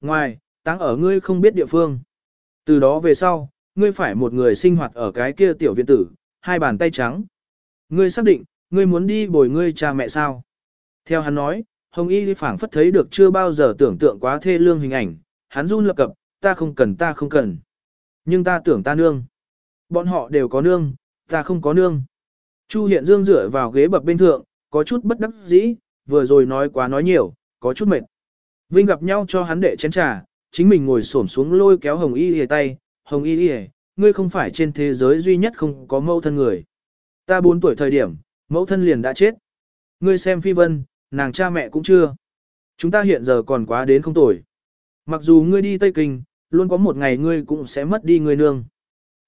ngoài, táng ở ngươi không biết địa phương. Từ đó về sau, ngươi phải một người sinh hoạt ở cái kia tiểu viện tử, hai bàn tay trắng. Ngươi xác định, ngươi muốn đi bồi ngươi cha mẹ sao? Theo hắn nói, Hồng Y phảng phất thấy được chưa bao giờ tưởng tượng quá thê lương hình ảnh, hắn run lập cập, ta không cần ta không cần. Nhưng ta tưởng ta nương. Bọn họ đều có nương, ta không có nương. Chu Hiện Dương dựa vào ghế bập bên thượng, có chút bất đắc dĩ, vừa rồi nói quá nói nhiều, có chút mệt. Vinh gặp nhau cho hắn đệ chén trà, chính mình ngồi xổm xuống lôi kéo Hồng Y lìa tay, Hồng Y lìa, ngươi không phải trên thế giới duy nhất không có mẫu thân người. Ta 4 tuổi thời điểm, mẫu thân liền đã chết. Ngươi xem phi vân, nàng cha mẹ cũng chưa. Chúng ta hiện giờ còn quá đến không tuổi. Mặc dù ngươi đi Tây Kinh, luôn có một ngày ngươi cũng sẽ mất đi người nương.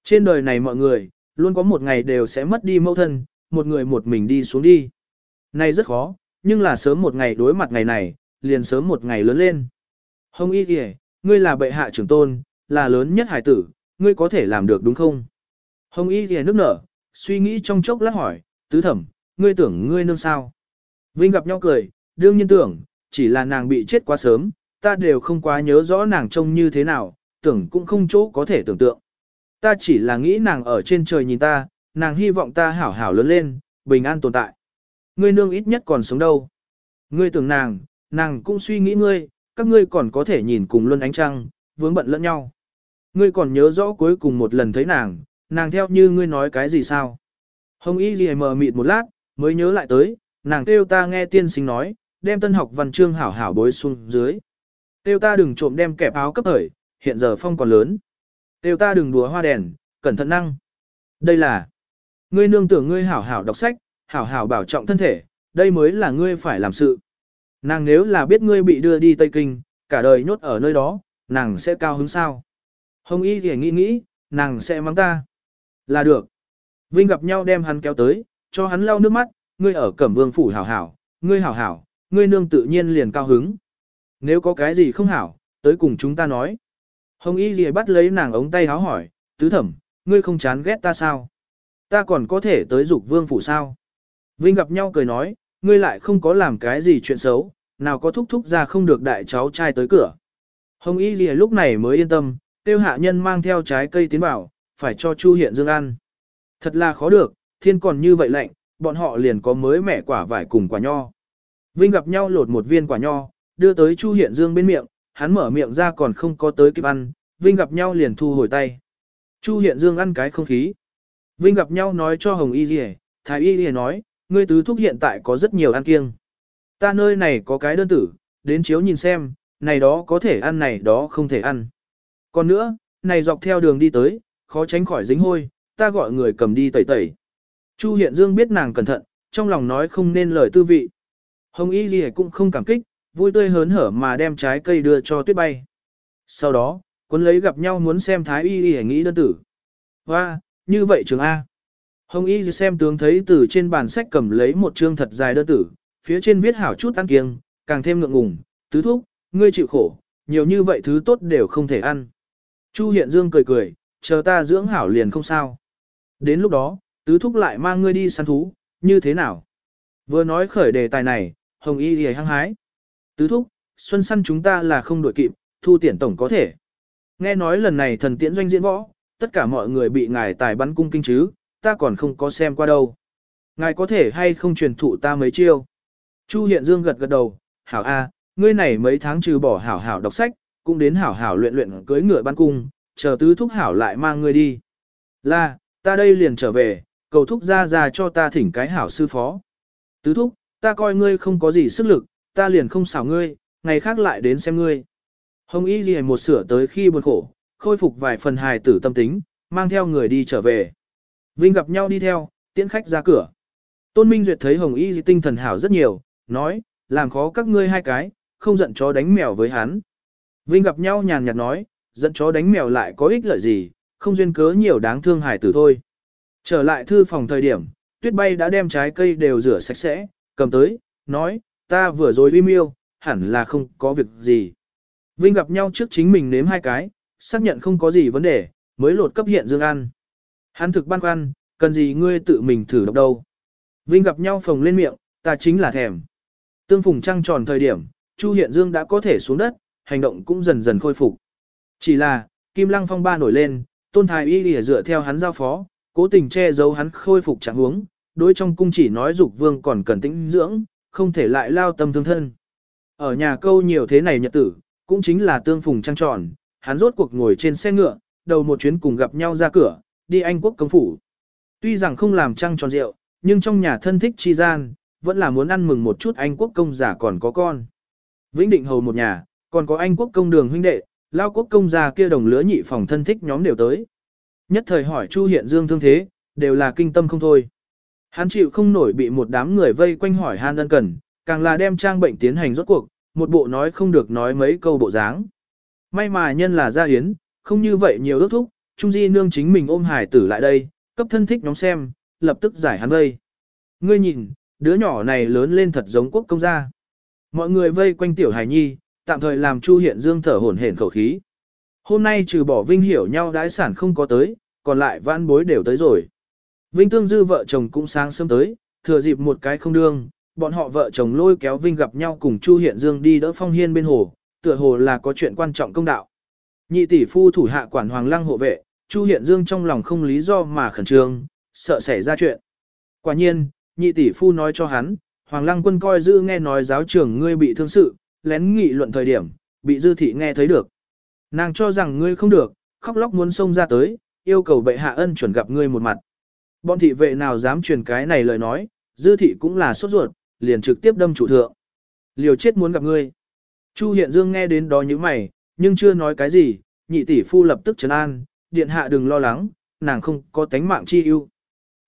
Trên đời này mọi người, luôn có một ngày đều sẽ mất đi mẫu thân, một người một mình đi xuống đi. Này rất khó, nhưng là sớm một ngày đối mặt ngày này, liền sớm một ngày lớn lên. Hồng Y kìa, ngươi là bệ hạ trưởng tôn, là lớn nhất hải tử, ngươi có thể làm được đúng không? Hồng Y kìa nước nở, suy nghĩ trong chốc lát hỏi, tứ thẩm, ngươi tưởng ngươi nương sao? Vinh gặp nhau cười, đương nhiên tưởng, chỉ là nàng bị chết quá sớm, ta đều không quá nhớ rõ nàng trông như thế nào, tưởng cũng không chỗ có thể tưởng tượng. Ta chỉ là nghĩ nàng ở trên trời nhìn ta, nàng hy vọng ta hảo hảo lớn lên, bình an tồn tại. Ngươi nương ít nhất còn sống đâu. Ngươi tưởng nàng, nàng cũng suy nghĩ ngươi, các ngươi còn có thể nhìn cùng luân ánh trăng, vướng bận lẫn nhau. Ngươi còn nhớ rõ cuối cùng một lần thấy nàng, nàng theo như ngươi nói cái gì sao? Hồng Y Ghi mờ mịt một lát, mới nhớ lại tới, nàng kêu ta nghe tiên sinh nói, đem tân học văn chương hảo hảo bối xuống dưới. Kêu ta đừng trộm đem kẹp áo cấp thời, hiện giờ phong còn lớn. Kêu ta đừng đùa hoa đèn, cẩn thận năng. Đây là, ngươi nương tưởng ngươi hảo hảo đọc sách, hảo hảo bảo trọng thân thể, đây mới là ngươi phải làm sự. Nàng nếu là biết ngươi bị đưa đi Tây Kinh, cả đời nhốt ở nơi đó, nàng sẽ cao hứng sao. Hồng Y thì nghĩ nghĩ, nàng sẽ mắng ta. Là được. Vinh gặp nhau đem hắn kéo tới, cho hắn lau nước mắt, ngươi ở Cẩm Vương phủ hảo hảo, ngươi hảo hảo, ngươi nương tự nhiên liền cao hứng. Nếu có cái gì không hảo, tới cùng chúng ta nói. Hồng Y Lìa bắt lấy nàng ống tay háo hỏi, tứ thẩm, ngươi không chán ghét ta sao? Ta còn có thể tới dục vương phủ sao? Vinh gặp nhau cười nói, ngươi lại không có làm cái gì chuyện xấu, nào có thúc thúc ra không được đại cháu trai tới cửa. Hồng Y Lìa lúc này mới yên tâm, tiêu hạ nhân mang theo trái cây tiến bảo, phải cho Chu Hiện Dương ăn. Thật là khó được, thiên còn như vậy lạnh, bọn họ liền có mới mẻ quả vải cùng quả nho. Vinh gặp nhau lột một viên quả nho, đưa tới Chu Hiện Dương bên miệng, hắn mở miệng ra còn không có tới kịp ăn, Vinh gặp nhau liền thu hồi tay. Chu Hiện Dương ăn cái không khí. Vinh gặp nhau nói cho Hồng Y Lìa, Thái Y Lìa nói, ngươi tứ thúc hiện tại có rất nhiều ăn kiêng. Ta nơi này có cái đơn tử, đến chiếu nhìn xem, này đó có thể ăn này đó không thể ăn. Còn nữa, này dọc theo đường đi tới, khó tránh khỏi dính hôi, ta gọi người cầm đi tẩy tẩy. Chu Hiện Dương biết nàng cẩn thận, trong lòng nói không nên lời tư vị. Hồng Y Ghi cũng không cảm kích, vui tươi hớn hở mà đem trái cây đưa cho tuyết bay. Sau đó, quân lấy gặp nhau muốn xem Thái Y Ghi nghĩ đơn tử. Hoa, như vậy trường A. Hồng Y xem tướng thấy từ trên bàn sách cầm lấy một chương thật dài đơn tử, phía trên viết hảo chút ăn kiêng, càng thêm ngượng ngùng, tứ thúc, ngươi chịu khổ, nhiều như vậy thứ tốt đều không thể ăn. Chu Hiện Dương cười cười, chờ ta dưỡng hảo liền không sao. Đến lúc đó, tứ thúc lại mang ngươi đi săn thú, như thế nào? Vừa nói khởi đề tài này, Hồng Y thì hăng hái. Tứ thúc, xuân săn chúng ta là không đổi kịp, thu tiền tổng có thể. Nghe nói lần này thần tiễn doanh diễn võ, tất cả mọi người bị ngài tài bắn cung kinh chứ, ta còn không có xem qua đâu. Ngài có thể hay không truyền thụ ta mấy chiêu. Chu Hiện Dương gật gật đầu, hảo a, ngươi này mấy tháng trừ bỏ hảo hảo đọc sách, cũng đến hảo hảo luyện luyện cưới ngựa ban cung, chờ tứ thúc hảo lại mang ngươi đi. Là, ta đây liền trở về, cầu thúc ra ra cho ta thỉnh cái hảo sư phó. Tứ thúc, ta coi ngươi không có gì sức lực, ta liền không xảo ngươi, ngày khác lại đến xem ngươi. Hồng Y Ghi một sửa tới khi buồn khổ, khôi phục vài phần hài tử tâm tính, mang theo người đi trở về. Vinh gặp nhau đi theo, tiễn khách ra cửa. Tôn Minh Duyệt thấy Hồng Y tinh thần hảo rất nhiều, nói, làm khó các ngươi hai cái, không giận chó đánh mèo với hắn. Vinh gặp nhau nhàn nhạt nói, giận chó đánh mèo lại có ích lợi gì, không duyên cớ nhiều đáng thương hải tử thôi. Trở lại thư phòng thời điểm, tuyết bay đã đem trái cây đều rửa sạch sẽ, cầm tới, nói, ta vừa rồi uy miêu, hẳn là không có việc gì. Vinh gặp nhau trước chính mình nếm hai cái, xác nhận không có gì vấn đề, mới lột cấp hiện dương ăn. Hắn thực băn khoăn, cần gì ngươi tự mình thử độc đâu. Vinh gặp nhau phồng lên miệng, ta chính là thèm. Tương phùng trăng tròn thời điểm, Chu Hiện Dương đã có thể xuống đất, hành động cũng dần dần khôi phục. Chỉ là, Kim Lăng phong ba nổi lên, tôn thái y lìa dựa theo hắn giao phó, cố tình che giấu hắn khôi phục trạng huống, đối trong cung chỉ nói dục vương còn cần tĩnh dưỡng, không thể lại lao tâm thương thân. Ở nhà câu nhiều thế này nhật tử, cũng chính là tương phùng trăng tròn, hắn rốt cuộc ngồi trên xe ngựa, đầu một chuyến cùng gặp nhau ra cửa, đi Anh quốc công phủ. Tuy rằng không làm trăng tròn rượu, nhưng trong nhà thân thích chi gian, vẫn là muốn ăn mừng một chút Anh quốc công giả còn có con. Vĩnh định hầu một nhà, còn có Anh quốc công đường huynh đệ, lao quốc công già kia đồng lứa nhị phòng thân thích nhóm đều tới. Nhất thời hỏi Chu Hiện Dương thương thế, đều là kinh tâm không thôi. Hắn chịu không nổi bị một đám người vây quanh hỏi han ân cần, càng là đem trang bệnh tiến hành rốt cuộc, một bộ nói không được nói mấy câu bộ dáng. May mà nhân là gia hiến, không như vậy nhiều ước thúc, Trung Di nương chính mình ôm hải tử lại đây, cấp thân thích nhóm xem, lập tức giải hắn vây. Ngươi nhìn, đứa nhỏ này lớn lên thật giống quốc công gia. Mọi người vây quanh tiểu hải nhi, tạm thời làm Chu Hiện Dương thở hổn hển khẩu khí. Hôm nay trừ bỏ Vinh hiểu nhau đãi sản không có tới, còn lại vãn bối đều tới rồi. Vinh Tương Dư vợ chồng cũng sáng sớm tới, thừa dịp một cái không đương, bọn họ vợ chồng lôi kéo Vinh gặp nhau cùng Chu Hiện Dương đi đỡ Phong Hiên bên hồ, tựa hồ là có chuyện quan trọng công đạo. Nhị tỷ phu thủ hạ quản Hoàng Lăng hộ vệ, Chu Hiện Dương trong lòng không lý do mà khẩn trương, sợ xảy ra chuyện. Quả nhiên, nhị tỷ phu nói cho hắn, Hoàng Lăng quân coi dư nghe nói giáo trưởng ngươi bị thương sự, lén nghị luận thời điểm, bị dư thị nghe thấy được. Nàng cho rằng ngươi không được, khóc lóc muốn xông ra tới, yêu cầu bệ hạ ân chuẩn gặp ngươi một mặt. Bọn thị vệ nào dám truyền cái này lời nói, dư thị cũng là sốt ruột, liền trực tiếp đâm chủ thượng. Liều chết muốn gặp ngươi. Chu Hiện Dương nghe đến đó như mày, nhưng chưa nói cái gì, nhị tỷ phu lập tức trấn an, điện hạ đừng lo lắng, nàng không có tánh mạng chi ưu.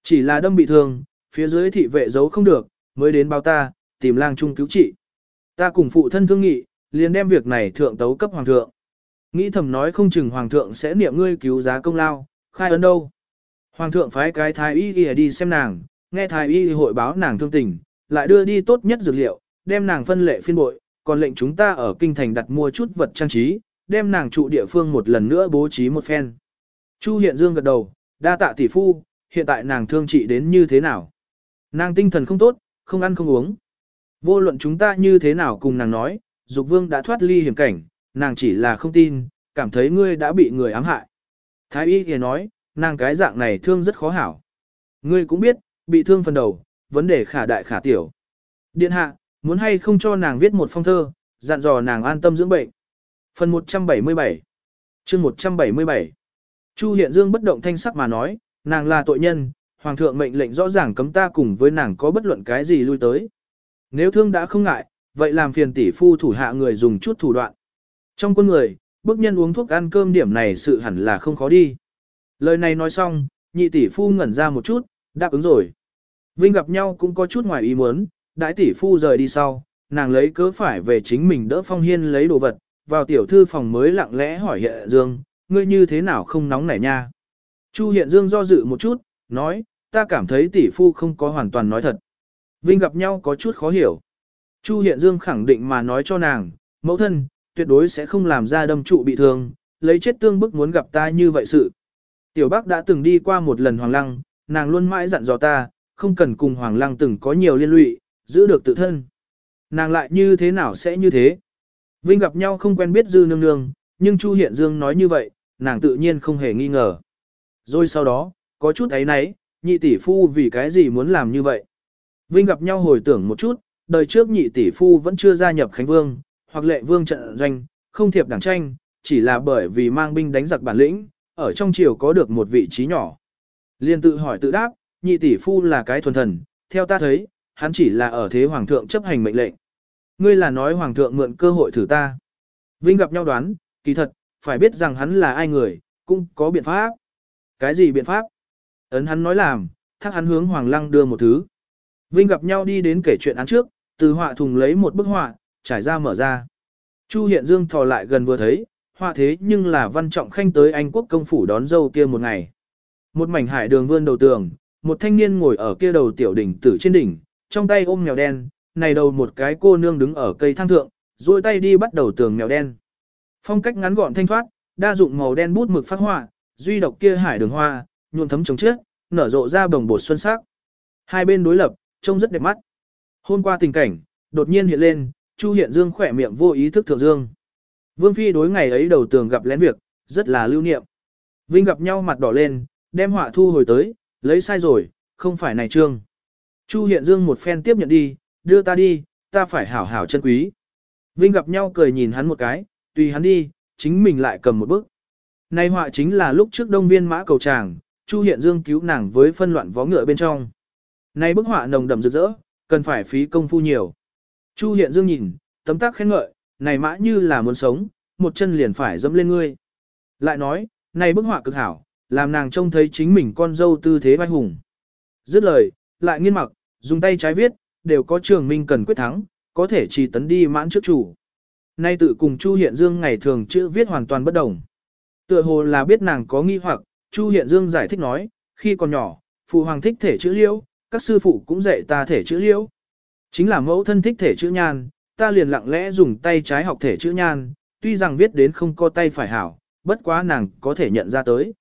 Chỉ là đâm bị thương, phía dưới thị vệ giấu không được, mới đến báo ta, tìm lang trung cứu trị. Ta cùng phụ thân thương nghị, liền đem việc này thượng tấu cấp hoàng thượng. Nghĩ thầm nói không chừng hoàng thượng sẽ niệm ngươi cứu giá công lao, khai ấn đâu. Hoàng thượng phái cái thái y đi, đi xem nàng, nghe thái y hội báo nàng thương tình, lại đưa đi tốt nhất dược liệu, đem nàng phân lệ phiên bội, còn lệnh chúng ta ở kinh thành đặt mua chút vật trang trí, đem nàng trụ địa phương một lần nữa bố trí một phen. Chu Hiện Dương gật đầu, đa tạ tỷ phu, hiện tại nàng thương trị đến như thế nào? Nàng tinh thần không tốt, không ăn không uống. Vô luận chúng ta như thế nào cùng nàng nói, Dục Vương đã thoát ly hiểm cảnh, nàng chỉ là không tin, cảm thấy ngươi đã bị người ám hại. Thái y kia nói, nàng cái dạng này thương rất khó hảo. Ngươi cũng biết, bị thương phần đầu, vấn đề khả đại khả tiểu. Điện hạ, muốn hay không cho nàng viết một phong thơ, dặn dò nàng an tâm dưỡng bệnh. Phần 177 chương 177 Chu Hiện Dương bất động thanh sắc mà nói, nàng là tội nhân, Hoàng thượng mệnh lệnh rõ ràng cấm ta cùng với nàng có bất luận cái gì lui tới. Nếu thương đã không ngại, vậy làm phiền tỷ phu thủ hạ người dùng chút thủ đoạn. Trong quân người, bước nhân uống thuốc ăn cơm điểm này sự hẳn là không khó đi. Lời này nói xong, nhị tỷ phu ngẩn ra một chút, đáp ứng rồi. Vinh gặp nhau cũng có chút ngoài ý muốn, đại tỷ phu rời đi sau, nàng lấy cớ phải về chính mình đỡ phong hiên lấy đồ vật, vào tiểu thư phòng mới lặng lẽ hỏi hiện dương, ngươi như thế nào không nóng nảy nha. Chu hiện dương do dự một chút, nói, ta cảm thấy tỷ phu không có hoàn toàn nói thật. Vinh gặp nhau có chút khó hiểu. Chu hiện dương khẳng định mà nói cho nàng, mẫu thân, tuyệt đối sẽ không làm ra đâm trụ bị thương, lấy chết tương bức muốn gặp ta như vậy sự. Tiểu Bắc đã từng đi qua một lần Hoàng Lăng, nàng luôn mãi dặn dò ta, không cần cùng Hoàng Lăng từng có nhiều liên lụy, giữ được tự thân. Nàng lại như thế nào sẽ như thế? Vinh gặp nhau không quen biết Dư Nương Nương, nhưng Chu Hiện Dương nói như vậy, nàng tự nhiên không hề nghi ngờ. Rồi sau đó, có chút ấy nấy, nhị tỷ phu vì cái gì muốn làm như vậy? Vinh gặp nhau hồi tưởng một chút, đời trước nhị tỷ phu vẫn chưa gia nhập Khánh Vương, hoặc lệ vương trận doanh, không thiệp đảng tranh, chỉ là bởi vì mang binh đánh giặc bản lĩnh, ở trong triều có được một vị trí nhỏ. Liên tự hỏi tự đáp, nhị tỷ phu là cái thuần thần, theo ta thấy, hắn chỉ là ở thế hoàng thượng chấp hành mệnh lệnh. Ngươi là nói hoàng thượng mượn cơ hội thử ta. Vinh gặp nhau đoán, kỳ thật, phải biết rằng hắn là ai người, cũng có biện pháp. Cái gì biện pháp? Ấn hắn nói làm, thác hắn hướng hoàng lăng đưa một thứ. Vinh gặp nhau đi đến kể chuyện án trước, từ họa thùng lấy một bức họa, trải ra mở ra. Chu Hiện Dương thò lại gần vừa thấy, họa thế nhưng là văn trọng khanh tới Anh quốc công phủ đón dâu kia một ngày. Một mảnh hải đường vươn đầu tường, một thanh niên ngồi ở kia đầu tiểu đỉnh tử trên đỉnh, trong tay ôm mèo đen, này đầu một cái cô nương đứng ở cây thang thượng, duỗi tay đi bắt đầu tường mèo đen. Phong cách ngắn gọn thanh thoát, đa dụng màu đen bút mực phát họa, duy độc kia hải đường hoa, nhuộm thấm trống trước, nở rộ ra bồng bột xuân sắc. Hai bên đối lập, trông rất đẹp mắt. Hôm qua tình cảnh, đột nhiên hiện lên, Chu Hiện Dương khỏe miệng vô ý thức thượng dương. Vương Phi đối ngày ấy đầu tường gặp lén việc, rất là lưu niệm. Vinh gặp nhau mặt đỏ lên, đem họa thu hồi tới, lấy sai rồi, không phải này trương. Chu Hiện Dương một phen tiếp nhận đi, đưa ta đi, ta phải hảo hảo chân quý. Vinh gặp nhau cười nhìn hắn một cái, tùy hắn đi, chính mình lại cầm một bức. Này họa chính là lúc trước đông viên mã cầu tràng, Chu Hiện Dương cứu nàng với phân loạn vó ngựa bên trong. Này bức họa nồng đậm rực rỡ, cần phải phí công phu nhiều. Chu Hiện Dương nhìn, tấm tác khen ngợi, này mã như là muốn sống, một chân liền phải dẫm lên ngươi. Lại nói, này bức họa cực hảo, làm nàng trông thấy chính mình con dâu tư thế vai hùng. Dứt lời, lại nghiên mặc, dùng tay trái viết, đều có trường minh cần quyết thắng, có thể chỉ tấn đi mãn trước chủ. Nay tự cùng Chu Hiện Dương ngày thường chữ viết hoàn toàn bất đồng. Tựa hồ là biết nàng có nghi hoặc, Chu Hiện Dương giải thích nói, khi còn nhỏ, phụ hoàng thích thể chữ liễu, các sư phụ cũng dạy ta thể chữ liễu. Chính là mẫu thân thích thể chữ nhan, ta liền lặng lẽ dùng tay trái học thể chữ nhan, tuy rằng viết đến không có tay phải hảo, bất quá nàng có thể nhận ra tới.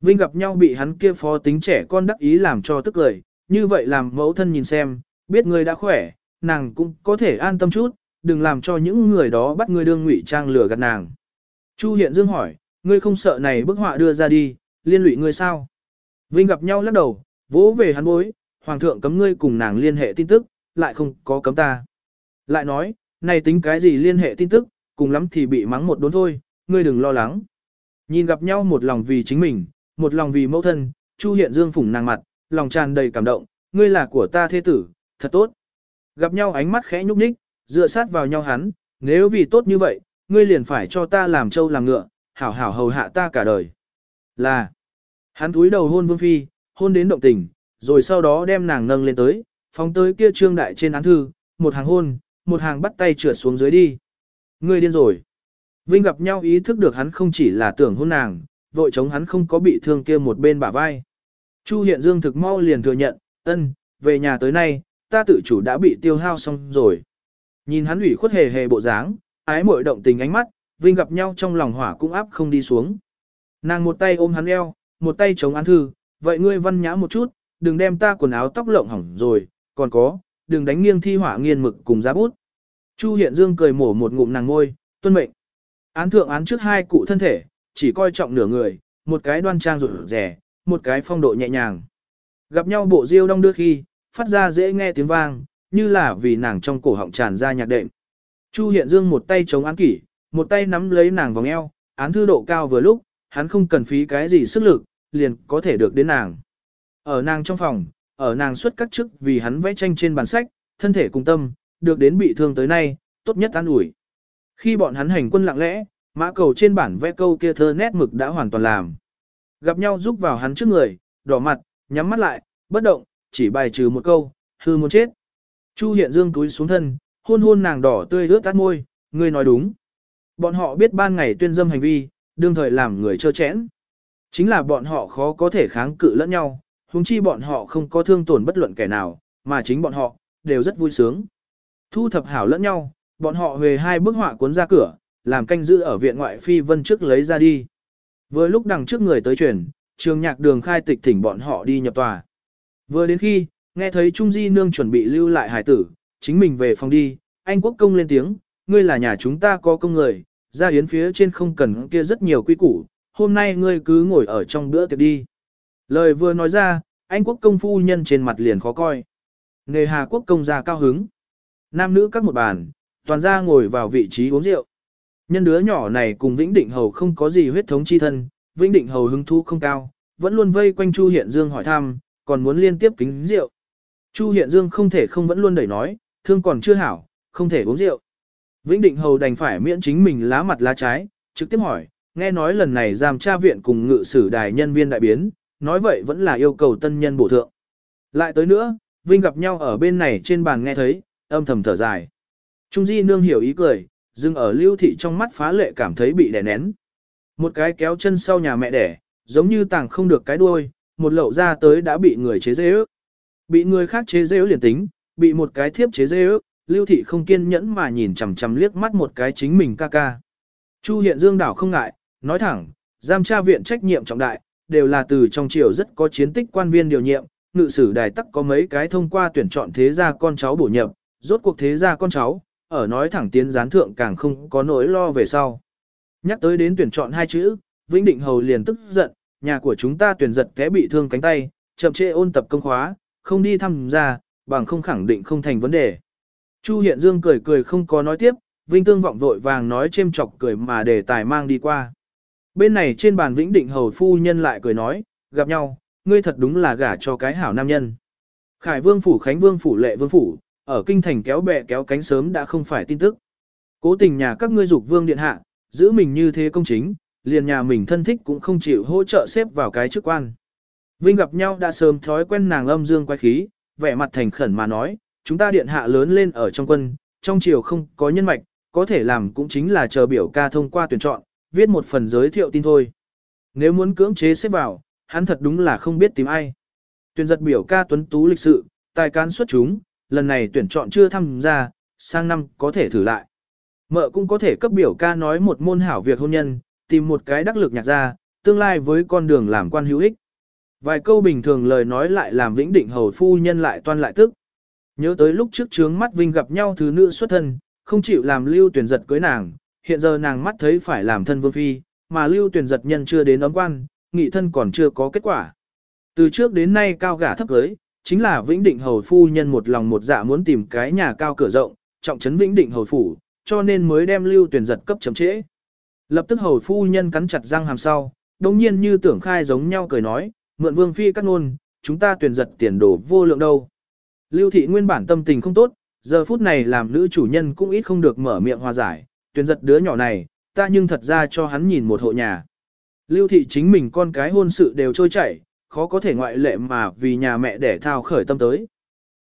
Vinh gặp nhau bị hắn kia phó tính trẻ con đắc ý làm cho tức lời, như vậy làm mẫu thân nhìn xem, biết người đã khỏe, nàng cũng có thể an tâm chút, đừng làm cho những người đó bắt ngươi đương ngụy trang lừa gạt nàng. Chu Hiện Dương hỏi, ngươi không sợ này bức họa đưa ra đi, liên lụy ngươi sao? Vinh gặp nhau lắc đầu, vỗ về hắn bối, hoàng thượng cấm ngươi cùng nàng liên hệ tin tức, lại không có cấm ta. Lại nói, này tính cái gì liên hệ tin tức, cùng lắm thì bị mắng một đốn thôi, ngươi đừng lo lắng. Nhìn gặp nhau một lòng vì chính mình, một lòng vì mẫu thân, Chu Hiện Dương phủng nàng mặt, lòng tràn đầy cảm động, ngươi là của ta thế tử, thật tốt. Gặp nhau ánh mắt khẽ nhúc nhích, dựa sát vào nhau hắn, nếu vì tốt như vậy, ngươi liền phải cho ta làm trâu làm ngựa, hảo hảo hầu hạ ta cả đời. Là, hắn túi đầu hôn Vương Phi, hôn đến động tình, rồi sau đó đem nàng nâng lên tới, phóng tới kia trương đại trên án thư, một hàng hôn, một hàng bắt tay trượt xuống dưới đi. Ngươi điên rồi. Vinh gặp nhau ý thức được hắn không chỉ là tưởng hôn nàng, vội chống hắn không có bị thương kia một bên bả vai. Chu Hiện Dương thực mau liền thừa nhận, ân, về nhà tới nay, ta tự chủ đã bị tiêu hao xong rồi. Nhìn hắn ủy khuất hề hề bộ dáng, ái muội động tình ánh mắt, Vinh gặp nhau trong lòng hỏa cũng áp không đi xuống. Nàng một tay ôm hắn eo, một tay chống án thư, vậy ngươi văn nhã một chút, đừng đem ta quần áo tóc lộng hỏng rồi, còn có, đừng đánh nghiêng thi hỏa nghiên mực cùng giá bút. Chu Hiện Dương cười mổ một ngụm nàng ngôi, tuân mệnh. Án thượng án trước hai cụ thân thể, chỉ coi trọng nửa người, một cái đoan trang rụt rẻ, một cái phong độ nhẹ nhàng. Gặp nhau bộ diêu đông đưa khi, phát ra dễ nghe tiếng vang, như là vì nàng trong cổ họng tràn ra nhạc đệm. Chu Hiện Dương một tay chống án kỷ, một tay nắm lấy nàng vòng eo, án thư độ cao vừa lúc, hắn không cần phí cái gì sức lực, liền có thể được đến nàng. Ở nàng trong phòng, ở nàng xuất các chức vì hắn vẽ tranh trên bản sách, thân thể cùng tâm, được đến bị thương tới nay, tốt nhất an ủi. Khi bọn hắn hành quân lặng lẽ, mã cầu trên bản vẽ câu kia thơ nét mực đã hoàn toàn làm. Gặp nhau giúp vào hắn trước người, đỏ mặt, nhắm mắt lại, bất động, chỉ bài trừ một câu, hư muốn chết. Chu hiện dương túi xuống thân, hôn hôn nàng đỏ tươi ướt tắt môi, ngươi nói đúng. Bọn họ biết ban ngày tuyên dâm hành vi, đương thời làm người trơ chẽn. Chính là bọn họ khó có thể kháng cự lẫn nhau, huống chi bọn họ không có thương tổn bất luận kẻ nào, mà chính bọn họ, đều rất vui sướng. Thu thập hảo lẫn nhau, bọn họ về hai bức họa cuốn ra cửa, làm canh giữ ở viện ngoại phi vân trước lấy ra đi. Vừa lúc đằng trước người tới chuyển, trường nhạc đường khai tịch thỉnh bọn họ đi nhập tòa. Vừa đến khi, nghe thấy Trung Di Nương chuẩn bị lưu lại hải tử, chính mình về phòng đi, anh quốc công lên tiếng, ngươi là nhà chúng ta có công người, ra yến phía trên không cần kia rất nhiều quy củ, hôm nay ngươi cứ ngồi ở trong bữa tiệc đi. Lời vừa nói ra, anh quốc công phu nhân trên mặt liền khó coi. Nghề Hà quốc công ra cao hứng. Nam nữ các một bàn, toàn ra ngồi vào vị trí uống rượu. Nhân đứa nhỏ này cùng Vĩnh Định Hầu không có gì huyết thống chi thân, Vĩnh Định Hầu hứng thú không cao, vẫn luôn vây quanh Chu Hiện Dương hỏi thăm, còn muốn liên tiếp kính rượu. Chu Hiện Dương không thể không vẫn luôn đẩy nói, thương còn chưa hảo, không thể uống rượu. Vĩnh Định Hầu đành phải miễn chính mình lá mặt lá trái, trực tiếp hỏi, nghe nói lần này giam tra viện cùng ngự sử đài nhân viên đại biến, nói vậy vẫn là yêu cầu tân nhân bổ thượng. Lại tới nữa, Vinh gặp nhau ở bên này trên bàn nghe thấy, âm thầm thở dài. Trung Di nương hiểu ý cười, dừng ở lưu thị trong mắt phá lệ cảm thấy bị đè nén. Một cái kéo chân sau nhà mẹ đẻ, giống như tàng không được cái đuôi, một lậu ra tới đã bị người chế dễ ước. Bị người khác chế dễ liền tính, bị một cái thiếp chế dễ lưu thị không kiên nhẫn mà nhìn chằm chằm liếc mắt một cái chính mình ca ca. Chu hiện dương đảo không ngại, nói thẳng, giam tra viện trách nhiệm trọng đại, đều là từ trong triều rất có chiến tích quan viên điều nhiệm, ngự sử đài tắc có mấy cái thông qua tuyển chọn thế gia con cháu bổ nhập, rốt cuộc thế gia con cháu, ở nói thẳng tiến gián thượng càng không có nỗi lo về sau. Nhắc tới đến tuyển chọn hai chữ, Vĩnh Định Hầu liền tức giận, nhà của chúng ta tuyển giật té bị thương cánh tay, chậm trễ ôn tập công khóa, không đi thăm ra, bằng không khẳng định không thành vấn đề. Chu Hiện Dương cười cười không có nói tiếp, Vinh Tương vọng vội vàng nói chêm chọc cười mà để tài mang đi qua. Bên này trên bàn Vĩnh Định Hầu phu nhân lại cười nói, gặp nhau, ngươi thật đúng là gả cho cái hảo nam nhân. Khải Vương phủ Khánh Vương phủ Lệ Vương phủ, ở kinh thành kéo bè kéo cánh sớm đã không phải tin tức. Cố tình nhà các ngươi dục vương điện hạ, giữ mình như thế công chính, liền nhà mình thân thích cũng không chịu hỗ trợ xếp vào cái chức quan. Vinh gặp nhau đã sớm thói quen nàng âm dương quay khí, vẻ mặt thành khẩn mà nói, chúng ta điện hạ lớn lên ở trong quân, trong triều không có nhân mạch, có thể làm cũng chính là chờ biểu ca thông qua tuyển chọn, viết một phần giới thiệu tin thôi. Nếu muốn cưỡng chế xếp vào, hắn thật đúng là không biết tìm ai. Tuyển giật biểu ca tuấn tú lịch sự, tài cán xuất chúng, lần này tuyển chọn chưa tham gia, sang năm có thể thử lại. Mợ cũng có thể cấp biểu ca nói một môn hảo việc hôn nhân, tìm một cái đắc lực nhạc ra, tương lai với con đường làm quan hữu ích. Vài câu bình thường lời nói lại làm vĩnh định hầu phu nhân lại toan lại tức. Nhớ tới lúc trước trướng mắt Vinh gặp nhau thứ nữ xuất thân, không chịu làm lưu tuyển giật cưới nàng, hiện giờ nàng mắt thấy phải làm thân vương phi, mà lưu tuyển giật nhân chưa đến ấm quan, nghị thân còn chưa có kết quả. Từ trước đến nay cao gả thấp cưới, chính là vĩnh định hầu phu nhân một lòng một dạ muốn tìm cái nhà cao cửa rộng, trọng trấn vĩnh định hầu phủ, cho nên mới đem lưu tuyển giật cấp chậm trễ. Lập tức hầu phu nhân cắn chặt răng hàm sau, đồng nhiên như tưởng khai giống nhau cười nói, mượn vương phi cắt nôn, chúng ta tuyển giật tiền đồ vô lượng đâu. Lưu thị nguyên bản tâm tình không tốt, giờ phút này làm nữ chủ nhân cũng ít không được mở miệng hòa giải, tuyển giật đứa nhỏ này, ta nhưng thật ra cho hắn nhìn một hộ nhà. Lưu thị chính mình con cái hôn sự đều trôi chảy, khó có thể ngoại lệ mà vì nhà mẹ để thao khởi tâm tới.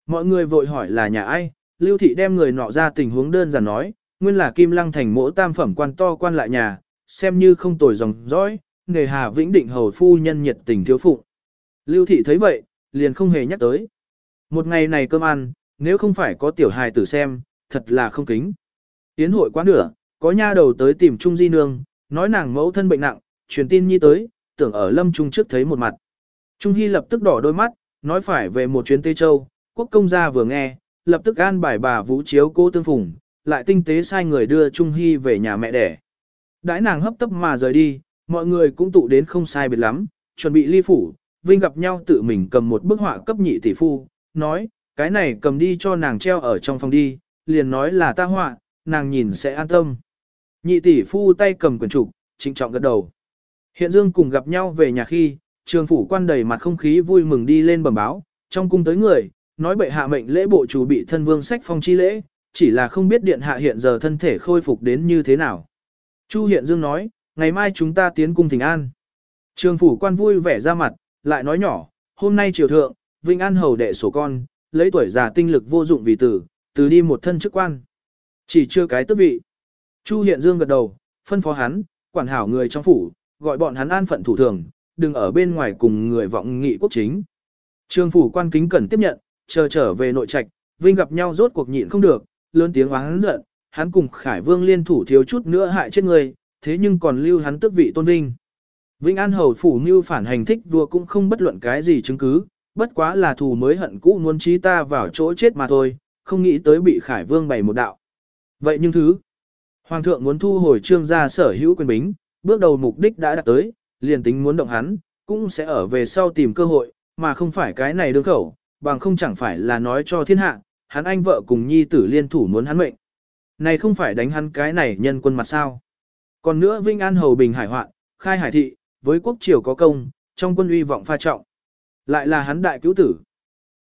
Mọi người vội hỏi là nhà ai, Lưu thị đem người nọ ra tình huống đơn giản nói, nguyên là Kim Lăng thành mỗi tam phẩm quan to quan lại nhà, xem như không tồi dòng dõi, nghề hà vĩnh định hầu phu nhân nhiệt tình thiếu phụ. Lưu thị thấy vậy, liền không hề nhắc tới. Một ngày này cơm ăn, nếu không phải có tiểu hài tử xem, thật là không kính. Tiến hội quá nửa, có nha đầu tới tìm Trung Di Nương, nói nàng mẫu thân bệnh nặng, truyền tin nhi tới, tưởng ở lâm trung trước thấy một mặt. Trung Hy lập tức đỏ đôi mắt, nói phải về một chuyến Tây Châu, quốc công gia vừa nghe, lập tức an bài bà vũ chiếu cô tương phùng, lại tinh tế sai người đưa Trung Hy về nhà mẹ đẻ. Đãi nàng hấp tấp mà rời đi, mọi người cũng tụ đến không sai biệt lắm, chuẩn bị ly phủ, Vinh gặp nhau tự mình cầm một bức họa cấp nhị tỷ phu, nói, cái này cầm đi cho nàng treo ở trong phòng đi, liền nói là ta họa, nàng nhìn sẽ an tâm. Nhị tỷ phu tay cầm quyển trục, trịnh trọng gật đầu. Hiện Dương cùng gặp nhau về nhà khi, trường phủ quan đầy mặt không khí vui mừng đi lên bẩm báo, trong cung tới người, nói bệ hạ mệnh lễ bộ chủ bị thân vương sách phong chi lễ, chỉ là không biết điện hạ hiện giờ thân thể khôi phục đến như thế nào. Chu Hiện Dương nói, ngày mai chúng ta tiến cung thỉnh an. Trường phủ quan vui vẻ ra mặt, lại nói nhỏ, hôm nay triều thượng, Vinh An hầu đệ sổ con, lấy tuổi già tinh lực vô dụng vì tử, từ đi một thân chức quan. Chỉ chưa cái tước vị. Chu Hiện Dương gật đầu, phân phó hắn, quản hảo người trong phủ, gọi bọn hắn an phận thủ thường, đừng ở bên ngoài cùng người vọng nghị quốc chính. trương phủ quan kính cần tiếp nhận, chờ trở về nội trạch, Vinh gặp nhau rốt cuộc nhịn không được, lớn tiếng oán giận, hắn cùng Khải Vương liên thủ thiếu chút nữa hại chết người, thế nhưng còn lưu hắn tước vị tôn vinh. Vĩnh An hầu phủ mưu phản hành thích vua cũng không bất luận cái gì chứng cứ, bất quá là thù mới hận cũ muốn trí ta vào chỗ chết mà thôi, không nghĩ tới bị Khải Vương bày một đạo. Vậy nhưng thứ, Hoàng thượng muốn thu hồi trương gia sở hữu quyền bính, bước đầu mục đích đã đạt tới, liền tính muốn động hắn, cũng sẽ ở về sau tìm cơ hội, mà không phải cái này đương khẩu, bằng không chẳng phải là nói cho thiên hạ, hắn anh vợ cùng nhi tử liên thủ muốn hắn mệnh. Này không phải đánh hắn cái này nhân quân mặt sao. Còn nữa Vinh An Hầu Bình Hải hoạn, khai hải thị, với quốc triều có công, trong quân uy vọng pha trọng. Lại là hắn đại cứu tử.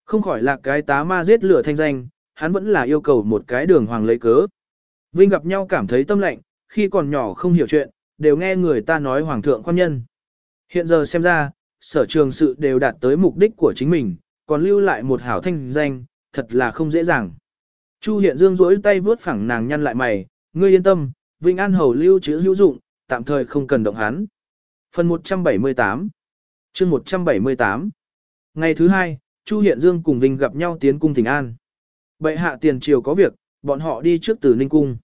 Không khỏi là cái tá ma giết lửa thanh danh, hắn vẫn là yêu cầu một cái đường hoàng lấy cớ. Vinh gặp nhau cảm thấy tâm lạnh, khi còn nhỏ không hiểu chuyện, đều nghe người ta nói hoàng thượng quan nhân. Hiện giờ xem ra, sở trường sự đều đạt tới mục đích của chính mình, còn lưu lại một hảo thanh danh, thật là không dễ dàng. Chu Hiện Dương rỗi tay vướt phẳng nàng nhăn lại mày, ngươi yên tâm, Vinh An Hầu lưu chữ hữu dụng, tạm thời không cần động hắn. Phần 178 chương 178 Ngày thứ hai, Chu Hiện Dương cùng Vinh gặp nhau tiến cung thỉnh an. Bệ hạ tiền triều có việc, bọn họ đi trước từ Ninh Cung.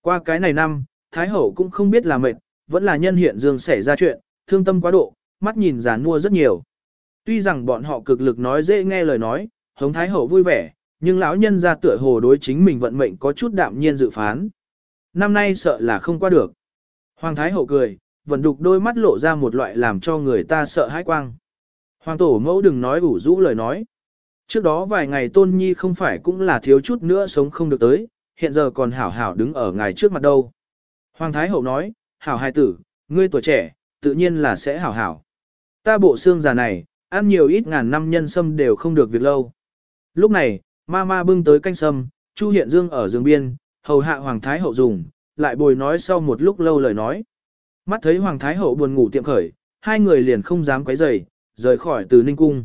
Qua cái này năm, Thái Hậu cũng không biết là mệt, vẫn là nhân Hiện Dương xảy ra chuyện, thương tâm quá độ, mắt nhìn giàn mua rất nhiều. Tuy rằng bọn họ cực lực nói dễ nghe lời nói, hống Thái Hậu vui vẻ, nhưng lão nhân ra tựa hồ đối chính mình vận mệnh có chút đạm nhiên dự phán. Năm nay sợ là không qua được. Hoàng Thái Hậu cười, vẫn đục đôi mắt lộ ra một loại làm cho người ta sợ hãi quang. Hoàng Tổ mẫu đừng nói ủ rũ lời nói. Trước đó vài ngày Tôn Nhi không phải cũng là thiếu chút nữa sống không được tới, hiện giờ còn hảo hảo đứng ở ngài trước mặt đâu. Hoàng Thái Hậu nói, hảo hài tử, ngươi tuổi trẻ, tự nhiên là sẽ hảo hảo. Ta bộ xương già này, ăn nhiều ít ngàn năm nhân sâm đều không được việc lâu. Lúc này, ma ma bưng tới canh sâm, Chu Hiện Dương ở giường biên, hầu hạ Hoàng Thái Hậu dùng, lại bồi nói sau một lúc lâu lời nói. Mắt thấy Hoàng Thái Hậu buồn ngủ tiệm khởi, hai người liền không dám quấy rầy, rời khỏi từ Ninh Cung.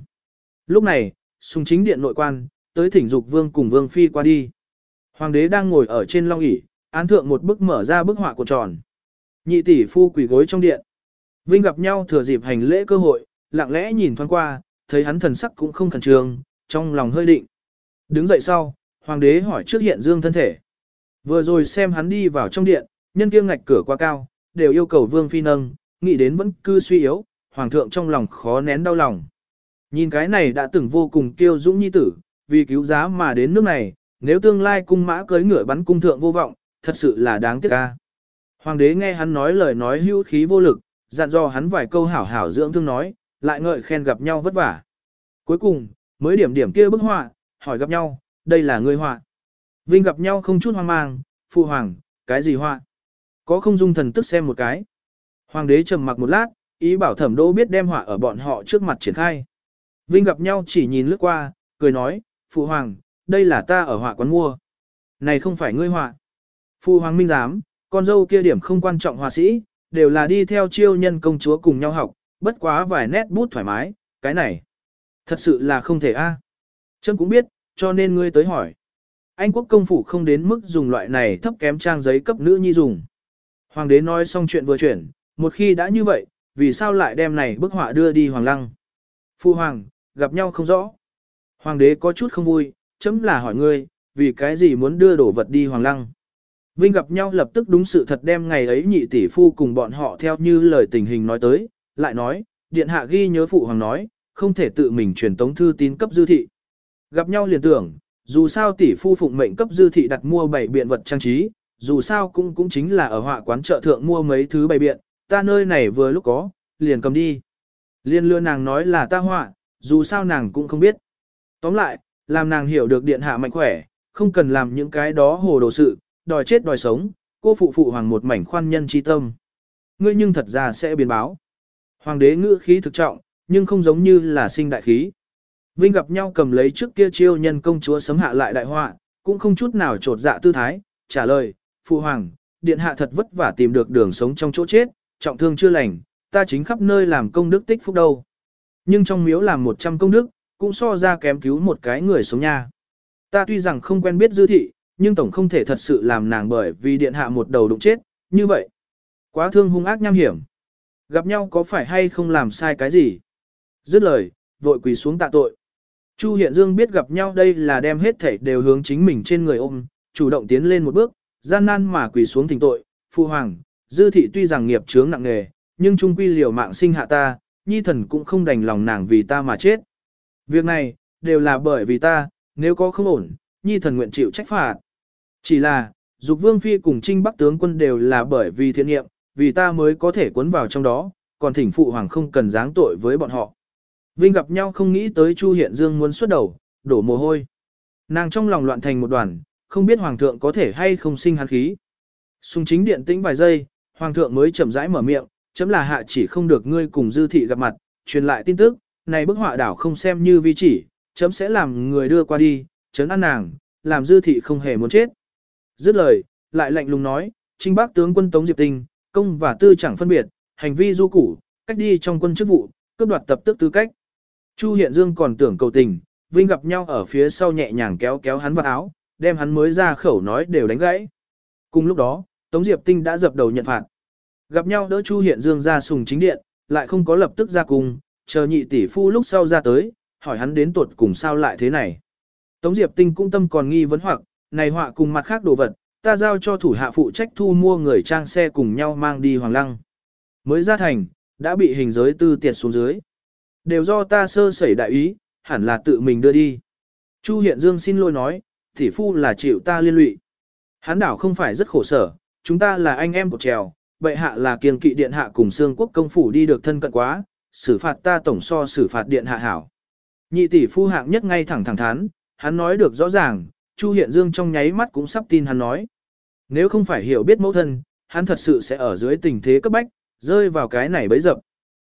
Lúc này, sùng chính điện nội quan, tới thỉnh dục vương cùng vương phi qua đi. Hoàng đế đang ngồi ở trên long ỷ án thượng một bức mở ra bức họa của tròn. Nhị tỷ phu quỳ gối trong điện. Vinh gặp nhau thừa dịp hành lễ cơ hội, lặng lẽ nhìn thoáng qua, thấy hắn thần sắc cũng không khẩn trương, trong lòng hơi định. Đứng dậy sau, hoàng đế hỏi trước hiện dương thân thể. Vừa rồi xem hắn đi vào trong điện, nhân kia ngạch cửa quá cao, đều yêu cầu vương phi nâng, nghĩ đến vẫn cư suy yếu, hoàng thượng trong lòng khó nén đau lòng. Nhìn cái này đã từng vô cùng kiêu dũng nhi tử, vì cứu giá mà đến nước này, nếu tương lai cung mã cưới ngựa bắn cung thượng vô vọng, thật sự là đáng tiếc ca. Hoàng đế nghe hắn nói lời nói hữu khí vô lực, dặn dò hắn vài câu hảo hảo dưỡng thương nói, lại ngợi khen gặp nhau vất vả. Cuối cùng, mới điểm điểm kia bức họa, hỏi gặp nhau, đây là người họa. Vinh gặp nhau không chút hoang mang, phụ hoàng, cái gì họa? Có không dung thần tức xem một cái. Hoàng đế trầm mặc một lát, ý bảo thẩm đô biết đem họa ở bọn họ trước mặt triển khai. Vinh gặp nhau chỉ nhìn lướt qua, cười nói, phụ hoàng, đây là ta ở họa quán mua. Này không phải ngươi họa. Phụ hoàng minh giám, con dâu kia điểm không quan trọng họa sĩ, đều là đi theo chiêu nhân công chúa cùng nhau học, bất quá vài nét bút thoải mái, cái này. Thật sự là không thể a. À. Trâm cũng biết, cho nên ngươi tới hỏi. Anh quốc công phủ không đến mức dùng loại này thấp kém trang giấy cấp nữ nhi dùng. Hoàng đế nói xong chuyện vừa chuyển, một khi đã như vậy, vì sao lại đem này bức họa đưa đi hoàng lăng. Phu hoàng, gặp nhau không rõ. Hoàng đế có chút không vui, chấm là hỏi ngươi, vì cái gì muốn đưa đổ vật đi hoàng lăng. Vinh gặp nhau lập tức đúng sự thật đem ngày ấy nhị tỷ phu cùng bọn họ theo như lời tình hình nói tới, lại nói, điện hạ ghi nhớ phụ hoàng nói, không thể tự mình truyền tống thư tín cấp dư thị. Gặp nhau liền tưởng, dù sao tỷ phu phụng mệnh cấp dư thị đặt mua bảy biện vật trang trí, dù sao cũng cũng chính là ở họa quán chợ thượng mua mấy thứ bày biện, ta nơi này vừa lúc có, liền cầm đi. Liên lưa nàng nói là ta họa, dù sao nàng cũng không biết. Tóm lại, làm nàng hiểu được điện hạ mạnh khỏe, không cần làm những cái đó hồ đồ sự, đòi chết đòi sống, cô phụ phụ hoàng một mảnh khoan nhân chi tâm. Ngươi nhưng thật ra sẽ biến báo. Hoàng đế ngữ khí thực trọng, nhưng không giống như là sinh đại khí. Vinh gặp nhau cầm lấy trước kia chiêu nhân công chúa sấm hạ lại đại họa, cũng không chút nào trột dạ tư thái, trả lời, phụ hoàng, điện hạ thật vất vả tìm được đường sống trong chỗ chết, trọng thương chưa lành, ta chính khắp nơi làm công đức tích phúc đâu. Nhưng trong miếu làm 100 công đức, cũng so ra kém cứu một cái người sống nha. Ta tuy rằng không quen biết dư thị, nhưng tổng không thể thật sự làm nàng bởi vì điện hạ một đầu đụng chết, như vậy. Quá thương hung ác nham hiểm. Gặp nhau có phải hay không làm sai cái gì? Dứt lời, vội quỳ xuống tạ tội. Chu Hiện Dương biết gặp nhau đây là đem hết thảy đều hướng chính mình trên người ôm, chủ động tiến lên một bước, gian nan mà quỳ xuống thỉnh tội, phụ hoàng, dư thị tuy rằng nghiệp chướng nặng nề, nhưng trung quy liều mạng sinh hạ ta, nhi thần cũng không đành lòng nàng vì ta mà chết. Việc này, đều là bởi vì ta, nếu có không ổn, nhi thần nguyện chịu trách phạt. Chỉ là, dục vương phi cùng trinh bắc tướng quân đều là bởi vì thiện nghiệm, vì ta mới có thể cuốn vào trong đó, còn thỉnh phụ hoàng không cần giáng tội với bọn họ. Vinh gặp nhau không nghĩ tới Chu Hiện Dương muốn xuất đầu, đổ mồ hôi. Nàng trong lòng loạn thành một đoàn, không biết hoàng thượng có thể hay không sinh hắn khí. Sùng chính điện tĩnh vài giây, hoàng thượng mới chậm rãi mở miệng, chấm là hạ chỉ không được ngươi cùng dư thị gặp mặt, truyền lại tin tức, này bức họa đảo không xem như vi chỉ, chấm sẽ làm người đưa qua đi, chấn an nàng, làm dư thị không hề muốn chết. Dứt lời, lại lạnh lùng nói, trinh bác tướng quân Tống Diệp Tinh, công và tư chẳng phân biệt, hành vi du củ, cách đi trong quân chức vụ, cướp đoạt tập tức tư cách. Chu Hiện Dương còn tưởng cầu tình, Vinh gặp nhau ở phía sau nhẹ nhàng kéo kéo hắn vào áo, đem hắn mới ra khẩu nói đều đánh gãy. Cùng lúc đó, Tống Diệp Tinh đã dập đầu nhận phạt. Gặp nhau đỡ Chu Hiện Dương ra sùng chính điện, lại không có lập tức ra cùng, chờ nhị tỷ phu lúc sau ra tới, hỏi hắn đến tuột cùng sao lại thế này. Tống Diệp Tinh cũng tâm còn nghi vấn hoặc, này họa cùng mặt khác đồ vật, ta giao cho thủ hạ phụ trách thu mua người trang xe cùng nhau mang đi Hoàng Lăng. Mới ra thành, đã bị hình giới tư tiệt xuống dưới. Đều do ta sơ sẩy đại ý, hẳn là tự mình đưa đi. Chu Hiện Dương xin lỗi nói, tỷ phu là chịu ta liên lụy. Hán đảo không phải rất khổ sở, chúng ta là anh em của trèo, bệ hạ là kiên kỵ điện hạ cùng xương quốc công phủ đi được thân cận quá, xử phạt ta tổng so xử phạt điện hạ hảo. Nhị tỷ phu hạng nhất ngay thẳng thẳng thắn, hắn nói được rõ ràng, Chu Hiện Dương trong nháy mắt cũng sắp tin hắn nói. Nếu không phải hiểu biết mẫu thân, hắn thật sự sẽ ở dưới tình thế cấp bách, rơi vào cái này bấy dập.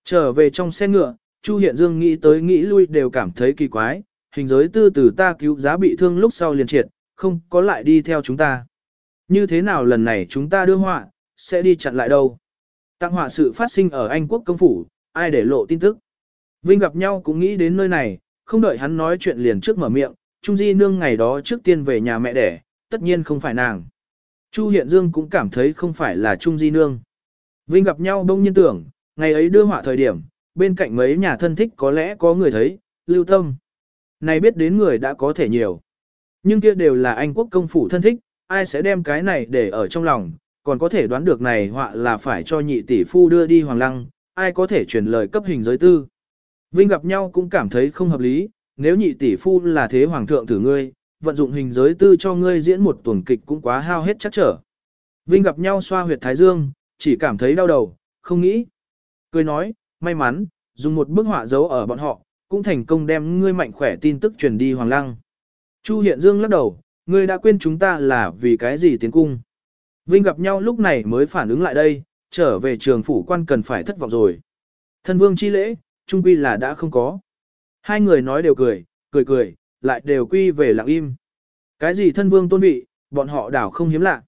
Trở về trong xe ngựa, Chu Hiện Dương nghĩ tới nghĩ lui đều cảm thấy kỳ quái, hình giới tư từ ta cứu giá bị thương lúc sau liền triệt, không có lại đi theo chúng ta. Như thế nào lần này chúng ta đưa họa, sẽ đi chặn lại đâu? Tặng họa sự phát sinh ở Anh quốc công phủ, ai để lộ tin tức. Vinh gặp nhau cũng nghĩ đến nơi này, không đợi hắn nói chuyện liền trước mở miệng, Trung Di Nương ngày đó trước tiên về nhà mẹ đẻ, tất nhiên không phải nàng. Chu Hiện Dương cũng cảm thấy không phải là Trung Di Nương. Vinh gặp nhau đông nhiên tưởng, ngày ấy đưa họa thời điểm, bên cạnh mấy nhà thân thích có lẽ có người thấy, lưu tâm. Này biết đến người đã có thể nhiều. Nhưng kia đều là Anh quốc công phủ thân thích, ai sẽ đem cái này để ở trong lòng, còn có thể đoán được này họa là phải cho nhị tỷ phu đưa đi hoàng lăng, ai có thể truyền lời cấp hình giới tư. Vinh gặp nhau cũng cảm thấy không hợp lý, nếu nhị tỷ phu là thế hoàng thượng thử ngươi, vận dụng hình giới tư cho ngươi diễn một tuần kịch cũng quá hao hết chắc trở. Vinh gặp nhau xoa huyệt thái dương, chỉ cảm thấy đau đầu, không nghĩ. Cười nói, may mắn, dùng một bức họa dấu ở bọn họ, cũng thành công đem ngươi mạnh khỏe tin tức truyền đi hoàng lăng. Chu Hiện Dương lắc đầu, ngươi đã quên chúng ta là vì cái gì tiến cung. Vinh gặp nhau lúc này mới phản ứng lại đây, trở về trường phủ quan cần phải thất vọng rồi. Thân vương chi lễ, trung quy là đã không có. Hai người nói đều cười, cười cười, lại đều quy về lặng im. Cái gì thân vương tôn vị, bọn họ đảo không hiếm lạ.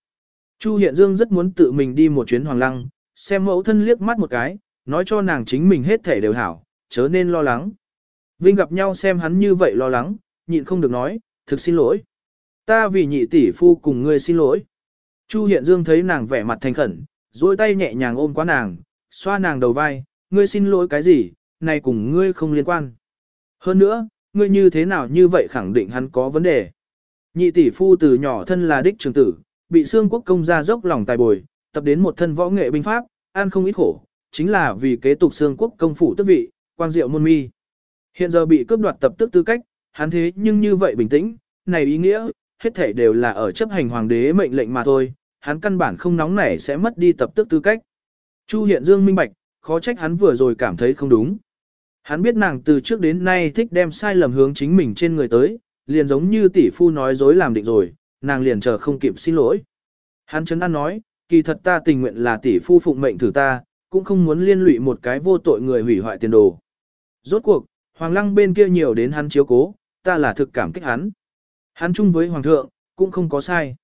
Chu Hiện Dương rất muốn tự mình đi một chuyến hoàng lăng, xem mẫu thân liếc mắt một cái, nói cho nàng chính mình hết thể đều hảo, chớ nên lo lắng. Vinh gặp nhau xem hắn như vậy lo lắng, nhịn không được nói, thực xin lỗi. Ta vì nhị tỷ phu cùng ngươi xin lỗi. Chu Hiện Dương thấy nàng vẻ mặt thành khẩn, duỗi tay nhẹ nhàng ôm qua nàng, xoa nàng đầu vai, ngươi xin lỗi cái gì, này cùng ngươi không liên quan. Hơn nữa, ngươi như thế nào như vậy khẳng định hắn có vấn đề. Nhị tỷ phu từ nhỏ thân là đích trường tử, bị xương quốc công gia dốc lòng tài bồi, tập đến một thân võ nghệ binh pháp, ăn không ít khổ, chính là vì kế tục xương quốc công phủ tước vị, quang diệu môn mi. Hiện giờ bị cướp đoạt tập tức tư cách, hắn thế nhưng như vậy bình tĩnh, này ý nghĩa, hết thể đều là ở chấp hành hoàng đế mệnh lệnh mà thôi, hắn căn bản không nóng nảy sẽ mất đi tập tức tư cách. Chu Hiện Dương minh bạch, khó trách hắn vừa rồi cảm thấy không đúng. Hắn biết nàng từ trước đến nay thích đem sai lầm hướng chính mình trên người tới, liền giống như tỷ phu nói dối làm định rồi, nàng liền chờ không kịp xin lỗi. Hắn chấn an nói, kỳ thật ta tình nguyện là tỷ phu phụng mệnh thử ta, cũng không muốn liên lụy một cái vô tội người hủy hoại tiền đồ. Rốt cuộc, Hoàng Lăng bên kia nhiều đến hắn chiếu cố, ta là thực cảm kích hắn. Hắn chung với Hoàng thượng, cũng không có sai.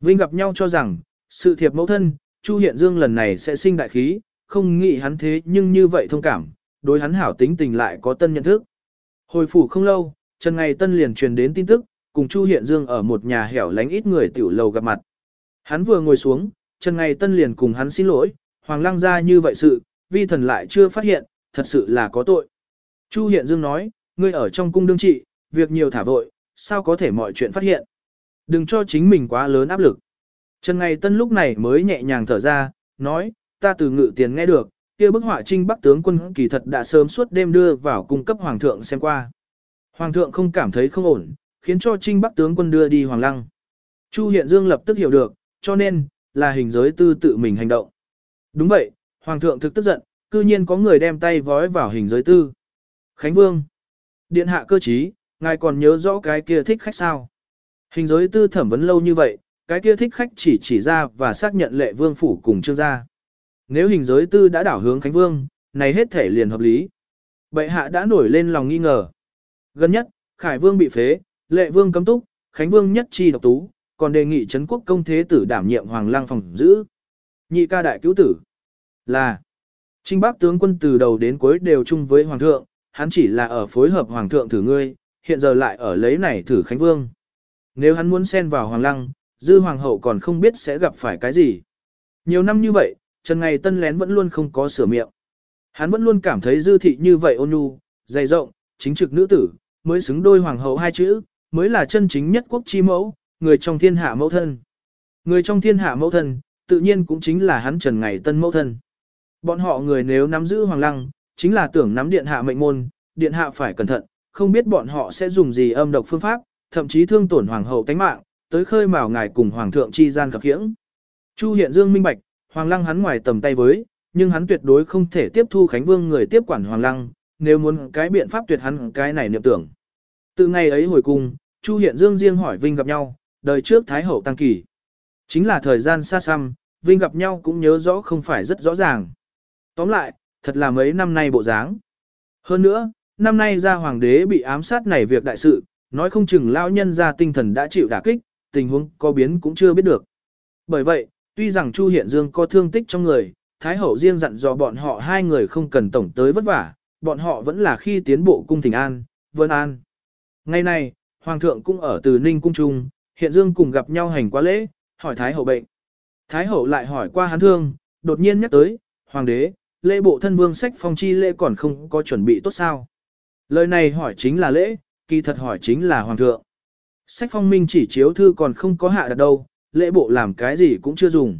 Vinh gặp nhau cho rằng, sự thiệp mẫu thân, Chu Hiện Dương lần này sẽ sinh đại khí, không nghĩ hắn thế nhưng như vậy thông cảm, đối hắn hảo tính tình lại có tân nhận thức. Hồi phủ không lâu, Trần Ngày Tân liền truyền đến tin tức, cùng Chu Hiện Dương ở một nhà hẻo lánh ít người tiểu lầu gặp mặt. Hắn vừa ngồi xuống, Trần Ngày Tân liền cùng hắn xin lỗi, Hoàng Lăng ra như vậy sự, vi thần lại chưa phát hiện, thật sự là có tội. Chu Hiện Dương nói, ngươi ở trong cung đương trị, việc nhiều thả vội, sao có thể mọi chuyện phát hiện. Đừng cho chính mình quá lớn áp lực. Trần Ngày Tân lúc này mới nhẹ nhàng thở ra, nói, ta từ ngự tiền nghe được, kia bức họa trinh bắc tướng quân kỳ thật đã sớm suốt đêm đưa vào cung cấp hoàng thượng xem qua. Hoàng thượng không cảm thấy không ổn, khiến cho trinh bắc tướng quân đưa đi hoàng lăng. Chu Hiện Dương lập tức hiểu được, cho nên, là hình giới tư tự mình hành động. Đúng vậy, hoàng thượng thực tức giận, cư nhiên có người đem tay vói vào hình giới tư. Khánh Vương, điện hạ cơ trí, ngài còn nhớ rõ cái kia thích khách sao? Hình giới tư thẩm vấn lâu như vậy, cái kia thích khách chỉ chỉ ra và xác nhận lệ vương phủ cùng trương gia. Nếu hình giới tư đã đảo hướng Khánh Vương, này hết thể liền hợp lý. Bệ hạ đã nổi lên lòng nghi ngờ. Gần nhất, Khải Vương bị phế, lệ vương cấm túc, Khánh Vương nhất chi độc tú, còn đề nghị Trấn quốc công thế tử đảm nhiệm hoàng lang phòng giữ. Nhị ca đại cứu tử là Trinh Bác tướng quân từ đầu đến cuối đều chung với hoàng thượng, hắn chỉ là ở phối hợp hoàng thượng thử ngươi, hiện giờ lại ở lấy này thử Khánh Vương. Nếu hắn muốn xen vào hoàng lăng, dư hoàng hậu còn không biết sẽ gặp phải cái gì. Nhiều năm như vậy, Trần Ngày Tân lén vẫn luôn không có sửa miệng. Hắn vẫn luôn cảm thấy dư thị như vậy ôn nhu, dày rộng, chính trực nữ tử, mới xứng đôi hoàng hậu hai chữ, mới là chân chính nhất quốc chi mẫu, người trong thiên hạ mẫu thân. Người trong thiên hạ mẫu thân, tự nhiên cũng chính là hắn Trần Ngày Tân mẫu thân. Bọn họ người nếu nắm giữ hoàng lăng, chính là tưởng nắm điện hạ mệnh môn, điện hạ phải cẩn thận, không biết bọn họ sẽ dùng gì âm độc phương pháp, thậm chí thương tổn hoàng hậu tánh mạng, tới khơi mào ngài cùng hoàng thượng chi gian gặp khiễng. Chu Hiện Dương minh bạch, Hoàng Lăng hắn ngoài tầm tay với, nhưng hắn tuyệt đối không thể tiếp thu Khánh Vương người tiếp quản Hoàng Lăng, nếu muốn cái biện pháp tuyệt hắn cái này niệm tưởng. Từ ngày ấy hồi cùng, Chu Hiện Dương riêng hỏi Vinh gặp nhau, đời trước Thái Hậu Tăng Kỳ. Chính là thời gian xa xăm, Vinh gặp nhau cũng nhớ rõ không phải rất rõ ràng. Tóm lại, thật là mấy năm nay bộ dáng. Hơn nữa, năm nay ra hoàng đế bị ám sát này việc đại sự, nói không chừng lão nhân ra tinh thần đã chịu đả kích, tình huống có biến cũng chưa biết được. Bởi vậy, tuy rằng Chu Hiện Dương có thương tích trong người, Thái Hậu riêng dặn dò bọn họ hai người không cần tổng tới vất vả, bọn họ vẫn là khi tiến bộ cung thỉnh an, vân an. Ngày nay, Hoàng thượng cũng ở từ Ninh cung trung, Hiện Dương cùng gặp nhau hành quá lễ, hỏi Thái Hậu bệnh. Thái Hậu lại hỏi qua hắn thương, đột nhiên nhắc tới, Hoàng đế, lễ bộ thân vương sách phong chi lễ còn không có chuẩn bị tốt sao. Lời này hỏi chính là lễ, kỳ thật hỏi chính là Hoàng thượng. Sách phong minh chỉ chiếu thư còn không có hạ đặt đâu, lễ bộ làm cái gì cũng chưa dùng.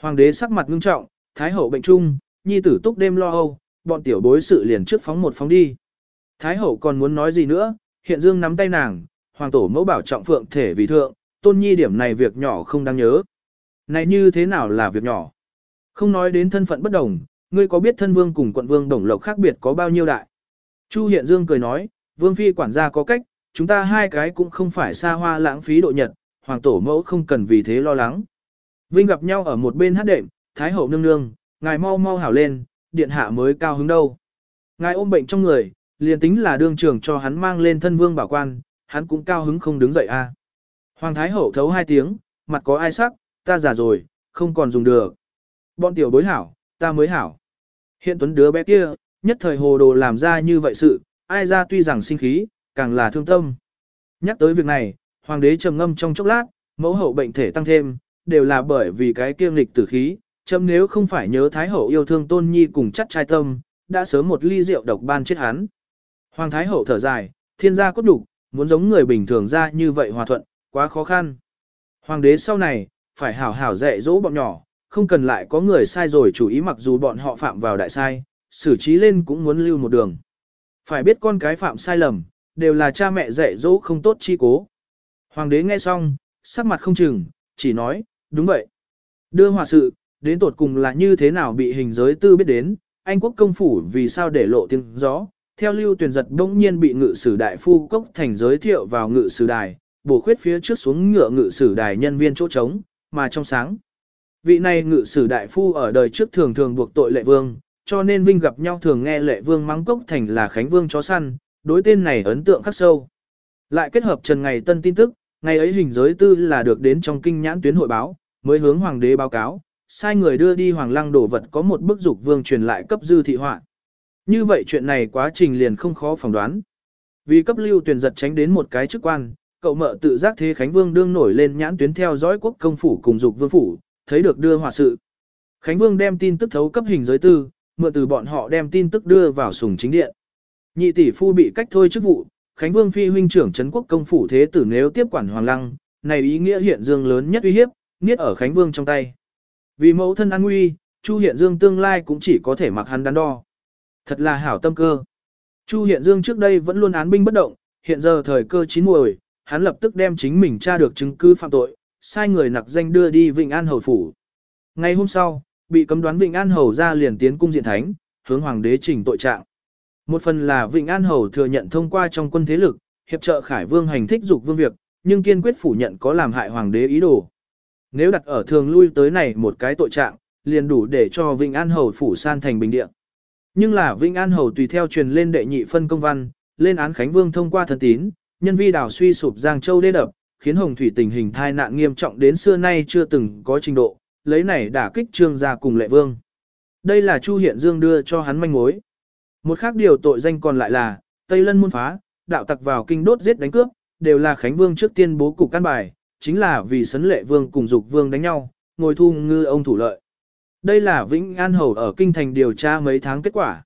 Hoàng đế sắc mặt ngưng trọng, Thái hậu bệnh trung nhi tử túc đêm lo âu, bọn tiểu bối sự liền trước phóng một phóng đi. Thái hậu còn muốn nói gì nữa, hiện dương nắm tay nàng, hoàng tổ mẫu bảo trọng phượng thể vì thượng, tôn nhi điểm này việc nhỏ không đáng nhớ. Này như thế nào là việc nhỏ? Không nói đến thân phận bất đồng, ngươi có biết thân vương cùng quận vương đồng lộc khác biệt có bao nhiêu đại? Chu hiện dương cười nói, vương phi quản gia có cách, chúng ta hai cái cũng không phải xa hoa lãng phí độ nhật, hoàng tổ mẫu không cần vì thế lo lắng. Vinh gặp nhau ở một bên hát đệm, thái hậu nương nương, ngài mau mau hảo lên, điện hạ mới cao hứng đâu. Ngài ôm bệnh trong người, liền tính là đương trưởng cho hắn mang lên thân vương bảo quan, hắn cũng cao hứng không đứng dậy a. Hoàng thái hậu thấu hai tiếng, mặt có ai sắc, ta già rồi, không còn dùng được. Bọn tiểu bối hảo, ta mới hảo. Hiện tuấn đứa bé kia, nhất thời hồ đồ làm ra như vậy sự, ai ra tuy rằng sinh khí, càng là thương tâm. Nhắc tới việc này, hoàng đế trầm ngâm trong chốc lát, mẫu hậu bệnh thể tăng thêm, đều là bởi vì cái kiêm lịch tử khí, chấm nếu không phải nhớ thái hậu yêu thương tôn nhi cùng chắc trai tâm, đã sớm một ly rượu độc ban chết hắn. Hoàng thái hậu thở dài, thiên gia cốt đủ, muốn giống người bình thường ra như vậy hòa thuận, quá khó khăn. Hoàng đế sau này, phải hảo hảo dạy dỗ bọn nhỏ, không cần lại có người sai rồi chủ ý mặc dù bọn họ phạm vào đại sai, xử trí lên cũng muốn lưu một đường. Phải biết con cái phạm sai lầm, đều là cha mẹ dạy dỗ không tốt chi cố. Hoàng đế nghe xong, sắc mặt không chừng, chỉ nói, đúng vậy. Đưa hòa sự, đến tột cùng là như thế nào bị hình giới tư biết đến, Anh quốc công phủ vì sao để lộ tiếng gió. Theo lưu tuyển giật bỗng nhiên bị ngự sử đại phu cốc thành giới thiệu vào ngự sử đài, bổ khuyết phía trước xuống ngựa ngự sử đài nhân viên chỗ trống, mà trong sáng. Vị này ngự sử đại phu ở đời trước thường thường buộc tội lệ vương, cho nên Vinh gặp nhau thường nghe lệ vương mắng cốc thành là Khánh Vương chó săn, đối tên này ấn tượng khắc sâu. Lại kết hợp trần ngày tân tin tức, ngày ấy hình giới tư là được đến trong kinh nhãn tuyến hội báo, mới hướng hoàng đế báo cáo, sai người đưa đi hoàng lăng đổ vật có một bức dục vương truyền lại cấp dư thị họa. Như vậy chuyện này quá trình liền không khó phỏng đoán. Vì cấp lưu tuyển giật tránh đến một cái chức quan, cậu mợ tự giác thế Khánh Vương đương nổi lên nhãn tuyến theo dõi quốc công phủ cùng dục vương phủ, thấy được đưa hỏa sự. Khánh Vương đem tin tức thấu cấp hình giới tư, mượn từ bọn họ đem tin tức đưa vào sùng chính điện. Nhị tỷ phu bị cách thôi chức vụ, Khánh Vương phi huynh trưởng trấn quốc công phủ thế tử nếu tiếp quản hoàng lăng, này ý nghĩa hiện dương lớn nhất uy hiếp, niết ở Khánh Vương trong tay. Vì mẫu thân an nguy, Chu Hiện Dương tương lai cũng chỉ có thể mặc hắn đắn đo. Thật là hảo tâm cơ. Chu Hiện Dương trước đây vẫn luôn án binh bất động, hiện giờ thời cơ chín muồi, hắn lập tức đem chính mình tra được chứng cứ phạm tội, sai người nặc danh đưa đi Vịnh An Hầu Phủ. Ngày hôm sau, bị cấm đoán Vịnh An Hầu ra liền tiến cung diện thánh, hướng hoàng đế trình tội trạng. Một phần là Vịnh An Hầu thừa nhận thông qua trong quân thế lực, hiệp trợ Khải Vương hành thích dục vương việc, nhưng kiên quyết phủ nhận có làm hại hoàng đế ý đồ. Nếu đặt ở thường lui tới này một cái tội trạng, liền đủ để cho Vịnh An Hầu phủ san thành bình địa. Nhưng là Vịnh An Hầu tùy theo truyền lên đệ nhị phân công văn, lên án Khánh Vương thông qua thần tín, nhân vi đảo suy sụp Giang Châu đê đập, khiến Hồng Thủy tình hình thai nạn nghiêm trọng đến xưa nay chưa từng có trình độ, lấy này đả kích trương gia cùng lệ vương. Đây là Chu Hiện Dương đưa cho hắn manh mối. Một khác điều tội danh còn lại là, Tây Lân môn phá, đạo tặc vào kinh đốt giết đánh cướp, đều là Khánh Vương trước tiên bố cục căn bài, chính là vì sấn lệ vương cùng dục vương đánh nhau, ngồi thu ngư ông thủ lợi. Đây là Vĩnh An Hầu ở kinh thành điều tra mấy tháng kết quả.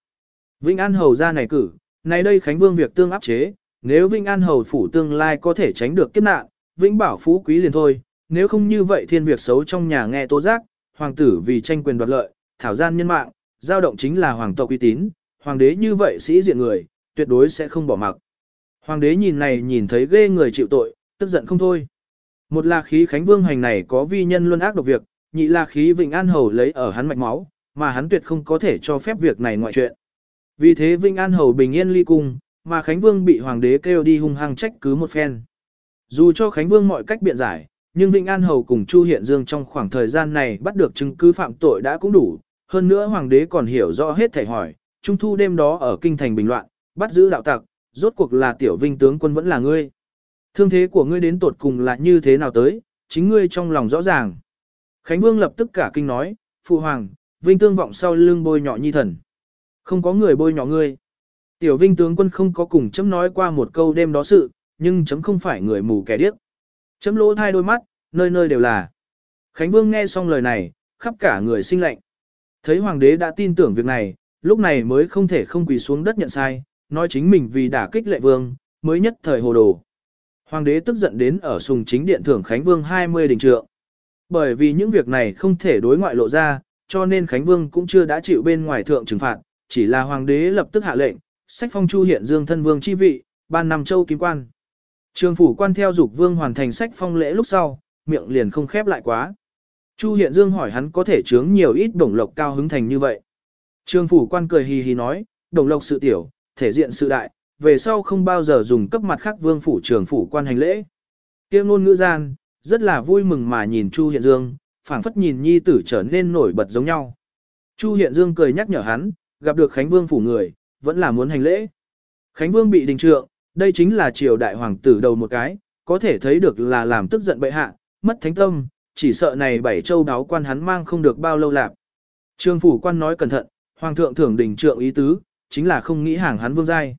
Vĩnh An Hầu ra này cử, này đây Khánh Vương việc tương áp chế, nếu Vĩnh An Hầu phủ tương lai có thể tránh được kiếp nạn, Vĩnh Bảo phú quý liền thôi, nếu không như vậy thiên việc xấu trong nhà nghe tố giác, hoàng tử vì tranh quyền đoạt lợi, thảo gian nhân mạng, giao động chính là hoàng tộc uy tín, hoàng đế như vậy sĩ diện người, tuyệt đối sẽ không bỏ mặc. Hoàng đế nhìn này nhìn thấy ghê người chịu tội, tức giận không thôi. Một là khí Khánh Vương hành này có vi nhân luân ác độc việc, nhị là khí Vịnh An Hầu lấy ở hắn mạch máu, mà hắn tuyệt không có thể cho phép việc này ngoại chuyện. Vì thế Vịnh An Hầu bình yên ly cung, mà Khánh Vương bị hoàng đế kêu đi hung hăng trách cứ một phen. Dù cho Khánh Vương mọi cách biện giải, nhưng Vĩnh An Hầu cùng Chu Hiện Dương trong khoảng thời gian này bắt được chứng cứ phạm tội đã cũng đủ, hơn nữa hoàng đế còn hiểu rõ hết thảy hỏi, trung thu đêm đó ở kinh thành bình loạn, bắt giữ đạo tặc, rốt cuộc là tiểu vinh tướng quân vẫn là ngươi. Thương thế của ngươi đến tột cùng là như thế nào tới, chính ngươi trong lòng rõ ràng. Khánh Vương lập tức cả kinh nói, Phụ Hoàng, Vinh tương vọng sau lưng bôi nhọ nhi thần. Không có người bôi nhọ ngươi. Tiểu Vinh tướng quân không có cùng chấm nói qua một câu đêm đó sự, nhưng chấm không phải người mù kẻ điếc. Chấm lỗ thai đôi mắt, nơi nơi đều là. Khánh Vương nghe xong lời này, khắp cả người sinh lệnh. Thấy Hoàng đế đã tin tưởng việc này, lúc này mới không thể không quỳ xuống đất nhận sai, nói chính mình vì đả kích lệ vương, mới nhất thời hồ đồ. Hoàng đế tức giận đến ở sùng chính điện thưởng Khánh Vương 20 đình trượng. Bởi vì những việc này không thể đối ngoại lộ ra, cho nên Khánh Vương cũng chưa đã chịu bên ngoài thượng trừng phạt, chỉ là hoàng đế lập tức hạ lệnh, sách phong chu hiện dương thân vương chi vị, ban năm châu kim quan. Trường phủ quan theo dục vương hoàn thành sách phong lễ lúc sau, miệng liền không khép lại quá. Chu hiện dương hỏi hắn có thể chướng nhiều ít đồng lộc cao hứng thành như vậy. Trường phủ quan cười hì hì nói, đồng lộc sự tiểu, thể diện sự đại, về sau không bao giờ dùng cấp mặt khác vương phủ trường phủ quan hành lễ. Tiêu ngôn ngữ gian, rất là vui mừng mà nhìn Chu Hiện Dương, phảng phất nhìn nhi tử trở nên nổi bật giống nhau. Chu Hiện Dương cười nhắc nhở hắn, gặp được Khánh Vương phủ người, vẫn là muốn hành lễ. Khánh Vương bị đình trượng, đây chính là triều đại hoàng tử đầu một cái, có thể thấy được là làm tức giận bệ hạ, mất thánh tâm, chỉ sợ này bảy châu đáo quan hắn mang không được bao lâu lạc. Trương phủ quan nói cẩn thận, hoàng thượng thưởng đình trượng ý tứ, chính là không nghĩ hàng hắn vương giai.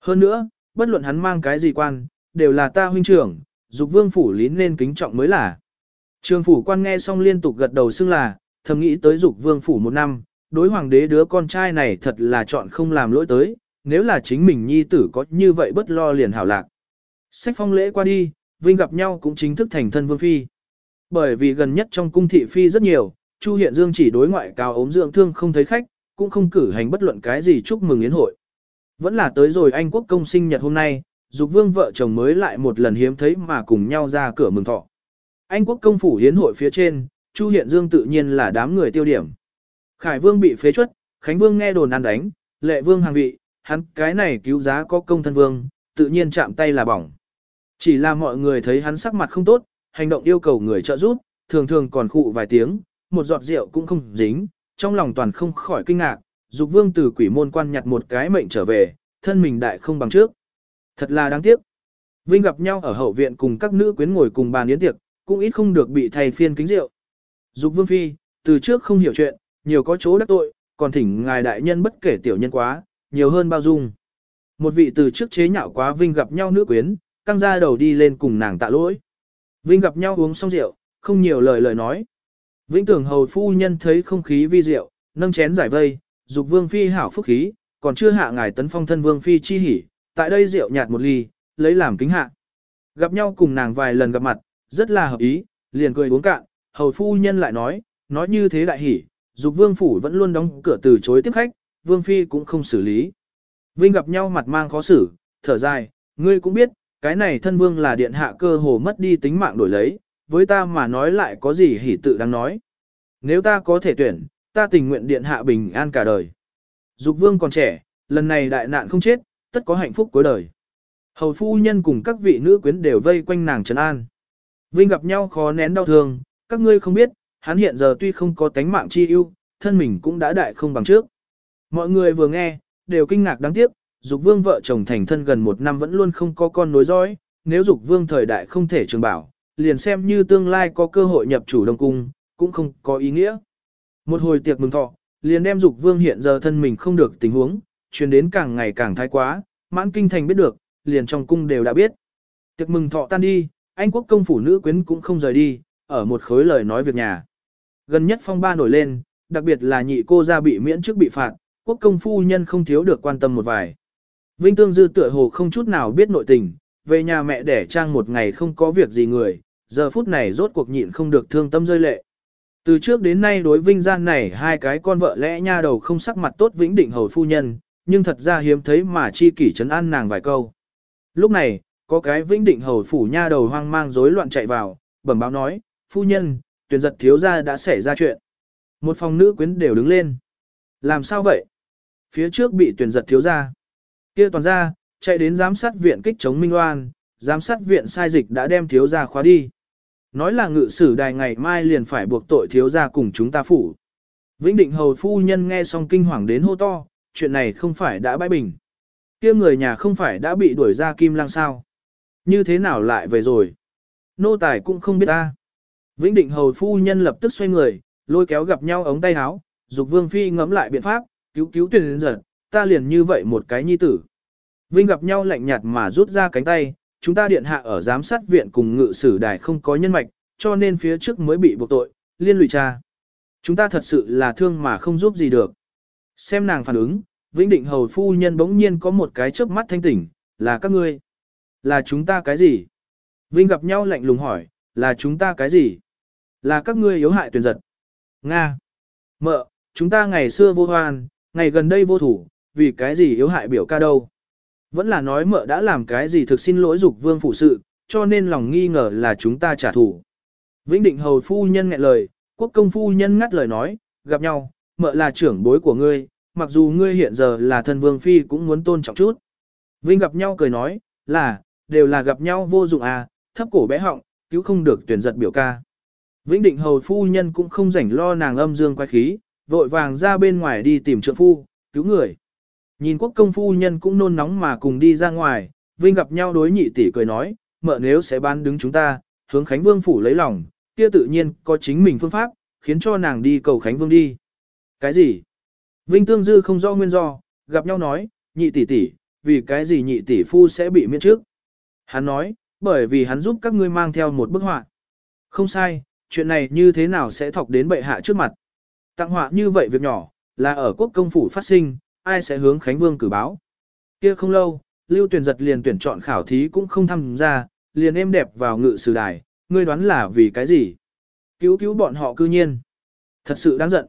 Hơn nữa, bất luận hắn mang cái gì quan, đều là ta huynh trưởng, dục vương phủ lín nên kính trọng mới là. trương phủ quan nghe xong liên tục gật đầu xưng là, thầm nghĩ tới dục vương phủ một năm, đối hoàng đế đứa con trai này thật là chọn không làm lỗi tới, nếu là chính mình nhi tử có như vậy bất lo liền hảo lạc. Sách phong lễ qua đi, Vinh gặp nhau cũng chính thức thành thân vương phi. Bởi vì gần nhất trong cung thị phi rất nhiều, Chu Hiện Dương chỉ đối ngoại cao ốm dưỡng thương không thấy khách, cũng không cử hành bất luận cái gì chúc mừng yến hội. Vẫn là tới rồi Anh quốc công sinh nhật hôm nay, Dục Vương vợ chồng mới lại một lần hiếm thấy mà cùng nhau ra cửa mừng thọ. Anh quốc công phủ hiến hội phía trên, Chu Hiện Dương tự nhiên là đám người tiêu điểm. Khải Vương bị phế chuất, Khánh Vương nghe đồn ăn đánh, Lệ Vương hàng vị, hắn cái này cứu giá có công thân vương, tự nhiên chạm tay là bỏng. Chỉ là mọi người thấy hắn sắc mặt không tốt, hành động yêu cầu người trợ giúp, thường thường còn khụ vài tiếng, một giọt rượu cũng không dính, trong lòng toàn không khỏi kinh ngạc, Dục Vương từ quỷ môn quan nhặt một cái mệnh trở về, thân mình đại không bằng trước. Thật là đáng tiếc. Vinh gặp nhau ở hậu viện cùng các nữ quyến ngồi cùng bàn yến tiệc, cũng ít không được bị thầy phiên kính rượu. Dục Vương Phi, từ trước không hiểu chuyện, nhiều có chỗ đắc tội, còn thỉnh ngài đại nhân bất kể tiểu nhân quá, nhiều hơn bao dung. Một vị từ trước chế nhạo quá Vinh gặp nhau nữ quyến, căng ra đầu đi lên cùng nàng tạ lỗi. Vinh gặp nhau uống xong rượu, không nhiều lời lời nói. Vĩnh tưởng hầu phu nhân thấy không khí vi rượu, nâng chén giải vây, dục vương phi hảo phúc khí, còn chưa hạ ngài tấn phong thân vương phi chi hỉ, tại đây rượu nhạt một ly, lấy làm kính hạ. Gặp nhau cùng nàng vài lần gặp mặt, rất là hợp ý, liền cười uống cạn, hầu phu nhân lại nói, nói như thế đại hỉ, dục vương phủ vẫn luôn đóng cửa từ chối tiếp khách, vương phi cũng không xử lý. Vinh gặp nhau mặt mang khó xử, thở dài, ngươi cũng biết, cái này thân vương là điện hạ cơ hồ mất đi tính mạng đổi lấy, với ta mà nói lại có gì hỉ tự đang nói. Nếu ta có thể tuyển, ta tình nguyện điện hạ bình an cả đời. Dục vương còn trẻ, lần này đại nạn không chết, tất có hạnh phúc cuối đời. Hầu phu nhân cùng các vị nữ quyến đều vây quanh nàng trấn an. Vinh gặp nhau khó nén đau thương, các ngươi không biết, hắn hiện giờ tuy không có tánh mạng chi ưu, thân mình cũng đã đại không bằng trước. Mọi người vừa nghe, đều kinh ngạc đáng tiếc, dục vương vợ chồng thành thân gần một năm vẫn luôn không có con nối dõi, nếu dục vương thời đại không thể trường bảo, liền xem như tương lai có cơ hội nhập chủ đông cung, cũng không có ý nghĩa. Một hồi tiệc mừng thọ, liền đem dục vương hiện giờ thân mình không được tình huống, truyền đến càng ngày càng thái quá, mãn kinh thành biết được, liền trong cung đều đã biết. Tiệc mừng thọ tan đi, anh quốc công phủ nữ quyến cũng không rời đi, ở một khối lời nói việc nhà. Gần nhất phong ba nổi lên, đặc biệt là nhị cô gia bị miễn trước bị phạt, quốc công phu nhân không thiếu được quan tâm một vài. Vinh Tương Dư tựa hồ không chút nào biết nội tình, về nhà mẹ đẻ trang một ngày không có việc gì người, giờ phút này rốt cuộc nhịn không được thương tâm rơi lệ. Từ trước đến nay đối vinh gian này hai cái con vợ lẽ nha đầu không sắc mặt tốt vĩnh định hầu phu nhân, nhưng thật ra hiếm thấy mà chi kỷ trấn an nàng vài câu. Lúc này, có cái vĩnh định hầu phủ nha đầu hoang mang rối loạn chạy vào, bẩm báo nói, phu nhân, tuyển giật thiếu gia đã xảy ra chuyện. Một phòng nữ quyến đều đứng lên. Làm sao vậy? Phía trước bị tuyển giật thiếu gia. kia toàn ra, chạy đến giám sát viện kích chống Minh Loan, giám sát viện sai dịch đã đem thiếu gia khóa đi. Nói là ngự sử đài ngày mai liền phải buộc tội thiếu gia cùng chúng ta phủ. Vĩnh định hầu phu nhân nghe xong kinh hoàng đến hô to, chuyện này không phải đã bãi bình. kia người nhà không phải đã bị đuổi ra kim lang sao. Như thế nào lại về rồi? Nô tài cũng không biết ta. Vĩnh định hầu phu nhân lập tức xoay người, lôi kéo gặp nhau ống tay áo, dục vương phi ngẫm lại biện pháp, cứu cứu tuyển đến giật, ta liền như vậy một cái nhi tử. Vinh gặp nhau lạnh nhạt mà rút ra cánh tay, chúng ta điện hạ ở giám sát viện cùng ngự sử đài không có nhân mạch, cho nên phía trước mới bị buộc tội, liên lụy cha. Chúng ta thật sự là thương mà không giúp gì được. Xem nàng phản ứng, Vĩnh Định Hầu Phu Nhân bỗng nhiên có một cái chớp mắt thanh tỉnh, là các ngươi. Là chúng ta cái gì? Vinh gặp nhau lạnh lùng hỏi, là chúng ta cái gì? Là các ngươi yếu hại tuyển giật. Nga. Mợ, chúng ta ngày xưa vô hoan, ngày gần đây vô thủ, vì cái gì yếu hại biểu ca đâu? Vẫn là nói mợ đã làm cái gì thực xin lỗi dục vương phụ sự, cho nên lòng nghi ngờ là chúng ta trả thù. Vĩnh định hầu phu nhân nghẹn lời, quốc công phu nhân ngắt lời nói, gặp nhau, mợ là trưởng bối của ngươi, mặc dù ngươi hiện giờ là thân vương phi cũng muốn tôn trọng chút. Vinh gặp nhau cười nói, là, đều là gặp nhau vô dụng à, thấp cổ bé họng, cứu không được tuyển giật biểu ca. Vĩnh định hầu phu nhân cũng không rảnh lo nàng âm dương quay khí, vội vàng ra bên ngoài đi tìm trượng phu, cứu người. Nhìn quốc công phu nhân cũng nôn nóng mà cùng đi ra ngoài, Vinh gặp nhau đối nhị tỷ cười nói, mợ nếu sẽ bán đứng chúng ta, hướng Khánh Vương phủ lấy lòng, kia tự nhiên có chính mình phương pháp, khiến cho nàng đi cầu Khánh Vương đi. Cái gì? Vinh Tương Dư không rõ nguyên do, gặp nhau nói, nhị tỷ tỷ, vì cái gì nhị tỷ phu sẽ bị miễn trước? Hắn nói, bởi vì hắn giúp các ngươi mang theo một bức họa. Không sai, chuyện này như thế nào sẽ thọc đến bệ hạ trước mặt? Tặng họa như vậy việc nhỏ, là ở quốc công phủ phát sinh, ai sẽ hướng Khánh Vương cử báo. Kia không lâu, Lưu Tuyển giật liền tuyển chọn khảo thí cũng không tham gia, liền êm đẹp vào ngự sử đài, ngươi đoán là vì cái gì? Cứu cứu bọn họ cư nhiên. Thật sự đáng giận.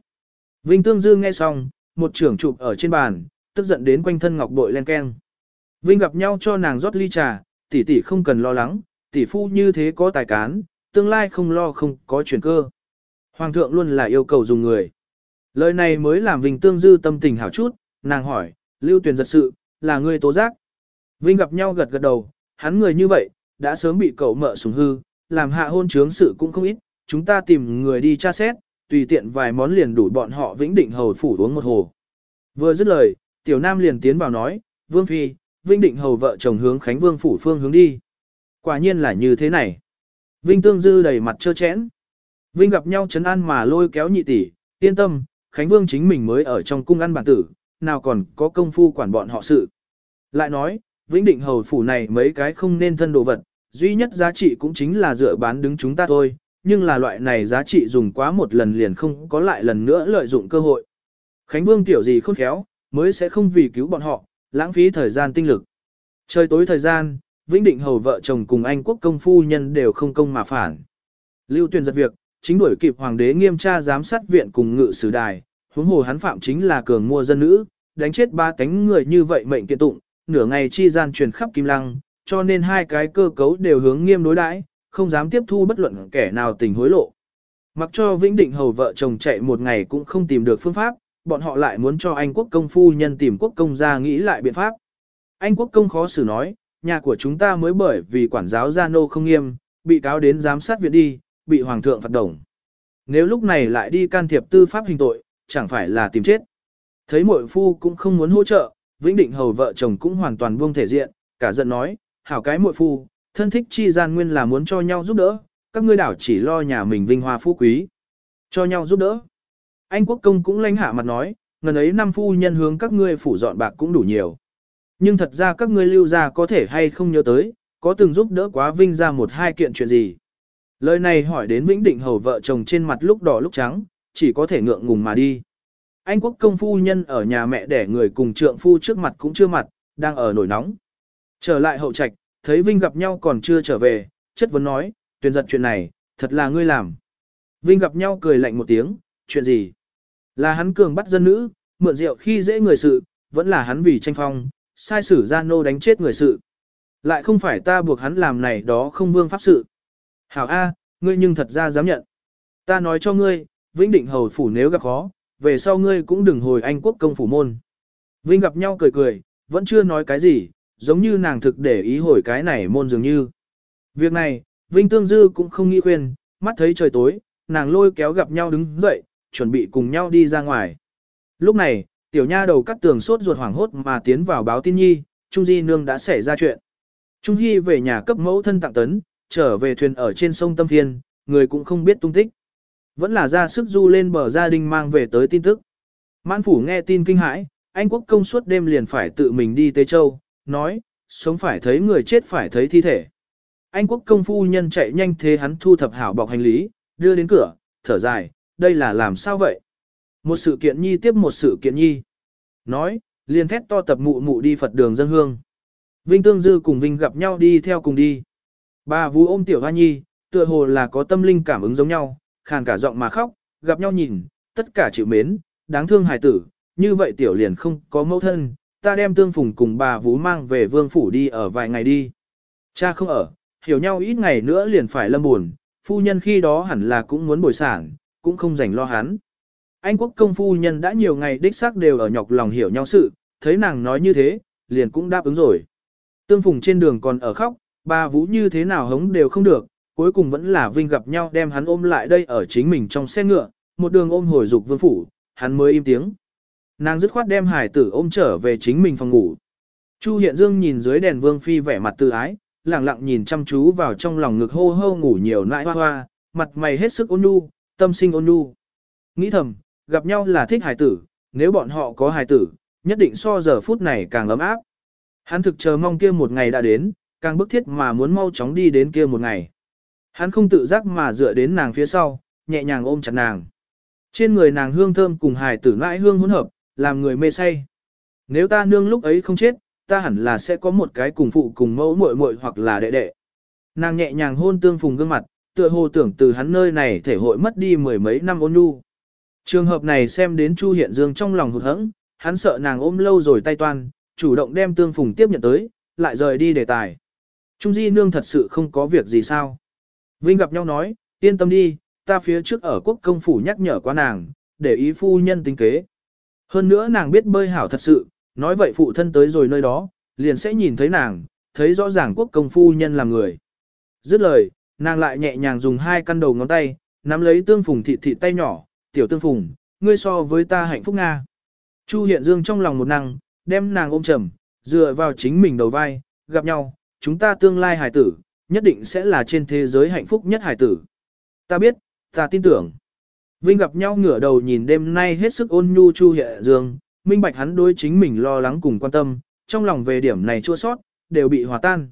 Vinh Tương Dư nghe xong, một trưởng chụp ở trên bàn, tức giận đến quanh thân ngọc bội len keng. Vinh gặp nhau cho nàng rót ly trà, tỷ tỷ không cần lo lắng, tỷ phu như thế có tài cán, tương lai không lo không có chuyển cơ. Hoàng thượng luôn là yêu cầu dùng người. Lời này mới làm Vinh Tương Dư tâm tình hảo chút, nàng hỏi, lưu tuyền giật sự, là ngươi tố giác. Vinh gặp nhau gật gật đầu, hắn người như vậy, đã sớm bị cậu mợ sủng hư, làm hạ hôn trướng sự cũng không ít, chúng ta tìm người đi tra xét, tùy tiện vài món liền đủ bọn họ vĩnh định hầu phủ uống một hồ. Vừa dứt lời, tiểu nam liền tiến vào nói, vương phi, vĩnh định hầu vợ chồng hướng khánh vương phủ phương hướng đi. Quả nhiên là như thế này. Vinh tương dư đầy mặt trơ chẽn. Vinh gặp nhau chấn an mà lôi kéo nhị tỷ, yên tâm, khánh vương chính mình mới ở trong cung ăn bản tử, nào còn có công phu quản bọn họ sự. Lại nói, vĩnh định hầu phủ này mấy cái không nên thân đồ vật, duy nhất giá trị cũng chính là dựa bán đứng chúng ta thôi, nhưng là loại này giá trị dùng quá một lần liền không có lại lần nữa lợi dụng cơ hội. Khánh Vương tiểu gì khôn khéo, mới sẽ không vì cứu bọn họ, lãng phí thời gian tinh lực. Trời tối thời gian, Vĩnh Định Hầu vợ chồng cùng Anh quốc công phu nhân đều không công mà phản. Lưu Tuyền giật việc, chính đuổi kịp hoàng đế nghiêm tra giám sát viện cùng ngự sử đài, huống hồ hắn phạm chính là cường mua dân nữ, đánh chết ba cánh người như vậy mệnh kiện tụng, nửa ngày chi gian truyền khắp Kim Lăng, cho nên hai cái cơ cấu đều hướng nghiêm đối đãi, không dám tiếp thu bất luận kẻ nào tình hối lộ. Mặc cho Vĩnh Định Hầu vợ chồng chạy một ngày cũng không tìm được phương pháp, bọn họ lại muốn cho Anh quốc công phu nhân tìm quốc công ra nghĩ lại biện pháp. Anh quốc công khó xử nói, nhà của chúng ta mới bởi vì quản giáo gia nô không nghiêm, bị cáo đến giám sát viện đi, bị hoàng thượng phạt đồng. Nếu lúc này lại đi can thiệp tư pháp hình tội, chẳng phải là tìm chết. Thấy muội phu cũng không muốn hỗ trợ, Vĩnh Định Hầu vợ chồng cũng hoàn toàn buông thể diện, cả giận nói, hảo cái muội phu, thân thích chi gian nguyên là muốn cho nhau giúp đỡ, các ngươi đảo chỉ lo nhà mình vinh hoa phú quý. Cho nhau giúp đỡ. Anh quốc công cũng lãnh hạ mặt nói, ngần ấy năm phu nhân hướng các ngươi phủ dọn bạc cũng đủ nhiều. Nhưng thật ra các ngươi lưu ra có thể hay không nhớ tới, có từng giúp đỡ quá vinh ra một hai kiện chuyện gì. Lời này hỏi đến Vĩnh Định Hầu vợ chồng trên mặt lúc đỏ lúc trắng, chỉ có thể ngượng ngùng mà đi. Anh quốc công phu nhân ở nhà mẹ đẻ người cùng trượng phu trước mặt cũng chưa mặt, đang ở nổi nóng. Trở lại hậu trạch, thấy Vinh gặp nhau còn chưa trở về, chất vấn nói, tuyển giật chuyện này, thật là ngươi làm. Vinh gặp nhau cười lạnh một tiếng, chuyện gì? Là hắn cường bắt dân nữ, mượn rượu khi dễ người sự, vẫn là hắn vì tranh phong, sai sử gian nô đánh chết người sự. Lại không phải ta buộc hắn làm này đó không vương pháp sự. Hảo A, ngươi nhưng thật ra dám nhận. Ta nói cho ngươi, Vĩnh Định Hầu Phủ nếu gặp khó, về sau ngươi cũng đừng hồi Anh quốc công phủ môn. Vinh gặp nhau cười cười, vẫn chưa nói cái gì, giống như nàng thực để ý hồi cái này môn dường như. Việc này, Vinh Tương Dư cũng không nghĩ khuyên, mắt thấy trời tối, nàng lôi kéo gặp nhau đứng dậy, chuẩn bị cùng nhau đi ra ngoài. Lúc này, tiểu nha đầu cắt tường sốt ruột hoảng hốt mà tiến vào báo tin nhi, Trung Di Nương đã xảy ra chuyện. Trung Hy về nhà cấp mẫu thân tặng tấn, trở về thuyền ở trên sông Tâm Thiên người cũng không biết tung tích. Vẫn là ra sức du lên bờ gia đình mang về tới tin tức. Mãn phủ nghe tin kinh hãi, anh quốc công suốt đêm liền phải tự mình đi Tế Châu, nói, sống phải thấy người chết phải thấy thi thể. Anh quốc công phu nhân chạy nhanh thế hắn thu thập hảo bọc hành lý, đưa đến cửa, thở dài, đây là làm sao vậy? Một sự kiện nhi tiếp một sự kiện nhi. Nói, liền thét to tập mụ mụ đi Phật đường dân hương. Vinh Tương Dư cùng Vinh gặp nhau đi theo cùng đi. Bà vú ôm tiểu hoa nhi, tựa hồ là có tâm linh cảm ứng giống nhau, khàn cả giọng mà khóc, gặp nhau nhìn, tất cả chịu mến, đáng thương hài tử, như vậy tiểu liền không có mẫu thân, ta đem tương phùng cùng bà vú mang về vương phủ đi ở vài ngày đi. Cha không ở, hiểu nhau ít ngày nữa liền phải lâm buồn, phu nhân khi đó hẳn là cũng muốn bồi sản, cũng không rảnh lo hắn. Anh quốc công phu nhân đã nhiều ngày đích xác đều ở nhọc lòng hiểu nhau sự, thấy nàng nói như thế, liền cũng đáp ứng rồi. Tương phùng trên đường còn ở khóc, bà vũ như thế nào hống đều không được, cuối cùng vẫn là Vinh gặp nhau đem hắn ôm lại đây ở chính mình trong xe ngựa, một đường ôm hồi dục vương phủ, hắn mới im tiếng. Nàng dứt khoát đem hải tử ôm trở về chính mình phòng ngủ. Chu Hiện Dương nhìn dưới đèn vương phi vẻ mặt tự ái, lặng lặng nhìn chăm chú vào trong lòng ngực hô hô ngủ nhiều nãi hoa hoa, mặt mày hết sức ôn nhu, tâm sinh ôn nhu. Nghĩ thầm, gặp nhau là thích hải tử, nếu bọn họ có hải tử, nhất định so giờ phút này càng ấm áp. Hắn thực chờ mong kia một ngày đã đến, càng bức thiết mà muốn mau chóng đi đến kia một ngày. Hắn không tự giác mà dựa đến nàng phía sau, nhẹ nhàng ôm chặt nàng. Trên người nàng hương thơm cùng hài tử nãi hương hỗn hợp, làm người mê say. Nếu ta nương lúc ấy không chết, ta hẳn là sẽ có một cái cùng phụ cùng mẫu muội muội hoặc là đệ đệ. Nàng nhẹ nhàng hôn tương phùng gương mặt, tựa hồ tưởng từ hắn nơi này thể hội mất đi mười mấy năm ôn nhu. Trường hợp này xem đến Chu Hiện Dương trong lòng hụt hẫng, hắn sợ nàng ôm lâu rồi tay toan, chủ động đem tương phùng tiếp nhận tới, lại rời đi đề tài. Trung Di Nương thật sự không có việc gì sao. Vinh gặp nhau nói, yên tâm đi, ta phía trước ở quốc công phủ nhắc nhở qua nàng, để ý phu nhân tính kế. Hơn nữa nàng biết bơi hảo thật sự, nói vậy phụ thân tới rồi nơi đó, liền sẽ nhìn thấy nàng, thấy rõ ràng quốc công phu nhân là người. Dứt lời, nàng lại nhẹ nhàng dùng hai căn đầu ngón tay, nắm lấy tương phùng thịt thịt tay nhỏ, tiểu tương phùng, ngươi so với ta hạnh phúc Nga. Chu hiện dương trong lòng một năng, đem nàng ôm chầm, dựa vào chính mình đầu vai, gặp nhau, chúng ta tương lai hài tử, nhất định sẽ là trên thế giới hạnh phúc nhất hài tử. Ta biết, ta tin tưởng. Vinh gặp nhau ngửa đầu nhìn đêm nay hết sức ôn nhu Chu Hiện Dương, minh bạch hắn đối chính mình lo lắng cùng quan tâm, trong lòng về điểm này chua sót, đều bị hòa tan.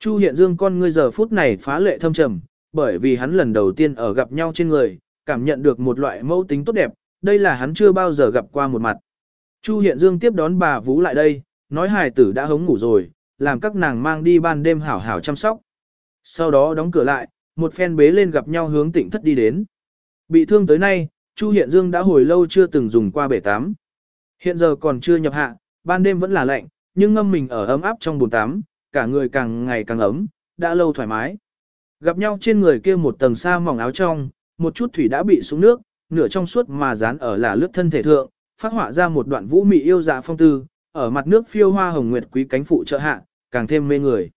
Chu Hiện Dương con ngươi giờ phút này phá lệ thâm trầm, bởi vì hắn lần đầu tiên ở gặp nhau trên người, cảm nhận được một loại mẫu tính tốt đẹp, đây là hắn chưa bao giờ gặp qua một mặt. Chu Hiện Dương tiếp đón bà Vũ lại đây, nói hài tử đã hống ngủ rồi, làm các nàng mang đi ban đêm hảo hảo chăm sóc. Sau đó đóng cửa lại, một phen bế lên gặp nhau hướng tỉnh thất đi đến. Bị thương tới nay, Chu Hiện Dương đã hồi lâu chưa từng dùng qua bể tắm. Hiện giờ còn chưa nhập hạ, ban đêm vẫn là lạnh, nhưng ngâm mình ở ấm áp trong bồn tắm, cả người càng ngày càng ấm, đã lâu thoải mái. Gặp nhau trên người kia một tầng sa mỏng áo trong, một chút thủy đã bị xuống nước, nửa trong suốt mà dán ở là lướt thân thể thượng, phát họa ra một đoạn vũ mị yêu dạ phong tư, ở mặt nước phiêu hoa hồng nguyệt quý cánh phụ trợ hạ, càng thêm mê người.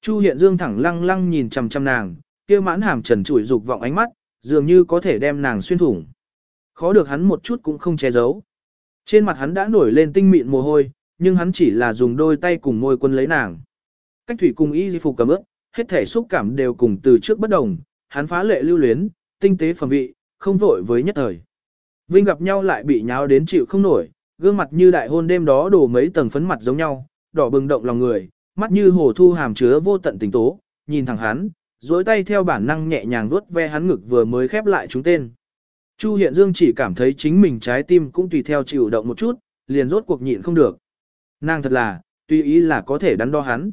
Chu Hiện Dương thẳng lăng lăng nhìn chằm chằm nàng, kia mãn hàm trần trụi dục vọng ánh mắt, dường như có thể đem nàng xuyên thủng. Khó được hắn một chút cũng không che giấu. Trên mặt hắn đã nổi lên tinh mịn mồ hôi, nhưng hắn chỉ là dùng đôi tay cùng môi quân lấy nàng. Cách thủy cùng y di phục cầm ước, hết thể xúc cảm đều cùng từ trước bất đồng, hắn phá lệ lưu luyến, tinh tế phẩm vị, không vội với nhất thời. Vinh gặp nhau lại bị nháo đến chịu không nổi, gương mặt như đại hôn đêm đó đổ mấy tầng phấn mặt giống nhau, đỏ bừng động lòng người, mắt như hồ thu hàm chứa vô tận tình tố, nhìn thẳng hắn, dối tay theo bản năng nhẹ nhàng vuốt ve hắn ngực vừa mới khép lại chúng tên. Chu Hiện Dương chỉ cảm thấy chính mình trái tim cũng tùy theo chịu động một chút, liền rốt cuộc nhịn không được. Nàng thật là, tùy ý là có thể đắn đo hắn.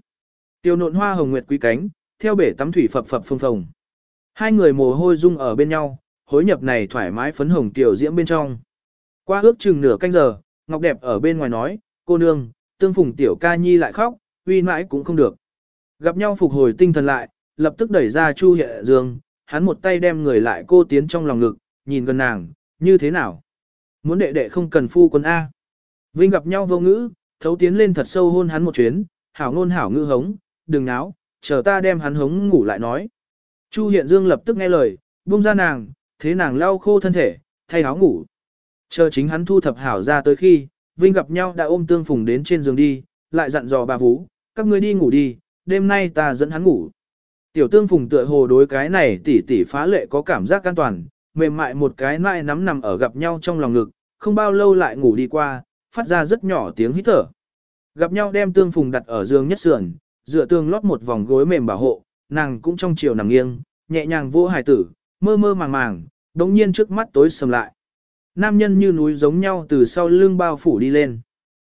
Tiêu nộn hoa hồng nguyệt quý cánh, theo bể tắm thủy phập phập phồng phồng. Hai người mồ hôi rung ở bên nhau, hối nhập này thoải mái phấn hồng tiểu diễm bên trong. Qua ước chừng nửa canh giờ, Ngọc Đẹp ở bên ngoài nói, cô nương, tương phùng tiểu ca nhi lại khóc, uy mãi cũng không được. Gặp nhau phục hồi tinh thần lại, lập tức đẩy ra Chu Hiện Dương, hắn một tay đem người lại cô tiến trong lòng ngực, nhìn gần nàng, như thế nào? Muốn đệ đệ không cần phu quân A. Vinh gặp nhau vô ngữ, thấu tiến lên thật sâu hôn hắn một chuyến, hảo ngôn hảo ngữ hống, đừng náo, chờ ta đem hắn hống ngủ lại nói. Chu Hiện Dương lập tức nghe lời, buông ra nàng, thế nàng lau khô thân thể, thay áo ngủ. Chờ chính hắn thu thập hảo ra tới khi, Vinh gặp nhau đã ôm tương phùng đến trên giường đi, lại dặn dò bà Vũ, các ngươi đi ngủ đi, đêm nay ta dẫn hắn ngủ. Tiểu tương phùng tựa hồ đối cái này tỉ tỉ phá lệ có cảm giác an toàn, mềm mại một cái nại nắm nằm ở gặp nhau trong lòng ngực, không bao lâu lại ngủ đi qua, phát ra rất nhỏ tiếng hít thở. Gặp nhau đem tương phùng đặt ở giường nhất sườn, dựa tương lót một vòng gối mềm bảo hộ, nàng cũng trong chiều nằm nghiêng, nhẹ nhàng vô hài tử, mơ mơ màng màng, đống nhiên trước mắt tối sầm lại. Nam nhân như núi giống nhau từ sau lưng bao phủ đi lên.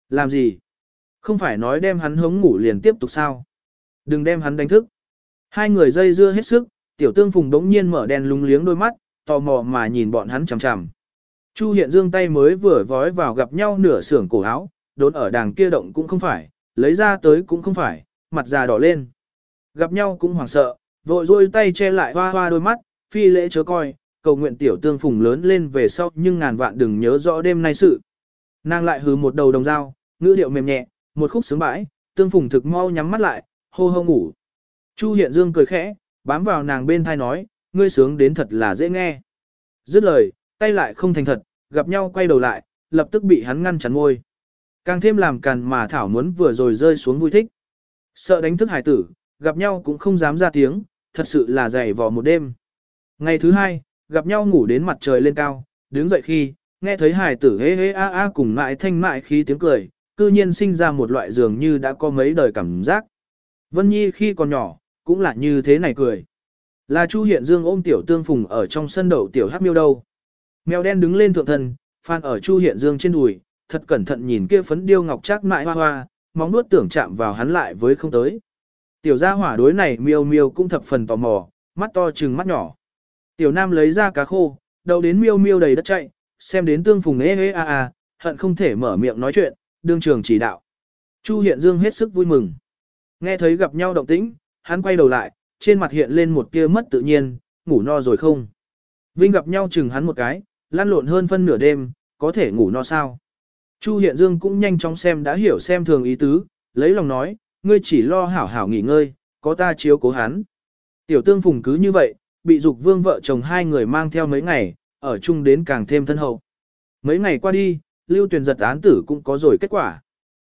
Làm gì? Không phải nói đem hắn hống ngủ liền tiếp tục sao? Đừng đem hắn đánh thức. Hai người dây dưa hết sức, tiểu tương phùng đống nhiên mở đèn lúng liếng đôi mắt, tò mò mà nhìn bọn hắn chằm chằm. Chu hiện dương tay mới vừa vói vào gặp nhau nửa sưởng cổ áo, đốn ở đàng kia động cũng không phải, lấy ra tới cũng không phải, mặt già đỏ lên. Gặp nhau cũng hoảng sợ, vội rôi tay che lại hoa hoa đôi mắt, phi lễ chớ coi, cầu nguyện tiểu tương phùng lớn lên về sau nhưng ngàn vạn đừng nhớ rõ đêm nay sự. Nàng lại hừ một đầu đồng dao, ngữ điệu mềm nhẹ, một khúc sướng bãi, tương phùng thực mau nhắm mắt lại, hô hô ngủ. Chu hiện dương cười khẽ, bám vào nàng bên thai nói, ngươi sướng đến thật là dễ nghe. Dứt lời, tay lại không thành thật, gặp nhau quay đầu lại, lập tức bị hắn ngăn chắn ngôi. Càng thêm làm càn mà Thảo muốn vừa rồi rơi xuống vui thích. Sợ đánh thức hải tử, gặp nhau cũng không dám ra tiếng, thật sự là dày vò một đêm. Ngày thứ hai, gặp nhau ngủ đến mặt trời lên cao, đứng dậy khi, nghe thấy hải tử hế hế a a cùng mại thanh mại khí tiếng cười, cư nhiên sinh ra một loại dường như đã có mấy đời cảm giác. Vân Nhi khi còn nhỏ, cũng là như thế này cười. Là Chu Hiện Dương ôm tiểu tương phùng ở trong sân đậu tiểu hắc miêu đâu. Mèo đen đứng lên thượng thân, phan ở Chu Hiện Dương trên đùi, thật cẩn thận nhìn kia phấn điêu ngọc chắc mại hoa hoa, móng nuốt tưởng chạm vào hắn lại với không tới. Tiểu gia hỏa đối này miêu miêu cũng thập phần tò mò, mắt to trừng mắt nhỏ. Tiểu nam lấy ra cá khô, đầu đến miêu miêu đầy đất chạy, xem đến tương phùng ê ê a a, hận không thể mở miệng nói chuyện, đương trường chỉ đạo. Chu Hiện Dương hết sức vui mừng. Nghe thấy gặp nhau động tĩnh, hắn quay đầu lại, trên mặt hiện lên một tia mất tự nhiên, ngủ no rồi không? Vinh gặp nhau chừng hắn một cái, lăn lộn hơn phân nửa đêm, có thể ngủ no sao? Chu Hiện Dương cũng nhanh chóng xem đã hiểu xem thường ý tứ, lấy lòng nói, ngươi chỉ lo hảo hảo nghỉ ngơi, có ta chiếu cố hắn. Tiểu tương phùng cứ như vậy, bị dục vương vợ chồng hai người mang theo mấy ngày, ở chung đến càng thêm thân hậu. Mấy ngày qua đi, lưu tuyển giật án tử cũng có rồi kết quả.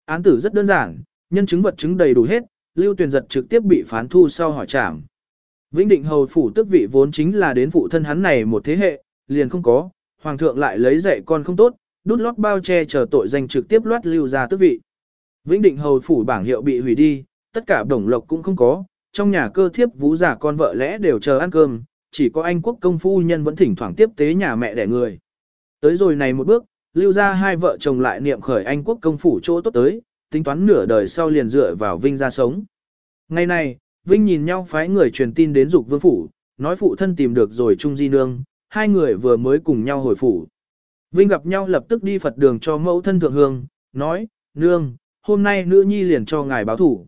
Án tử rất đơn giản, nhân chứng vật chứng đầy đủ hết, lưu tuyển giật trực tiếp bị phán thu sau hỏi trảm. Vĩnh định hầu phủ tức vị vốn chính là đến phụ thân hắn này một thế hệ, liền không có, hoàng thượng lại lấy dạy con không tốt, đút lót bao che chờ tội danh trực tiếp loát lưu ra tước vị. Vĩnh định hầu phủ bảng hiệu bị hủy đi, tất cả đồng lộc cũng không có, trong nhà cơ thiếp vũ giả con vợ lẽ đều chờ ăn cơm, chỉ có anh quốc công phu nhân vẫn thỉnh thoảng tiếp tế nhà mẹ đẻ người. Tới rồi này một bước, lưu ra hai vợ chồng lại niệm khởi anh quốc công phủ chỗ tốt tới, tính toán nửa đời sau liền dựa vào Vinh ra sống. Ngày này, Vinh nhìn nhau phái người truyền tin đến dục vương phủ, nói phụ thân tìm được rồi Trung Di Nương, hai người vừa mới cùng nhau hồi phủ. Vinh gặp nhau lập tức đi Phật đường cho mẫu thân thượng hương, nói, Nương, hôm nay nữ nhi liền cho ngài báo thủ.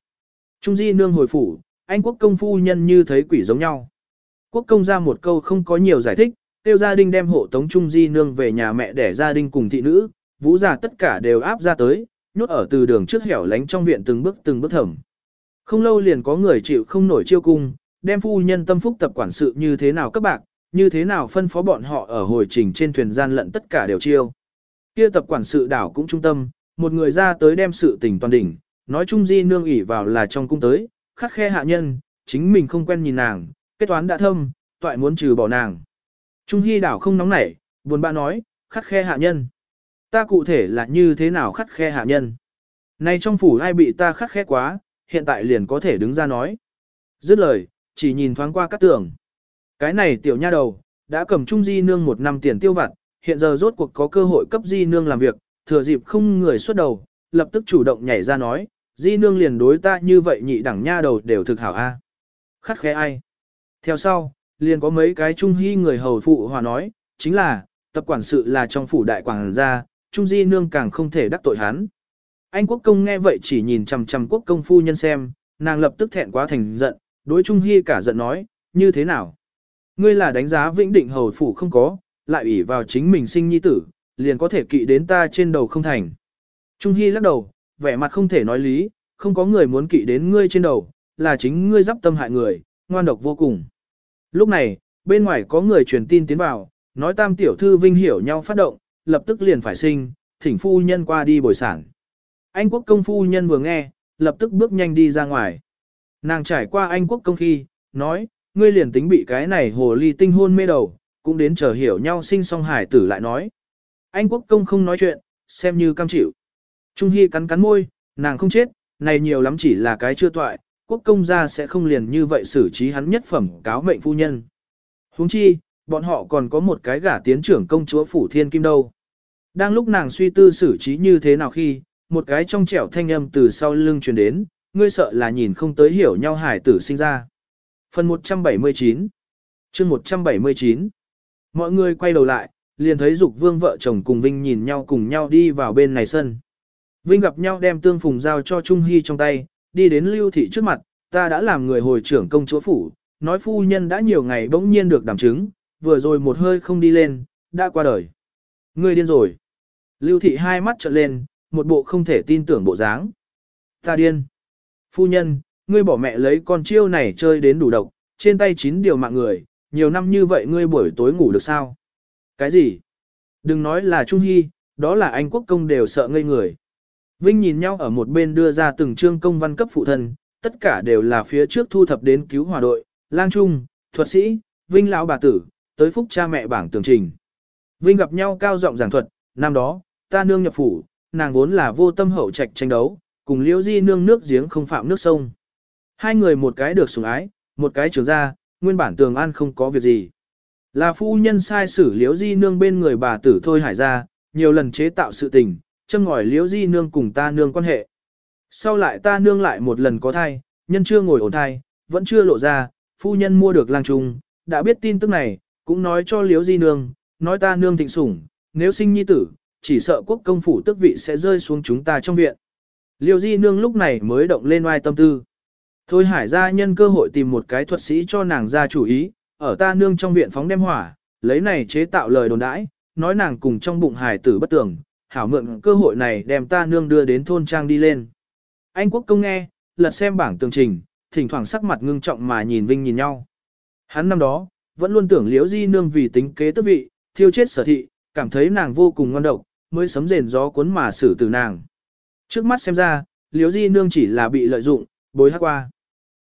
Trung Di Nương hồi phủ, anh quốc công phu nhân như thấy quỷ giống nhau. Quốc công ra một câu không có nhiều giải thích, tiêu gia đình đem hộ tống Trung Di Nương về nhà mẹ để gia đình cùng thị nữ, vũ già tất cả đều áp ra tới, nhốt ở từ đường trước hẻo lánh trong viện từng bước từng bước thẩm. Không lâu liền có người chịu không nổi chiêu cung, đem phu nhân tâm phúc tập quản sự như thế nào các bạn, như thế nào phân phó bọn họ ở hồi trình trên thuyền gian lận tất cả đều chiêu. Kia tập quản sự đảo cũng trung tâm, một người ra tới đem sự tình toàn đỉnh, nói chung di nương ỉ vào là trong cung tới, khắc khe hạ nhân, chính mình không quen nhìn nàng, kết toán đã thâm, toại muốn trừ bỏ nàng. Trung Hy đảo không nóng nảy, buồn bã nói, khắt khe hạ nhân. Ta cụ thể là như thế nào khắt khe hạ nhân. Nay trong phủ ai bị ta khắt khe quá, hiện tại liền có thể đứng ra nói. Dứt lời, chỉ nhìn thoáng qua các tường. Cái này tiểu nha đầu, đã cầm trung di nương một năm tiền tiêu vặt, hiện giờ rốt cuộc có cơ hội cấp di nương làm việc, thừa dịp không người xuất đầu, lập tức chủ động nhảy ra nói, di nương liền đối ta như vậy nhị đẳng nha đầu đều thực hảo a. Khắt khe ai? Theo sau, liền có mấy cái trung hy người hầu phụ hòa nói, chính là, tập quản sự là trong phủ đại quảng gia, trung di nương càng không thể đắc tội hắn. Anh quốc công nghe vậy chỉ nhìn chằm chằm quốc công phu nhân xem, nàng lập tức thẹn quá thành giận, đối trung hy cả giận nói, như thế nào? ngươi là đánh giá vĩnh định hầu phủ không có, lại ủy vào chính mình sinh nhi tử, liền có thể kỵ đến ta trên đầu không thành. Trung Hy lắc đầu, vẻ mặt không thể nói lý, không có người muốn kỵ đến ngươi trên đầu, là chính ngươi dắp tâm hại người, ngoan độc vô cùng. Lúc này, bên ngoài có người truyền tin tiến vào, nói tam tiểu thư vinh hiểu nhau phát động, lập tức liền phải sinh, thỉnh phu nhân qua đi bồi sản. Anh quốc công phu nhân vừa nghe, lập tức bước nhanh đi ra ngoài. Nàng trải qua anh quốc công khi, nói, ngươi liền tính bị cái này hồ ly tinh hôn mê đầu, cũng đến chờ hiểu nhau sinh song hải tử lại nói. Anh quốc công không nói chuyện, xem như cam chịu. Trung Hy cắn cắn môi, nàng không chết, này nhiều lắm chỉ là cái chưa toại, quốc công gia sẽ không liền như vậy xử trí hắn nhất phẩm cáo mệnh phu nhân. huống chi, bọn họ còn có một cái gả tiến trưởng công chúa phủ thiên kim đâu. Đang lúc nàng suy tư xử trí như thế nào khi, một cái trong trẻo thanh âm từ sau lưng truyền đến, ngươi sợ là nhìn không tới hiểu nhau hải tử sinh ra. Phần 179 chương 179 Mọi người quay đầu lại, liền thấy Dục Vương vợ chồng cùng Vinh nhìn nhau cùng nhau đi vào bên này sân. Vinh gặp nhau đem tương phùng giao cho Trung Hy trong tay, đi đến lưu thị trước mặt, ta đã làm người hồi trưởng công chúa phủ, nói phu nhân đã nhiều ngày bỗng nhiên được đảm chứng, vừa rồi một hơi không đi lên, đã qua đời. Ngươi điên rồi. Lưu thị hai mắt trợn lên, một bộ không thể tin tưởng bộ dáng. Ta điên. Phu nhân, ngươi bỏ mẹ lấy con chiêu này chơi đến đủ độc, trên tay chín điều mạng người, nhiều năm như vậy ngươi buổi tối ngủ được sao? Cái gì? Đừng nói là Trung Hy, đó là anh quốc công đều sợ ngây người. Vinh nhìn nhau ở một bên đưa ra từng chương công văn cấp phụ thân, tất cả đều là phía trước thu thập đến cứu hòa đội, lang trung, thuật sĩ, Vinh lão bà tử, tới phúc cha mẹ bảng tường trình. Vinh gặp nhau cao giọng giảng thuật, năm đó, ta nương nhập phủ, nàng vốn là vô tâm hậu trạch tranh đấu, cùng liễu di nương nước giếng không phạm nước sông. Hai người một cái được sủng ái, một cái trưởng ra, nguyên bản tường an không có việc gì. Là phu nhân sai xử liễu di nương bên người bà tử thôi hải ra, nhiều lần chế tạo sự tình, châm ngòi liễu di nương cùng ta nương quan hệ. Sau lại ta nương lại một lần có thai, nhân chưa ngồi ổn thai, vẫn chưa lộ ra, phu nhân mua được lang trùng, đã biết tin tức này, cũng nói cho liễu di nương, nói ta nương thịnh sủng, nếu sinh nhi tử, chỉ sợ quốc công phủ tức vị sẽ rơi xuống chúng ta trong viện. Liễu di nương lúc này mới động lên oai tâm tư. Thôi hải gia nhân cơ hội tìm một cái thuật sĩ cho nàng ra chủ ý, ở ta nương trong viện phóng đem hỏa, lấy này chế tạo lời đồn đãi, nói nàng cùng trong bụng hải tử bất tường, hảo mượn cơ hội này đem ta nương đưa đến thôn trang đi lên. Anh quốc công nghe, lật xem bảng tường trình, thỉnh thoảng sắc mặt ngưng trọng mà nhìn Vinh nhìn nhau. Hắn năm đó, vẫn luôn tưởng liễu di nương vì tính kế tước vị, thiêu chết sở thị, cảm thấy nàng vô cùng ngon độc, mới sấm rền gió cuốn mà xử tử nàng. Trước mắt xem ra, liễu di nương chỉ là bị lợi dụng, bối hát qua.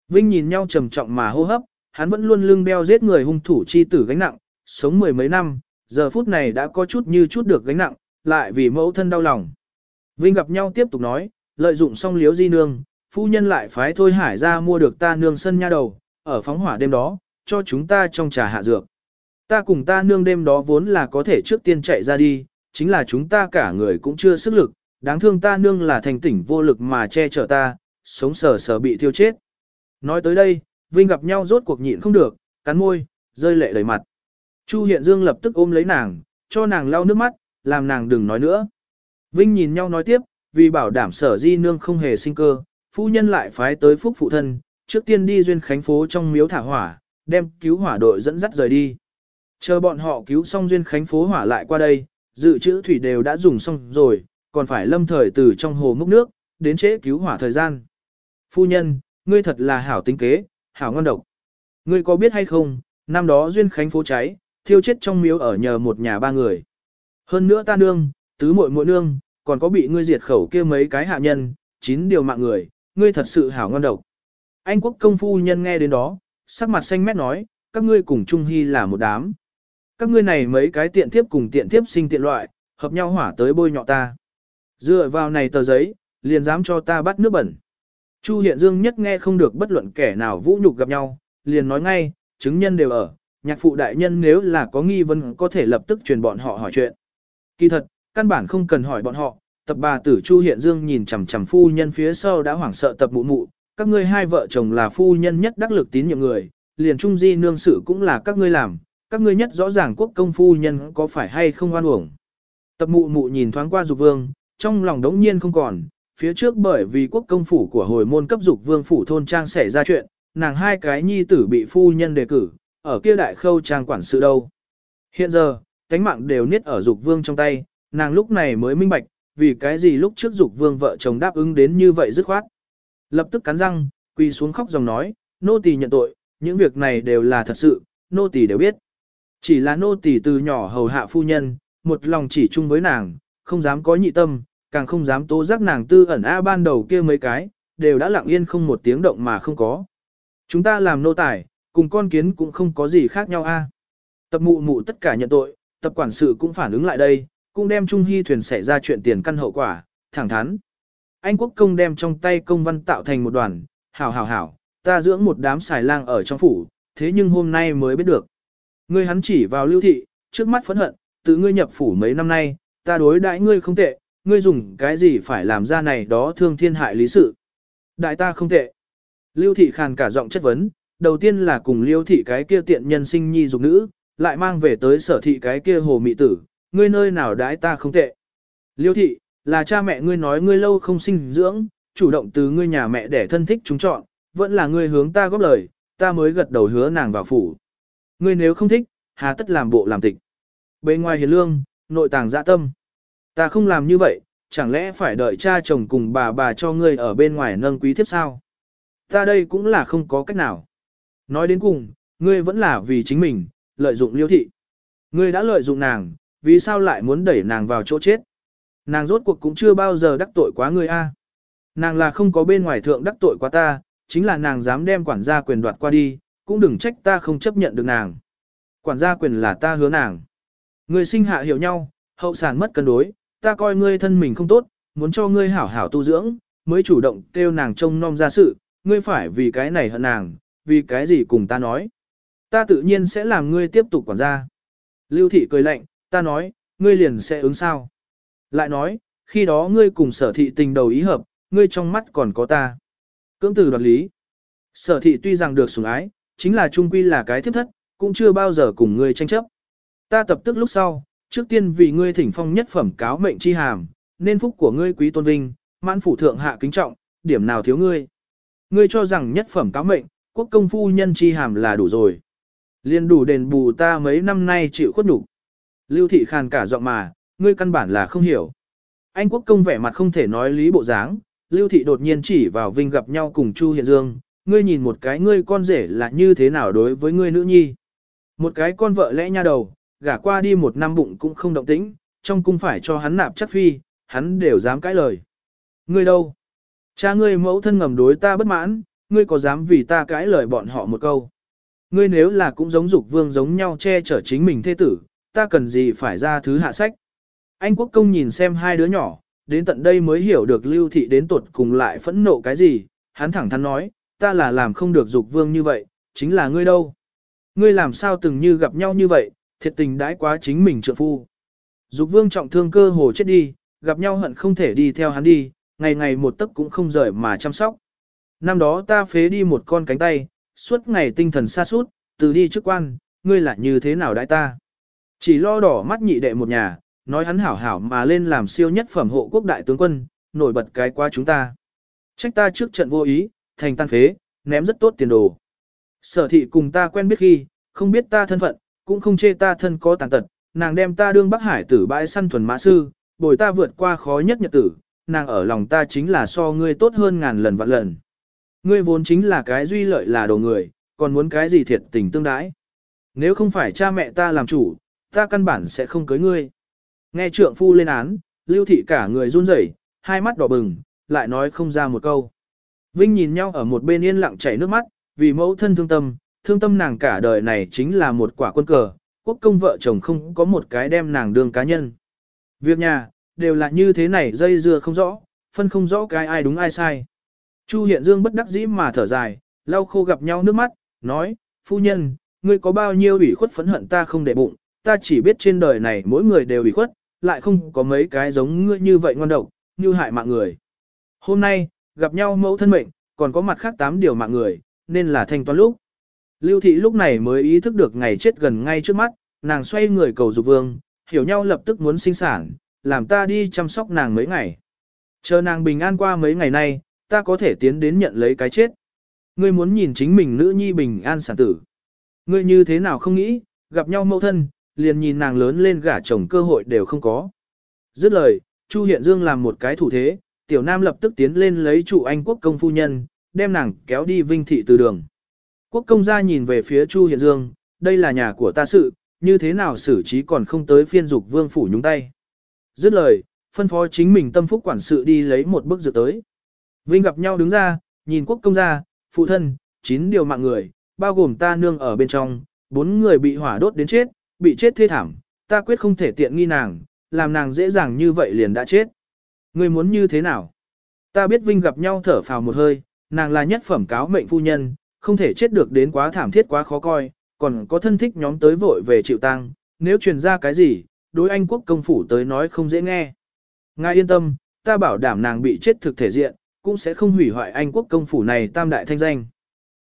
Vinh nhìn nhau trầm trọng mà hô hấp, hắn vẫn luôn lưng beo giết người hung thủ chi tử gánh nặng, sống mười mấy năm, giờ phút này đã có chút như chút được gánh nặng, lại vì mẫu thân đau lòng. Vinh gặp nhau tiếp tục nói, lợi dụng xong liếu di nương, phu nhân lại phái thôi hải ra mua được ta nương sân nha đầu, ở phóng hỏa đêm đó, cho chúng ta trong trà hạ dược. Ta cùng ta nương đêm đó vốn là có thể trước tiên chạy ra đi, chính là chúng ta cả người cũng chưa sức lực, đáng thương ta nương là thành tỉnh vô lực mà che chở ta, sống sờ sờ bị thiêu chết. Nói tới đây, Vinh gặp nhau rốt cuộc nhịn không được, cắn môi, rơi lệ đầy mặt. Chu Hiện Dương lập tức ôm lấy nàng, cho nàng lau nước mắt, làm nàng đừng nói nữa. Vinh nhìn nhau nói tiếp, vì bảo đảm sở di nương không hề sinh cơ, phu nhân lại phái tới phúc phụ thân, trước tiên đi duyên khánh phố trong miếu thả hỏa, đem cứu hỏa đội dẫn dắt rời đi. Chờ bọn họ cứu xong duyên khánh phố hỏa lại qua đây, dự trữ thủy đều đã dùng xong rồi, còn phải lâm thời từ trong hồ múc nước, đến trễ cứu hỏa thời gian. Phu nhân, ngươi thật là hảo tính kế, hảo ngon độc. Ngươi có biết hay không, năm đó duyên khánh phố cháy, thiêu chết trong miếu ở nhờ một nhà ba người. Hơn nữa ta nương, tứ muội muội nương, còn có bị ngươi diệt khẩu kia mấy cái hạ nhân, chín điều mạng người, ngươi thật sự hảo ngon độc. Anh quốc công phu nhân nghe đến đó, sắc mặt xanh mét nói, các ngươi cùng Trung Hy là một đám. Các ngươi này mấy cái tiện thiếp cùng tiện thiếp sinh tiện loại, hợp nhau hỏa tới bôi nhọ ta. Dựa vào này tờ giấy, liền dám cho ta bắt nước bẩn. Chu Hiện Dương nhất nghe không được bất luận kẻ nào vũ nhục gặp nhau, liền nói ngay, chứng nhân đều ở, nhạc phụ đại nhân nếu là có nghi vấn có thể lập tức truyền bọn họ hỏi chuyện. Kỳ thật, căn bản không cần hỏi bọn họ, tập bà tử Chu Hiện Dương nhìn chằm chằm phu nhân phía sau đã hoảng sợ tập mụ mụ, các ngươi hai vợ chồng là phu nhân nhất đắc lực tín nhiệm người, liền trung di nương sự cũng là các ngươi làm, các ngươi nhất rõ ràng quốc công phu nhân có phải hay không oan uổng. Tập mụ mụ nhìn thoáng qua dục vương, trong lòng đống nhiên không còn, phía trước bởi vì quốc công phủ của hồi môn cấp dục vương phủ thôn trang xảy ra chuyện, nàng hai cái nhi tử bị phu nhân đề cử, ở kia đại khâu trang quản sự đâu. Hiện giờ, tánh mạng đều niết ở dục vương trong tay, nàng lúc này mới minh bạch, vì cái gì lúc trước dục vương vợ chồng đáp ứng đến như vậy dứt khoát. Lập tức cắn răng, quỳ xuống khóc dòng nói, nô tỳ nhận tội, những việc này đều là thật sự, nô tỳ đều biết. Chỉ là nô tỳ từ nhỏ hầu hạ phu nhân, một lòng chỉ chung với nàng, không dám có nhị tâm, càng không dám tố giác nàng tư ẩn A ban đầu kia mấy cái, đều đã lặng yên không một tiếng động mà không có. Chúng ta làm nô tài, cùng con kiến cũng không có gì khác nhau a. Tập mụ mụ tất cả nhận tội, tập quản sự cũng phản ứng lại đây, cũng đem Trung Hy thuyền xảy ra chuyện tiền căn hậu quả, thẳng thắn. Anh quốc công đem trong tay công văn tạo thành một đoàn, hảo hảo hảo, ta dưỡng một đám xài lang ở trong phủ, thế nhưng hôm nay mới biết được. Ngươi hắn chỉ vào lưu thị, trước mắt phẫn hận, tự ngươi nhập phủ mấy năm nay, ta đối đãi ngươi không tệ, ngươi dùng cái gì phải làm ra này đó thương thiên hại lý sự. Đại ta không tệ. Lưu thị khàn cả giọng chất vấn, đầu tiên là cùng liêu thị cái kia tiện nhân sinh nhi dục nữ, lại mang về tới sở thị cái kia hồ mị tử, ngươi nơi nào đãi ta không tệ. Liêu thị, là cha mẹ ngươi nói ngươi lâu không sinh dưỡng, chủ động từ ngươi nhà mẹ để thân thích chúng chọn, vẫn là ngươi hướng ta góp lời, ta mới gật đầu hứa nàng vào phủ. Ngươi nếu không thích, hà tất làm bộ làm tịch. Bên ngoài hiền lương, nội tàng dạ tâm. Ta không làm như vậy, chẳng lẽ phải đợi cha chồng cùng bà bà cho ngươi ở bên ngoài nâng quý thiếp sao? Ta đây cũng là không có cách nào. Nói đến cùng, ngươi vẫn là vì chính mình, lợi dụng liêu thị. Ngươi đã lợi dụng nàng, vì sao lại muốn đẩy nàng vào chỗ chết? Nàng rốt cuộc cũng chưa bao giờ đắc tội quá ngươi a. Nàng là không có bên ngoài thượng đắc tội quá ta, chính là nàng dám đem quản gia quyền đoạt qua đi, cũng đừng trách ta không chấp nhận được nàng. Quản gia quyền là ta hứa nàng. Ngươi sinh hạ hiểu nhau, hậu sản mất cân đối, ta coi ngươi thân mình không tốt, muốn cho ngươi hảo hảo tu dưỡng, mới chủ động kêu nàng trông nom ra sự, ngươi phải vì cái này hận nàng, vì cái gì cùng ta nói. Ta tự nhiên sẽ làm ngươi tiếp tục quản gia. Lưu thị cười lạnh, ta nói, ngươi liền sẽ ứng sao. Lại nói, khi đó ngươi cùng sở thị tình đầu ý hợp, ngươi trong mắt còn có ta. Cưỡng từ đoạt lý. Sở thị tuy rằng được sủng ái, chính là trung quy là cái thiếp thất, cũng chưa bao giờ cùng ngươi tranh chấp. Ta tập tức lúc sau, trước tiên vì ngươi thỉnh phong nhất phẩm cáo mệnh chi hàm, nên phúc của ngươi quý tôn vinh, mãn phủ thượng hạ kính trọng, điểm nào thiếu ngươi. Ngươi cho rằng nhất phẩm cáo mệnh, quốc công phu nhân chi hàm là đủ rồi. Liên đủ đền bù ta mấy năm nay chịu khuất nhục. Lưu thị khàn cả giọng mà, ngươi căn bản là không hiểu. Anh quốc công vẻ mặt không thể nói lý bộ dáng, Lưu thị đột nhiên chỉ vào Vinh gặp nhau cùng Chu Hiện Dương, ngươi nhìn một cái ngươi con rể là như thế nào đối với ngươi nữ nhi. Một cái con vợ lẽ nha đầu, gả qua đi một năm bụng cũng không động tĩnh, trong cung phải cho hắn nạp chắc phi, hắn đều dám cãi lời. Ngươi đâu? Cha ngươi mẫu thân ngầm đối ta bất mãn, ngươi có dám vì ta cãi lời bọn họ một câu? Ngươi nếu là cũng giống dục vương giống nhau che chở chính mình thế tử, ta cần gì phải ra thứ hạ sách? Anh quốc công nhìn xem hai đứa nhỏ, đến tận đây mới hiểu được lưu thị đến tuột cùng lại phẫn nộ cái gì, hắn thẳng thắn nói, ta là làm không được dục vương như vậy, chính là ngươi đâu. Ngươi làm sao từng như gặp nhau như vậy, thiệt tình đãi quá chính mình trượng phu. Dục vương trọng thương cơ hồ chết đi, gặp nhau hận không thể đi theo hắn đi, ngày ngày một tấc cũng không rời mà chăm sóc. Năm đó ta phế đi một con cánh tay, suốt ngày tinh thần xa suốt, từ đi trước quan, ngươi lại như thế nào đãi ta. Chỉ lo đỏ mắt nhị đệ một nhà, nói hắn hảo hảo mà lên làm siêu nhất phẩm hộ quốc đại tướng quân, nổi bật cái qua chúng ta. Trách ta trước trận vô ý, thành tan phế, ném rất tốt tiền đồ. Sở thị cùng ta quen biết khi, không biết ta thân phận, cũng không chê ta thân có tàn tật, nàng đem ta đương Bắc Hải tử bãi săn thuần mã sư, bồi ta vượt qua khó nhất nhật tử, nàng ở lòng ta chính là so ngươi tốt hơn ngàn lần vạn lần. Ngươi vốn chính là cái duy lợi là đồ người, còn muốn cái gì thiệt tình tương đãi. Nếu không phải cha mẹ ta làm chủ, ta căn bản sẽ không cưới ngươi. Nghe trượng phu lên án, lưu thị cả người run rẩy, hai mắt đỏ bừng, lại nói không ra một câu. Vinh nhìn nhau ở một bên yên lặng chảy nước mắt, vì mẫu thân thương tâm, thương tâm nàng cả đời này chính là một quả quân cờ, quốc công vợ chồng không có một cái đem nàng đương cá nhân. Việc nhà, đều là như thế này dây dưa không rõ, phân không rõ cái ai đúng ai sai. Chu Hiện Dương bất đắc dĩ mà thở dài, lau khô gặp nhau nước mắt, nói, phu nhân, ngươi có bao nhiêu ủy khuất phẫn hận ta không để bụng, ta chỉ biết trên đời này mỗi người đều ủy khuất, lại không có mấy cái giống ngươi như vậy ngoan độc, như hại mạng người. Hôm nay, gặp nhau mẫu thân mệnh, còn có mặt khác tám điều mạng người, nên là thanh toán lúc. Lưu thị lúc này mới ý thức được ngày chết gần ngay trước mắt, nàng xoay người cầu dục vương, hiểu nhau lập tức muốn sinh sản, làm ta đi chăm sóc nàng mấy ngày. Chờ nàng bình an qua mấy ngày nay, ta có thể tiến đến nhận lấy cái chết. Ngươi muốn nhìn chính mình nữ nhi bình an sản tử. Ngươi như thế nào không nghĩ, gặp nhau mẫu thân, liền nhìn nàng lớn lên gả chồng cơ hội đều không có. Dứt lời, Chu Hiện Dương làm một cái thủ thế, tiểu nam lập tức tiến lên lấy trụ anh quốc công phu nhân, đem nàng kéo đi vinh thị từ đường. Quốc công gia nhìn về phía Chu Hiện Dương, đây là nhà của ta sự, như thế nào xử trí còn không tới phiên dục vương phủ nhúng tay. Dứt lời, phân phó chính mình tâm phúc quản sự đi lấy một bức dự tới. Vinh gặp nhau đứng ra, nhìn quốc công gia, phụ thân, chín điều mạng người, bao gồm ta nương ở bên trong, bốn người bị hỏa đốt đến chết, bị chết thê thảm, ta quyết không thể tiện nghi nàng, làm nàng dễ dàng như vậy liền đã chết. Ngươi muốn như thế nào? Ta biết Vinh gặp nhau thở phào một hơi, nàng là nhất phẩm cáo mệnh phu nhân, không thể chết được đến quá thảm thiết quá khó coi, còn có thân thích nhóm tới vội về chịu tang, nếu truyền ra cái gì, đối anh quốc công phủ tới nói không dễ nghe. Ngài yên tâm, ta bảo đảm nàng bị chết thực thể diện, cũng sẽ không hủy hoại anh quốc công phủ này tam đại thanh danh.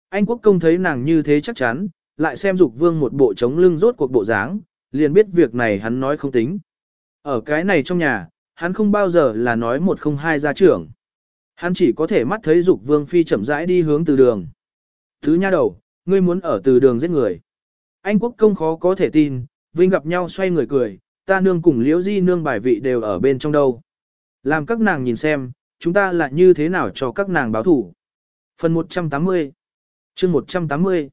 Anh quốc công thấy nàng như thế chắc chắn, lại xem dục vương một bộ chống lưng rốt cuộc bộ dáng, liền biết việc này hắn nói không tính. Ở cái này trong nhà, hắn không bao giờ là nói một không hai gia trưởng. Hắn chỉ có thể mắt thấy dục vương phi chậm rãi đi hướng từ đường. Thứ nha đầu, ngươi muốn ở từ đường giết người. Anh quốc công khó có thể tin, Vinh gặp nhau xoay người cười, ta nương cùng liễu di nương bài vị đều ở bên trong đâu. Làm các nàng nhìn xem, chúng ta lại như thế nào cho các nàng báo thủ. Phần 180 chương 180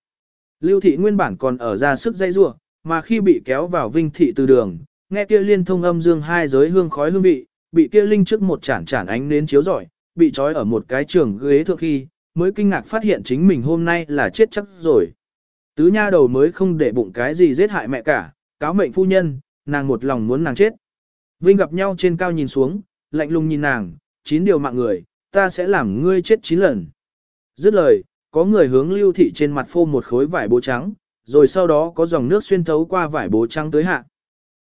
Lưu thị nguyên bản còn ở ra sức dây rua, mà khi bị kéo vào vinh thị từ đường, nghe kia liên thông âm dương hai giới hương khói hương vị, bị kia linh trước một chản chản ánh nến chiếu rọi, bị trói ở một cái trường ghế thượng khi, mới kinh ngạc phát hiện chính mình hôm nay là chết chắc rồi. Tứ nha đầu mới không để bụng cái gì giết hại mẹ cả, cáo mệnh phu nhân, nàng một lòng muốn nàng chết. Vinh gặp nhau trên cao nhìn xuống, lạnh lùng nhìn nàng, chín điều mạng người, ta sẽ làm ngươi chết chín lần. Dứt lời, có người hướng lưu thị trên mặt phô một khối vải bố trắng, rồi sau đó có dòng nước xuyên thấu qua vải bố trắng tới hạ.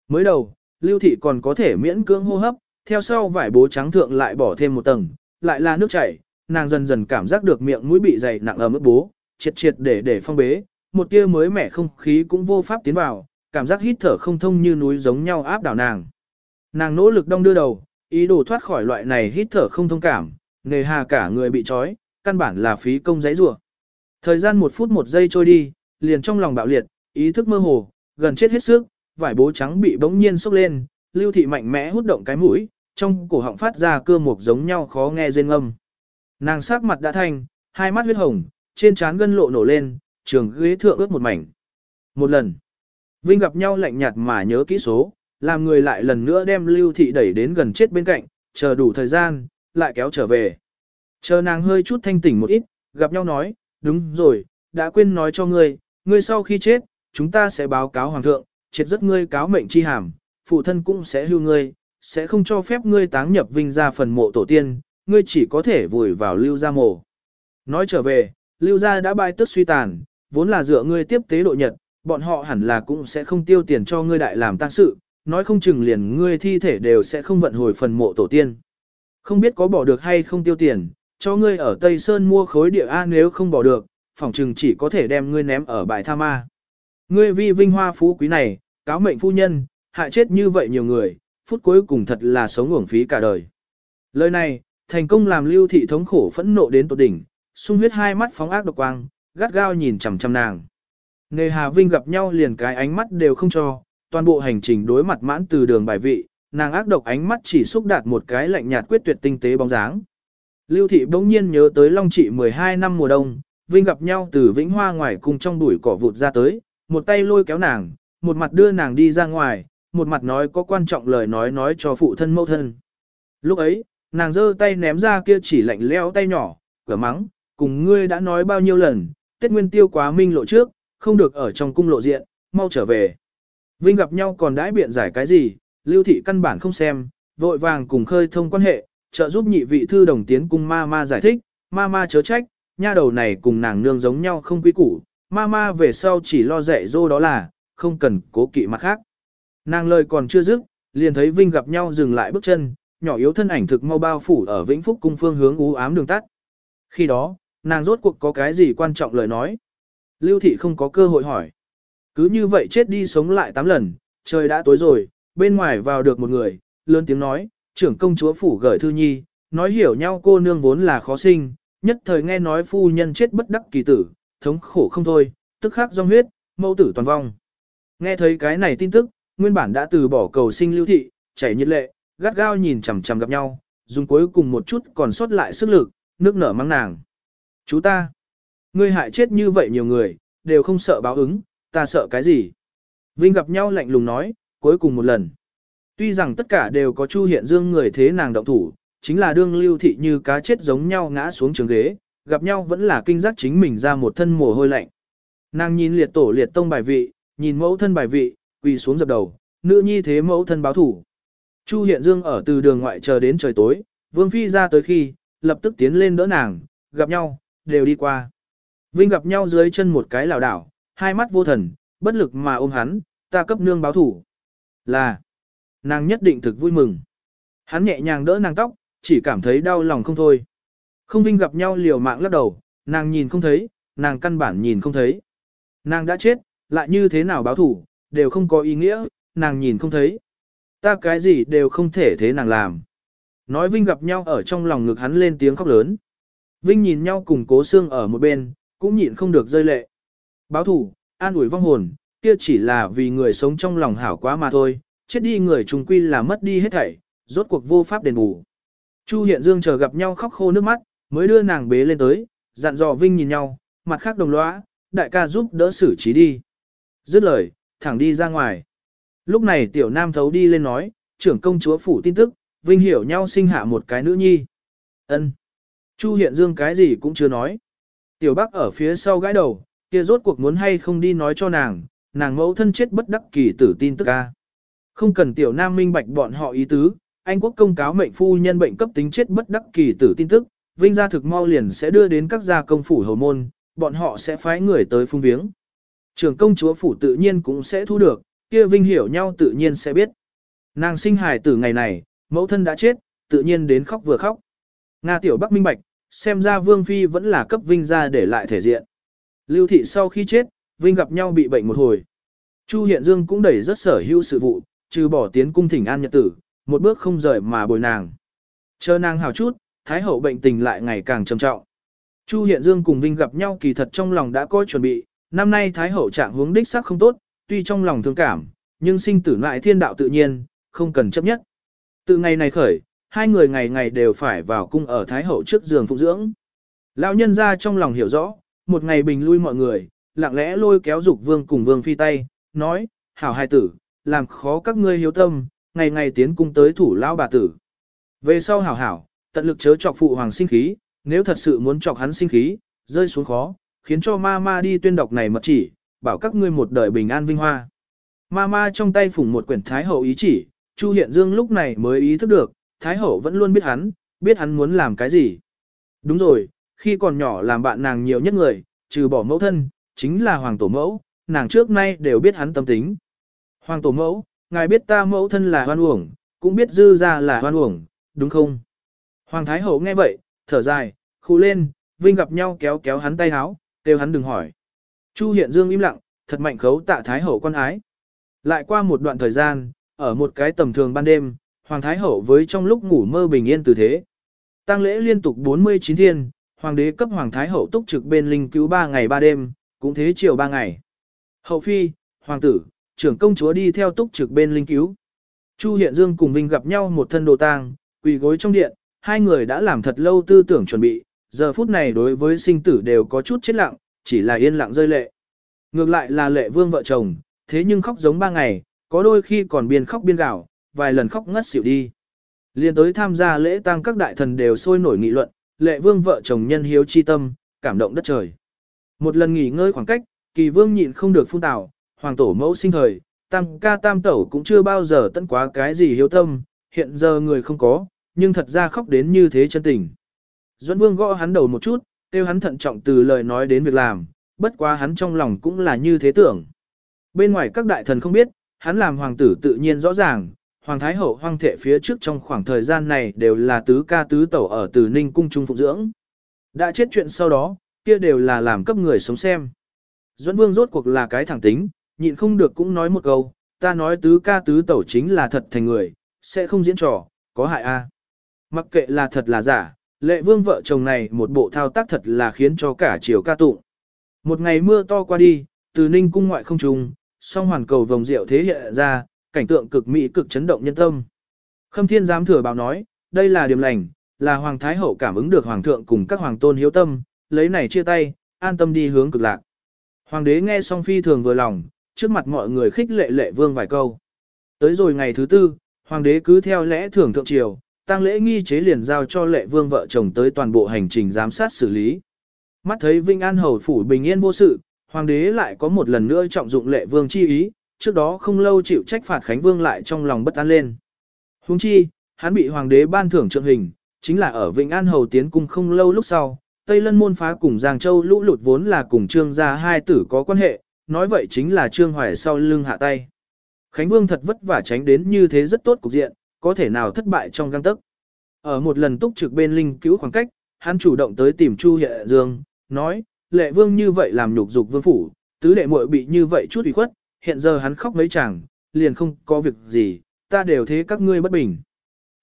Mới đầu, lưu thị còn có thể miễn cưỡng hô hấp, theo sau vải bố trắng thượng lại bỏ thêm một tầng, lại là nước chảy, nàng dần dần cảm giác được miệng mũi bị dày nặng ở mức bố, triệt triệt để để phong bế, một tia mới mẻ không khí cũng vô pháp tiến vào, cảm giác hít thở không thông như núi giống nhau áp đảo nàng. Nàng nỗ lực đong đưa đầu, ý đồ thoát khỏi loại này hít thở không thông cảm, nề hà cả người bị trói, căn bản là phí công giấy rủa. Thời gian một phút một giây trôi đi, liền trong lòng bạo liệt, ý thức mơ hồ, gần chết hết sức, vải bố trắng bị bỗng nhiên sốc lên, lưu thị mạnh mẽ hút động cái mũi, trong cổ họng phát ra cưa mục giống nhau khó nghe rên âm. Nàng sắc mặt đã thanh, hai mắt huyết hồng, trên trán gân lộ nổ lên, trường ghế thượng ướt một mảnh. Một lần, Vinh gặp nhau lạnh nhạt mà nhớ kỹ số, làm người lại lần nữa đem lưu thị đẩy đến gần chết bên cạnh, chờ đủ thời gian, lại kéo trở về. Chờ nàng hơi chút thanh tỉnh một ít, gặp nhau nói, đúng rồi, đã quên nói cho ngươi, ngươi sau khi chết, chúng ta sẽ báo cáo hoàng thượng, triệt rất ngươi cáo mệnh chi hàm, phụ thân cũng sẽ hưu ngươi, sẽ không cho phép ngươi táng nhập vinh ra phần mộ tổ tiên, ngươi chỉ có thể vùi vào lưu gia mộ. Nói trở về, lưu gia đã bài tức suy tàn, vốn là dựa ngươi tiếp tế độ nhật, bọn họ hẳn là cũng sẽ không tiêu tiền cho ngươi đại làm tang sự, nói không chừng liền ngươi thi thể đều sẽ không vận hồi phần mộ tổ tiên. Không biết có bỏ được hay không tiêu tiền, cho ngươi ở Tây Sơn mua khối địa A nếu không bỏ được, phỏng chừng chỉ có thể đem ngươi ném ở bãi tha ma. Ngươi vi vinh hoa phú quý này, cáo mệnh phu nhân, hại chết như vậy nhiều người, phút cuối cùng thật là sống uổng phí cả đời. Lời này, thành công làm lưu thị thống khổ phẫn nộ đến tột đỉnh, sung huyết hai mắt phóng ác độc quang, gắt gao nhìn chằm chằm nàng. Nề Hà Vinh gặp nhau liền cái ánh mắt đều không cho, toàn bộ hành trình đối mặt mãn từ đường bài vị, nàng ác độc ánh mắt chỉ xúc đạt một cái lạnh nhạt quyết tuyệt tinh tế bóng dáng. Lưu thị bỗng nhiên nhớ tới Long Trị 12 năm mùa đông, Vinh gặp nhau từ Vĩnh Hoa ngoài cùng trong bụi cỏ vụt ra tới, một tay lôi kéo nàng, một mặt đưa nàng đi ra ngoài, một mặt nói có quan trọng lời nói nói cho phụ thân mẫu thân. Lúc ấy, nàng giơ tay ném ra kia chỉ lạnh leo tay nhỏ, cửa mắng, cùng ngươi đã nói bao nhiêu lần, Tết Nguyên Tiêu quá minh lộ trước, không được ở trong cung lộ diện, mau trở về. Vinh gặp nhau còn đãi biện giải cái gì, lưu thị căn bản không xem, vội vàng cùng khơi thông quan hệ, trợ giúp nhị vị thư đồng tiến cùng ma ma giải thích, ma ma chớ trách, nha đầu này cùng nàng nương giống nhau không quý củ, ma ma về sau chỉ lo dạy dô đó là, không cần cố kỵ mặt khác. Nàng lời còn chưa dứt, liền thấy Vinh gặp nhau dừng lại bước chân, nhỏ yếu thân ảnh thực mau bao phủ ở Vĩnh Phúc cung phương hướng ú ám đường tắt. Khi đó, nàng rốt cuộc có cái gì quan trọng lời nói. Lưu thị không có cơ hội hỏi. Cứ như vậy chết đi sống lại tám lần, trời đã tối rồi, bên ngoài vào được một người, lớn tiếng nói, trưởng công chúa phủ gửi thư nhi, nói hiểu nhau cô nương vốn là khó sinh, nhất thời nghe nói phu nhân chết bất đắc kỳ tử, thống khổ không thôi, tức khắc do huyết, mẫu tử toàn vong. Nghe thấy cái này tin tức, nguyên bản đã từ bỏ cầu sinh lưu thị, chảy nhiệt lệ, gắt gao nhìn chằm chằm gặp nhau, dùng cuối cùng một chút còn sót lại sức lực, nước nở mang nàng. Chú ta, ngươi hại chết như vậy nhiều người, đều không sợ báo ứng, ta sợ cái gì? Vinh gặp nhau lạnh lùng nói, cuối cùng một lần. Tuy rằng tất cả đều có Chu Hiện Dương người thế nàng động thủ, chính là đương lưu thị như cá chết giống nhau ngã xuống trường ghế, gặp nhau vẫn là kinh giác chính mình ra một thân mồ hôi lạnh. Nàng nhìn liệt tổ liệt tông bài vị, nhìn mẫu thân bài vị, quỳ xuống dập đầu, nữ nhi thế mẫu thân báo thủ. Chu Hiện Dương ở từ đường ngoại chờ đến trời tối, Vương Phi ra tới khi, lập tức tiến lên đỡ nàng, gặp nhau, đều đi qua. Vinh gặp nhau dưới chân một cái lảo đảo, hai mắt vô thần, bất lực mà ôm hắn, ta cấp nương báo thủ. Là, nàng nhất định thực vui mừng. Hắn nhẹ nhàng đỡ nàng tóc, chỉ cảm thấy đau lòng không thôi. Không Vinh gặp nhau liều mạng lắc đầu, nàng nhìn không thấy, nàng căn bản nhìn không thấy. Nàng đã chết, lại như thế nào báo thủ, đều không có ý nghĩa, nàng nhìn không thấy. Ta cái gì đều không thể thế nàng làm. Nói Vinh gặp nhau ở trong lòng ngực hắn lên tiếng khóc lớn. Vinh nhìn nhau cùng cố xương ở một bên, cũng nhịn không được rơi lệ. Báo thủ, an ủi vong hồn, kia chỉ là vì người sống trong lòng hảo quá mà thôi, chết đi người trùng quy là mất đi hết thảy, rốt cuộc vô pháp đền bù. Chu Hiện Dương chờ gặp nhau khóc khô nước mắt, mới đưa nàng bế lên tới, dặn dò Vinh nhìn nhau, mặt khác đồng lõa, đại ca giúp đỡ xử trí đi. Dứt lời, thẳng đi ra ngoài. Lúc này tiểu nam thấu đi lên nói, trưởng công chúa phủ tin tức, Vinh hiểu nhau sinh hạ một cái nữ nhi. ân Chu Hiện Dương cái gì cũng chưa nói. Tiểu Bắc ở phía sau gãi đầu, kia rốt cuộc muốn hay không đi nói cho nàng, nàng mẫu thân chết bất đắc kỳ tử tin tức ca. Không cần tiểu nam minh bạch bọn họ ý tứ, Anh quốc công cáo mệnh phu nhân bệnh cấp tính chết bất đắc kỳ tử tin tức, Vinh gia thực mau liền sẽ đưa đến các gia công phủ hầu môn, bọn họ sẽ phái người tới phung viếng. Trưởng công chúa phủ tự nhiên cũng sẽ thu được, kia Vinh hiểu nhau tự nhiên sẽ biết. Nàng sinh hài tử ngày này, mẫu thân đã chết, tự nhiên đến khóc vừa khóc. Nga tiểu Bắc minh bạch, xem ra Vương Phi vẫn là cấp Vinh gia để lại thể diện. Lưu thị sau khi chết, Vinh gặp nhau bị bệnh một hồi. Chu Hiện Dương cũng đẩy rất sở hữu sự vụ, trừ bỏ tiến cung thỉnh an nhật tử, một bước không rời mà bồi nàng. Chờ nàng hào chút, Thái hậu bệnh tình lại ngày càng trầm trọng. Chu Hiện Dương cùng Vinh gặp nhau kỳ thật trong lòng đã có chuẩn bị, năm nay Thái hậu trạng hướng đích sắc không tốt, tuy trong lòng thương cảm, nhưng sinh tử lại thiên đạo tự nhiên, không cần chấp nhất. Từ ngày này khởi, hai người ngày ngày đều phải vào cung ở Thái hậu trước giường phụ dưỡng. Lão nhân ra trong lòng hiểu rõ, một ngày bình lui mọi người, lặng lẽ lôi kéo dục vương cùng vương phi tay, nói, hảo hai tử, làm khó các ngươi hiếu tâm, ngày ngày tiến cung tới thủ lao bà tử. Về sau hảo hảo, tận lực chớ chọc phụ hoàng sinh khí, nếu thật sự muốn chọc hắn sinh khí, rơi xuống khó, khiến cho ma ma đi tuyên đọc này mật chỉ, bảo các ngươi một đời bình an vinh hoa. Ma ma trong tay phủng một quyển thái hậu ý chỉ, Chu Hiện Dương lúc này mới ý thức được, thái hậu vẫn luôn biết hắn, biết hắn muốn làm cái gì. Đúng rồi, khi còn nhỏ làm bạn nàng nhiều nhất người, trừ bỏ mẫu thân, chính là hoàng tổ mẫu, nàng trước nay đều biết hắn tâm tính. Hoàng tổ mẫu, ngài biết ta mẫu thân là hoan uổng, cũng biết dư ra là hoan uổng, đúng không? Hoàng Thái Hậu nghe vậy, thở dài, khu lên, Vinh gặp nhau kéo kéo hắn tay háo, kêu hắn đừng hỏi. Chu Hiện Dương im lặng, thật mạnh khấu tạ Thái Hậu quan ái. Lại qua một đoạn thời gian, ở một cái tầm thường ban đêm, Hoàng Thái Hậu với trong lúc ngủ mơ bình yên từ thế. Tăng lễ liên tục 49 thiên, Hoàng đế cấp Hoàng Thái Hậu túc trực bên linh cứu 3 ngày 3 đêm, cũng thế chiều 3 ngày. Hậu phi, Hoàng tử, trưởng công chúa đi theo túc trực bên linh cứu. Chu Hiện Dương cùng Vinh gặp nhau một thân đồ tang, quỳ gối trong điện, hai người đã làm thật lâu tư tưởng chuẩn bị, giờ phút này đối với sinh tử đều có chút chết lặng, chỉ là yên lặng rơi lệ. Ngược lại là lệ vương vợ chồng, thế nhưng khóc giống ba ngày, có đôi khi còn biên khóc biên gạo, vài lần khóc ngất xỉu đi. Liên tới tham gia lễ tang các đại thần đều sôi nổi nghị luận, lệ vương vợ chồng nhân hiếu chi tâm, cảm động đất trời. Một lần nghỉ ngơi khoảng cách, kỳ vương nhịn không được phun tảo, hoàng tổ mẫu sinh thời, tam ca tam tẩu cũng chưa bao giờ tận quá cái gì hiếu tâm, hiện giờ người không có, nhưng thật ra khóc đến như thế chân tình. Duẫn Vương gõ hắn đầu một chút, kêu hắn thận trọng từ lời nói đến việc làm, bất quá hắn trong lòng cũng là như thế tưởng. Bên ngoài các đại thần không biết, hắn làm hoàng tử tự nhiên rõ ràng, hoàng thái hậu hoang thệ phía trước trong khoảng thời gian này đều là tứ ca tứ tẩu ở từ Ninh cung trung phụ dưỡng. Đã chết chuyện sau đó, kia đều là làm cấp người sống xem. Duẫn Vương rốt cuộc là cái thẳng tính, nhịn không được cũng nói một câu, ta nói tứ ca tứ tẩu chính là thật thành người, sẽ không diễn trò, có hại a. Mặc kệ là thật là giả, lệ vương vợ chồng này một bộ thao tác thật là khiến cho cả chiều ca tụng. Một ngày mưa to qua đi, từ ninh cung ngoại không trùng, song hoàn cầu vòng rượu thế hiện ra, cảnh tượng cực mỹ cực chấn động nhân tâm. Khâm thiên giám thừa báo nói, đây là điểm lành, là hoàng thái hậu cảm ứng được hoàng thượng cùng các hoàng tôn hiếu tâm, lấy này chia tay, an tâm đi hướng cực lạc. Hoàng đế nghe xong phi thường vừa lòng, trước mặt mọi người khích lệ lệ vương vài câu. Tới rồi ngày thứ tư, hoàng đế cứ theo lẽ thường thượng triều, tăng lễ nghi chế liền giao cho lệ vương vợ chồng tới toàn bộ hành trình giám sát xử lý. Mắt thấy Vinh An hầu phủ bình yên vô sự, hoàng đế lại có một lần nữa trọng dụng lệ vương chi ý, trước đó không lâu chịu trách phạt Khánh Vương lại trong lòng bất an lên. Huống chi, hắn bị hoàng đế ban thưởng trượng hình, chính là ở Vĩnh An hầu tiến cung không lâu lúc sau, Tây Lân môn phá cùng Giang Châu lũ lụt vốn là cùng Trương gia hai tử có quan hệ, nói vậy chính là Trương Hoài sau lưng hạ tay. Khánh Vương thật vất vả tránh đến như thế rất tốt cục diện, có thể nào thất bại trong găng tức. Ở một lần túc trực bên linh cứu khoảng cách, hắn chủ động tới tìm Chu Hệ Dương, nói, lệ vương như vậy làm nhục dục vương phủ, tứ đệ muội bị như vậy chút ủy khuất, hiện giờ hắn khóc mấy chàng, liền không có việc gì, ta đều thế các ngươi bất bình.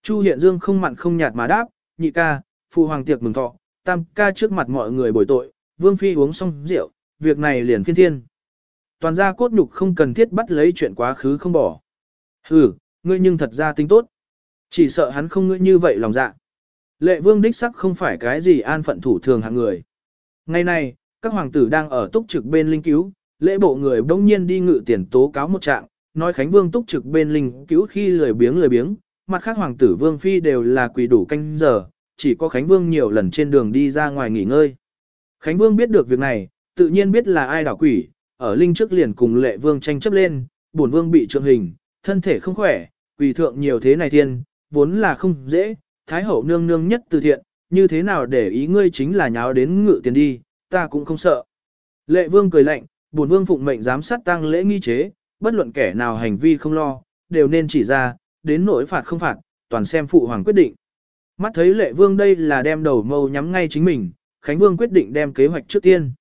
Chu Hiện Dương không mặn không nhạt mà đáp, nhị ca, phụ hoàng tiệc mừng thọ, tam ca trước mặt mọi người bồi tội, vương phi uống xong rượu, việc này liền phiên thiên. Toàn gia cốt nhục không cần thiết bắt lấy chuyện quá khứ không bỏ. Ừ, ngươi nhưng thật ra tính tốt. Chỉ sợ hắn không ngươi như vậy lòng dạ. Lệ vương đích sắc không phải cái gì an phận thủ thường hạng người. Ngày nay, các hoàng tử đang ở túc trực bên linh cứu, lễ bộ người bỗng nhiên đi ngự tiền tố cáo một trạng, nói Khánh Vương túc trực bên linh cứu khi lười biếng lười biếng, mặt khác hoàng tử vương phi đều là quỷ đủ canh giờ, chỉ có Khánh Vương nhiều lần trên đường đi ra ngoài nghỉ ngơi. Khánh Vương biết được việc này, tự nhiên biết là ai đảo quỷ, ở linh trước liền cùng lệ vương tranh chấp lên, bổn vương bị trượng hình, thân thể không khỏe, quỷ thượng nhiều thế này thiên, vốn là không dễ, thái hậu nương nương nhất từ thiện, như thế nào để ý ngươi chính là nháo đến ngự tiền đi, ta cũng không sợ. Lệ vương cười lạnh, bổn vương phụng mệnh giám sát tăng lễ nghi chế, bất luận kẻ nào hành vi không lo, đều nên chỉ ra, đến nỗi phạt không phạt, toàn xem phụ hoàng quyết định. Mắt thấy lệ vương đây là đem đầu mâu nhắm ngay chính mình, Khánh Vương quyết định đem kế hoạch trước tiên.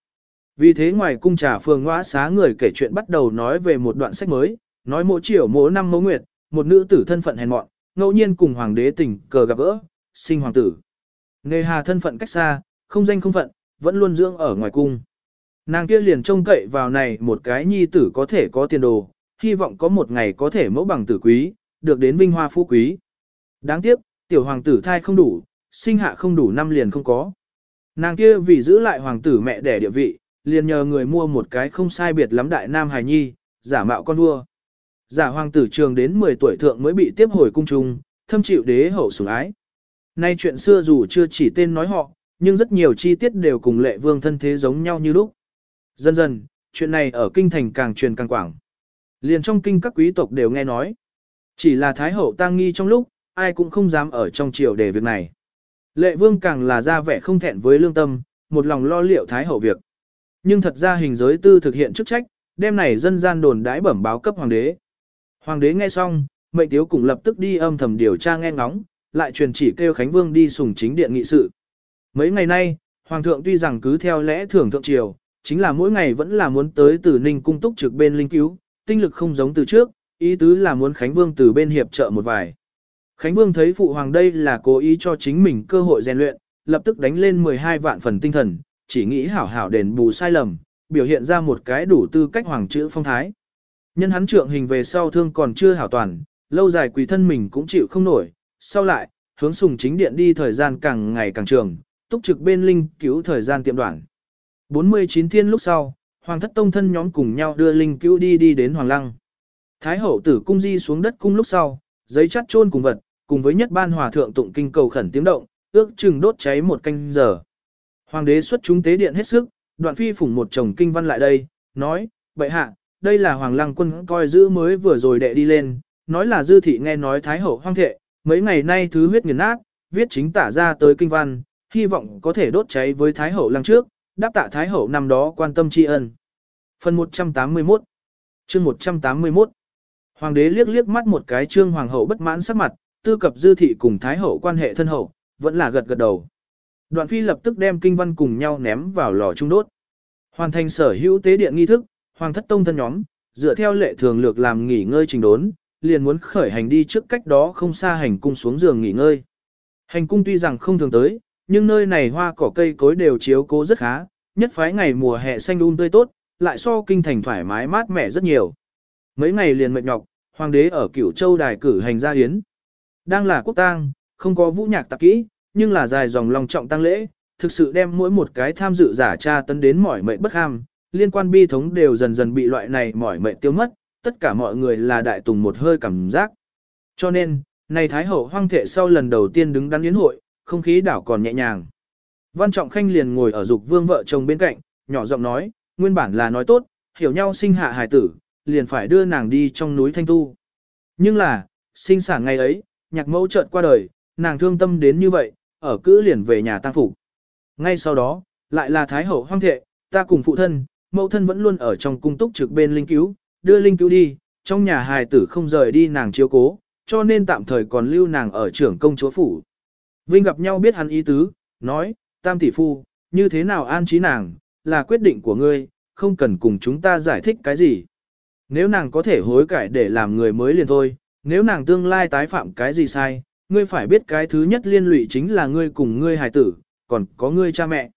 Vì thế ngoài cung trà phường ngõ xá người kể chuyện bắt đầu nói về một đoạn sách mới, nói mỗi chiều mỗi năm mỗi nguyệt, một nữ tử thân phận hèn mọn, ngẫu nhiên cùng hoàng đế tình cờ gặp gỡ, sinh hoàng tử. Nghề hà thân phận cách xa, không danh không phận, vẫn luôn dưỡng ở ngoài cung. Nàng kia liền trông cậy vào này một cái nhi tử có thể có tiền đồ, hy vọng có một ngày có thể mẫu bằng tử quý, được đến vinh hoa phú quý. Đáng tiếc, tiểu hoàng tử thai không đủ, sinh hạ không đủ năm liền không có. Nàng kia vì giữ lại hoàng tử mẹ đẻ địa vị, liền nhờ người mua một cái không sai biệt lắm đại nam hài nhi, giả mạo con vua. Giả hoàng tử trường đến 10 tuổi thượng mới bị tiếp hồi cung trung, thâm chịu đế hậu sủng ái. Nay chuyện xưa dù chưa chỉ tên nói họ, nhưng rất nhiều chi tiết đều cùng lệ vương thân thế giống nhau như lúc. Dần dần, chuyện này ở kinh thành càng truyền càng quảng. Liền trong kinh các quý tộc đều nghe nói. Chỉ là Thái Hậu tang nghi trong lúc, ai cũng không dám ở trong triều để việc này. Lệ vương càng là ra vẻ không thẹn với lương tâm, một lòng lo liệu Thái Hậu việc. Nhưng thật ra hình giới tư thực hiện chức trách, đêm này dân gian đồn đãi bẩm báo cấp hoàng đế. Hoàng đế nghe xong, mệnh tiếu cùng lập tức đi âm thầm điều tra nghe ngóng, lại truyền chỉ kêu Khánh Vương đi sùng chính điện nghị sự. Mấy ngày nay, Hoàng thượng tuy rằng cứ theo lẽ thường thượng triều, chính là mỗi ngày vẫn là muốn tới từ Ninh cung túc trực bên linh cứu, tinh lực không giống từ trước, ý tứ là muốn Khánh Vương từ bên hiệp trợ một vài. Khánh Vương thấy Phụ Hoàng đây là cố ý cho chính mình cơ hội rèn luyện, lập tức đánh lên 12 vạn phần tinh thần, chỉ nghĩ hảo hảo đền bù sai lầm, biểu hiện ra một cái đủ tư cách hoàng chữ phong thái. Nhân hắn trượng hình về sau thương còn chưa hảo toàn, lâu dài quỳ thân mình cũng chịu không nổi, sau lại, hướng sùng chính điện đi thời gian càng ngày càng trường, túc trực bên linh cứu thời gian tiệm đoạn. 49 thiên lúc sau, hoàng thất tông thân nhóm cùng nhau đưa linh cứu đi đi đến hoàng lăng. Thái hậu tử cung di xuống đất cung lúc sau, giấy chắt chôn cùng vật, cùng với nhất ban hòa thượng tụng kinh cầu khẩn tiếng động, ước chừng đốt cháy một canh giờ. Hoàng đế xuất chúng tế điện hết sức, đoạn phi phủng một chồng kinh văn lại đây, nói, bệ hạ, đây là hoàng lăng quân coi giữ mới vừa rồi đệ đi lên, nói là dư thị nghe nói thái hậu hoang thệ, mấy ngày nay thứ huyết nghiền nát, viết chính tả ra tới kinh văn, hy vọng có thể đốt cháy với thái hậu lăng trước, đáp tạ thái hậu năm đó quan tâm tri ân. Phần 181 chương 181 Hoàng đế liếc liếc mắt một cái trương hoàng hậu bất mãn sắc mặt, tư cập dư thị cùng thái hậu quan hệ thân hậu, vẫn là gật gật đầu. Đoạn phi lập tức đem kinh văn cùng nhau ném vào lò trung đốt. Hoàn thành sở hữu tế điện nghi thức, hoàng thất tông thân nhóm, dựa theo lệ thường lược làm nghỉ ngơi trình đốn, liền muốn khởi hành đi trước cách đó không xa hành cung xuống giường nghỉ ngơi. Hành cung tuy rằng không thường tới, nhưng nơi này hoa cỏ cây cối đều chiếu cố rất khá, nhất phái ngày mùa hè xanh um tươi tốt, lại so kinh thành thoải mái mát mẻ rất nhiều. Mấy ngày liền mệt nhọc, hoàng đế ở cửu châu đài cử hành gia hiến. Đang là quốc tang, không có vũ nhạc tạp kỹ, nhưng là dài dòng lòng trọng tăng lễ, thực sự đem mỗi một cái tham dự giả tra tấn đến mỏi mệt bất ham, liên quan bi thống đều dần dần bị loại này mỏi mệt tiêu mất, tất cả mọi người là đại tùng một hơi cảm giác. Cho nên, này Thái Hậu hoang thệ sau lần đầu tiên đứng đắn yến hội, không khí đảo còn nhẹ nhàng. Văn Trọng Khanh liền ngồi ở dục vương vợ chồng bên cạnh, nhỏ giọng nói, nguyên bản là nói tốt, hiểu nhau sinh hạ hài tử, liền phải đưa nàng đi trong núi Thanh Tu. Nhưng là, sinh sản ngày ấy, nhạc mẫu chợt qua đời, nàng thương tâm đến như vậy, ở cữ liền về nhà tang phủ. Ngay sau đó, lại là Thái Hậu hoang thệ, ta cùng phụ thân, mẫu thân vẫn luôn ở trong cung túc trực bên linh cứu, đưa linh cứu đi, trong nhà hài tử không rời đi nàng chiếu cố, cho nên tạm thời còn lưu nàng ở trưởng công chúa phủ. Vinh gặp nhau biết hắn ý tứ, nói, tam tỷ phu, như thế nào an trí nàng, là quyết định của ngươi, không cần cùng chúng ta giải thích cái gì. Nếu nàng có thể hối cải để làm người mới liền thôi, nếu nàng tương lai tái phạm cái gì sai, ngươi phải biết cái thứ nhất liên lụy chính là ngươi cùng ngươi hài tử, còn có ngươi cha mẹ.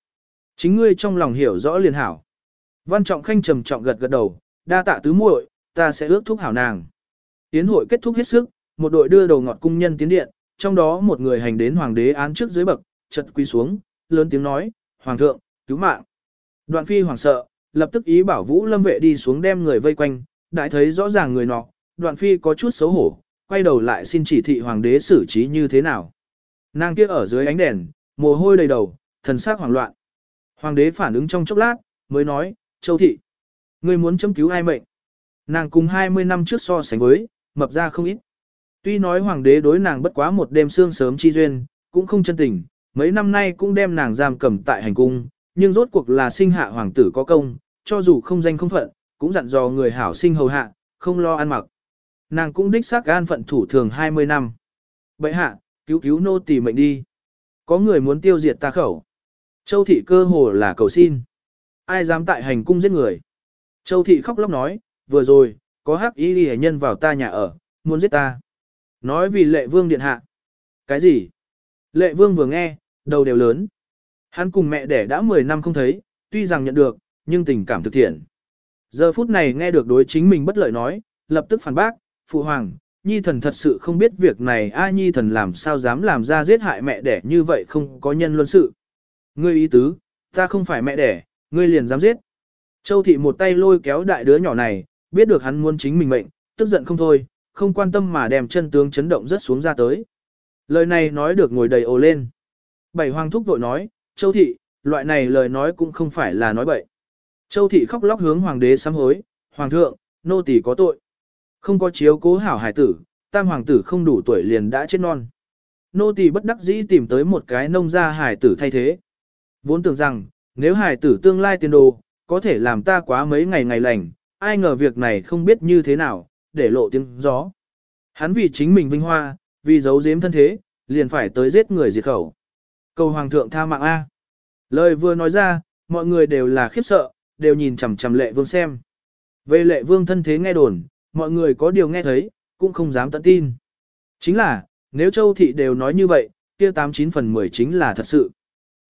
Chính ngươi trong lòng hiểu rõ liền hảo. Văn Trọng Khanh trầm trọng gật gật đầu, đa tạ tứ muội, ta sẽ ước thúc hảo nàng. Tiến hội kết thúc hết sức, một đội đưa đầu ngọt cung nhân tiến điện, trong đó một người hành đến hoàng đế án trước dưới bậc, chật quy xuống, lớn tiếng nói, Hoàng thượng, cứu mạng. Đoạn phi hoàng sợ, lập tức ý bảo Vũ Lâm vệ đi xuống đem người vây quanh, đại thấy rõ ràng người nọ, đoạn phi có chút xấu hổ, quay đầu lại xin chỉ thị hoàng đế xử trí như thế nào. Nàng kia ở dưới ánh đèn, mồ hôi đầy đầu, thần sắc hoảng loạn. Hoàng đế phản ứng trong chốc lát, mới nói, Châu thị, ngươi muốn chấm cứu ai mệnh? Nàng cùng 20 năm trước so sánh với, mập ra không ít. Tuy nói hoàng đế đối nàng bất quá một đêm sương sớm chi duyên, cũng không chân tình, mấy năm nay cũng đem nàng giam cầm tại hành cung, nhưng rốt cuộc là sinh hạ hoàng tử có công, cho dù không danh không phận, cũng dặn dò người hảo sinh hầu hạ, không lo ăn mặc. Nàng cũng đích xác gan phận thủ thường 20 năm. Bệ hạ, cứu cứu nô tỳ mệnh đi. Có người muốn tiêu diệt ta khẩu. Châu thị cơ hồ là cầu xin. Ai dám tại hành cung giết người. Châu thị khóc lóc nói, vừa rồi, có hắc y ghi nhân vào ta nhà ở, muốn giết ta. Nói vì lệ vương điện hạ. Cái gì? Lệ vương vừa nghe, đầu đều lớn. Hắn cùng mẹ đẻ đã 10 năm không thấy, tuy rằng nhận được, nhưng tình cảm thực thiện. Giờ phút này nghe được đối chính mình bất lợi nói, lập tức phản bác, phụ hoàng, nhi thần thật sự không biết việc này a nhi thần làm sao dám làm ra giết hại mẹ đẻ như vậy không có nhân luân sự. Ngươi ý tứ, ta không phải mẹ đẻ, ngươi liền dám giết. Châu thị một tay lôi kéo đại đứa nhỏ này, biết được hắn muốn chính mình mệnh, tức giận không thôi, không quan tâm mà đem chân tướng chấn động rất xuống ra tới. Lời này nói được ngồi đầy ồ lên. Bảy hoàng thúc vội nói, Châu thị, loại này lời nói cũng không phải là nói bậy. Châu thị khóc lóc hướng hoàng đế sám hối, hoàng thượng, nô tỳ có tội. Không có chiếu cố hảo hải tử, tam hoàng tử không đủ tuổi liền đã chết non. Nô tỳ bất đắc dĩ tìm tới một cái nông gia hải tử thay thế. Vốn tưởng rằng, nếu hải tử tương lai tiền đồ, có thể làm ta quá mấy ngày ngày lành, ai ngờ việc này không biết như thế nào, để lộ tiếng gió. Hắn vì chính mình vinh hoa, vì giấu giếm thân thế, liền phải tới giết người diệt khẩu. Cầu hoàng thượng tha mạng A. Lời vừa nói ra, mọi người đều là khiếp sợ, đều nhìn chằm chằm lệ vương xem. Về lệ vương thân thế nghe đồn, mọi người có điều nghe thấy, cũng không dám tận tin. Chính là, nếu châu thị đều nói như vậy, kia 89 phần 10 chính là thật sự.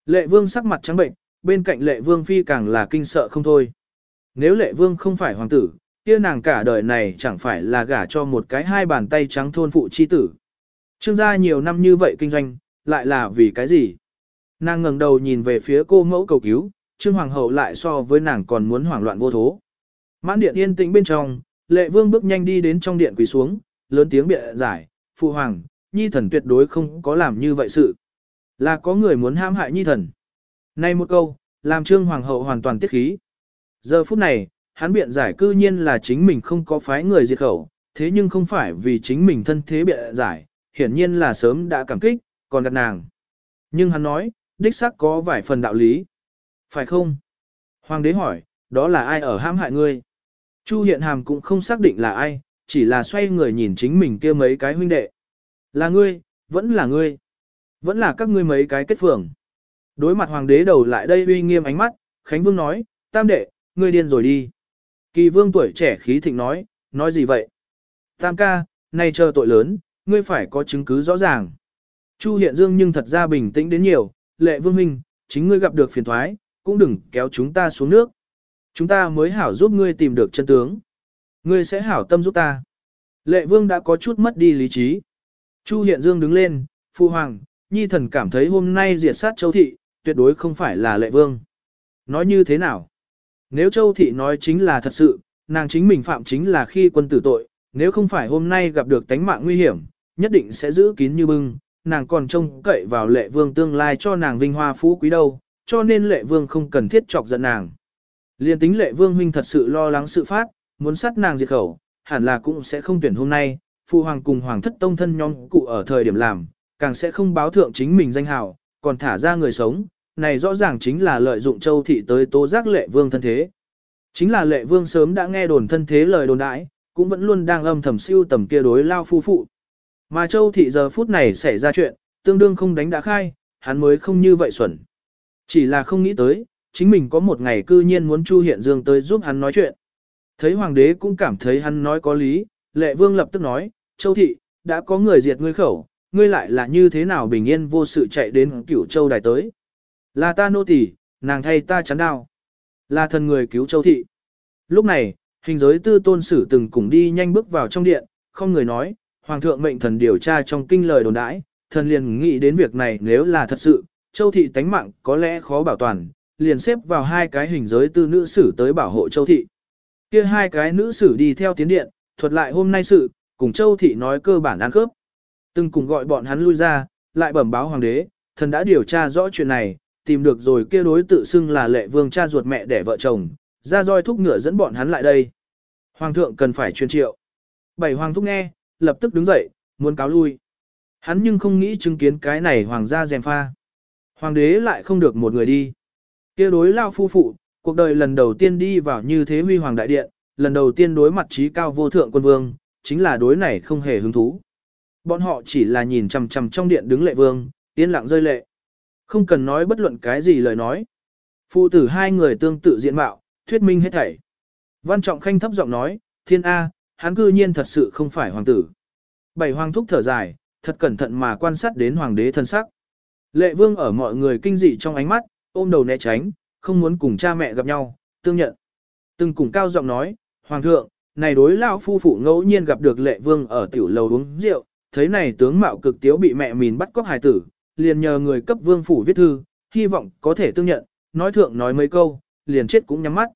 Lệ vương sắc mặt trắng bệnh, bên cạnh lệ vương phi càng là kinh sợ không thôi. Nếu lệ vương không phải hoàng tử, kia nàng cả đời này chẳng phải là gả cho một cái hai bàn tay trắng thôn phụ chi tử. Trương gia nhiều năm như vậy kinh doanh, lại là vì cái gì? Nàng ngẩng đầu nhìn về phía cô mẫu cầu cứu, Trương Hoàng hậu lại so với nàng còn muốn hoảng loạn vô thố. Mãn điện yên tĩnh bên trong, lệ vương bước nhanh đi đến trong điện quỳ xuống, lớn tiếng bịa giải, phụ hoàng, nhi thần tuyệt đối không có làm như vậy sự. Là có người muốn ham hại nhi thần. nay một câu, làm Trương Hoàng hậu hoàn toàn tiết khí. Giờ phút này, hắn biện giải cư nhiên là chính mình không có phái người diệt khẩu, thế nhưng không phải vì chính mình thân thế biện giải, hiển nhiên là sớm đã cảm kích, còn đặt nàng. Nhưng hắn nói, đích xác có vài phần đạo lý. Phải không? Hoàng đế hỏi, đó là ai ở hãm hại ngươi? Chu Hiện Hàm cũng không xác định là ai, chỉ là xoay người nhìn chính mình kia mấy cái huynh đệ. Là ngươi, vẫn là ngươi. Vẫn là các ngươi mấy cái kết phường. Đối mặt hoàng đế đầu lại đây uy nghiêm ánh mắt, Khánh Vương nói, tam đệ, ngươi điên rồi đi. Kỳ vương tuổi trẻ khí thịnh nói, nói gì vậy? Tam ca, nay chờ tội lớn, ngươi phải có chứng cứ rõ ràng. Chu Hiện Dương nhưng thật ra bình tĩnh đến nhiều, lệ vương minh, chính ngươi gặp được phiền thoái, cũng đừng kéo chúng ta xuống nước. Chúng ta mới hảo giúp ngươi tìm được chân tướng. Ngươi sẽ hảo tâm giúp ta. Lệ vương đã có chút mất đi lý trí. Chu Hiện Dương đứng lên, Phu Hoàng, Nhi thần cảm thấy hôm nay diệt sát châu thị, tuyệt đối không phải là lệ vương. Nói như thế nào? Nếu châu thị nói chính là thật sự, nàng chính mình phạm chính là khi quân tử tội, nếu không phải hôm nay gặp được tánh mạng nguy hiểm, nhất định sẽ giữ kín như bưng, nàng còn trông cậy vào lệ vương tương lai cho nàng vinh hoa phú quý đâu, cho nên lệ vương không cần thiết chọc giận nàng. Liên tính lệ vương huynh thật sự lo lắng sự phát, muốn sát nàng diệt khẩu, hẳn là cũng sẽ không tuyển hôm nay, phụ hoàng cùng hoàng thất tông thân nhóm cụ ở thời điểm làm, càng sẽ không báo thượng chính mình danh hào, còn thả ra người sống, này rõ ràng chính là lợi dụng châu thị tới tố giác lệ vương thân thế. Chính là lệ vương sớm đã nghe đồn thân thế lời đồn đãi, cũng vẫn luôn đang âm thầm siêu tầm kia đối lao phu phụ. Mà châu thị giờ phút này xảy ra chuyện, tương đương không đánh đã khai, hắn mới không như vậy xuẩn. Chỉ là không nghĩ tới, chính mình có một ngày cư nhiên muốn Chu Hiện Dương tới giúp hắn nói chuyện. Thấy hoàng đế cũng cảm thấy hắn nói có lý, lệ vương lập tức nói, châu thị, đã có người diệt ngươi khẩu, ngươi lại là như thế nào bình yên vô sự chạy đến cửu châu đài tới. Là ta nô tỳ, nàng thay ta chắn đau. Là thần người cứu châu thị. Lúc này, hình giới tư tôn sử từng cùng đi nhanh bước vào trong điện, không người nói, hoàng thượng mệnh thần điều tra trong kinh lời đồn đãi, thần liền nghĩ đến việc này nếu là thật sự, châu thị tánh mạng có lẽ khó bảo toàn, liền xếp vào hai cái hình giới tư nữ sử tới bảo hộ châu thị. Kia hai cái nữ sử đi theo tiến điện, thuật lại hôm nay sự, cùng châu thị nói cơ bản ăn khớp. Từng cùng gọi bọn hắn lui ra, lại bẩm báo hoàng đế, thần đã điều tra rõ chuyện này, tìm được rồi kia đối tự xưng là lệ vương cha ruột mẹ đẻ vợ chồng, ra roi thúc ngựa dẫn bọn hắn lại đây. Hoàng thượng cần phải truyền triệu. Bảy hoàng thúc nghe, lập tức đứng dậy, muốn cáo lui. Hắn nhưng không nghĩ chứng kiến cái này hoàng gia dèm pha. Hoàng đế lại không được một người đi. kia đối lao phu phụ, cuộc đời lần đầu tiên đi vào như thế huy hoàng đại điện, lần đầu tiên đối mặt trí cao vô thượng quân vương, chính là đối này không hề hứng thú. Bọn họ chỉ là nhìn chằm chằm trong điện đứng lệ vương, yên lặng rơi lệ. Không cần nói bất luận cái gì lời nói. Phụ tử hai người tương tự diện mạo, thuyết minh hết thảy. Văn Trọng Khanh thấp giọng nói, thiên A, hắn cư nhiên thật sự không phải hoàng tử. Bảy hoàng thúc thở dài, thật cẩn thận mà quan sát đến hoàng đế thân sắc. Lệ vương ở mọi người kinh dị trong ánh mắt, ôm đầu né tránh, không muốn cùng cha mẹ gặp nhau, tương nhận. Từng cùng cao giọng nói, hoàng thượng, này đối lão phu phụ ngẫu nhiên gặp được lệ vương ở tiểu lầu uống rượu, thấy này tướng mạo cực tiếu bị mẹ mìn bắt cóc hài tử, liền nhờ người cấp vương phủ viết thư, hy vọng có thể tương nhận, nói thượng nói mấy câu, liền chết cũng nhắm mắt.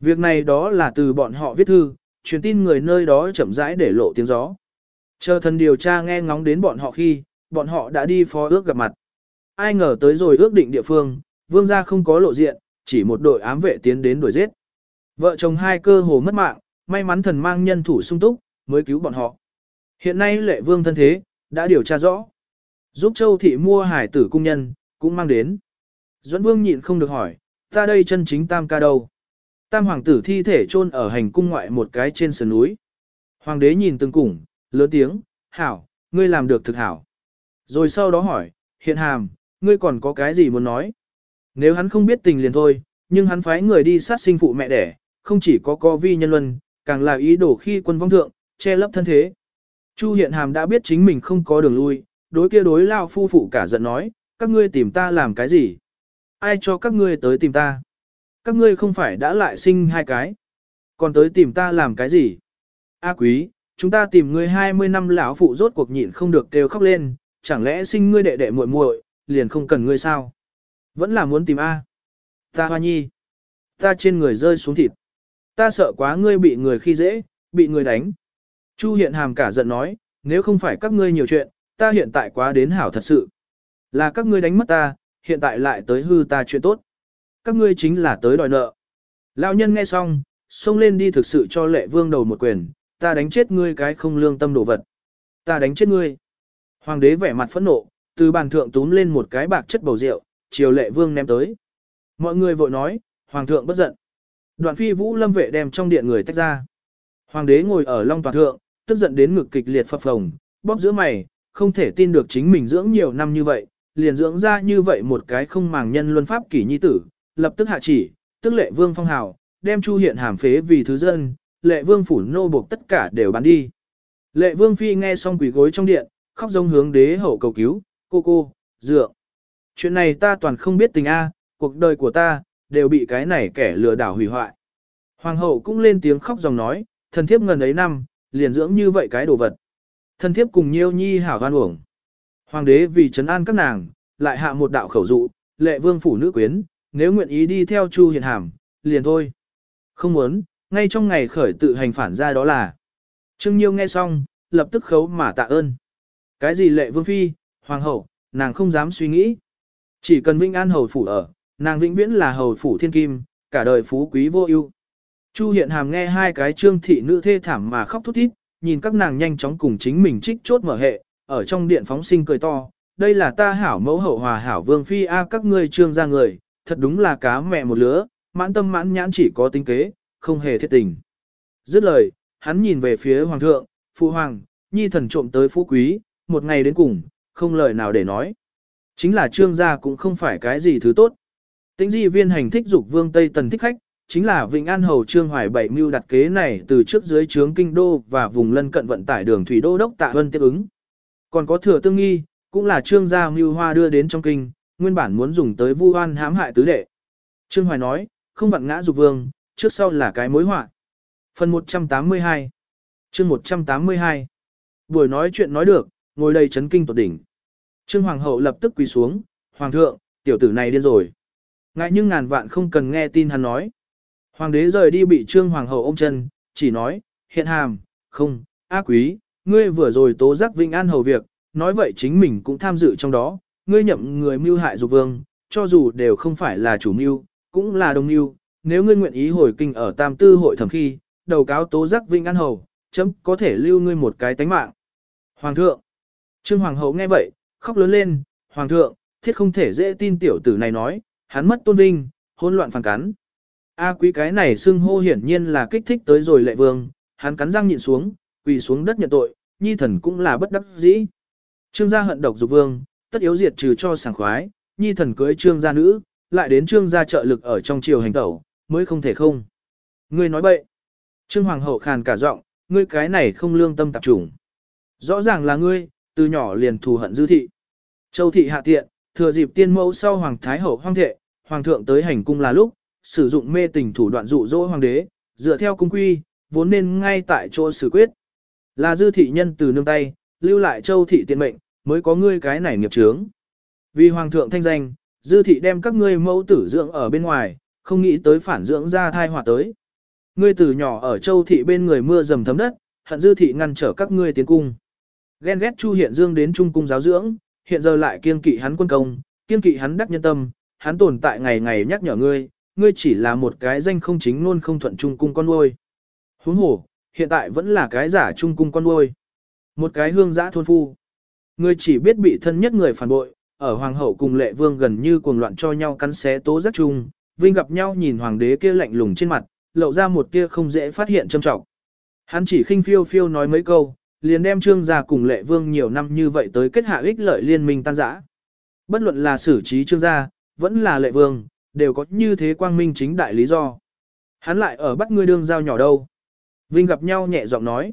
Việc này đó là từ bọn họ viết thư, truyền tin người nơi đó chậm rãi để lộ tiếng gió. Chờ thần điều tra nghe ngóng đến bọn họ khi, bọn họ đã đi phó ước gặp mặt. Ai ngờ tới rồi ước định địa phương, vương gia không có lộ diện, chỉ một đội ám vệ tiến đến đuổi giết. Vợ chồng hai cơ hồ mất mạng, may mắn thần mang nhân thủ sung túc, mới cứu bọn họ. Hiện nay lệ vương thân thế, đã điều tra rõ. Giúp châu thị mua hải tử cung nhân, cũng mang đến. Duẫn vương nhịn không được hỏi, ta đây chân chính tam ca đâu? Tam hoàng tử thi thể chôn ở hành cung ngoại một cái trên sườn núi. Hoàng đế nhìn từng củng, lớn tiếng, hảo, ngươi làm được thực hảo. Rồi sau đó hỏi, hiện hàm, ngươi còn có cái gì muốn nói? Nếu hắn không biết tình liền thôi, nhưng hắn phái người đi sát sinh phụ mẹ đẻ, không chỉ có co vi nhân luân, càng là ý đồ khi quân vong thượng, che lấp thân thế. Chu hiện hàm đã biết chính mình không có đường lui, đối kia đối lao phu phụ cả giận nói, các ngươi tìm ta làm cái gì? Ai cho các ngươi tới tìm ta? Các ngươi không phải đã lại sinh hai cái? Còn tới tìm ta làm cái gì? A quý, chúng ta tìm ngươi 20 năm lão phụ rốt cuộc nhịn không được kêu khóc lên, chẳng lẽ sinh ngươi đệ đệ muội muội, liền không cần ngươi sao? Vẫn là muốn tìm A. Ta hoa nhi. Ta trên người rơi xuống thịt. Ta sợ quá ngươi bị người khi dễ, bị người đánh. Chu hiện hàm cả giận nói, nếu không phải các ngươi nhiều chuyện, ta hiện tại quá đến hảo thật sự. Là các ngươi đánh mất ta, hiện tại lại tới hư ta chuyện tốt. Các ngươi chính là tới đòi nợ. Lão nhân nghe xong, xông lên đi thực sự cho lệ vương đầu một quyền, ta đánh chết ngươi cái không lương tâm đồ vật. Ta đánh chết ngươi. Hoàng đế vẻ mặt phẫn nộ, từ bàn thượng túm lên một cái bạc chất bầu rượu, chiều lệ vương ném tới. Mọi người vội nói, hoàng thượng bất giận. Đoạn phi vũ lâm vệ đem trong điện người tách ra. Hoàng đế ngồi ở long toàn thượng, tức giận đến ngực kịch liệt phập phồng, bóp giữa mày, không thể tin được chính mình dưỡng nhiều năm như vậy, liền dưỡng ra như vậy một cái không màng nhân luân pháp kỷ nhi tử, lập tức hạ chỉ, tức lệ vương phong hào, đem chu hiện hàm phế vì thứ dân, lệ vương phủ nô buộc tất cả đều bán đi. Lệ vương phi nghe xong quỷ gối trong điện, khóc giống hướng đế hậu cầu cứu, cô cô, dựa. Chuyện này ta toàn không biết tình A, cuộc đời của ta, đều bị cái này kẻ lừa đảo hủy hoại. Hoàng hậu cũng lên tiếng khóc dòng nói, thần thiếp ngần ấy năm, liền dưỡng như vậy cái đồ vật thân thiếp cùng nhiêu nhi hảo hoan uổng. Hoàng đế vì trấn an các nàng, lại hạ một đạo khẩu dụ, lệ vương phủ nữ quyến, nếu nguyện ý đi theo Chu Hiền Hàm, liền thôi. Không muốn, ngay trong ngày khởi tự hành phản ra đó là. Trương Nhiêu nghe xong, lập tức khấu mà tạ ơn. Cái gì lệ vương phi, hoàng hậu, nàng không dám suy nghĩ. Chỉ cần Vinh An hầu phủ ở, nàng vĩnh viễn là hầu phủ thiên kim, cả đời phú quý vô ưu. Chu Hiện Hàm nghe hai cái trương thị nữ thê thảm mà khóc thút thít, nhìn các nàng nhanh chóng cùng chính mình trích chốt mở hệ, ở trong điện phóng sinh cười to, đây là ta hảo mẫu hậu hòa hảo vương phi a các ngươi trương ra người, thật đúng là cá mẹ một lứa, mãn tâm mãn nhãn chỉ có tính kế, không hề thiết tình. Dứt lời, hắn nhìn về phía hoàng thượng, phụ hoàng, nhi thần trộm tới phú quý, một ngày đến cùng, không lời nào để nói. Chính là trương gia cũng không phải cái gì thứ tốt. Tĩnh di viên hành thích dục vương Tây Tần thích khách, chính là Vịnh An Hầu Trương Hoài bảy mưu đặt kế này từ trước dưới trướng kinh đô và vùng lân cận vận tải đường thủy đô đốc tạ vân tiếp ứng. Còn có thừa tương nghi, cũng là trương gia mưu hoa đưa đến trong kinh, nguyên bản muốn dùng tới vu oan hãm hại tứ đệ. Trương Hoài nói, không vặn ngã dục vương, trước sau là cái mối họa. Phần 182 chương 182 Buổi nói chuyện nói được, ngồi đây chấn kinh tột đỉnh. Trương Hoàng hậu lập tức quỳ xuống, Hoàng thượng, tiểu tử này điên rồi. Ngại nhưng ngàn vạn không cần nghe tin hắn nói. Hoàng đế rời đi bị Trương Hoàng hậu ôm chân, chỉ nói, hiện hàm, không, á quý, ngươi vừa rồi tố giác Vinh An hầu việc, nói vậy chính mình cũng tham dự trong đó, ngươi nhậm người mưu hại dục vương, cho dù đều không phải là chủ mưu, cũng là đồng mưu, nếu ngươi nguyện ý hồi kinh ở tam tư hội thẩm khi, đầu cáo tố giác Vinh An hầu, chấm có thể lưu ngươi một cái tánh mạng. Hoàng thượng, Trương Hoàng hậu nghe vậy, khóc lớn lên, Hoàng thượng, thiết không thể dễ tin tiểu tử này nói, hắn mất tôn vinh, hỗn loạn phản cắn. A quý cái này xưng hô hiển nhiên là kích thích tới rồi lệ vương, hắn cắn răng nhịn xuống, quỳ xuống đất nhận tội, nhi thần cũng là bất đắc dĩ. Trương gia hận độc dục vương, tất yếu diệt trừ cho sảng khoái, nhi thần cưới trương gia nữ, lại đến trương gia trợ lực ở trong triều hành tẩu, mới không thể không. Ngươi nói bậy. Trương hoàng hậu khàn cả giọng, ngươi cái này không lương tâm tạp chủng. Rõ ràng là ngươi, từ nhỏ liền thù hận dư thị. Châu thị hạ tiện, thừa dịp tiên mẫu sau hoàng thái hậu hoang thệ, hoàng thượng tới hành cung là lúc, sử dụng mê tình thủ đoạn dụ dỗ hoàng đế, dựa theo cung quy, vốn nên ngay tại chỗ xử quyết. Là dư thị nhân từ nương tay, lưu lại châu thị tiện mệnh, mới có ngươi cái này nghiệp chướng. Vì hoàng thượng thanh danh, dư thị đem các ngươi mẫu tử dưỡng ở bên ngoài, không nghĩ tới phản dưỡng ra thai họa tới. Ngươi từ nhỏ ở châu thị bên người mưa dầm thấm đất, hận dư thị ngăn trở các ngươi tiến cung. Ghen ghét Chu Hiện Dương đến trung cung giáo dưỡng, hiện giờ lại kiên kỵ hắn quân công, kiên kỵ hắn đắc nhân tâm, hắn tồn tại ngày ngày nhắc nhở ngươi, ngươi chỉ là một cái danh không chính luôn không thuận trung cung con nuôi. Huống hồ, hiện tại vẫn là cái giả trung cung con nuôi. Một cái hương giã thôn phu. Ngươi chỉ biết bị thân nhất người phản bội, ở hoàng hậu cùng lệ vương gần như cuồng loạn cho nhau cắn xé tố giác chung, vinh gặp nhau nhìn hoàng đế kia lạnh lùng trên mặt, lộ ra một tia không dễ phát hiện trâm trọng. Hắn chỉ khinh phiêu phiêu nói mấy câu, liền đem trương gia cùng lệ vương nhiều năm như vậy tới kết hạ ích lợi liên minh tan rã. Bất luận là xử trí trương gia, vẫn là lệ vương, đều có như thế quang minh chính đại lý do. Hắn lại ở bắt ngươi đương giao nhỏ đâu. Vinh gặp nhau nhẹ giọng nói.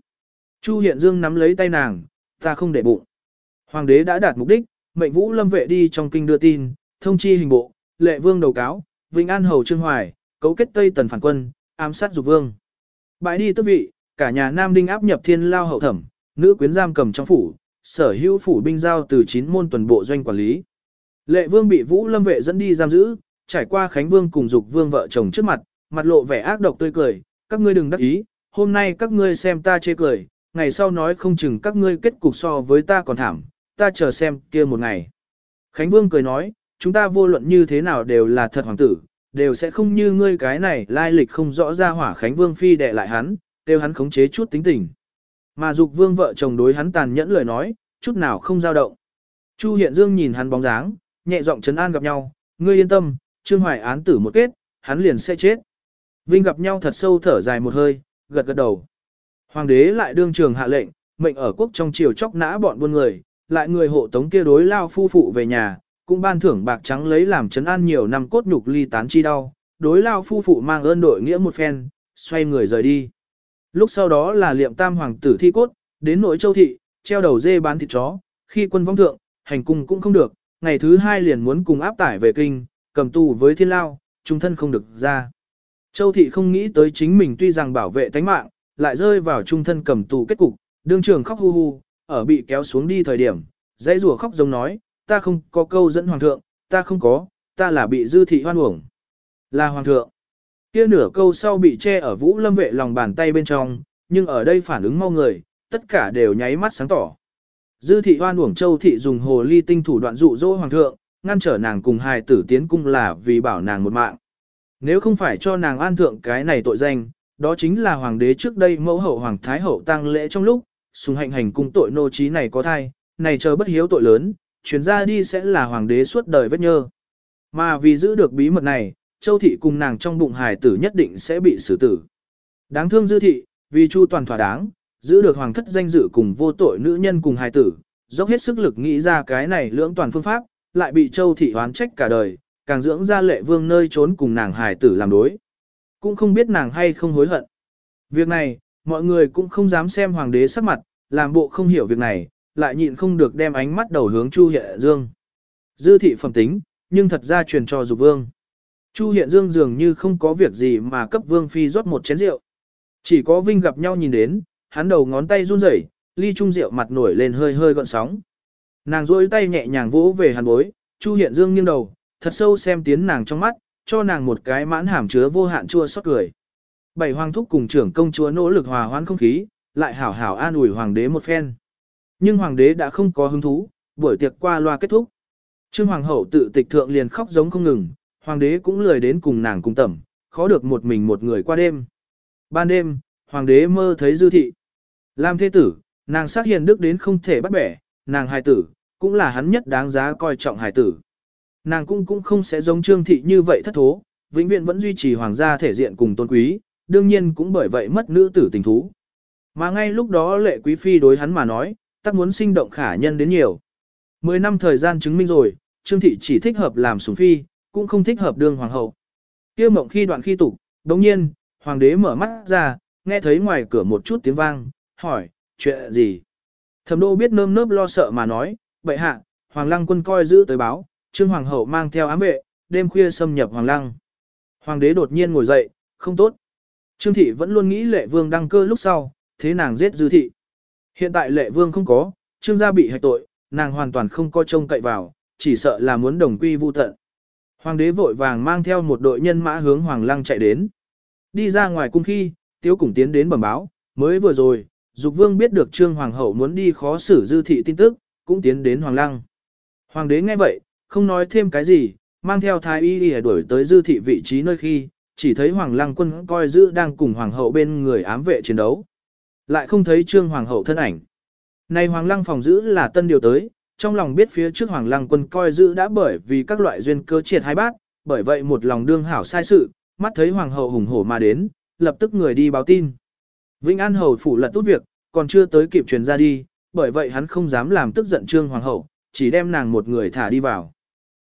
Chu Hiện Dương nắm lấy tay nàng, ta không để bụng. Hoàng đế đã đạt mục đích, mệnh vũ lâm vệ đi trong kinh đưa tin, thông chi hình bộ, lệ vương đầu cáo, Vinh An Hầu Trương Hoài, cấu kết Tây Tần phản quân, ám sát dục vương. Bãi đi tước vị, cả nhà Nam Đinh áp nhập thiên lao hậu thẩm, nữ quyến giam cầm trong phủ, sở hữu phủ binh giao từ chín môn tuần bộ doanh quản lý. Lệ vương bị vũ lâm vệ dẫn đi giam giữ, trải qua Khánh Vương cùng Dục Vương vợ chồng trước mặt, mặt lộ vẻ ác độc tươi cười, các ngươi đừng đắc ý, hôm nay các ngươi xem ta chê cười, ngày sau nói không chừng các ngươi kết cục so với ta còn thảm, ta chờ xem kia một ngày. Khánh Vương cười nói, chúng ta vô luận như thế nào đều là thật hoàng tử, đều sẽ không như ngươi cái này lai lịch không rõ ra hỏa Khánh Vương phi đệ lại hắn, đều hắn khống chế chút tính tình. Mà Dục Vương vợ chồng đối hắn tàn nhẫn lời nói, chút nào không dao động. Chu Hiện Dương nhìn hắn bóng dáng, nhẹ giọng trấn an gặp nhau, ngươi yên tâm, Trương Hoài án tử một kết, hắn liền sẽ chết. Vinh gặp nhau thật sâu thở dài một hơi, gật gật đầu. Hoàng đế lại đương trường hạ lệnh, mệnh ở quốc trong triều chóc nã bọn buôn người, lại người hộ tống kia đối lao phu phụ về nhà, cũng ban thưởng bạc trắng lấy làm trấn an nhiều năm cốt nhục ly tán chi đau, đối lao phu phụ mang ơn đội nghĩa một phen, xoay người rời đi. Lúc sau đó là liệm tam hoàng tử thi cốt, đến nội châu thị, treo đầu dê bán thịt chó, khi quân vong thượng, hành cung cũng không được, ngày thứ hai liền muốn cùng áp tải về kinh, cầm tù với thiên lao, trung thân không được ra. Châu thị không nghĩ tới chính mình tuy rằng bảo vệ tánh mạng, lại rơi vào trung thân cầm tù kết cục, đương trường khóc hu hu, ở bị kéo xuống đi thời điểm, dãy rùa khóc giống nói, ta không có câu dẫn hoàng thượng, ta không có, ta là bị dư thị hoan uổng. Là hoàng thượng. Kia nửa câu sau bị che ở vũ lâm vệ lòng bàn tay bên trong, nhưng ở đây phản ứng mau người, tất cả đều nháy mắt sáng tỏ. Dư thị hoan uổng châu thị dùng hồ ly tinh thủ đoạn dụ dỗ hoàng thượng, ngăn trở nàng cùng hài tử tiến cung là vì bảo nàng một mạng. Nếu không phải cho nàng an thượng cái này tội danh, đó chính là hoàng đế trước đây mẫu hậu hoàng thái hậu tang lễ trong lúc, sùng hạnh hành cung tội nô trí này có thai, này chờ bất hiếu tội lớn, chuyển ra đi sẽ là hoàng đế suốt đời vết nhơ. Mà vì giữ được bí mật này, châu thị cùng nàng trong bụng hài tử nhất định sẽ bị xử tử. Đáng thương dư thị, vì chu toàn thỏa đáng, giữ được hoàng thất danh dự cùng vô tội nữ nhân cùng hài tử, dốc hết sức lực nghĩ ra cái này lưỡng toàn phương pháp, lại bị châu thị oán trách cả đời, càng dưỡng ra lệ vương nơi trốn cùng nàng hài tử làm đối. Cũng không biết nàng hay không hối hận. Việc này, mọi người cũng không dám xem hoàng đế sắc mặt, làm bộ không hiểu việc này, lại nhịn không được đem ánh mắt đầu hướng Chu Hiện Dương. Dư thị phẩm tính, nhưng thật ra truyền cho dục vương. Chu Hiện Dương dường như không có việc gì mà cấp vương phi rót một chén rượu. Chỉ có Vinh gặp nhau nhìn đến, hắn đầu ngón tay run rẩy, ly trung rượu mặt nổi lên hơi hơi gợn sóng. Nàng duỗi tay nhẹ nhàng vỗ về hàn bối, Chu Hiện Dương nghiêng đầu, thật sâu xem tiến nàng trong mắt, cho nàng một cái mãn hàm chứa vô hạn chua xót cười. Bảy hoàng thúc cùng trưởng công chúa nỗ lực hòa hoãn không khí, lại hảo hảo an ủi hoàng đế một phen. Nhưng hoàng đế đã không có hứng thú, buổi tiệc qua loa kết thúc. Trương hoàng hậu tự tịch thượng liền khóc giống không ngừng, hoàng đế cũng lười đến cùng nàng cùng tẩm, khó được một mình một người qua đêm. Ban đêm, hoàng đế mơ thấy dư thị. Làm thế tử, nàng sắc hiền đức đến không thể bắt bẻ, nàng hài tử, cũng là hắn nhất đáng giá coi trọng hài tử. Nàng cũng cũng không sẽ giống trương thị như vậy thất thố, vĩnh viễn vẫn duy trì hoàng gia thể diện cùng tôn quý, đương nhiên cũng bởi vậy mất nữ tử tình thú. Mà ngay lúc đó lệ quý phi đối hắn mà nói, tắc muốn sinh động khả nhân đến nhiều. Mười năm thời gian chứng minh rồi, trương thị chỉ thích hợp làm sủng phi, cũng không thích hợp đương hoàng hậu. Kia mộng khi đoạn khi tục, đồng nhiên, hoàng đế mở mắt ra, nghe thấy ngoài cửa một chút tiếng vang, hỏi, chuyện gì? Thẩm đô biết nơm nớp lo sợ mà nói, bệ hạ, hoàng lăng quân coi giữ tới báo, trương hoàng hậu mang theo ám vệ, đêm khuya xâm nhập hoàng lăng. Hoàng đế đột nhiên ngồi dậy, không tốt. Trương thị vẫn luôn nghĩ lệ vương đăng cơ lúc sau, thế nàng giết dư thị. Hiện tại lệ vương không có, trương gia bị hạch tội, nàng hoàn toàn không có trông cậy vào, chỉ sợ là muốn đồng quy vu tận. Hoàng đế vội vàng mang theo một đội nhân mã hướng hoàng lăng chạy đến. Đi ra ngoài cung khi, tiếu củng tiến đến bẩm báo, mới vừa rồi, dục vương biết được trương hoàng hậu muốn đi khó xử dư thị tin tức, cũng tiến đến hoàng lăng. Hoàng đế nghe vậy, không nói thêm cái gì, mang theo thái y đi đuổi tới dư thị vị trí nơi khi, chỉ thấy hoàng lăng quân coi giữ đang cùng hoàng hậu bên người ám vệ chiến đấu. Lại không thấy trương hoàng hậu thân ảnh. Này hoàng lăng phòng giữ là tân điều tới, trong lòng biết phía trước hoàng lăng quân coi giữ đã bởi vì các loại duyên cơ triệt hai bát, bởi vậy một lòng đương hảo sai sự, mắt thấy hoàng hậu hùng hổ mà đến, lập tức người đi báo tin. Vĩnh An hầu phủ lật tốt việc, còn chưa tới kịp truyền ra đi, bởi vậy hắn không dám làm tức giận trương hoàng hậu, chỉ đem nàng một người thả đi vào.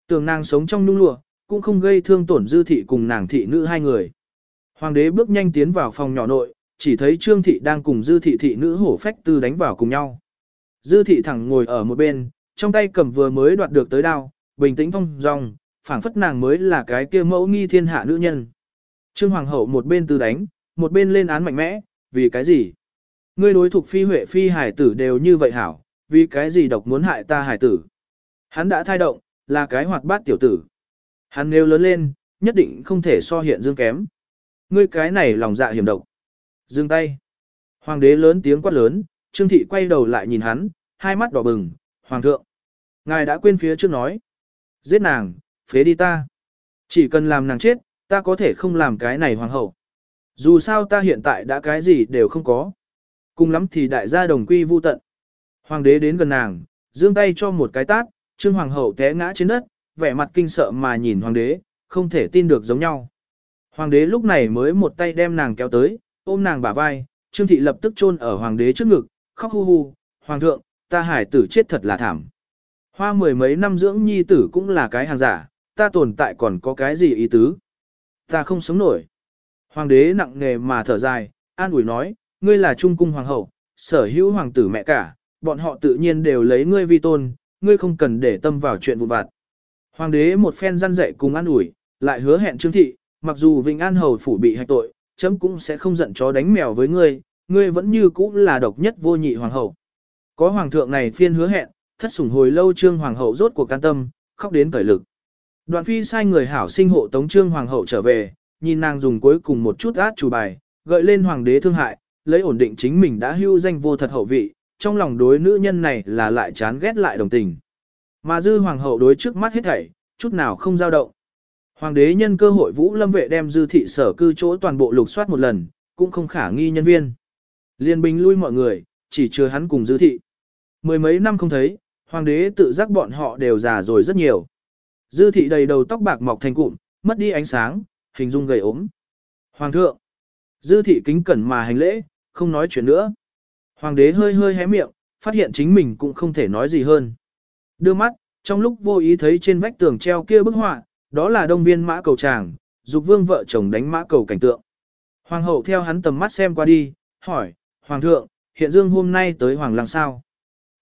Tưởng nàng sống trong nung lụa, cũng không gây thương tổn dư thị cùng nàng thị nữ hai người. Hoàng đế bước nhanh tiến vào phòng nhỏ nội, chỉ thấy trương thị đang cùng dư thị thị nữ hổ phách tư đánh vào cùng nhau. Dư thị thẳng ngồi ở một bên, trong tay cầm vừa mới đoạt được tới đao, bình tĩnh phong dong, phảng phất nàng mới là cái kia mẫu nghi thiên hạ nữ nhân. Trương hoàng hậu một bên tư đánh, một bên lên án mạnh mẽ, vì cái gì? Ngươi đối thuộc phi huệ phi hải tử đều như vậy hảo, vì cái gì độc muốn hại ta hải tử? Hắn đã thai động, là cái hoạt bát tiểu tử. Hắn nếu lớn lên, nhất định không thể so hiện dương kém. Ngươi cái này lòng dạ hiểm độc. dương tay. Hoàng đế lớn tiếng quát lớn, Trương thị quay đầu lại nhìn hắn, hai mắt đỏ bừng, Hoàng thượng. Ngài đã quên phía trước nói. Giết nàng, phế đi ta. Chỉ cần làm nàng chết, ta có thể không làm cái này hoàng hậu. Dù sao ta hiện tại đã cái gì đều không có. Cùng lắm thì đại gia đồng quy vu tận. Hoàng đế đến gần nàng, giương tay cho một cái tát, trương hoàng hậu té ngã trên đất, vẻ mặt kinh sợ mà nhìn hoàng đế, không thể tin được giống nhau. Hoàng đế lúc này mới một tay đem nàng kéo tới, ôm nàng bả vai, trương thị lập tức chôn ở hoàng đế trước ngực, khóc hu hu, hoàng thượng, ta hải tử chết thật là thảm. Hoa mười mấy năm dưỡng nhi tử cũng là cái hàng giả, ta tồn tại còn có cái gì ý tứ. Ta không sống nổi. Hoàng đế nặng nề mà thở dài, an ủi nói, ngươi là trung cung hoàng hậu, sở hữu hoàng tử mẹ cả, bọn họ tự nhiên đều lấy ngươi vi tôn, ngươi không cần để tâm vào chuyện vụn vặt. Hoàng đế một phen răn dạy cùng an ủi, lại hứa hẹn trương thị, mặc dù Vĩnh An hầu phủ bị hạch tội, chấm cũng sẽ không giận chó đánh mèo với ngươi, ngươi vẫn như cũ là độc nhất vô nhị hoàng hậu. Có hoàng thượng này phiên hứa hẹn, thất sủng hồi lâu trương hoàng hậu rốt cuộc can tâm, khóc đến cởi lực. Đoạn phi sai người hảo sinh hộ tống trương hoàng hậu trở về, nhìn nàng dùng cuối cùng một chút át chủ bài, gợi lên hoàng đế thương hại, lấy ổn định chính mình đã hưu danh vô thật hậu vị, trong lòng đối nữ nhân này là lại chán ghét lại đồng tình. Mà dư hoàng hậu đối trước mắt hết thảy, chút nào không dao động. Hoàng đế nhân cơ hội Vũ Lâm vệ đem dư thị sở cư chỗ toàn bộ lục soát một lần, cũng không khả nghi nhân viên. Liên bình lui mọi người, chỉ chưa hắn cùng dư thị. Mười mấy năm không thấy, hoàng đế tự giác bọn họ đều già rồi rất nhiều. Dư thị đầy đầu tóc bạc mọc thành cụm, mất đi ánh sáng, hình dung gầy ốm. Hoàng thượng. Dư thị kính cẩn mà hành lễ, không nói chuyện nữa. Hoàng đế hơi hơi hé miệng, phát hiện chính mình cũng không thể nói gì hơn. Đưa mắt, trong lúc vô ý thấy trên vách tường treo kia bức họa, đó là đông viên mã cầu tràng, dục vương vợ chồng đánh mã cầu cảnh tượng. Hoàng hậu theo hắn tầm mắt xem qua đi, hỏi, Hoàng thượng, hiện dương hôm nay tới Hoàng làng sao?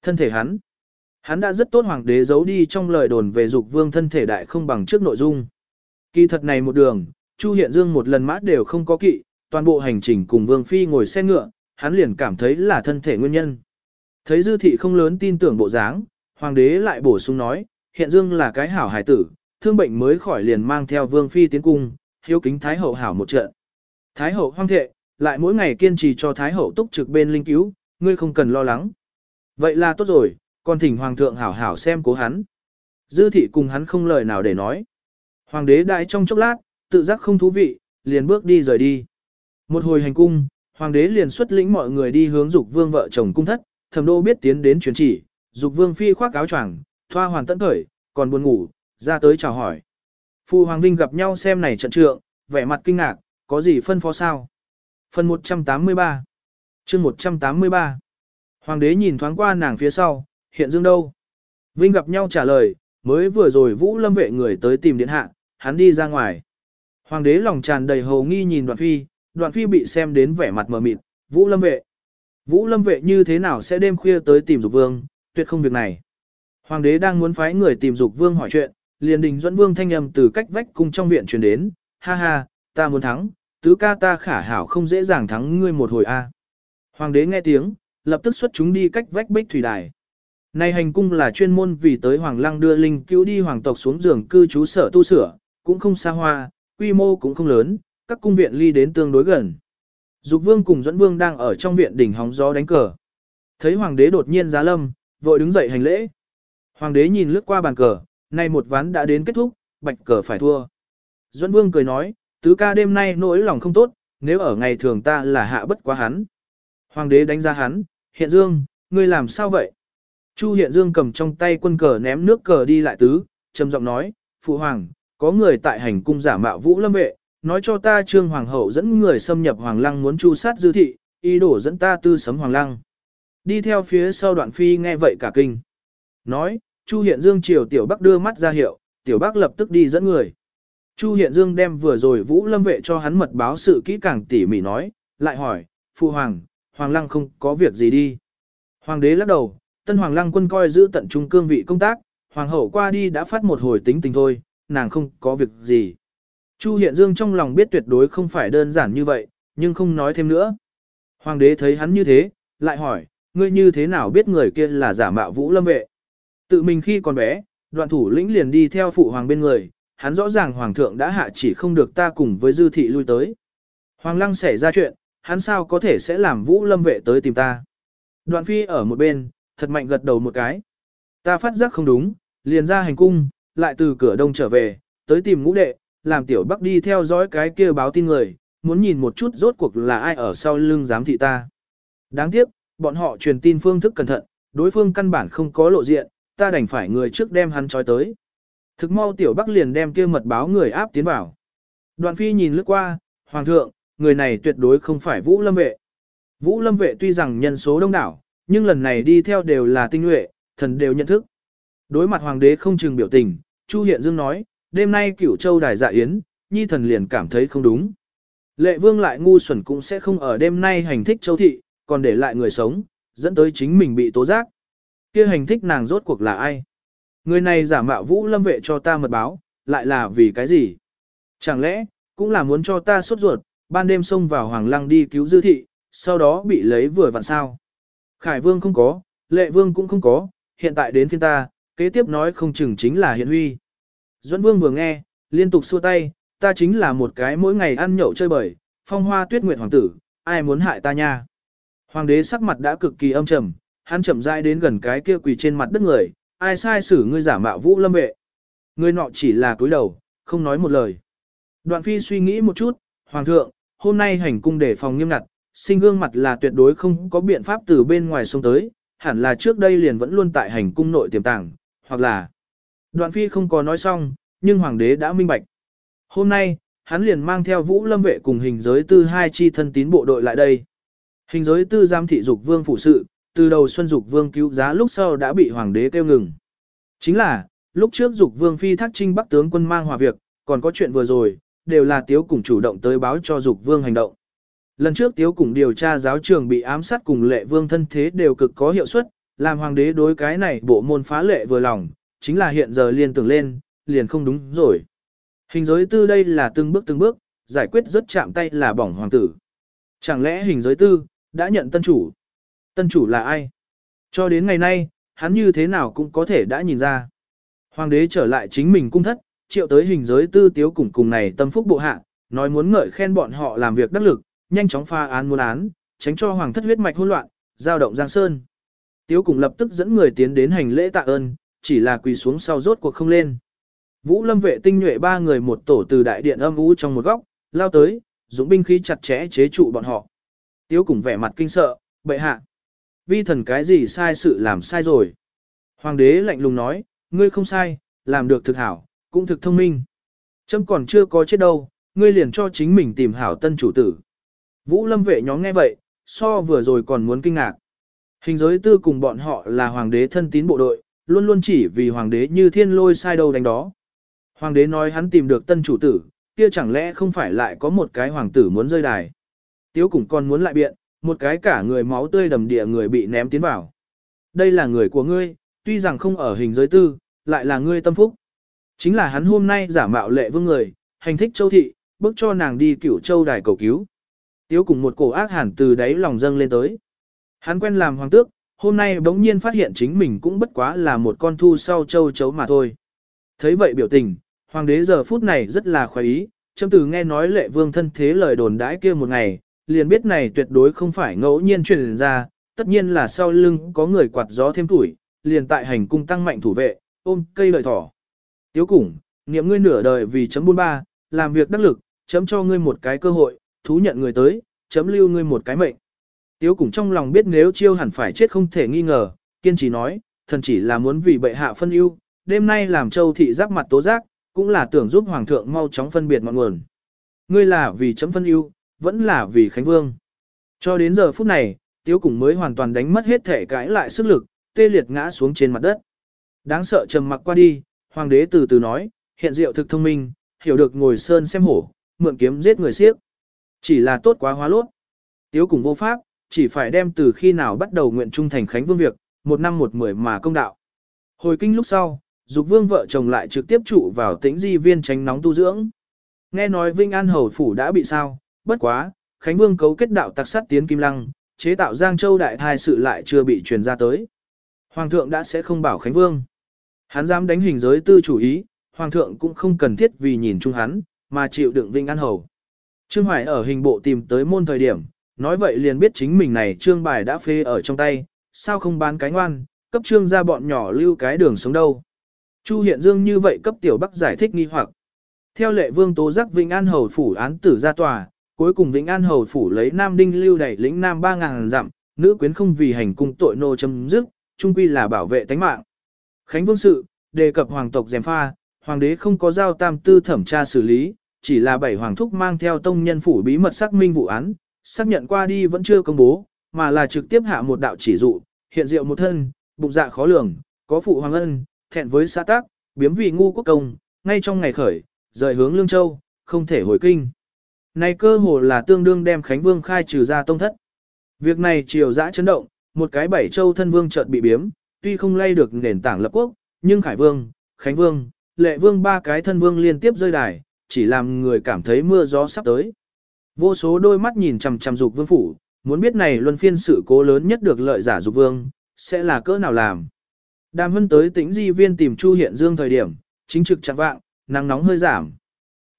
Thân thể hắn. Hắn đã rất tốt Hoàng đế giấu đi trong lời đồn về dục vương thân thể đại không bằng trước nội dung. Kỳ thật này một đường, Chu Hiện Dương một lần mã đều không có kỵ, toàn bộ hành trình cùng Vương Phi ngồi xe ngựa, hắn liền cảm thấy là thân thể nguyên nhân. Thấy dư thị không lớn tin tưởng bộ dáng, hoàng đế lại bổ sung nói, hiện dương là cái hảo hài tử, thương bệnh mới khỏi liền mang theo vương phi tiến cung, hiếu kính thái hậu hảo một trận. Thái hậu hoang thệ, lại mỗi ngày kiên trì cho thái hậu túc trực bên linh cứu, ngươi không cần lo lắng. Vậy là tốt rồi, còn thỉnh hoàng thượng hảo hảo xem cố hắn. Dư thị cùng hắn không lời nào để nói. Hoàng đế đại trong chốc lát, tự giác không thú vị, liền bước đi rời đi. Một hồi hành cung, hoàng đế liền xuất lĩnh mọi người đi hướng dục vương vợ chồng cung thất, thẩm đô biết tiến đến truyền chỉ, dục vương phi khoác áo choàng, thoa hoàn tận khởi, còn buồn ngủ, ra tới chào hỏi. Phu hoàng vinh gặp nhau xem này trận trượng, vẻ mặt kinh ngạc, có gì phân phó sao? Phần 183 chương 183 Hoàng đế nhìn thoáng qua nàng phía sau, hiện dương đâu? Vinh gặp nhau trả lời, mới vừa rồi vũ lâm vệ người tới tìm điện hạ, hắn đi ra ngoài. Hoàng đế lòng tràn đầy hồ nghi nhìn đoạn phi, đoạn phi bị xem đến vẻ mặt mờ mịt, vũ lâm vệ. Vũ lâm vệ như thế nào sẽ đêm khuya tới tìm dục vương, tuyệt không việc này. Hoàng đế đang muốn phái người tìm dục vương hỏi chuyện, liền đình dẫn vương thanh âm từ cách vách cung trong viện truyền đến, ha ha, ta muốn thắng, tứ ca ta khả hảo không dễ dàng thắng ngươi một hồi a. Hoàng đế nghe tiếng, lập tức xuất chúng đi cách vách bích thủy đài. Này hành cung là chuyên môn vì tới Hoàng Lăng đưa linh cứu đi hoàng tộc xuống giường cư trú sở tu sửa, cũng không xa hoa, quy mô cũng không lớn, các cung viện ly đến tương đối gần. Dục vương cùng dẫn vương đang ở trong viện đỉnh hóng gió đánh cờ. Thấy hoàng đế đột nhiên giá lâm, vội đứng dậy hành lễ. Hoàng đế nhìn lướt qua bàn cờ, nay một ván đã đến kết thúc, bạch cờ phải thua. Duẫn vương cười nói, tứ ca đêm nay nỗi lòng không tốt, nếu ở ngày thường ta là hạ bất quá hắn. Hoàng đế đánh giá hắn, hiện dương, ngươi làm sao vậy? Chu hiện dương cầm trong tay quân cờ ném nước cờ đi lại tứ, trầm giọng nói, phụ hoàng, có người tại hành cung giả mạo vũ lâm vệ, nói cho ta trương hoàng hậu dẫn người xâm nhập hoàng lăng muốn chu sát dư thị, ý đổ dẫn ta tư sấm hoàng lăng. Đi theo phía sau đoạn phi nghe vậy cả kinh. Nói, Chu Hiện Dương chiều Tiểu Bắc đưa mắt ra hiệu, Tiểu Bắc lập tức đi dẫn người. Chu Hiện Dương đem vừa rồi Vũ Lâm vệ cho hắn mật báo sự kỹ càng tỉ mỉ nói, lại hỏi, Phu Hoàng, Hoàng Lăng không có việc gì đi. Hoàng đế lắc đầu, Tân Hoàng Lăng quân coi giữ tận trung cương vị công tác, Hoàng hậu qua đi đã phát một hồi tính tình thôi, nàng không có việc gì. Chu Hiện Dương trong lòng biết tuyệt đối không phải đơn giản như vậy, nhưng không nói thêm nữa. Hoàng đế thấy hắn như thế, lại hỏi, ngươi như thế nào biết người kia là giả mạo vũ lâm vệ. Tự mình khi còn bé, đoạn thủ lĩnh liền đi theo phụ hoàng bên người, hắn rõ ràng hoàng thượng đã hạ chỉ không được ta cùng với dư thị lui tới. Hoàng lăng xảy ra chuyện, hắn sao có thể sẽ làm vũ lâm vệ tới tìm ta. Đoạn phi ở một bên, thật mạnh gật đầu một cái. Ta phát giác không đúng, liền ra hành cung, lại từ cửa đông trở về, tới tìm ngũ đệ, làm tiểu bắc đi theo dõi cái kia báo tin người, muốn nhìn một chút rốt cuộc là ai ở sau lưng giám thị ta. Đáng tiếc, bọn họ truyền tin phương thức cẩn thận, đối phương căn bản không có lộ diện, ta đành phải người trước đem hắn trói tới. Thực mau tiểu bắc liền đem kia mật báo người áp tiến vào. Đoạn phi nhìn lướt qua, hoàng thượng, người này tuyệt đối không phải vũ lâm vệ. Vũ lâm vệ tuy rằng nhân số đông đảo, nhưng lần này đi theo đều là tinh nhuệ, thần đều nhận thức. Đối mặt hoàng đế không chừng biểu tình, Chu Hiện Dương nói, đêm nay cửu châu đài dạ yến, nhi thần liền cảm thấy không đúng. Lệ vương lại ngu xuẩn cũng sẽ không ở đêm nay hành thích châu thị, còn để lại người sống, dẫn tới chính mình bị tố giác. kia hành thích nàng rốt cuộc là ai? Người này giả mạo vũ lâm vệ cho ta mật báo, lại là vì cái gì? Chẳng lẽ, cũng là muốn cho ta sốt ruột, ban đêm xông vào Hoàng Lăng đi cứu dư thị, sau đó bị lấy vừa vặn sao. Khải Vương không có, Lệ Vương cũng không có, hiện tại đến phiên ta, kế tiếp nói không chừng chính là hiện huy. Duẫn Vương vừa nghe, liên tục xua tay, ta chính là một cái mỗi ngày ăn nhậu chơi bời, phong hoa tuyết nguyệt hoàng tử, ai muốn hại ta nha. Hoàng đế sắc mặt đã cực kỳ âm trầm, hắn chậm rãi đến gần cái kia quỳ trên mặt đất người, ai sai xử ngươi giả mạo vũ lâm vệ. Người nọ chỉ là cúi đầu, không nói một lời. Đoạn phi suy nghĩ một chút, hoàng thượng, hôm nay hành cung để phòng nghiêm ngặt, sinh gương mặt là tuyệt đối không có biện pháp từ bên ngoài sông tới, hẳn là trước đây liền vẫn luôn tại hành cung nội tiềm tàng, hoặc là... Đoạn phi không có nói xong, nhưng hoàng đế đã minh bạch. Hôm nay, hắn liền mang theo vũ lâm vệ cùng hình giới tư hai chi thân tín bộ đội lại đây. Hình giới tư giam thị dục vương phụ sự, từ đầu xuân dục vương cứu giá lúc sau đã bị hoàng đế kêu ngừng. Chính là, lúc trước dục vương phi thác trinh bắc tướng quân mang hòa việc, còn có chuyện vừa rồi, đều là tiếu cùng chủ động tới báo cho dục vương hành động. Lần trước tiếu cùng điều tra giáo trường bị ám sát cùng lệ vương thân thế đều cực có hiệu suất, làm hoàng đế đối cái này bộ môn phá lệ vừa lòng, chính là hiện giờ liền tưởng lên, liền không đúng rồi. Hình giới tư đây là từng bước từng bước, giải quyết rất chạm tay là bỏng hoàng tử. Chẳng lẽ hình giới tư, đã nhận tân chủ? Tân chủ là ai? Cho đến ngày nay, hắn như thế nào cũng có thể đã nhìn ra. Hoàng đế trở lại chính mình cung thất, triệu tới hình giới tư tiếu cùng cùng này tâm phúc bộ hạ, nói muốn ngợi khen bọn họ làm việc đắc lực, nhanh chóng pha án muôn án, tránh cho hoàng thất huyết mạch hỗn loạn, giao động giang sơn. Tiếu cùng lập tức dẫn người tiến đến hành lễ tạ ơn, chỉ là quỳ xuống sau rốt cuộc không lên. Vũ lâm vệ tinh nhuệ ba người một tổ từ đại điện âm u trong một góc, lao tới, dũng binh khí chặt chẽ chế trụ bọn họ. Tiếu cùng vẻ mặt kinh sợ, bệ hạ. Vi thần cái gì sai sự làm sai rồi. Hoàng đế lạnh lùng nói, ngươi không sai, làm được thực hảo, cũng thực thông minh. Trâm còn chưa có chết đâu, ngươi liền cho chính mình tìm hảo tân chủ tử. Vũ lâm vệ nhóm nghe vậy, so vừa rồi còn muốn kinh ngạc. Hình giới tư cùng bọn họ là hoàng đế thân tín bộ đội, luôn luôn chỉ vì hoàng đế như thiên lôi sai đâu đánh đó. Hoàng đế nói hắn tìm được tân chủ tử, kia chẳng lẽ không phải lại có một cái hoàng tử muốn rơi đài. Tiếu cũng còn muốn lại biện, một cái cả người máu tươi đầm địa người bị ném tiến vào. Đây là người của ngươi, tuy rằng không ở hình giới tư, lại là ngươi tâm phúc. Chính là hắn hôm nay giả mạo lệ vương người, hành thích châu thị, bước cho nàng đi cửu châu đài cầu cứu. Tiếu cùng một cổ ác hẳn từ đáy lòng dâng lên tới. Hắn quen làm hoàng tước, hôm nay bỗng nhiên phát hiện chính mình cũng bất quá là một con thu sau châu chấu mà thôi. Thấy vậy biểu tình, hoàng đế giờ phút này rất là khoái ý, châm từ nghe nói lệ vương thân thế lời đồn đãi kia một ngày, liền biết này tuyệt đối không phải ngẫu nhiên truyền ra, tất nhiên là sau lưng có người quạt gió thêm tuổi, liền tại hành cung tăng mạnh thủ vệ, ôm cây lợi thỏ. Tiếu củng, niệm ngươi nửa đời vì chấm buôn ba, làm việc đắc lực, chấm cho ngươi một cái cơ hội, thú nhận người tới, chấm lưu ngươi một cái mệnh. Tiếu cùng trong lòng biết nếu chiêu hẳn phải chết không thể nghi ngờ, kiên trì nói, thần chỉ là muốn vì bệ hạ phân ưu, đêm nay làm châu thị giáp mặt tố giác, cũng là tưởng giúp hoàng thượng mau chóng phân biệt mọi nguồn. Ngươi là vì chấm phân ưu, vẫn là vì Khánh Vương. Cho đến giờ phút này, Tiếu Cùng mới hoàn toàn đánh mất hết thể cãi lại sức lực, tê liệt ngã xuống trên mặt đất. Đáng sợ trầm mặc qua đi, hoàng đế từ từ nói, hiện diệu thực thông minh, hiểu được ngồi sơn xem hổ, mượn kiếm giết người siếc. Chỉ là tốt quá hóa lốt. Tiếu Cùng vô pháp, chỉ phải đem từ khi nào bắt đầu nguyện trung thành Khánh Vương việc, một năm một mười mà công đạo. Hồi kinh lúc sau, Dục Vương vợ chồng lại trực tiếp trụ vào tĩnh di viên tránh nóng tu dưỡng. Nghe nói Vinh An Hầu Phủ đã bị sao, bất quá, Khánh Vương cấu kết đạo tặc sát tiến Kim Lăng, chế tạo Giang Châu đại thai sự lại chưa bị truyền ra tới. Hoàng thượng đã sẽ không bảo Khánh Vương. Hắn dám đánh hình giới tư chủ ý, Hoàng thượng cũng không cần thiết vì nhìn chung hắn, mà chịu đựng Vinh An Hầu. Trương Hoài ở hình bộ tìm tới môn thời điểm, nói vậy liền biết chính mình này trương bài đã phê ở trong tay, sao không bán cái ngoan, cấp trương ra bọn nhỏ lưu cái đường sống đâu. Chu Hiện Dương như vậy cấp tiểu bắc giải thích nghi hoặc. Theo lệ vương tố giác Vĩnh An Hầu Phủ án tử ra tòa, cuối cùng Vĩnh An Hầu Phủ lấy Nam Đinh lưu đẩy lĩnh Nam 3.000 dặm, nữ quyến không vì hành cung tội nô chấm dứt, trung quy là bảo vệ tánh mạng. Khánh Vương Sự, đề cập hoàng tộc dèm pha, hoàng đế không có giao tam tư thẩm tra xử lý, chỉ là bảy hoàng thúc mang theo tông nhân phủ bí mật xác minh vụ án, xác nhận qua đi vẫn chưa công bố, mà là trực tiếp hạ một đạo chỉ dụ, hiện diệu một thân, bụng dạ khó lường, có phụ hoàng ân, thẹn với xã tác, biếm vì ngu quốc công, ngay trong ngày khởi, rời hướng Lương Châu, không thể hồi kinh. Này cơ hồ là tương đương đem Khánh Vương khai trừ ra tông thất. Việc này triều dã chấn động, một cái bảy châu thân vương chợt bị biếm, tuy không lay được nền tảng lập quốc, nhưng Khải Vương, Khánh Vương, Lệ Vương ba cái thân vương liên tiếp rơi đài, chỉ làm người cảm thấy mưa gió sắp tới. Vô số đôi mắt nhìn chằm chằm dục vương phủ, muốn biết này luân phiên sự cố lớn nhất được lợi giả dục vương, sẽ là cỡ nào làm. Đàm hân tới tĩnh di viên tìm Chu Hiện Dương thời điểm, chính trực chặt vạng, nắng nóng hơi giảm.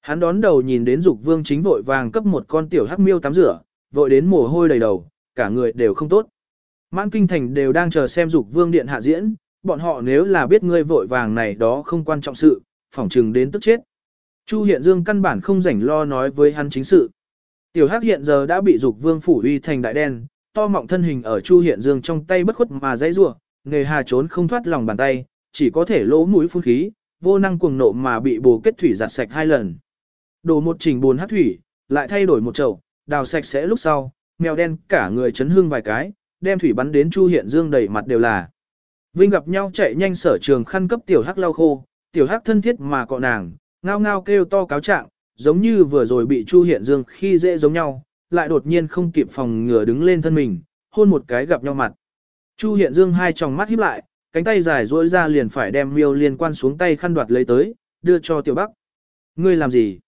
Hắn đón đầu nhìn đến dục vương chính vội vàng cấp một con tiểu hắc miêu tắm rửa, vội đến mồ hôi đầy đầu, cả người đều không tốt. Mãn kinh thành đều đang chờ xem dục vương điện hạ diễn, bọn họ nếu là biết ngươi vội vàng này đó không quan trọng sự, phỏng chừng đến tức chết. Chu Hiện Dương căn bản không rảnh lo nói với hắn chính sự. Tiểu Hắc hiện giờ đã bị dục vương phủ uy thành đại đen, to mọng thân hình ở Chu Hiện Dương trong tay bất khuất mà dãy rủa, nghề hà trốn không thoát lòng bàn tay, chỉ có thể lỗ mũi phun khí, vô năng cuồng nộ mà bị bồ kết thủy giặt sạch hai lần. Đổ một trình buồn hắc thủy, lại thay đổi một chậu, đào sạch sẽ lúc sau, mèo đen cả người chấn hương vài cái, đem thủy bắn đến Chu Hiện Dương đầy mặt đều là. Vinh gặp nhau chạy nhanh sở trường khăn cấp tiểu hắc lau khô, tiểu hắc thân thiết mà cọ nàng, ngao ngao kêu to cáo trạng, giống như vừa rồi bị Chu Hiện Dương khi dễ giống nhau, lại đột nhiên không kịp phòng ngừa đứng lên thân mình, hôn một cái gặp nhau mặt. Chu Hiện Dương hai tròng mắt híp lại, cánh tay dài duỗi ra liền phải đem miêu liên quan xuống tay khăn đoạt lấy tới, đưa cho tiểu bắc. Ngươi làm gì?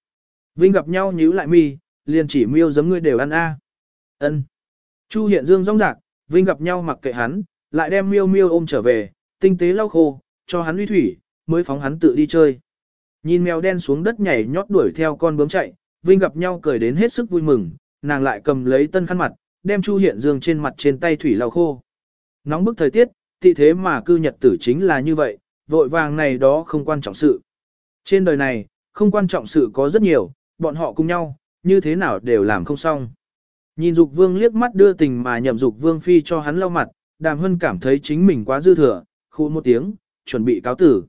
Vinh gặp nhau nhíu lại mi, liền chỉ miêu giấm ngươi đều ăn a. Ân. Chu Hiện Dương rong rạc, Vinh gặp nhau mặc kệ hắn, lại đem miêu miêu ôm trở về, tinh tế lau khô, cho hắn uy thủy, mới phóng hắn tự đi chơi. Nhìn mèo đen xuống đất nhảy nhót đuổi theo con bướm chạy, Vinh gặp nhau cười đến hết sức vui mừng, nàng lại cầm lấy tân khăn mặt, đem Chu Hiện Dương trên mặt trên tay thủy lau khô. Nóng bức thời tiết, tị thế mà cư nhật tử chính là như vậy, vội vàng này đó không quan trọng sự. Trên đời này, không quan trọng sự có rất nhiều, bọn họ cùng nhau, như thế nào đều làm không xong. Nhìn Dục Vương liếc mắt đưa tình mà nhậm Dục Vương phi cho hắn lau mặt, Đàm Hân cảm thấy chính mình quá dư thừa, khu một tiếng, chuẩn bị cáo tử.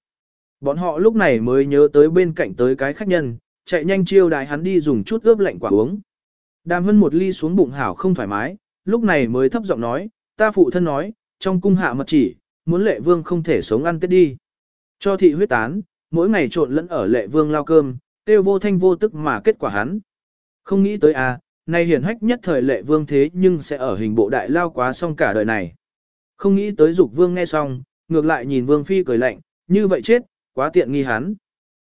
Bọn họ lúc này mới nhớ tới bên cạnh tới cái khách nhân, chạy nhanh chiêu đái hắn đi dùng chút ướp lạnh quả uống. Đàm Hân một ly xuống bụng hảo không thoải mái, lúc này mới thấp giọng nói, ta phụ thân nói, trong cung hạ mật chỉ, muốn lệ vương không thể sống ăn tết đi. Cho thị huyết tán, mỗi ngày trộn lẫn ở lệ vương lao cơm, tiêu vô thanh vô tức mà kết quả hắn. Không nghĩ tới à, nay hiển hách nhất thời lệ vương thế nhưng sẽ ở hình bộ đại lao quá xong cả đời này. Không nghĩ tới dục vương nghe xong, ngược lại nhìn vương phi cười lạnh, như vậy chết, quá tiện nghi hắn.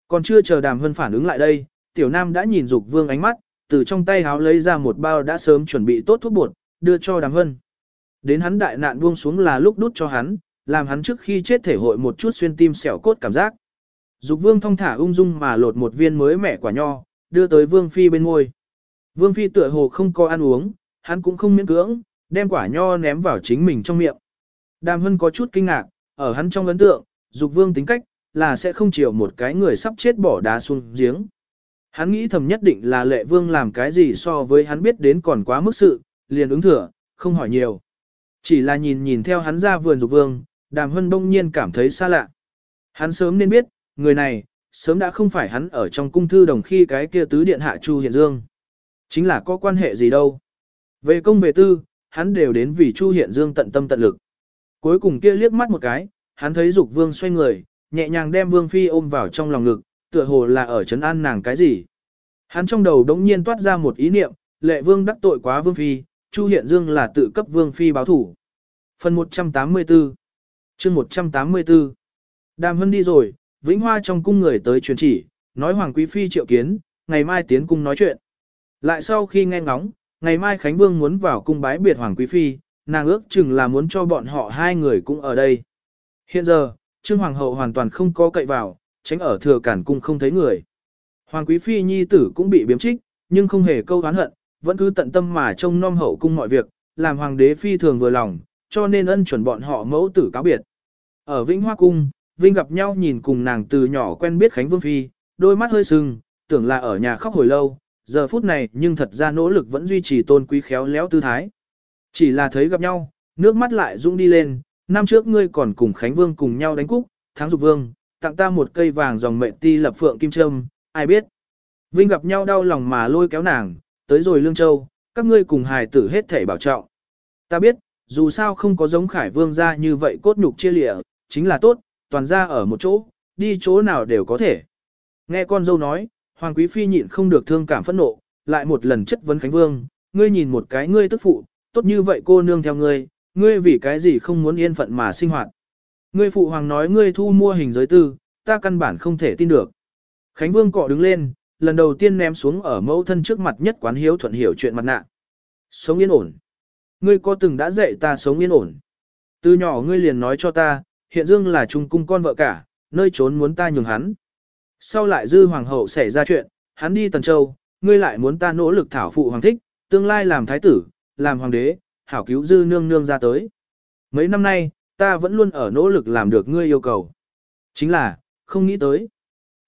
Còn chưa chờ đàm hân phản ứng lại đây, tiểu nam đã nhìn dục vương ánh mắt, từ trong tay háo lấy ra một bao đã sớm chuẩn bị tốt thuốc bột, đưa cho đàm hân. Đến hắn đại nạn buông xuống là lúc đút cho hắn, làm hắn trước khi chết thể hội một chút xuyên tim xẻo cốt cảm giác. Dục vương thong thả ung dung mà lột một viên mới mẻ quả nho, đưa tới vương phi bên ngôi. Vương phi tựa hồ không có ăn uống, hắn cũng không miễn cưỡng, đem quả nho ném vào chính mình trong miệng. Đàm hân có chút kinh ngạc, ở hắn trong ấn tượng, dục vương tính cách, là sẽ không chịu một cái người sắp chết bỏ đá xuống giếng. Hắn nghĩ thầm nhất định là lệ vương làm cái gì so với hắn biết đến còn quá mức sự, liền ứng thừa, không hỏi nhiều. Chỉ là nhìn nhìn theo hắn ra vườn dục vương, đàm hân đông nhiên cảm thấy xa lạ. Hắn sớm nên biết, người này, sớm đã không phải hắn ở trong cung thư đồng khi cái kia tứ điện hạ Chu Hiện Dương. Chính là có quan hệ gì đâu. Về công về tư, hắn đều đến vì Chu Hiện Dương tận tâm tận lực. Cuối cùng kia liếc mắt một cái, hắn thấy dục vương xoay người, nhẹ nhàng đem vương phi ôm vào trong lòng ngực, tựa hồ là ở trấn an nàng cái gì. Hắn trong đầu đống nhiên toát ra một ý niệm, lệ vương đắc tội quá vương phi, Chu Hiện Dương là tự cấp vương phi báo thủ. Phần 184 chương 184 Đàm Hân đi rồi, Vĩnh Hoa trong cung người tới truyền chỉ, nói Hoàng Quý Phi triệu kiến, ngày mai tiến cung nói chuyện. Lại sau khi nghe ngóng, ngày mai Khánh Vương muốn vào cung bái biệt Hoàng Quý Phi, nàng ước chừng là muốn cho bọn họ hai người cũng ở đây. Hiện giờ, Trương Hoàng hậu hoàn toàn không có cậy vào, tránh ở thừa cản cung không thấy người. Hoàng Quý Phi nhi tử cũng bị biếm trích, nhưng không hề câu oán hận, vẫn cứ tận tâm mà trông nom hậu cung mọi việc, làm Hoàng đế Phi thường vừa lòng, cho nên ân chuẩn bọn họ mẫu tử cáo biệt. Ở Vĩnh Hoa Cung, Vinh gặp nhau nhìn cùng nàng từ nhỏ quen biết Khánh Vương Phi, đôi mắt hơi sưng, tưởng là ở nhà khóc hồi lâu, giờ phút này nhưng thật ra nỗ lực vẫn duy trì tôn quý khéo léo tư thái. Chỉ là thấy gặp nhau, nước mắt lại rung đi lên, năm trước ngươi còn cùng Khánh Vương cùng nhau đánh cúc, tháng dục vương, tặng ta một cây vàng dòng mệnh ti lập phượng kim trâm, ai biết. Vinh gặp nhau đau lòng mà lôi kéo nàng, tới rồi Lương Châu, các ngươi cùng hài tử hết thể bảo trọng. Ta biết, dù sao không có giống Khải Vương ra như vậy cốt nhục chia lịa, chính là tốt, toàn ra ở một chỗ, đi chỗ nào đều có thể. Nghe con dâu nói, Hoàng Quý Phi nhịn không được thương cảm phẫn nộ, lại một lần chất vấn Khánh Vương, ngươi nhìn một cái ngươi tức phụ, tốt như vậy cô nương theo ngươi, ngươi vì cái gì không muốn yên phận mà sinh hoạt. Ngươi phụ hoàng nói ngươi thu mua hình giới tư, ta căn bản không thể tin được. Khánh Vương cọ đứng lên, lần đầu tiên ném xuống ở mẫu thân trước mặt nhất quán hiếu thuận hiểu chuyện mặt nạ. Sống yên ổn. Ngươi có từng đã dạy ta sống yên ổn. Từ nhỏ ngươi liền nói cho ta, hiện dương là trung cung con vợ cả, nơi trốn muốn ta nhường hắn. Sau lại dư hoàng hậu xảy ra chuyện, hắn đi Tần Châu, ngươi lại muốn ta nỗ lực thảo phụ hoàng thích, tương lai làm thái tử, làm hoàng đế, hảo cứu dư nương nương ra tới. Mấy năm nay, ta vẫn luôn ở nỗ lực làm được ngươi yêu cầu. Chính là, không nghĩ tới.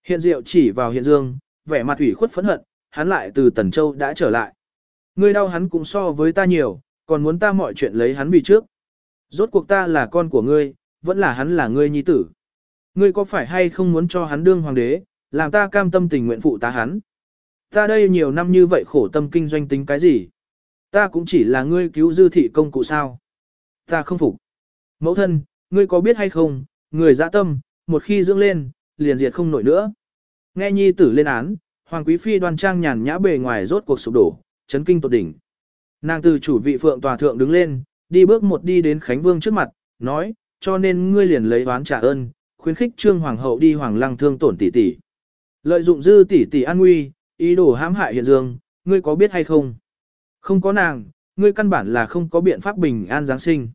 Hiện diệu chỉ vào hiện dương, vẻ mặt ủy khuất phẫn hận, hắn lại từ Tần Châu đã trở lại. Ngươi đau hắn cũng so với ta nhiều, còn muốn ta mọi chuyện lấy hắn vì trước. Rốt cuộc ta là con của ngươi, vẫn là hắn là ngươi nhi tử. Ngươi có phải hay không muốn cho hắn đương hoàng đế, làm ta cam tâm tình nguyện phụ ta hắn. Ta đây nhiều năm như vậy khổ tâm kinh doanh tính cái gì? Ta cũng chỉ là ngươi cứu dư thị công cụ sao. Ta không phục. Mẫu thân, ngươi có biết hay không, người dã tâm, một khi dưỡng lên, liền diệt không nổi nữa. Nghe nhi tử lên án, Hoàng Quý Phi đoan trang nhàn nhã bề ngoài rốt cuộc sụp đổ, chấn kinh tột đỉnh. Nàng từ chủ vị phượng tòa thượng đứng lên, đi bước một đi đến Khánh Vương trước mặt, nói, cho nên ngươi liền lấy oán trả ơn, khuyến khích Trương Hoàng hậu đi Hoàng Lăng thương tổn tỷ tỷ. Lợi dụng dư tỷ tỷ an nguy, ý đồ hãm hại hiện dương, ngươi có biết hay không? Không có nàng, ngươi căn bản là không có biện pháp bình an Giáng sinh.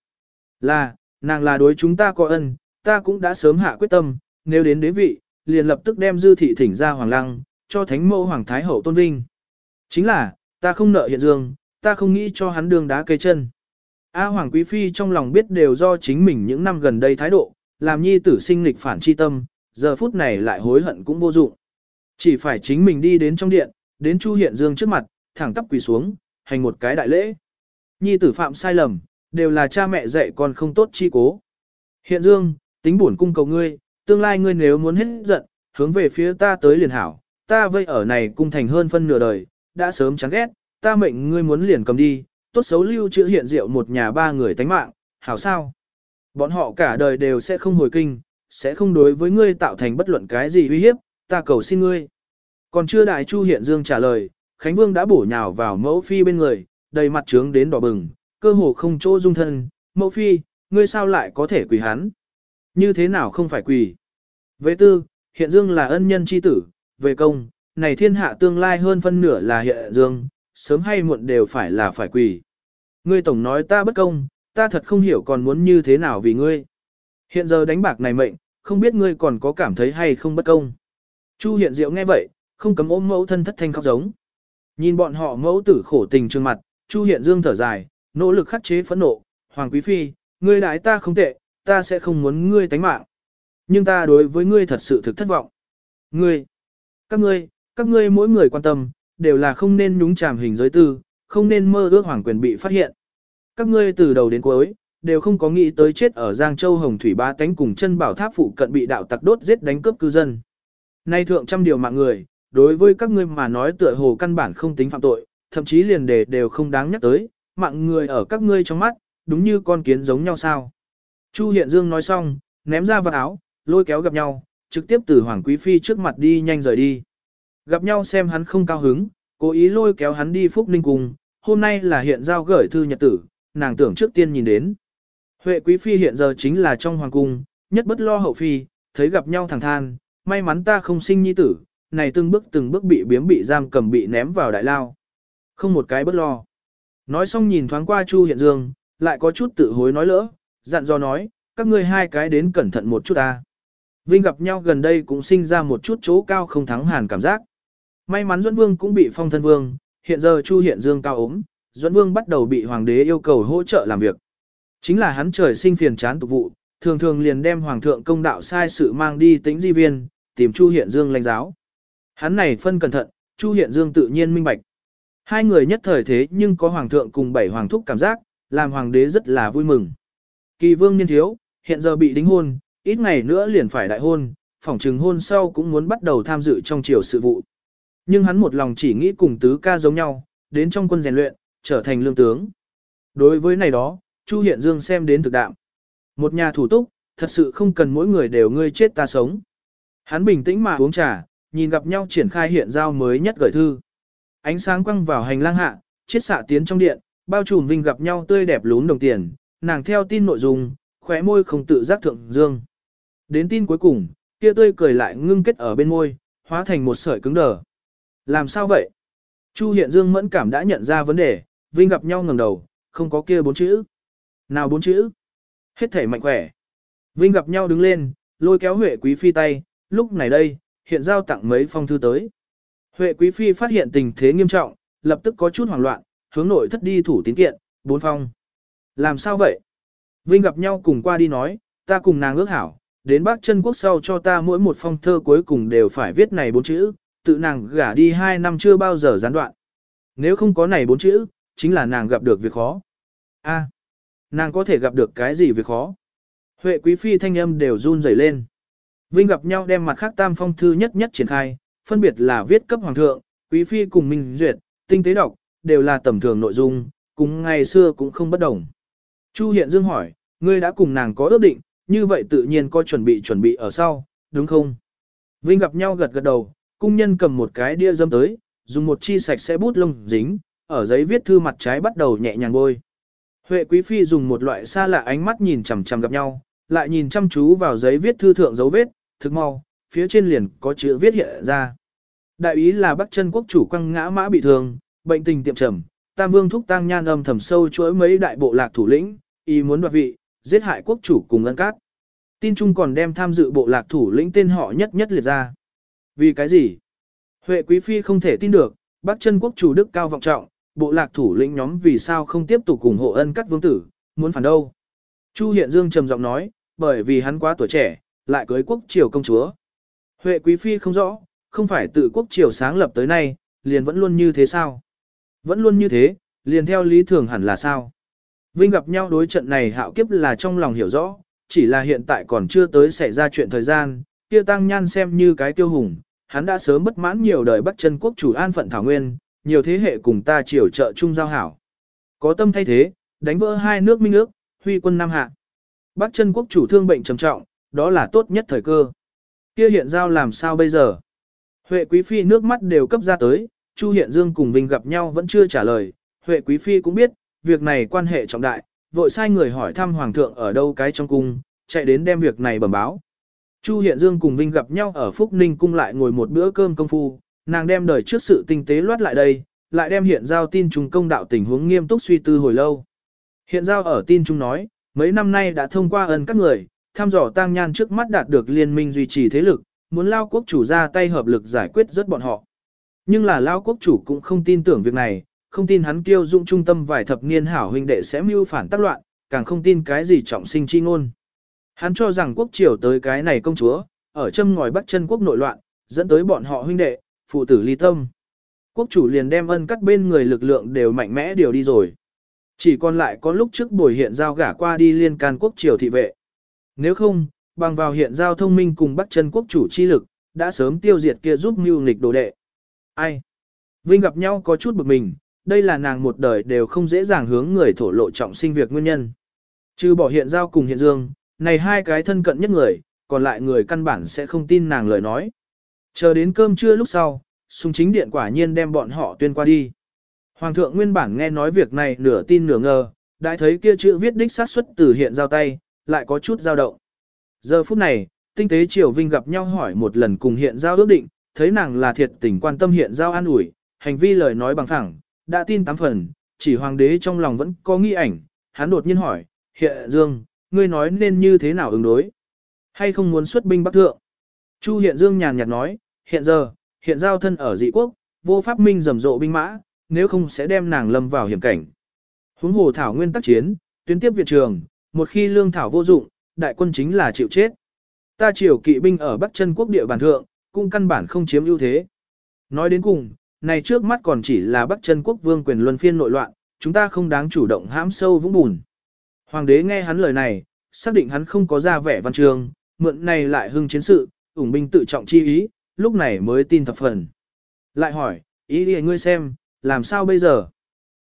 Là, nàng là đối chúng ta có ân, ta cũng đã sớm hạ quyết tâm, nếu đến đế vị, liền lập tức đem dư thị thỉnh ra Hoàng Lăng, cho thánh mẫu Hoàng Thái Hậu tôn vinh. Chính là, ta không nợ hiện dương, ta không nghĩ cho hắn đường đá cây chân. A Hoàng Quý Phi trong lòng biết đều do chính mình những năm gần đây thái độ, làm nhi tử sinh nghịch phản chi tâm, giờ phút này lại hối hận cũng vô dụng. Chỉ phải chính mình đi đến trong điện, đến Chu Hiện Dương trước mặt, thẳng tắp quỳ xuống, hành một cái đại lễ. Nhi tử phạm sai lầm, đều là cha mẹ dạy con không tốt chi cố. Hiện Dương, tính bổn cung cầu ngươi, tương lai ngươi nếu muốn hết giận, hướng về phía ta tới liền hảo, ta vây ở này cung thành hơn phân nửa đời, đã sớm chán ghét, ta mệnh ngươi muốn liền cầm đi, tốt xấu lưu trữ hiện diệu một nhà ba người tánh mạng, hảo sao? Bọn họ cả đời đều sẽ không hồi kinh, sẽ không đối với ngươi tạo thành bất luận cái gì uy hiếp, ta cầu xin ngươi. Còn chưa đại Chu Hiện Dương trả lời, Khánh Vương đã bổ nhào vào mẫu phi bên người, đầy mặt trướng đến đỏ bừng, cơ hồ không chỗ dung thân, mẫu phi, ngươi sao lại có thể quỳ hắn? Như thế nào không phải quỳ? Vệ tư, Hiện Dương là ân nhân chi tử, về công, này thiên hạ tương lai hơn phân nửa là Hiện Dương, sớm hay muộn đều phải là phải quỳ. Ngươi tổng nói ta bất công, ta thật không hiểu còn muốn như thế nào vì ngươi. Hiện giờ đánh bạc này mệnh, không biết ngươi còn có cảm thấy hay không bất công. Chu hiện diệu nghe vậy, không cấm ôm mẫu thân thất thanh khóc giống. Nhìn bọn họ mẫu tử khổ tình trương mặt, Chu hiện dương thở dài, nỗ lực khắc chế phẫn nộ, Hoàng Quý Phi, ngươi đái ta không tệ, ta sẽ không muốn ngươi tánh mạng. Nhưng ta đối với ngươi thật sự thực thất vọng. Ngươi, các ngươi, các ngươi mỗi người quan tâm, đều là không nên nhúng chàm hình giới tư, không nên mơ ước hoàng quyền bị phát hiện. Các ngươi từ đầu đến cuối, đều không có nghĩ tới chết ở Giang Châu Hồng Thủy ba tánh cùng chân bảo tháp phụ cận bị đạo tặc đốt giết đánh cướp cư dân. Nay thượng trăm điều mạng người, đối với các ngươi mà nói tựa hồ căn bản không tính phạm tội, thậm chí liền đề đều không đáng nhắc tới, mạng người ở các ngươi trong mắt, đúng như con kiến giống nhau sao. Chu Hiện Dương nói xong, ném ra vật áo, lôi kéo gặp nhau, trực tiếp từ Hoàng Quý Phi trước mặt đi nhanh rời đi. Gặp nhau xem hắn không cao hứng, cố ý lôi kéo hắn đi Phúc Ninh cùng, hôm nay là hiện giao gửi thư nhật tử, nàng tưởng trước tiên nhìn đến. Huệ Quý Phi hiện giờ chính là trong hoàng cung, nhất bất lo hậu phi, thấy gặp nhau thẳng than, may mắn ta không sinh nhi tử, này từng bước từng bước bị biếm bị giam cầm bị ném vào đại lao. Không một cái bất lo. Nói xong nhìn thoáng qua Chu Hiện Dương, lại có chút tự hối nói lỡ, dặn dò nói, các ngươi hai cái đến cẩn thận một chút ta. Vinh gặp nhau gần đây cũng sinh ra một chút chỗ cao không thắng hàn cảm giác. May mắn Duẫn Vương cũng bị phong thân vương, hiện giờ Chu Hiện Dương cao ốm, Duẫn Vương bắt đầu bị hoàng đế yêu cầu hỗ trợ làm việc. Chính là hắn trời sinh phiền chán tục vụ, thường thường liền đem hoàng thượng công đạo sai sự mang đi tính di viên, tìm Chu Hiện Dương lãnh giáo. Hắn này phân cẩn thận, Chu Hiện Dương tự nhiên minh bạch. Hai người nhất thời thế nhưng có hoàng thượng cùng bảy hoàng thúc cảm giác, làm hoàng đế rất là vui mừng. Kỳ vương niên thiếu, hiện giờ bị đính hôn, ít ngày nữa liền phải đại hôn, phỏng trừng hôn sau cũng muốn bắt đầu tham dự trong triều sự vụ. Nhưng hắn một lòng chỉ nghĩ cùng tứ ca giống nhau, đến trong quân rèn luyện, trở thành lương tướng. Đối với này đó, Chu Hiện Dương xem đến thực đạm. Một nhà thủ túc, thật sự không cần mỗi người đều ngươi chết ta sống. Hắn bình tĩnh mà uống trà, nhìn gặp nhau triển khai hiện giao mới nhất gửi thư. Ánh sáng quăng vào hành lang hạ, chiết xạ tiến trong điện, bao trùm vinh gặp nhau tươi đẹp lún đồng tiền, nàng theo tin nội dung, khóe môi không tự giác thượng dương. Đến tin cuối cùng, kia tươi cười lại ngưng kết ở bên môi, hóa thành một sợi cứng đờ. Làm sao vậy? Chu Hiện Dương mẫn cảm đã nhận ra vấn đề, Vinh gặp nhau ngẩng đầu, không có kia bốn chữ. Nào bốn chữ? Hết thể mạnh khỏe. Vinh gặp nhau đứng lên, lôi kéo Huệ Quý Phi tay, lúc này đây, hiện giao tặng mấy phong thư tới. Huệ Quý Phi phát hiện tình thế nghiêm trọng, lập tức có chút hoảng loạn, hướng nội thất đi thủ tín kiện, bốn phong. Làm sao vậy? Vinh gặp nhau cùng qua đi nói, ta cùng nàng ước hảo, đến Bắc chân quốc sau cho ta mỗi một phong thơ cuối cùng đều phải viết này bốn chữ, tự nàng gả đi hai năm chưa bao giờ gián đoạn. Nếu không có này bốn chữ, chính là nàng gặp được việc khó. A, nàng có thể gặp được cái gì việc khó? Huệ quý phi thanh âm đều run rẩy lên. Vinh gặp nhau đem mặt khác tam phong thư nhất nhất triển khai, phân biệt là viết cấp hoàng thượng, quý phi cùng minh duyệt, tinh tế đọc, đều là tầm thường nội dung, cùng ngày xưa cũng không bất đồng. Chu Hiện Dương hỏi, ngươi đã cùng nàng có ước định, như vậy tự nhiên có chuẩn bị chuẩn bị ở sau, đúng không? Vinh gặp nhau gật gật đầu, cung nhân cầm một cái đĩa dâm tới, dùng một chi sạch sẽ bút lông dính, ở giấy viết thư mặt trái bắt đầu nhẹ nhàng bôi. Huệ Quý Phi dùng một loại xa lạ ánh mắt nhìn chằm chằm gặp nhau, lại nhìn chăm chú vào giấy viết thư thượng dấu vết, thực mau, phía trên liền có chữ viết hiện ra. Đại ý là Bắc chân quốc chủ quăng ngã mã bị thương, bệnh tình tiệm trầm, Tam Vương thúc tăng nhan âm thầm sâu chuỗi mấy đại bộ lạc thủ lĩnh, ý muốn đoạt vị, giết hại quốc chủ cùng ân cát. Tin chung còn đem tham dự bộ lạc thủ lĩnh tên họ nhất nhất liệt ra. Vì cái gì? Huệ Quý Phi không thể tin được, Bắc chân quốc chủ đức cao vọng trọng, bộ lạc thủ lĩnh nhóm vì sao không tiếp tục ủng hộ ân cắt vương tử, muốn phản đâu. Chu Hiện Dương trầm giọng nói, bởi vì hắn quá tuổi trẻ, lại cưới quốc triều công chúa. Huệ Quý Phi không rõ, không phải tự quốc triều sáng lập tới nay, liền vẫn luôn như thế sao? Vẫn luôn như thế, liền theo lý thường hẳn là sao? Vinh gặp nhau đối trận này hạo kiếp là trong lòng hiểu rõ, chỉ là hiện tại còn chưa tới xảy ra chuyện thời gian, kia tăng nhan xem như cái tiêu hùng, hắn đã sớm bất mãn nhiều đời bắt chân quốc chủ an phận thảo nguyên, nhiều thế hệ cùng ta triều trợ chung giao hảo. Có tâm thay thế, đánh vỡ hai nước minh ước, huy quân Nam Hạ. Bắc chân quốc chủ thương bệnh trầm trọng, đó là tốt nhất thời cơ. Kia hiện giao làm sao bây giờ? Huệ quý phi nước mắt đều cấp ra tới, Chu Hiện Dương cùng Vinh gặp nhau vẫn chưa trả lời. Huệ quý phi cũng biết, việc này quan hệ trọng đại, vội sai người hỏi thăm hoàng thượng ở đâu cái trong cung, chạy đến đem việc này bẩm báo. Chu Hiện Dương cùng Vinh gặp nhau ở Phúc Ninh cung lại ngồi một bữa cơm công phu, nàng đem đời trước sự tinh tế loát lại đây, lại đem hiện giao tin trùng công đạo tình huống nghiêm túc suy tư hồi lâu. Hiện giao ở tin trung nói, mấy năm nay đã thông qua ân các người, tham dò tăng nhan trước mắt đạt được liên minh duy trì thế lực, muốn lao quốc chủ ra tay hợp lực giải quyết rất bọn họ. Nhưng là lao quốc chủ cũng không tin tưởng việc này, không tin hắn kiêu dụng trung tâm vài thập niên hảo huynh đệ sẽ mưu phản tác loạn, càng không tin cái gì trọng sinh chi ngôn. Hắn cho rằng quốc triều tới cái này công chúa, ở châm ngòi bắt chân quốc nội loạn, dẫn tới bọn họ huynh đệ, phụ tử ly tâm. Quốc chủ liền đem ân cắt bên người lực lượng đều mạnh mẽ điều đi rồi. Chỉ còn lại có lúc trước buổi hiện giao gả qua đi liên can quốc triều thị vệ. Nếu không, bằng vào hiện giao thông minh cùng bắt chân quốc chủ chi lực, đã sớm tiêu diệt kia giúp mưu nghịch đồ đệ. Ai? Vinh gặp nhau có chút bực mình, đây là nàng một đời đều không dễ dàng hướng người thổ lộ trọng sinh việc nguyên nhân. Trừ bỏ hiện giao cùng hiện dương, này hai cái thân cận nhất người, còn lại người căn bản sẽ không tin nàng lời nói. Chờ đến cơm trưa lúc sau, sung chính điện quả nhiên đem bọn họ tuyên qua đi. Hoàng thượng nguyên bản nghe nói việc này nửa tin nửa ngờ, đã thấy kia chữ viết đích sát xuất từ hiện giao tay, lại có chút dao động. Giờ phút này, tinh tế triều vinh gặp nhau hỏi một lần cùng hiện giao ước định, thấy nàng là thiệt tình quan tâm hiện giao an ủi, hành vi lời nói bằng thẳng, đã tin tám phần, chỉ hoàng đế trong lòng vẫn có nghi ảnh, hắn đột nhiên hỏi, hiện dương, ngươi nói nên như thế nào ứng đối? Hay không muốn xuất binh bắc thượng? Chu hiện dương nhàn nhạt nói, hiện giờ, hiện giao thân ở dị quốc, vô pháp minh rầm rộ binh mã, nếu không sẽ đem nàng lâm vào hiểm cảnh. Huống hồ thảo nguyên tác chiến, tuyến tiếp viện trường, một khi lương thảo vô dụng, đại quân chính là chịu chết. Ta triều kỵ binh ở Bắc chân quốc địa bàn thượng, cũng căn bản không chiếm ưu thế. Nói đến cùng, này trước mắt còn chỉ là Bắc chân quốc vương quyền luân phiên nội loạn, chúng ta không đáng chủ động hãm sâu vũng bùn. Hoàng đế nghe hắn lời này, xác định hắn không có ra vẻ văn trường, mượn này lại hưng chiến sự, ủng binh tự trọng chi ý, lúc này mới tin thập phần. Lại hỏi, ý đi ngươi xem, làm sao bây giờ?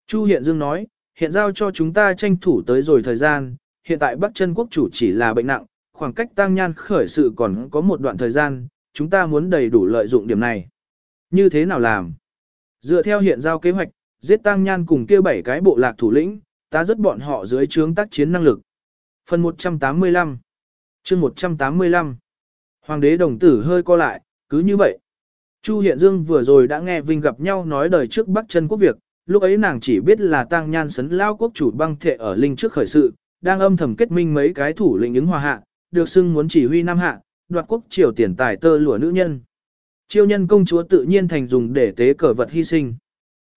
Chu Hiện Dương nói, hiện giao cho chúng ta tranh thủ tới rồi thời gian, hiện tại Bắc chân quốc chủ chỉ là bệnh nặng, khoảng cách tăng nhan khởi sự còn có một đoạn thời gian, chúng ta muốn đầy đủ lợi dụng điểm này. Như thế nào làm? Dựa theo hiện giao kế hoạch, giết tăng nhan cùng kia bảy cái bộ lạc thủ lĩnh, ta rất bọn họ dưới trướng tác chiến năng lực. Phần 185 chương 185 Hoàng đế đồng tử hơi co lại, cứ như vậy. Chu Hiện Dương vừa rồi đã nghe Vinh gặp nhau nói đời trước Bắc chân quốc việc, lúc ấy nàng chỉ biết là tăng nhan sấn lao quốc chủ băng thệ ở linh trước khởi sự, đang âm thầm kết minh mấy cái thủ lĩnh ứng hòa hạ, được xưng muốn chỉ huy Nam Hạ, đoạt quốc triều tiền tài tơ lụa nữ nhân. Triều nhân công chúa tự nhiên thành dùng để tế cờ vật hy sinh.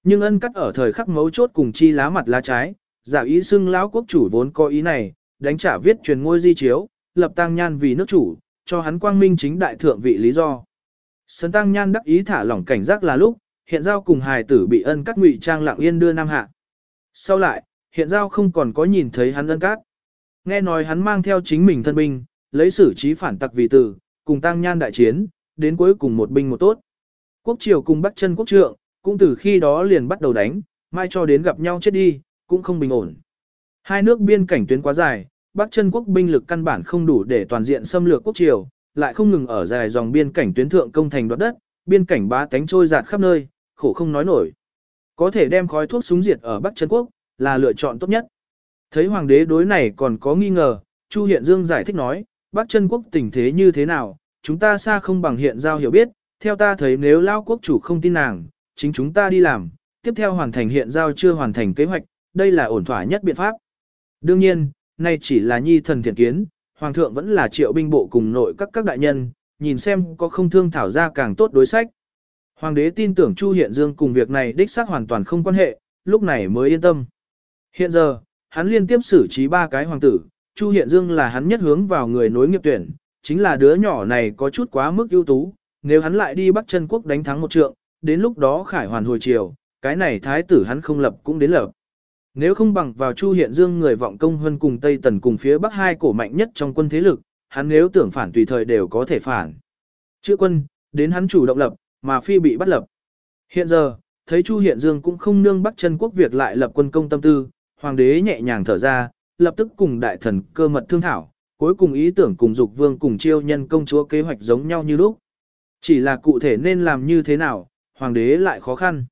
Nhưng ân cắt ở thời khắc mấu chốt cùng chi lá mặt lá trái, giả ý xưng lão quốc chủ vốn có ý này, đánh trả viết truyền ngôi di chiếu, lập tăng nhan vì nước chủ, cho hắn quang minh chính đại thượng vị lý do. Sơn tăng nhan đắc ý thả lỏng cảnh giác là lúc, hiện giao cùng hài tử bị ân cắt ngụy trang lặng yên đưa Nam Hạ. Sau lại, hiện giao không còn có nhìn thấy hắn ân cát, Nghe nói hắn mang theo chính mình thân binh, lấy xử trí phản tặc vì tử, cùng tăng nhan đại chiến, đến cuối cùng một binh một tốt. Quốc triều cùng bắt chân quốc trượng, cũng từ khi đó liền bắt đầu đánh, mai cho đến gặp nhau chết đi, cũng không bình ổn. Hai nước biên cảnh tuyến quá dài, Bắc chân quốc binh lực căn bản không đủ để toàn diện xâm lược quốc triều, lại không ngừng ở dài dòng biên cảnh tuyến thượng công thành đoạt đất, biên cảnh bá tánh trôi giạt khắp nơi, khổ không nói nổi. Có thể đem khói thuốc súng diệt ở Bắc chân quốc, là lựa chọn tốt nhất. Thấy hoàng đế đối này còn có nghi ngờ, Chu Hiện Dương giải thích nói, Bắc chân quốc tình thế như thế nào, chúng ta xa không bằng hiện giao hiểu biết, theo ta thấy nếu lao quốc chủ không tin nàng, chính chúng ta đi làm, tiếp theo hoàn thành hiện giao chưa hoàn thành kế hoạch, đây là ổn thỏa nhất biện pháp. Đương nhiên, nay chỉ là nhi thần thiện kiến, hoàng thượng vẫn là triệu binh bộ cùng nội các các đại nhân, nhìn xem có không thương thảo ra càng tốt đối sách. Hoàng đế tin tưởng Chu Hiện Dương cùng việc này đích xác hoàn toàn không quan hệ, lúc này mới yên tâm. Hiện giờ, hắn liên tiếp xử trí ba cái hoàng tử, Chu Hiện Dương là hắn nhất hướng vào người nối nghiệp tuyển, chính là đứa nhỏ này có chút quá mức ưu tú, nếu hắn lại đi bắt chân quốc đánh thắng một trượng, đến lúc đó khải hoàn hồi triều, cái này thái tử hắn không lập cũng đến lập. Nếu không bằng vào Chu Hiện Dương người vọng công hơn cùng Tây Tần cùng phía Bắc hai cổ mạnh nhất trong quân thế lực, hắn nếu tưởng phản tùy thời đều có thể phản. Chữ quân, đến hắn chủ động lập, mà phi bị bắt lập. Hiện giờ, thấy Chu Hiện Dương cũng không nương bắt chân quốc việc lại lập quân công tâm tư, hoàng đế nhẹ nhàng thở ra, lập tức cùng đại thần cơ mật thương thảo, cuối cùng ý tưởng cùng dục vương cùng chiêu nhân công chúa kế hoạch giống nhau như lúc. Chỉ là cụ thể nên làm như thế nào, hoàng đế lại khó khăn.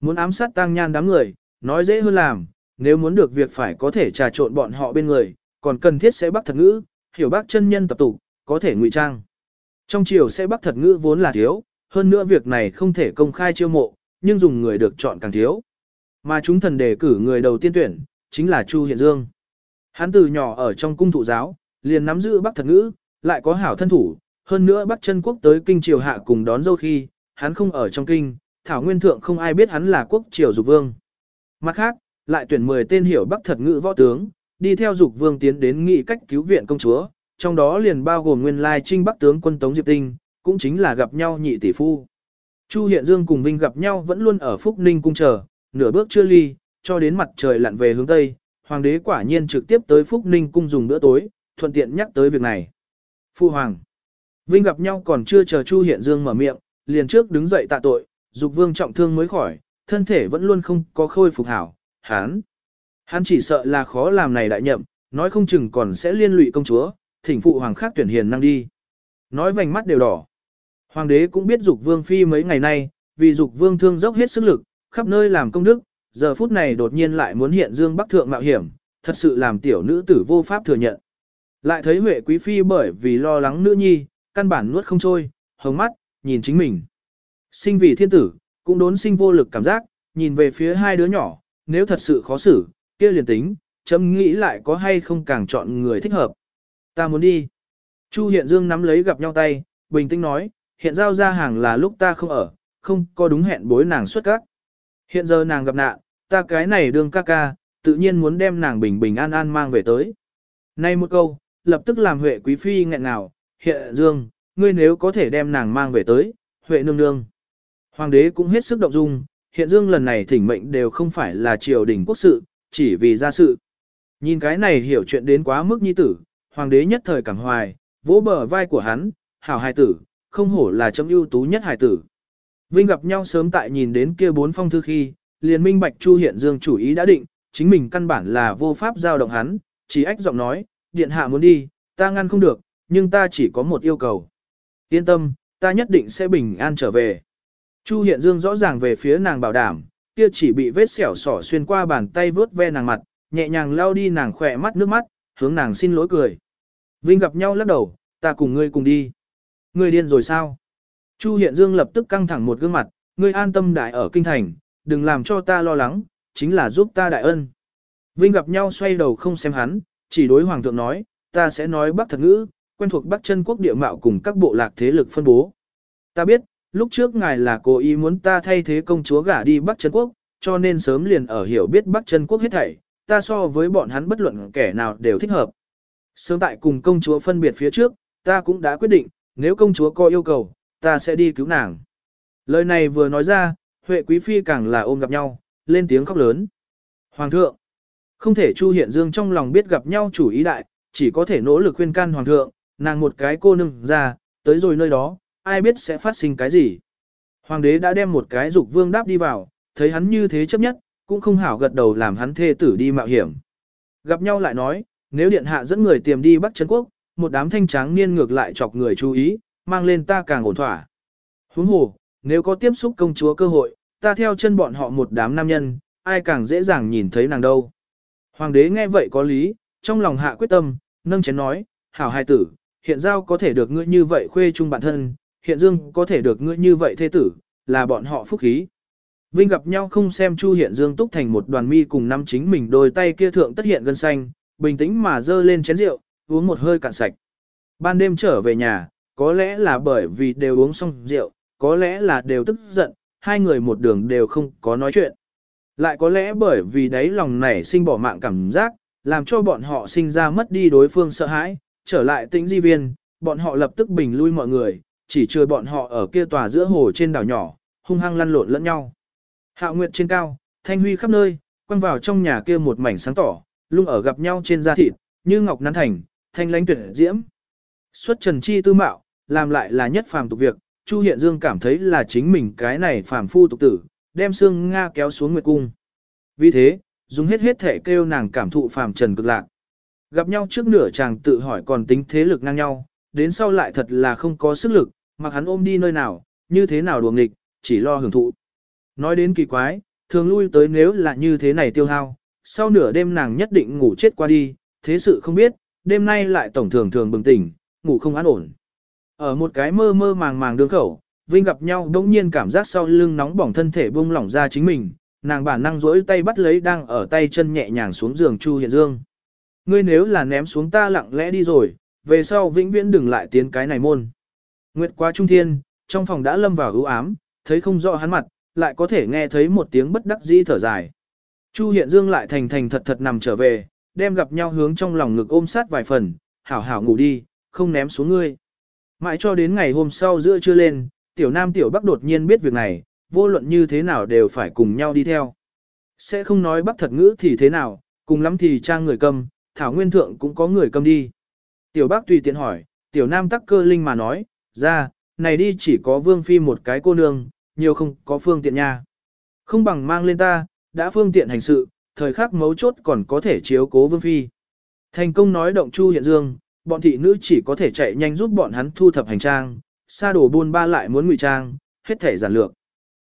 Muốn ám sát tăng nhan đám người, nói dễ hơn làm, nếu muốn được việc phải có thể trà trộn bọn họ bên người, còn cần thiết sẽ bắt thật ngữ, hiểu bác chân nhân tập tụ, có thể ngụy trang. Trong triều sẽ bắt thật ngữ vốn là thiếu, hơn nữa việc này không thể công khai chiêu mộ, nhưng dùng người được chọn càng thiếu. Mà chúng thần đề cử người đầu tiên tuyển, chính là Chu Hiện Dương. Hắn từ nhỏ ở trong cung thụ giáo, liền nắm giữ bắc thật ngữ, lại có hảo thân thủ, hơn nữa Bắc chân quốc tới kinh triều hạ cùng đón dâu khi, hắn không ở trong kinh, thảo nguyên thượng không ai biết hắn là quốc triều dục vương. Mặt khác, lại tuyển 10 tên hiểu bắc thật ngữ võ tướng, đi theo dục vương tiến đến nghị cách cứu viện công chúa, trong đó liền bao gồm nguyên lai trinh bắc tướng quân Tống Diệp Tinh, cũng chính là gặp nhau nhị tỷ phu. Chu Hiện Dương cùng Vinh gặp nhau vẫn luôn ở Phúc Ninh cung chờ, nửa bước chưa ly, cho đến mặt trời lặn về hướng Tây, Hoàng đế quả nhiên trực tiếp tới Phúc Ninh cung dùng bữa tối, thuận tiện nhắc tới việc này. Phu Hoàng Vinh gặp nhau còn chưa chờ Chu Hiện Dương mở miệng, liền trước đứng dậy tạ tội, dục vương trọng thương mới khỏi, thân thể vẫn luôn không có khôi phục hảo, hắn. Hắn chỉ sợ là khó làm này đại nhậm, nói không chừng còn sẽ liên lụy công chúa, thỉnh phụ hoàng khác tuyển hiền năng đi. Nói vành mắt đều đỏ. Hoàng đế cũng biết dục vương phi mấy ngày nay, vì dục vương thương dốc hết sức lực, khắp nơi làm công đức, giờ phút này đột nhiên lại muốn hiện dương bắc thượng mạo hiểm, thật sự làm tiểu nữ tử vô pháp thừa nhận. Lại thấy Huệ Quý Phi bởi vì lo lắng nữ nhi, căn bản nuốt không trôi, hồng mắt, nhìn chính mình. Sinh vì thiên tử, cũng đốn sinh vô lực cảm giác, nhìn về phía hai đứa nhỏ, nếu thật sự khó xử, kia liền tính, chấm nghĩ lại có hay không càng chọn người thích hợp. Ta muốn đi. Chu Hiện Dương nắm lấy gặp nhau tay, bình tĩnh nói, hiện giao ra hàng là lúc ta không ở, không có đúng hẹn bối nàng xuất các. Hiện giờ nàng gặp nạn, ta cái này đương ca ca, tự nhiên muốn đem nàng bình bình an an mang về tới. Nay một câu, lập tức làm Huệ Quý Phi nghẹn ngào, hiện dương, ngươi nếu có thể đem nàng mang về tới, Huệ nương nương. Hoàng đế cũng hết sức động dung, hiện dương lần này thỉnh mệnh đều không phải là triều đình quốc sự, chỉ vì gia sự. Nhìn cái này hiểu chuyện đến quá mức nhi tử, hoàng đế nhất thời cảm hoài, vỗ bờ vai của hắn, hảo hài tử, không hổ là chấm ưu tú nhất hài tử. Vinh gặp nhau sớm tại nhìn đến kia bốn phong thư khi, liền minh bạch Chu Hiện Dương chủ ý đã định, chính mình căn bản là vô pháp giao động hắn, chỉ ách giọng nói, điện hạ muốn đi, ta ngăn không được, nhưng ta chỉ có một yêu cầu. Yên tâm, ta nhất định sẽ bình an trở về. Chu Hiện Dương rõ ràng về phía nàng bảo đảm, kia chỉ bị vết sẹo sỏ xuyên qua bàn tay vớt ve nàng mặt, nhẹ nhàng lao đi nàng khỏe mắt nước mắt, hướng nàng xin lỗi cười. Vinh gặp nhau lắc đầu, ta cùng ngươi cùng đi. Ngươi điên rồi sao? Chu Hiện Dương lập tức căng thẳng một gương mặt, ngươi an tâm đại ở kinh thành, đừng làm cho ta lo lắng, chính là giúp ta đại ân. Vinh gặp nhau xoay đầu không xem hắn, chỉ đối hoàng thượng nói, ta sẽ nói bắc thật ngữ, quen thuộc bắc chân quốc địa mạo cùng các bộ lạc thế lực phân bố. Ta biết, lúc trước ngài là cố ý muốn ta thay thế công chúa gả đi bắc chân quốc, cho nên sớm liền ở hiểu biết bắc chân quốc hết thảy, ta so với bọn hắn bất luận kẻ nào đều thích hợp. Sớm tại cùng công chúa phân biệt phía trước, ta cũng đã quyết định, nếu công chúa có yêu cầu, ta sẽ đi cứu nàng. Lời này vừa nói ra, Huệ Quý Phi càng là ôm gặp nhau, lên tiếng khóc lớn. Hoàng thượng, không thể Chu Hiện Dương trong lòng biết gặp nhau chủ ý đại, chỉ có thể nỗ lực khuyên can Hoàng thượng, nàng một cái cô nương ra, tới rồi nơi đó, ai biết sẽ phát sinh cái gì. Hoàng đế đã đem một cái dục vương đáp đi vào, thấy hắn như thế chấp nhất, cũng không hảo gật đầu làm hắn thê tử đi mạo hiểm. Gặp nhau lại nói, nếu điện hạ dẫn người tiềm đi Bắc Trấn Quốc, một đám thanh tráng niên ngược lại chọc người chú ý, mang lên ta càng ổn thỏa. Huống hồ, nếu có tiếp xúc công chúa cơ hội, ta theo chân bọn họ một đám nam nhân, ai càng dễ dàng nhìn thấy nàng đâu. Hoàng đế nghe vậy có lý, trong lòng hạ quyết tâm, nâng chén nói, hảo hài tử, hiện giao có thể được ngươi như vậy khuê chung bản thân, hiện dương có thể được ngươi như vậy thế tử, là bọn họ phúc khí. Vinh gặp nhau không xem Chu Hiện Dương túc thành một đoàn mi cùng năm chính mình đôi tay kia thượng tất hiện gân xanh, bình tĩnh mà dơ lên chén rượu, uống một hơi cạn sạch. Ban đêm trở về nhà, có lẽ là bởi vì đều uống xong rượu, có lẽ là đều tức giận, hai người một đường đều không có nói chuyện. Lại có lẽ bởi vì đấy lòng nảy sinh bỏ mạng cảm giác, làm cho bọn họ sinh ra mất đi đối phương sợ hãi, trở lại tĩnh di viên, bọn họ lập tức bình lui mọi người, chỉ trừ bọn họ ở kia tòa giữa hồ trên đảo nhỏ, hung hăng lăn lộn lẫn nhau. Hạo Nguyệt trên cao, thanh huy khắp nơi, quăng vào trong nhà kia một mảnh sáng tỏ, lung ở gặp nhau trên da thịt, như ngọc nắn thành, thanh lãnh tuyệt diễm. Xuất trần chi tư mạo, làm lại là nhất phàm tục việc, Chu Hiện Dương cảm thấy là chính mình cái này phàm phu tục tử, đem xương Nga kéo xuống nguyệt cung. Vì thế, dùng hết hết thể kêu nàng cảm thụ phàm trần cực lạc. Gặp nhau trước nửa chàng tự hỏi còn tính thế lực ngang nhau, đến sau lại thật là không có sức lực, mặc hắn ôm đi nơi nào, như thế nào đùa nghịch, chỉ lo hưởng thụ. Nói đến kỳ quái, thường lui tới nếu là như thế này tiêu hao, sau nửa đêm nàng nhất định ngủ chết qua đi, thế sự không biết, đêm nay lại tổng thường thường bừng tỉnh, ngủ không an ổn. Ở một cái mơ mơ màng màng đường khẩu, Vinh gặp nhau đống nhiên cảm giác sau lưng nóng bỏng thân thể buông lỏng ra chính mình, nàng bản năng rỗi tay bắt lấy đang ở tay chân nhẹ nhàng xuống giường Chu Hiện Dương. Ngươi nếu là ném xuống ta lặng lẽ đi rồi, về sau vĩnh viễn đừng lại tiến cái này môn. Nguyệt qua trung thiên, trong phòng đã lâm vào ưu ám, thấy không rõ hắn mặt, lại có thể nghe thấy một tiếng bất đắc dĩ thở dài. Chu Hiện Dương lại thành thành thật thật nằm trở về, đem gặp nhau hướng trong lòng ngực ôm sát vài phần, hảo hảo ngủ đi, không ném xuống ngươi. Mãi cho đến ngày hôm sau giữa trưa lên, tiểu nam tiểu bắc đột nhiên biết việc này, vô luận như thế nào đều phải cùng nhau đi theo. Sẽ không nói bắc thật ngữ thì thế nào, cùng lắm thì trang người cầm, thảo nguyên thượng cũng có người cầm đi. Tiểu bắc tùy tiện hỏi, tiểu nam tắc cơ linh mà nói, ra, này đi chỉ có vương phi một cái cô nương, nhiều không có phương tiện nha. Không bằng mang lên ta, đã phương tiện hành sự, thời khắc mấu chốt còn có thể chiếu cố vương phi. Thành công nói động Chu Hiện Dương, bọn thị nữ chỉ có thể chạy nhanh giúp bọn hắn thu thập hành trang, xa đổ buôn ba lại muốn ngụy trang, hết thể giản lược.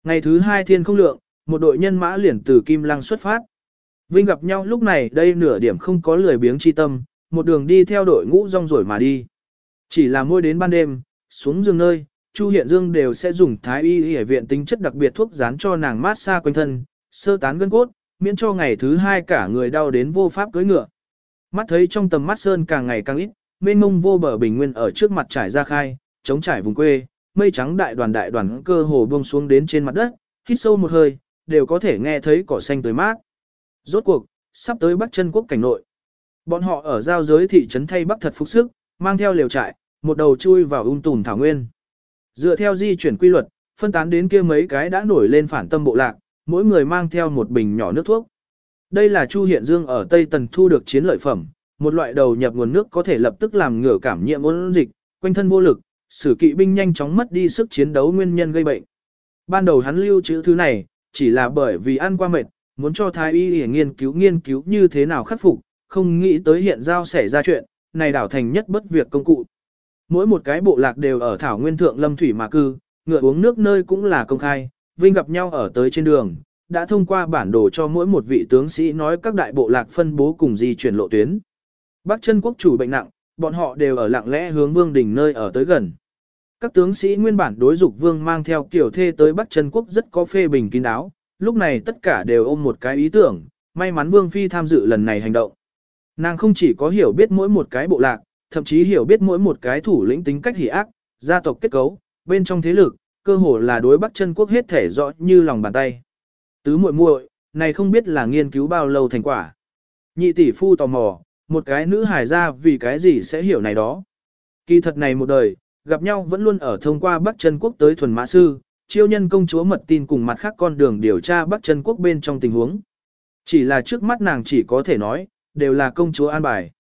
Ngày thứ hai thiên không lượng, một đội nhân mã liền từ Kim Lăng xuất phát. Vinh gặp nhau lúc này đây nửa điểm không có lười biếng chi tâm, một đường đi theo đội ngũ rong rổi mà đi. Chỉ là môi đến ban đêm, xuống giường nơi, Chu Hiện Dương đều sẽ dùng thái y y viện tính chất đặc biệt thuốc dán cho nàng mát xa quanh thân, sơ tán gân cốt, miễn cho ngày thứ hai cả người đau đến vô pháp cưỡi ngựa. Mắt thấy trong tầm mắt sơn càng ngày càng ít, mênh mông vô bờ bình nguyên ở trước mặt trải ra khai, chống trải vùng quê, mây trắng đại đoàn đại đoàn cơ hồ buông xuống đến trên mặt đất, hít sâu một hơi, đều có thể nghe thấy cỏ xanh tươi mát. Rốt cuộc, sắp tới Bắc chân quốc cảnh nội. Bọn họ ở giao giới thị trấn thay Bắc thật phục sức, mang theo liều trại, một đầu chui vào um ung tùn thảo nguyên. Dựa theo di chuyển quy luật, phân tán đến kia mấy cái đã nổi lên phản tâm bộ lạc, mỗi người mang theo một bình nhỏ nước thuốc. Đây là Chu Hiện Dương ở Tây Tần thu được chiến lợi phẩm, một loại đầu nhập nguồn nước có thể lập tức làm ngừa cảm nhiễm ôn dịch, quanh thân vô lực, sử kỵ binh nhanh chóng mất đi sức chiến đấu nguyên nhân gây bệnh. Ban đầu hắn lưu trữ thứ này, chỉ là bởi vì ăn qua mệt, muốn cho thái y nghiên cứu nghiên cứu như thế nào khắc phục, không nghĩ tới hiện giao xảy ra chuyện, này đảo thành nhất bất việc công cụ. Mỗi một cái bộ lạc đều ở thảo nguyên thượng lâm thủy mà cư, ngựa uống nước nơi cũng là công khai, vinh gặp nhau ở tới trên đường, đã thông qua bản đồ cho mỗi một vị tướng sĩ nói các đại bộ lạc phân bố cùng di chuyển lộ tuyến. Bắc chân quốc chủ bệnh nặng, bọn họ đều ở lặng lẽ hướng vương đỉnh nơi ở tới gần. các tướng sĩ nguyên bản đối dục vương mang theo kiểu thê tới Bắc Trần Quốc rất có phê bình kín đáo, lúc này tất cả đều ôm một cái ý tưởng, may mắn vương phi tham dự lần này hành động. Nàng không chỉ có hiểu biết mỗi một cái bộ lạc, thậm chí hiểu biết mỗi một cái thủ lĩnh tính cách hỉ ác, gia tộc kết cấu, bên trong thế lực, cơ hồ là đối Bắc Chân quốc hết thể rõ như lòng bàn tay. Tứ muội muội, này không biết là nghiên cứu bao lâu thành quả. Nhị tỷ phu tò mò, một cái nữ hài ra vì cái gì sẽ hiểu này đó. Kỳ thật này một đời, gặp nhau vẫn luôn ở thông qua Bắc Chân quốc tới thuần mã sư, chiêu nhân công chúa mật tin cùng mặt khác con đường điều tra Bắc Chân quốc bên trong tình huống. Chỉ là trước mắt nàng chỉ có thể nói, đều là công chúa an bài.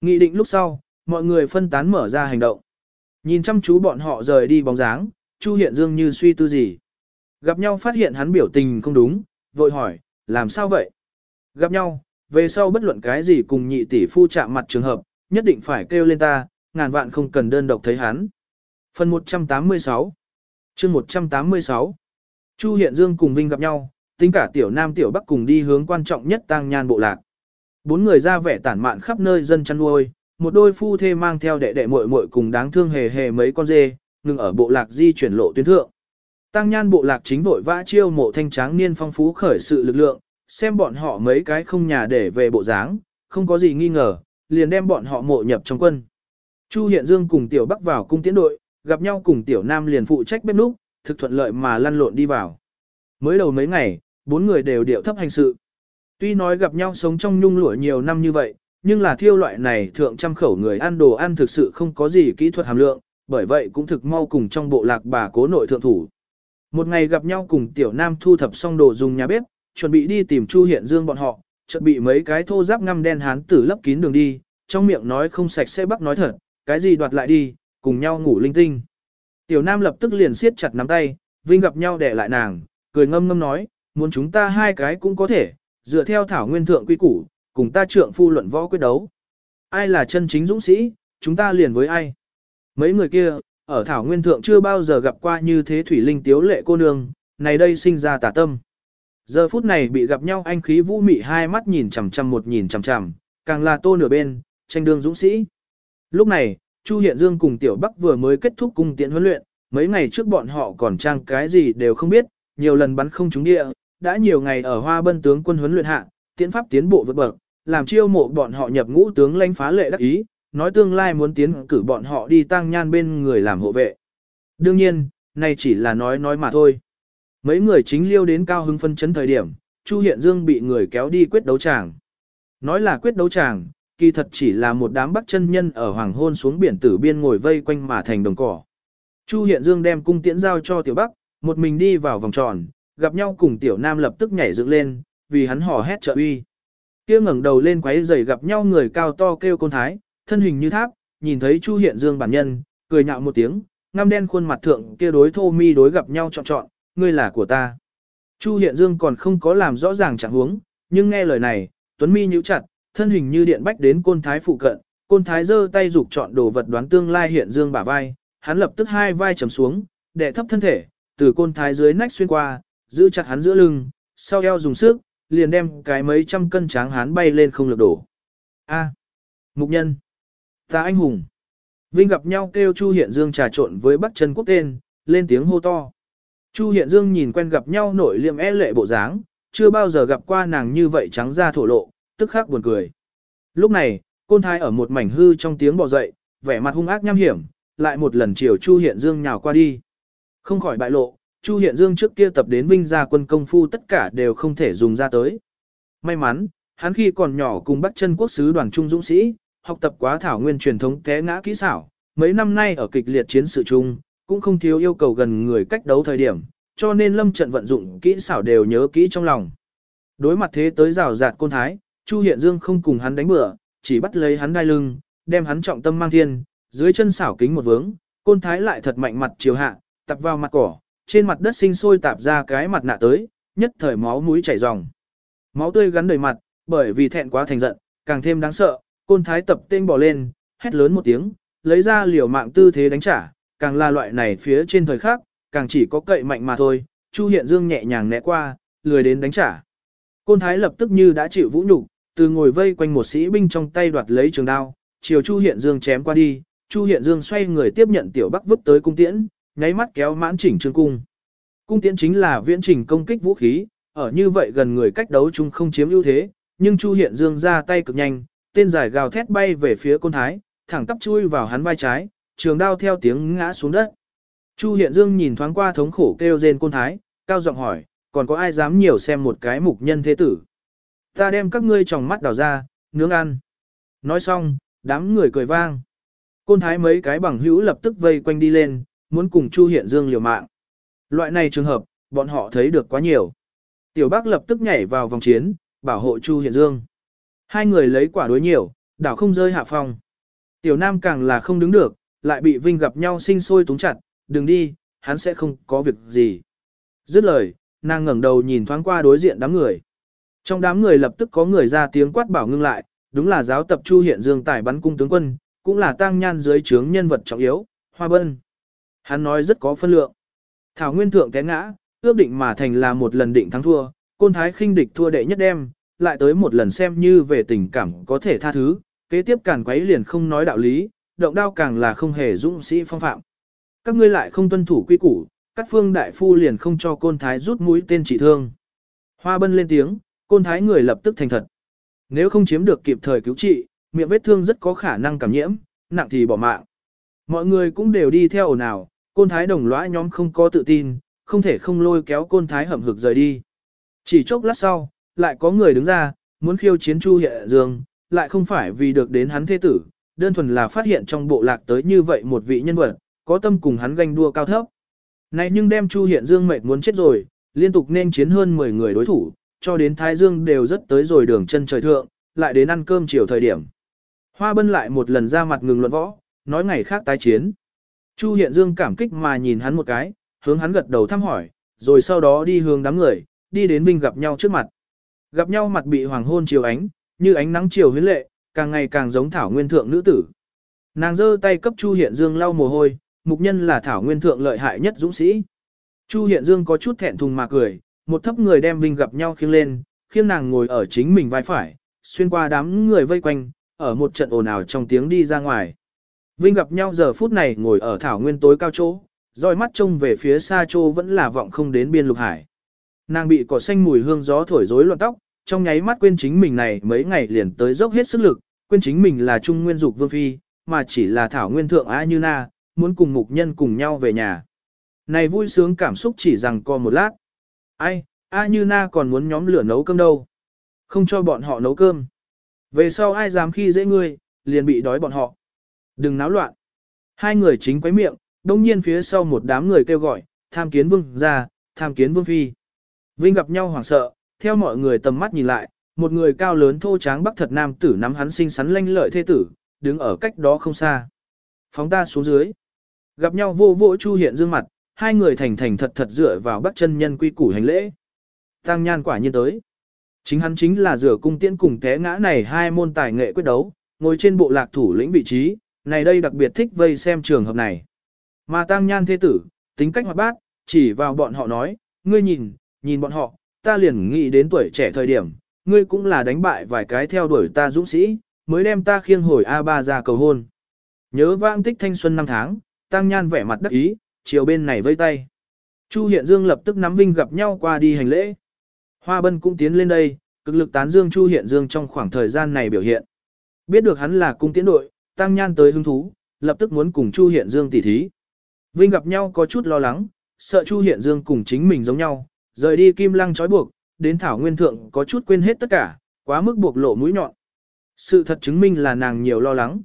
Nghị định lúc sau, mọi người phân tán mở ra hành động. Nhìn chăm chú bọn họ rời đi bóng dáng, Chu Hiện Dương như suy tư gì. Gặp nhau phát hiện hắn biểu tình không đúng, vội hỏi, làm sao vậy? Gặp nhau, về sau bất luận cái gì cùng nhị tỷ phu chạm mặt trường hợp, nhất định phải kêu lên ta, ngàn vạn không cần đơn độc thấy hắn. Phần 186 chương 186 Chu Hiện Dương cùng Vinh gặp nhau, tính cả tiểu nam tiểu bắc cùng đi hướng quan trọng nhất tăng nhan bộ lạc. Bốn người ra vẻ tản mạn khắp nơi dân chăn nuôi, một đôi phu thê mang theo đệ đệ muội muội cùng đáng thương hề hề mấy con dê, ngừng ở bộ lạc di chuyển lộ tuyến thượng. Tăng nhan bộ lạc chính vội vã chiêu mộ thanh tráng niên phong phú khởi sự lực lượng, xem bọn họ mấy cái không nhà để về bộ dáng, không có gì nghi ngờ, liền đem bọn họ mộ nhập trong quân. Chu Hiện Dương cùng Tiểu Bắc vào cung tiến đội, gặp nhau cùng Tiểu Nam liền phụ trách bếp núc, thực thuận lợi mà lăn lộn đi vào. Mới đầu mấy ngày, bốn người đều điệu thấp hành sự. Tuy nói gặp nhau sống trong nhung lụa nhiều năm như vậy, nhưng là thiêu loại này thượng trăm khẩu người ăn đồ ăn thực sự không có gì kỹ thuật hàm lượng, bởi vậy cũng thực mau cùng trong bộ lạc bà cố nội thượng thủ. Một ngày gặp nhau cùng tiểu nam thu thập xong đồ dùng nhà bếp, chuẩn bị đi tìm Chu Hiện Dương bọn họ, chợt bị mấy cái thô giáp ngăm đen hán tử lấp kín đường đi, trong miệng nói không sạch sẽ bắt nói thật, cái gì đoạt lại đi, cùng nhau ngủ linh tinh. Tiểu nam lập tức liền siết chặt nắm tay, Vinh gặp nhau để lại nàng, cười ngâm ngâm nói, muốn chúng ta hai cái cũng có thể, dựa theo thảo nguyên thượng quy củ, cùng ta trượng phu luận võ quyết đấu. Ai là chân chính dũng sĩ, chúng ta liền với ai. Mấy người kia, ở thảo nguyên thượng chưa bao giờ gặp qua như thế thủy linh tiếu lệ cô nương, này đây sinh ra tà tâm. Giờ phút này bị gặp nhau anh khí vũ mị hai mắt nhìn chằm chằm một nhìn chằm chằm, càng là tô nửa bên, tranh đương dũng sĩ. Lúc này, Chu Hiện Dương cùng Tiểu Bắc vừa mới kết thúc cung tiện huấn luyện, mấy ngày trước bọn họ còn trang cái gì đều không biết, nhiều lần bắn không trúng địa, đã nhiều ngày ở Hoa Bân tướng quân huấn luyện hạ, tiến pháp tiến bộ vượt bậc, làm chiêu mộ bọn họ nhập ngũ tướng lãnh phá lệ đắc ý, nói tương lai muốn tiến cử bọn họ đi tăng nhan bên người làm hộ vệ. Đương nhiên, này chỉ là nói nói mà thôi. Mấy người chính liêu đến cao hưng phân chấn thời điểm, Chu Hiện Dương bị người kéo đi quyết đấu tràng. Nói là quyết đấu tràng, kỳ thật chỉ là một đám bắt chân nhân ở hoàng hôn xuống biển tử biên ngồi vây quanh mà thành đồng cỏ. Chu Hiện Dương đem cung tiễn giao cho Tiểu Bắc, một mình đi vào vòng tròn, gặp nhau cùng Tiểu Nam lập tức nhảy dựng lên, vì hắn hò hét trợ uy. Kia ngẩng đầu lên quấy giày gặp nhau người cao to kêu côn thái, thân hình như tháp, nhìn thấy Chu Hiện Dương bản nhân, cười nhạo một tiếng, ngăm đen khuôn mặt thượng kia đối thô mi đối gặp nhau chọn chọn, ngươi là của ta. Chu Hiện Dương còn không có làm rõ ràng trạng huống, nhưng nghe lời này, Tuấn mi nhíu chặt, thân hình như điện bách đến côn thái phụ cận, côn thái giơ tay dục chọn đồ vật đoán tương lai Hiện Dương bả vai, hắn lập tức hai vai trầm xuống, đè thấp thân thể, từ côn thái dưới nách xuyên qua, giữ chặt hắn giữa lưng, sau eo dùng sức, liền đem cái mấy trăm cân tráng hắn bay lên không lực đổ. A. mục nhân. Ta anh hùng. Vinh gặp nhau kêu Chu Hiện Dương trà trộn với Bắc Trần Quốc tên, lên tiếng hô to. Chu Hiện Dương nhìn quen gặp nhau nổi liêm e lệ bộ dáng, chưa bao giờ gặp qua nàng như vậy trắng ra thổ lộ, tức khắc buồn cười. Lúc này, côn thái ở một mảnh hư trong tiếng bò dậy, vẻ mặt hung ác nham hiểm, lại một lần chiều Chu Hiện Dương nhào qua đi. Không khỏi bại lộ, Chu Hiện Dương trước kia tập đến Vinh gia quân công phu tất cả đều không thể dùng ra tới. May mắn, hắn khi còn nhỏ cùng Bắc chân quốc sứ đoàn trung dũng sĩ, học tập quá thảo nguyên truyền thống té ngã kỹ xảo, mấy năm nay ở kịch liệt chiến sự chung, cũng không thiếu yêu cầu gần người cách đấu thời điểm, cho nên lâm trận vận dụng kỹ xảo đều nhớ kỹ trong lòng. Đối mặt thế tới rào rạt côn thái, Chu Hiện Dương không cùng hắn đánh bừa, chỉ bắt lấy hắn đai lưng, đem hắn trọng tâm mang thiên, dưới chân xảo kính một vướng, côn thái lại thật mạnh mặt chiều hạ, tập vào mặt cỏ, trên mặt đất sinh sôi tạp ra cái mặt nạ tới, nhất thời máu mũi chảy ròng. Máu tươi gắn đầy mặt, bởi vì thẹn quá thành giận, càng thêm đáng sợ, côn thái tập tên bỏ lên, hét lớn một tiếng, lấy ra liều mạng tư thế đánh trả, càng là loại này phía trên thời khác, càng chỉ có cậy mạnh mà thôi, Chu Hiện Dương nhẹ nhàng né qua, lười đến đánh trả. Côn thái lập tức như đã chịu vũ nhục, từ ngồi vây quanh một sĩ binh trong tay đoạt lấy trường đao, chiều Chu Hiện Dương chém qua đi, Chu Hiện Dương xoay người tiếp nhận Tiểu Bắc vứt tới cung tiễn, nháy mắt kéo mãn chỉnh trương cung. Cung tiễn chính là viễn trình công kích vũ khí, ở như vậy gần người cách đấu chung không chiếm ưu thế, nhưng Chu Hiện Dương ra tay cực nhanh, tên giải gào thét bay về phía côn thái, thẳng tắp chui vào hắn vai trái, trường đao theo tiếng ngã xuống đất. Chu Hiện Dương nhìn thoáng qua thống khổ kêu rên côn thái, cao giọng hỏi, còn có ai dám nhiều xem một cái mục nhân thế tử. Ta đem các ngươi tròng mắt đào ra, nướng ăn. Nói xong, đám người cười vang. Côn thái mấy cái bằng hữu lập tức vây quanh đi lên, muốn cùng Chu Hiện Dương liều mạng. Loại này trường hợp, bọn họ thấy được quá nhiều. Tiểu Bắc lập tức nhảy vào vòng chiến, bảo hộ Chu Hiện Dương. Hai người lấy quả đối nhiều, đảo không rơi hạ phong. Tiểu Nam càng là không đứng được, lại bị Vinh gặp nhau sinh sôi túng chặt, đừng đi, hắn sẽ không có việc gì. Dứt lời, nàng ngẩng đầu nhìn thoáng qua đối diện đám người. Trong đám người lập tức có người ra tiếng quát bảo ngưng lại, đúng là giáo tập Chu Hiện Dương tài bắn cung tướng quân, cũng là tăng nhan dưới trướng nhân vật trọng yếu, Hoa Bân. Hắn nói rất có phân lượng. Thảo Nguyên Thượng té ngã, ước định mà thành là một lần định thắng thua, côn thái khinh địch thua đệ nhất đêm, lại tới một lần xem như về tình cảm có thể tha thứ, kế tiếp càn quấy liền không nói đạo lý, động đao càng là không hề dũng sĩ phong phạm. Các ngươi lại không tuân thủ quy củ, các phương đại phu liền không cho côn thái rút mũi tên trị thương. Hoa bân lên tiếng, côn thái người lập tức thành thật. Nếu không chiếm được kịp thời cứu trị, miệng vết thương rất có khả năng cảm nhiễm, nặng thì bỏ mạng. Mọi người cũng đều đi theo ồn ào, côn thái đồng lõa nhóm không có tự tin, không thể không lôi kéo côn thái hậm hực rời đi. Chỉ chốc lát sau, lại có người đứng ra, muốn khiêu chiến Chu Hiện Dương, lại không phải vì được đến hắn thế tử, đơn thuần là phát hiện trong bộ lạc tới như vậy một vị nhân vật, có tâm cùng hắn ganh đua cao thấp. Này nhưng đem Chu Hiện Dương mệt muốn chết rồi, liên tục nên chiến hơn 10 người đối thủ, cho đến Thái Dương đều rất tới rồi đường chân trời thượng, lại đến ăn cơm chiều thời điểm. Hoa Bân lại một lần ra mặt ngừng luận võ, nói ngày khác tái chiến. Chu Hiện Dương cảm kích mà nhìn hắn một cái, hướng hắn gật đầu thăm hỏi, rồi sau đó đi hướng đám người, đi đến Vinh gặp nhau trước mặt. Gặp nhau mặt bị hoàng hôn chiều ánh, như ánh nắng chiều huyến lệ, càng ngày càng giống thảo nguyên thượng nữ tử. Nàng giơ tay cấp Chu Hiện Dương lau mồ hôi, mục nhân là thảo nguyên thượng lợi hại nhất dũng sĩ. Chu Hiện Dương có chút thẹn thùng mà cười, một thấp người đem Vinh gặp nhau khiêng lên, khiêng nàng ngồi ở chính mình vai phải, xuyên qua đám người vây quanh, ở một trận ồn ào trong tiếng đi ra ngoài. Vinh gặp nhau giờ phút này ngồi ở thảo nguyên tối cao chỗ, dõi mắt trông về phía xa chỗ vẫn là vọng không đến biên lục hải. Nàng bị cỏ xanh mùi hương gió thổi rối loạn tóc, trong nháy mắt quên chính mình này mấy ngày liền tới dốc hết sức lực, quên chính mình là trung nguyên dục vương phi, mà chỉ là thảo nguyên thượng A Như Na, muốn cùng mục nhân cùng nhau về nhà. Này vui sướng cảm xúc chỉ rằng co một lát. Ai, A Như Na còn muốn nhóm lửa nấu cơm đâu. Không cho bọn họ nấu cơm. Về sau ai dám khi dễ ngươi, liền bị đói bọn họ. Đừng náo loạn. Hai người chính quấy miệng, đông nhiên phía sau một đám người kêu gọi, tham kiến vương ra, tham kiến vương phi. Vinh gặp nhau hoảng sợ, theo mọi người tầm mắt nhìn lại, một người cao lớn thô tráng bắc thật nam tử nắm hắn xinh xắn lanh lợi thế tử, đứng ở cách đó không xa. Phóng ta xuống dưới. Gặp nhau vô vỗ chu hiện dương mặt, hai người thành thành thật thật dựa vào bắc chân nhân quy củ hành lễ. Tăng nhan quả nhiên tới. Chính hắn chính là rửa cung tiễn cùng té ngã này hai môn tài nghệ quyết đấu, ngồi trên bộ lạc thủ lĩnh vị trí, này đây đặc biệt thích vây xem trường hợp này. Mà tăng nhan thế tử, tính cách hoạt bát, chỉ vào bọn họ nói, ngươi nhìn, nhìn bọn họ, ta liền nghĩ đến tuổi trẻ thời điểm, ngươi cũng là đánh bại vài cái theo đuổi ta dũng sĩ, mới đem ta khiêng hồi A3 ra cầu hôn. Nhớ vãng tích thanh xuân năm tháng, tăng nhan vẻ mặt đắc ý, chiều bên này vây tay. Chu Hiện Dương lập tức nắm Vinh gặp nhau qua đi hành lễ. Hoa Bân cũng tiến lên đây, cực lực tán dương Chu Hiện Dương trong khoảng thời gian này biểu hiện. Biết được hắn là cung tiến đội, tăng nhan tới hứng thú, lập tức muốn cùng Chu Hiện Dương tỉ thí. Vinh gặp nhau có chút lo lắng, sợ Chu Hiện Dương cùng chính mình giống nhau, rời đi kim lăng trói buộc, đến thảo nguyên thượng có chút quên hết tất cả, quá mức buộc lộ mũi nhọn. Sự thật chứng minh là nàng nhiều lo lắng.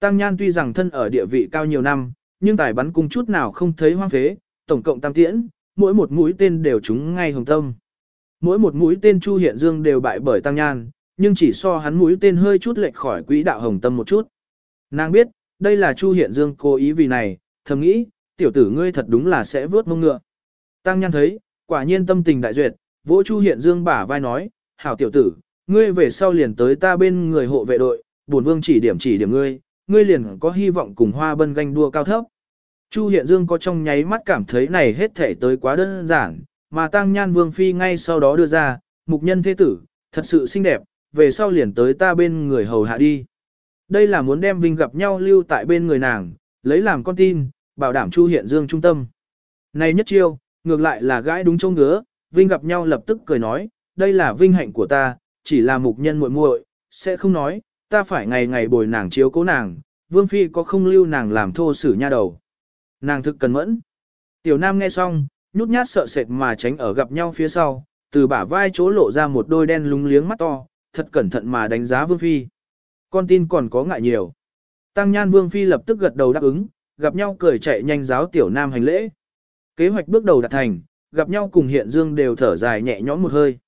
Tăng Nhan tuy rằng thân ở địa vị cao nhiều năm, nhưng tài bắn cung chút nào không thấy hoang phế, tổng cộng tam tiễn, mỗi một mũi tên đều trúng ngay hồng tâm. Mỗi một mũi tên Chu Hiện Dương đều bại bởi Tăng Nhan, nhưng chỉ so hắn mũi tên hơi chút lệch khỏi quỹ đạo hồng tâm một chút. Nàng biết, đây là Chu Hiện Dương cố ý vì này, thầm nghĩ, tiểu tử ngươi thật đúng là sẽ vớt mông ngựa. Tăng Nhan thấy, quả nhiên tâm tình đại duyệt, vỗ Chu Hiện Dương bả vai nói, hảo tiểu tử, ngươi về sau liền tới ta bên người hộ vệ đội, bổn vương chỉ điểm chỉ điểm ngươi, ngươi liền có hy vọng cùng hoa bân ganh đua cao thấp. Chu Hiện Dương có trong nháy mắt cảm thấy này hết thể tới quá đơn giản, mà Tăng Nhan Vương Phi ngay sau đó đưa ra, mục nhân thế tử, thật sự xinh đẹp, về sau liền tới ta bên người hầu hạ đi. Đây là muốn đem Vinh gặp nhau lưu tại bên người nàng, lấy làm con tin, bảo đảm Chu Hiện Dương trung tâm. Này nhất chiêu, ngược lại là gãi đúng trông ngứa, Vinh gặp nhau lập tức cười nói, đây là vinh hạnh của ta, chỉ là mục nhân muội muội, sẽ không nói, ta phải ngày ngày bồi nàng chiếu cố nàng, Vương Phi có không lưu nàng làm thô sử nha đầu. Nàng thực cần mẫn. Tiểu Nam nghe xong, nhút nhát sợ sệt mà tránh ở gặp nhau phía sau, từ bả vai chỗ lộ ra một đôi đen lúng liếng mắt to, thật cẩn thận mà đánh giá Vương Phi. Con tin còn có ngại nhiều. Tăng Nhan Vương Phi lập tức gật đầu đáp ứng, gặp nhau cười chạy nhanh giáo Tiểu Nam hành lễ. Kế hoạch bước đầu đạt thành, gặp nhau cùng Hiện Dương đều thở dài nhẹ nhõm một hơi.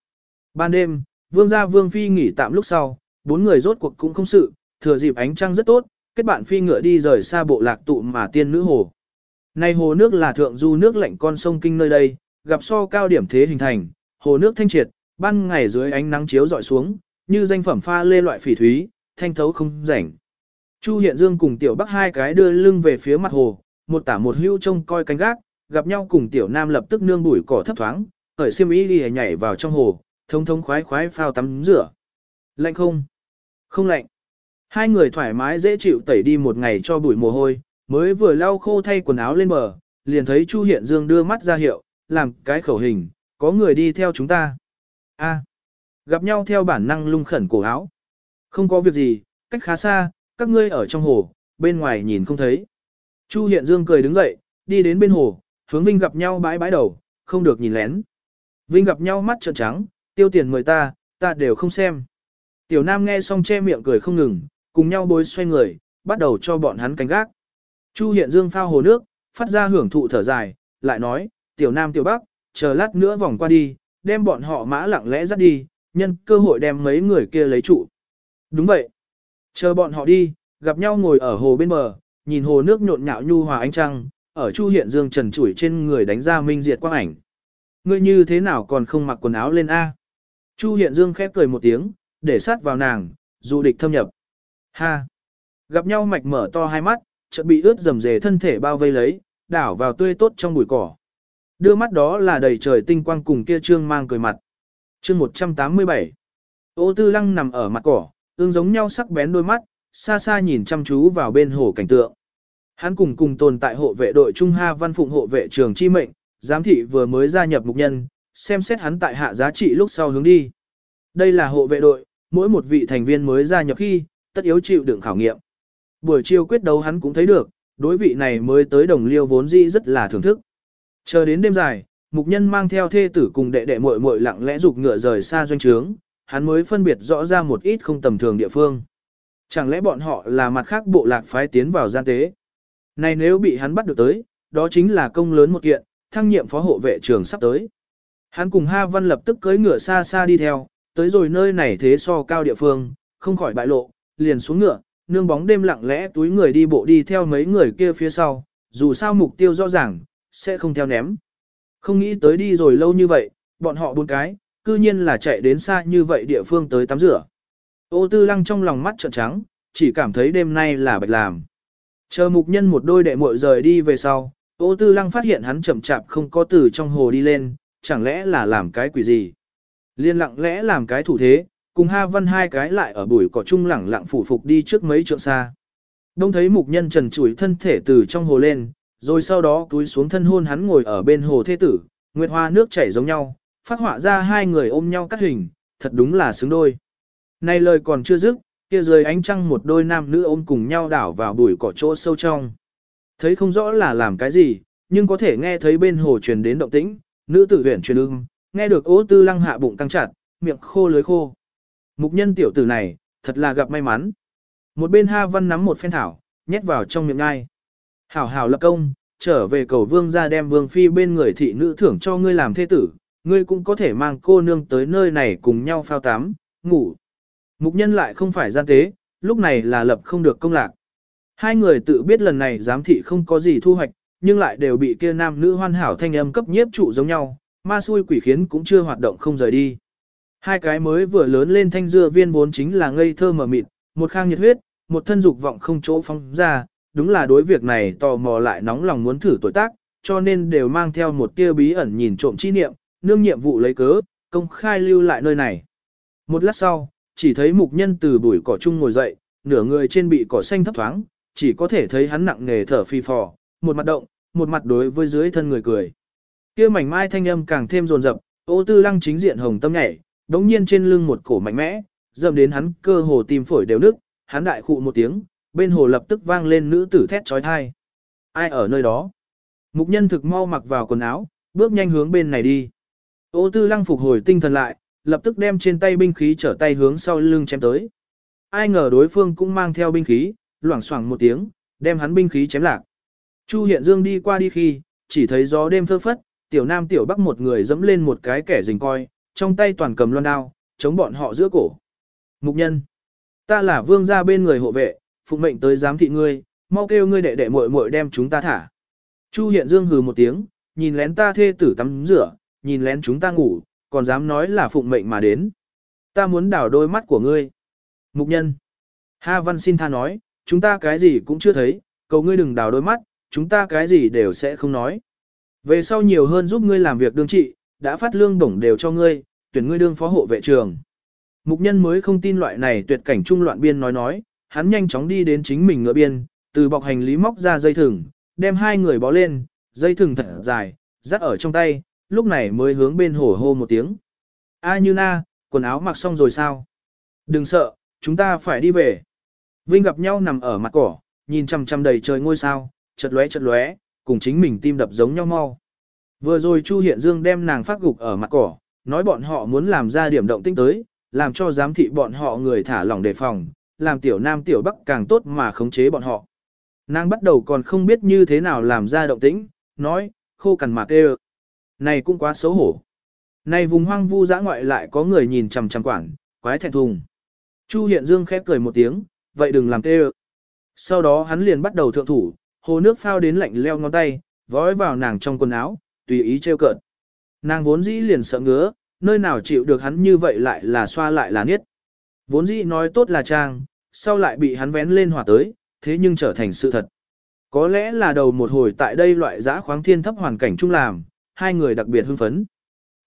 Ban đêm, Vương gia Vương Phi nghỉ tạm lúc sau, bốn người rốt cuộc cũng không sự, thừa dịp ánh trăng rất tốt, kết bạn phi ngựa đi rời xa bộ lạc tụ mà tiên nữ hồ. Nay hồ nước là thượng du nước lạnh con sông kinh nơi đây, gặp so cao điểm thế hình thành, hồ nước thanh triệt, ban ngày dưới ánh nắng chiếu dọi xuống, như danh phẩm pha lê loại phỉ thúy, thanh thấu không rảnh. Chu Hiện Dương cùng Tiểu Bắc hai cái đưa lưng về phía mặt hồ, một tả một hưu trông coi canh gác, gặp nhau cùng Tiểu Nam lập tức nương bụi cỏ thấp thoáng, khởi xiêm y đi nhảy vào trong hồ, thông thông khoái khoái phao tắm rửa. Lạnh không? Không lạnh. Hai người thoải mái dễ chịu tẩy đi một ngày cho bụi mồ hôi, mới vừa lau khô thay quần áo lên bờ, liền thấy Chu Hiện Dương đưa mắt ra hiệu, làm cái khẩu hình, có người đi theo chúng ta. A. gặp nhau theo bản năng lung khẩn cổ áo. Không có việc gì, cách khá xa, các ngươi ở trong hồ, bên ngoài nhìn không thấy. Chu Hiện Dương cười đứng dậy, đi đến bên hồ, hướng Vinh gặp nhau bãi bãi đầu, không được nhìn lén. Vinh gặp nhau mắt trợn trắng, tiêu tiền mời ta, ta đều không xem. Tiểu Nam nghe xong che miệng cười không ngừng, cùng nhau bối xoay người, bắt đầu cho bọn hắn canh gác. Chu Hiện Dương phao hồ nước, phát ra hưởng thụ thở dài, lại nói, Tiểu Nam Tiểu Bắc, chờ lát nữa vòng qua đi, đem bọn họ mã lặng lẽ dắt đi, nhân cơ hội đem mấy người kia lấy trụ. Đúng vậy. Chờ bọn họ đi, gặp nhau ngồi ở hồ bên bờ, nhìn hồ nước nhộn nhạo nhu hòa ánh trăng, ở Chu Hiện Dương trần trụi trên người đánh ra minh diệt quang ảnh. Ngươi như thế nào còn không mặc quần áo lên A? Chu Hiện Dương khép cười một tiếng, để sát vào nàng, dụ địch thâm nhập. Ha! Gặp nhau mạch mở to hai mắt, chợt bị ướt dầm dề thân thể bao vây lấy, đảo vào tươi tốt trong bụi cỏ. Đưa mắt đó là đầy trời tinh quang cùng kia trương mang cười mặt. Chương 187 Ô tư lăng nằm ở mặt cỏ, tương giống nhau sắc bén đôi mắt, xa xa nhìn chăm chú vào bên hồ cảnh tượng. Hắn cùng cùng tồn tại hộ vệ đội Trung Ha Văn Phụng hộ vệ trường chi mệnh, giám thị vừa mới gia nhập mục nhân, xem xét hắn tại hạ giá trị lúc sau hướng đi. Đây là hộ vệ đội, mỗi một vị thành viên mới gia nhập khi, tất yếu chịu đựng khảo nghiệm. Buổi chiều quyết đấu hắn cũng thấy được, đối vị này mới tới đồng liêu vốn dĩ rất là thưởng thức. Chờ đến đêm dài, mục nhân mang theo thê tử cùng đệ đệ muội muội lặng lẽ rục ngựa rời xa doanh trướng, hắn mới phân biệt rõ ra một ít không tầm thường địa phương. Chẳng lẽ bọn họ là mặt khác bộ lạc phái tiến vào gian tế? Này nếu bị hắn bắt được tới, đó chính là công lớn một kiện, thăng nhiệm phó hộ vệ trường sắp tới. Hắn cùng Ha Văn lập tức cưỡi ngựa xa xa đi theo, tới rồi nơi này thế so cao địa phương, không khỏi bại lộ, liền xuống ngựa, nương bóng đêm lặng lẽ túi người đi bộ đi theo mấy người kia phía sau, dù sao mục tiêu rõ ràng, sẽ không theo ném. Không nghĩ tới đi rồi lâu như vậy, bọn họ bốn cái, cư nhiên là chạy đến xa như vậy địa phương tới tắm rửa. Ô tư lăng trong lòng mắt trợn trắng, chỉ cảm thấy đêm nay là bạch làm. Chờ mục nhân một đôi đệ muội rời đi về sau, ô tư lăng phát hiện hắn chậm chạp không có từ trong hồ đi lên, chẳng lẽ là làm cái quỷ gì. Liên lặng lẽ làm cái thủ thế, cùng Ha Văn hai cái lại ở bụi cỏ chung lẳng lặng phủ phục đi trước mấy trượng xa. Đông thấy mục nhân trần chủi thân thể từ trong hồ lên, rồi sau đó túi xuống thân hôn hắn ngồi ở bên hồ thế tử, nguyệt hoa nước chảy giống nhau, phát họa ra hai người ôm nhau cắt hình, thật đúng là xứng đôi. Này lời còn chưa dứt, kia rời ánh trăng một đôi nam nữ ôm cùng nhau đảo vào bụi cỏ chỗ sâu trong. Thấy không rõ là làm cái gì, nhưng có thể nghe thấy bên hồ truyền đến động tĩnh, nữ tử huyền truyền ưng, nghe được ố tư lăng hạ bụng căng chặt, miệng khô lưới khô. Mục nhân tiểu tử này, thật là gặp may mắn. Một bên Ha Văn nắm một phen thảo, nhét vào trong miệng ngai. Hảo hảo lập công, trở về cầu vương ra đem vương phi bên người thị nữ thưởng cho ngươi làm thế tử, ngươi cũng có thể mang cô nương tới nơi này cùng nhau phao tắm, ngủ. Mục nhân lại không phải gian tế, lúc này là lập không được công lạc. Hai người tự biết lần này giám thị không có gì thu hoạch, nhưng lại đều bị kia nam nữ hoàn hảo thanh âm cấp nhiếp trụ giống nhau, ma xui quỷ khiến cũng chưa hoạt động không rời đi. Hai cái mới vừa lớn lên thanh dưa viên vốn chính là ngây thơ mờ mịt, một khang nhiệt huyết, một thân dục vọng không chỗ phóng ra, đúng là đối việc này tò mò lại nóng lòng muốn thử tuổi tác, cho nên đều mang theo một tia bí ẩn nhìn trộm chi niệm, nương nhiệm vụ lấy cớ, công khai lưu lại nơi này. Một lát sau, chỉ thấy mục nhân từ bụi cỏ chung ngồi dậy, nửa người trên bị cỏ xanh thấp thoáng, chỉ có thể thấy hắn nặng nề thở phi phò, một mặt động, một mặt đối với dưới thân người cười. Kia mảnh mai thanh âm càng thêm rồn rập, ô tư lăng chính diện hồng tâm nhảy, đống nhiên trên lưng một cổ mạnh mẽ, dầm đến hắn cơ hồ tim phổi đều nức, hắn đại khụ một tiếng, bên hồ lập tức vang lên nữ tử thét trói thai. Ai ở nơi đó? Mục nhân thực mau mặc vào quần áo, bước nhanh hướng bên này đi. Ô tư lăng phục hồi tinh thần lại, lập tức đem trên tay binh khí trở tay hướng sau lưng chém tới. Ai ngờ đối phương cũng mang theo binh khí, loảng xoảng một tiếng, đem hắn binh khí chém lạc. Chu Hiện Dương đi qua đi khi, chỉ thấy gió đêm phơ phất, tiểu nam tiểu bắc một người dẫm lên một cái kẻ rình coi, trong tay toàn cầm loan đao, chống bọn họ giữa cổ. Mục nhân, ta là vương gia bên người hộ vệ, phụ mệnh tới giám thị ngươi, mau kêu ngươi đệ đệ muội muội đem chúng ta thả. Chu Hiện Dương hừ một tiếng, nhìn lén ta thê tử tắm rửa, nhìn lén chúng ta ngủ, còn dám nói là phụng mệnh mà đến. Ta muốn đảo đôi mắt của ngươi. Mục nhân. Ha Văn xin tha nói, chúng ta cái gì cũng chưa thấy, cầu ngươi đừng đảo đôi mắt, chúng ta cái gì đều sẽ không nói. Về sau nhiều hơn giúp ngươi làm việc đương trị, đã phát lương bổng đều cho ngươi, tuyển ngươi đương phó hộ vệ trường. Mục nhân mới không tin loại này tuyệt cảnh trung loạn biên nói nói, hắn nhanh chóng đi đến chính mình ngựa biên, từ bọc hành lý móc ra dây thừng, đem hai người bó lên, dây thừng thật dài, dắt ở trong tay, lúc này mới hướng bên hổ hô một tiếng. A như na, quần áo mặc xong rồi sao? Đừng sợ, chúng ta phải đi về. Vinh gặp nhau nằm ở mặt cỏ, nhìn chăm chăm đầy trời ngôi sao, chật lóe chật lóe, cùng chính mình tim đập giống nhau mau. Vừa rồi Chu Hiện Dương đem nàng phát gục ở mặt cỏ, nói bọn họ muốn làm ra điểm động tinh tới, làm cho giám thị bọn họ người thả lỏng đề phòng, làm tiểu nam tiểu bắc càng tốt mà khống chế bọn họ. Nàng bắt đầu còn không biết như thế nào làm ra động tĩnh, nói, khô cằn mạc đê này cũng quá xấu hổ. Này vùng hoang vu dã ngoại lại có người nhìn chằm chằm quản, quái thẹn thùng. Chu Hiện Dương khép cười một tiếng, vậy đừng làm tê Sau đó hắn liền bắt đầu thượng thủ, hồ nước phao đến lạnh leo ngón tay, vói vào nàng trong quần áo, tùy ý trêu cợt. Nàng vốn dĩ liền sợ ngứa, nơi nào chịu được hắn như vậy lại là xoa lại là niết. Vốn dĩ nói tốt là trang, sau lại bị hắn vén lên hỏa tới, thế nhưng trở thành sự thật. Có lẽ là đầu một hồi tại đây loại giã khoáng thiên thấp hoàn cảnh chung làm, hai người đặc biệt hưng phấn.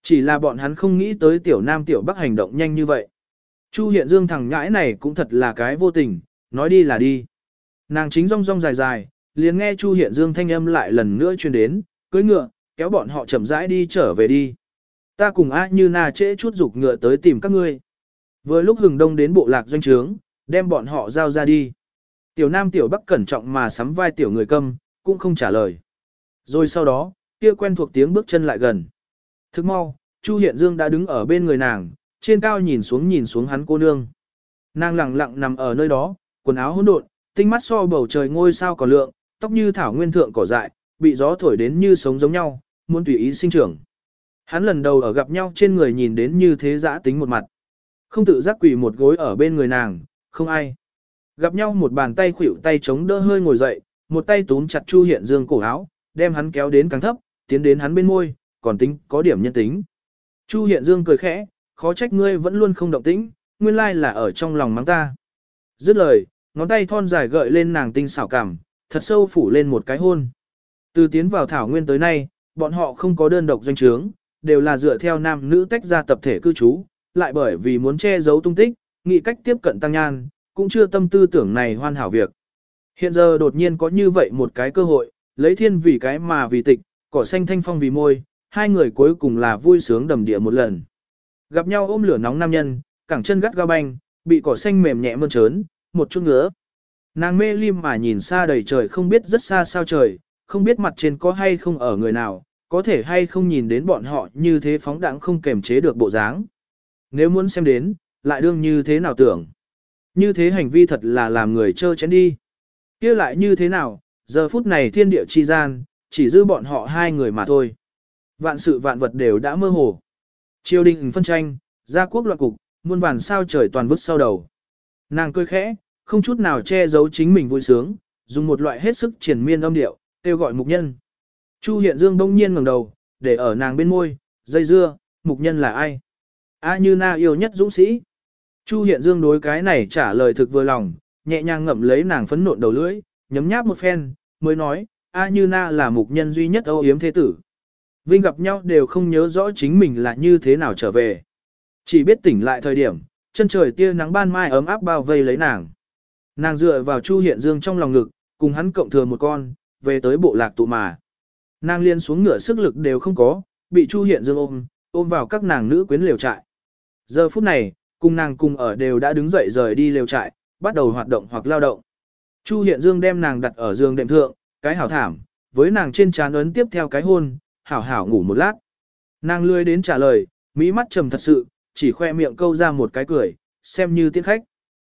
Chỉ là bọn hắn không nghĩ tới tiểu nam tiểu bắc hành động nhanh như vậy. Chu hiện dương thằng ngãi này cũng thật là cái vô tình, nói đi là đi. Nàng chính rong rong dài dài, liền nghe Chu hiện dương thanh âm lại lần nữa truyền đến, cưới ngựa, kéo bọn họ chậm rãi đi trở về đi. Ta cùng A Như Na trễ chút dục ngựa tới tìm các ngươi. Vừa lúc hừng đông đến bộ lạc doanh trướng, đem bọn họ giao ra đi. Tiểu Nam Tiểu Bắc cẩn trọng mà sắm vai tiểu người câm, cũng không trả lời. Rồi sau đó, kia quen thuộc tiếng bước chân lại gần. Thức mau, Chu Hiện Dương đã đứng ở bên người nàng, trên cao nhìn xuống nhìn xuống hắn cô nương. Nàng lặng lặng nằm ở nơi đó, quần áo hỗn độn, tinh mắt so bầu trời ngôi sao còn lượng, tóc như thảo nguyên thượng cỏ dại, bị gió thổi đến như sống giống nhau, muốn tùy ý sinh trưởng. Hắn lần đầu ở gặp nhau trên người nhìn đến như thế dã tính một mặt. Không tự giác quỳ một gối ở bên người nàng, không ai. Gặp nhau một bàn tay khuỷu tay chống đỡ hơi ngồi dậy, một tay túm chặt Chu Hiện Dương cổ áo, đem hắn kéo đến càng thấp, tiến đến hắn bên môi, còn tính có điểm nhân tính. Chu Hiện Dương cười khẽ, khó trách ngươi vẫn luôn không động tĩnh, nguyên lai là ở trong lòng mắng ta. Dứt lời, ngón tay thon dài gợi lên nàng tinh xảo cảm, thật sâu phủ lên một cái hôn. Từ tiến vào thảo nguyên tới nay, bọn họ không có đơn độc doanh trướng, đều là dựa theo nam nữ tách ra tập thể cư trú, lại bởi vì muốn che giấu tung tích, nghĩ cách tiếp cận tăng nhan, cũng chưa tâm tư tưởng này hoàn hảo việc. Hiện giờ đột nhiên có như vậy một cái cơ hội, lấy thiên vì cái mà vì tịch, cỏ xanh thanh phong vì môi, hai người cuối cùng là vui sướng đầm địa một lần. Gặp nhau ôm lửa nóng nam nhân, cẳng chân gắt ga banh, bị cỏ xanh mềm nhẹ mơn trớn, một chút ngứa. Nàng mê lim mà nhìn xa đầy trời không biết rất xa sao trời, không biết mặt trên có hay không ở người nào, có thể hay không nhìn đến bọn họ như thế phóng đẳng không kềm chế được bộ dáng. Nếu muốn xem đến, lại đương như thế nào tưởng. Như thế hành vi thật là làm người trơ chén đi. kia lại như thế nào, giờ phút này thiên địa chi gian, chỉ dư bọn họ hai người mà thôi. Vạn sự vạn vật đều đã mơ hồ. Triều đình phân tranh, gia quốc loạn cục, muôn vàn sao trời toàn vứt sau đầu. Nàng cười khẽ, không chút nào che giấu chính mình vui sướng, dùng một loại hết sức triển miên âm điệu, kêu gọi mục nhân. Chu Hiện Dương đông nhiên ngẩng đầu, để ở nàng bên môi, dây dưa, mục nhân là ai? A Như Na yêu nhất dũng sĩ. Chu Hiện Dương đối cái này trả lời thực vừa lòng, nhẹ nhàng ngậm lấy nàng phấn nộn đầu lưỡi, nhấm nháp một phen, mới nói, A Như Na là mục nhân duy nhất âu yếm thế tử. Vinh gặp nhau đều không nhớ rõ chính mình là như thế nào trở về. Chỉ biết tỉnh lại thời điểm, chân trời tia nắng ban mai ấm áp bao vây lấy nàng. Nàng dựa vào Chu Hiện Dương trong lòng ngực, cùng hắn cộng thừa một con, về tới bộ lạc tụ mà. Nàng liên xuống ngựa sức lực đều không có, bị Chu Hiện Dương ôm, ôm vào các nàng nữ quyến liều trại. Giờ phút này, cùng nàng cùng ở đều đã đứng dậy rời đi liều trại, bắt đầu hoạt động hoặc lao động. Chu Hiện Dương đem nàng đặt ở giường đệm thượng, cái hảo thảm, với nàng trên trán ấn tiếp theo cái hôn, hảo hảo ngủ một lát. Nàng lươi đến trả lời, mỹ mắt trầm thật sự, chỉ khoe miệng câu ra một cái cười, xem như tiết khách.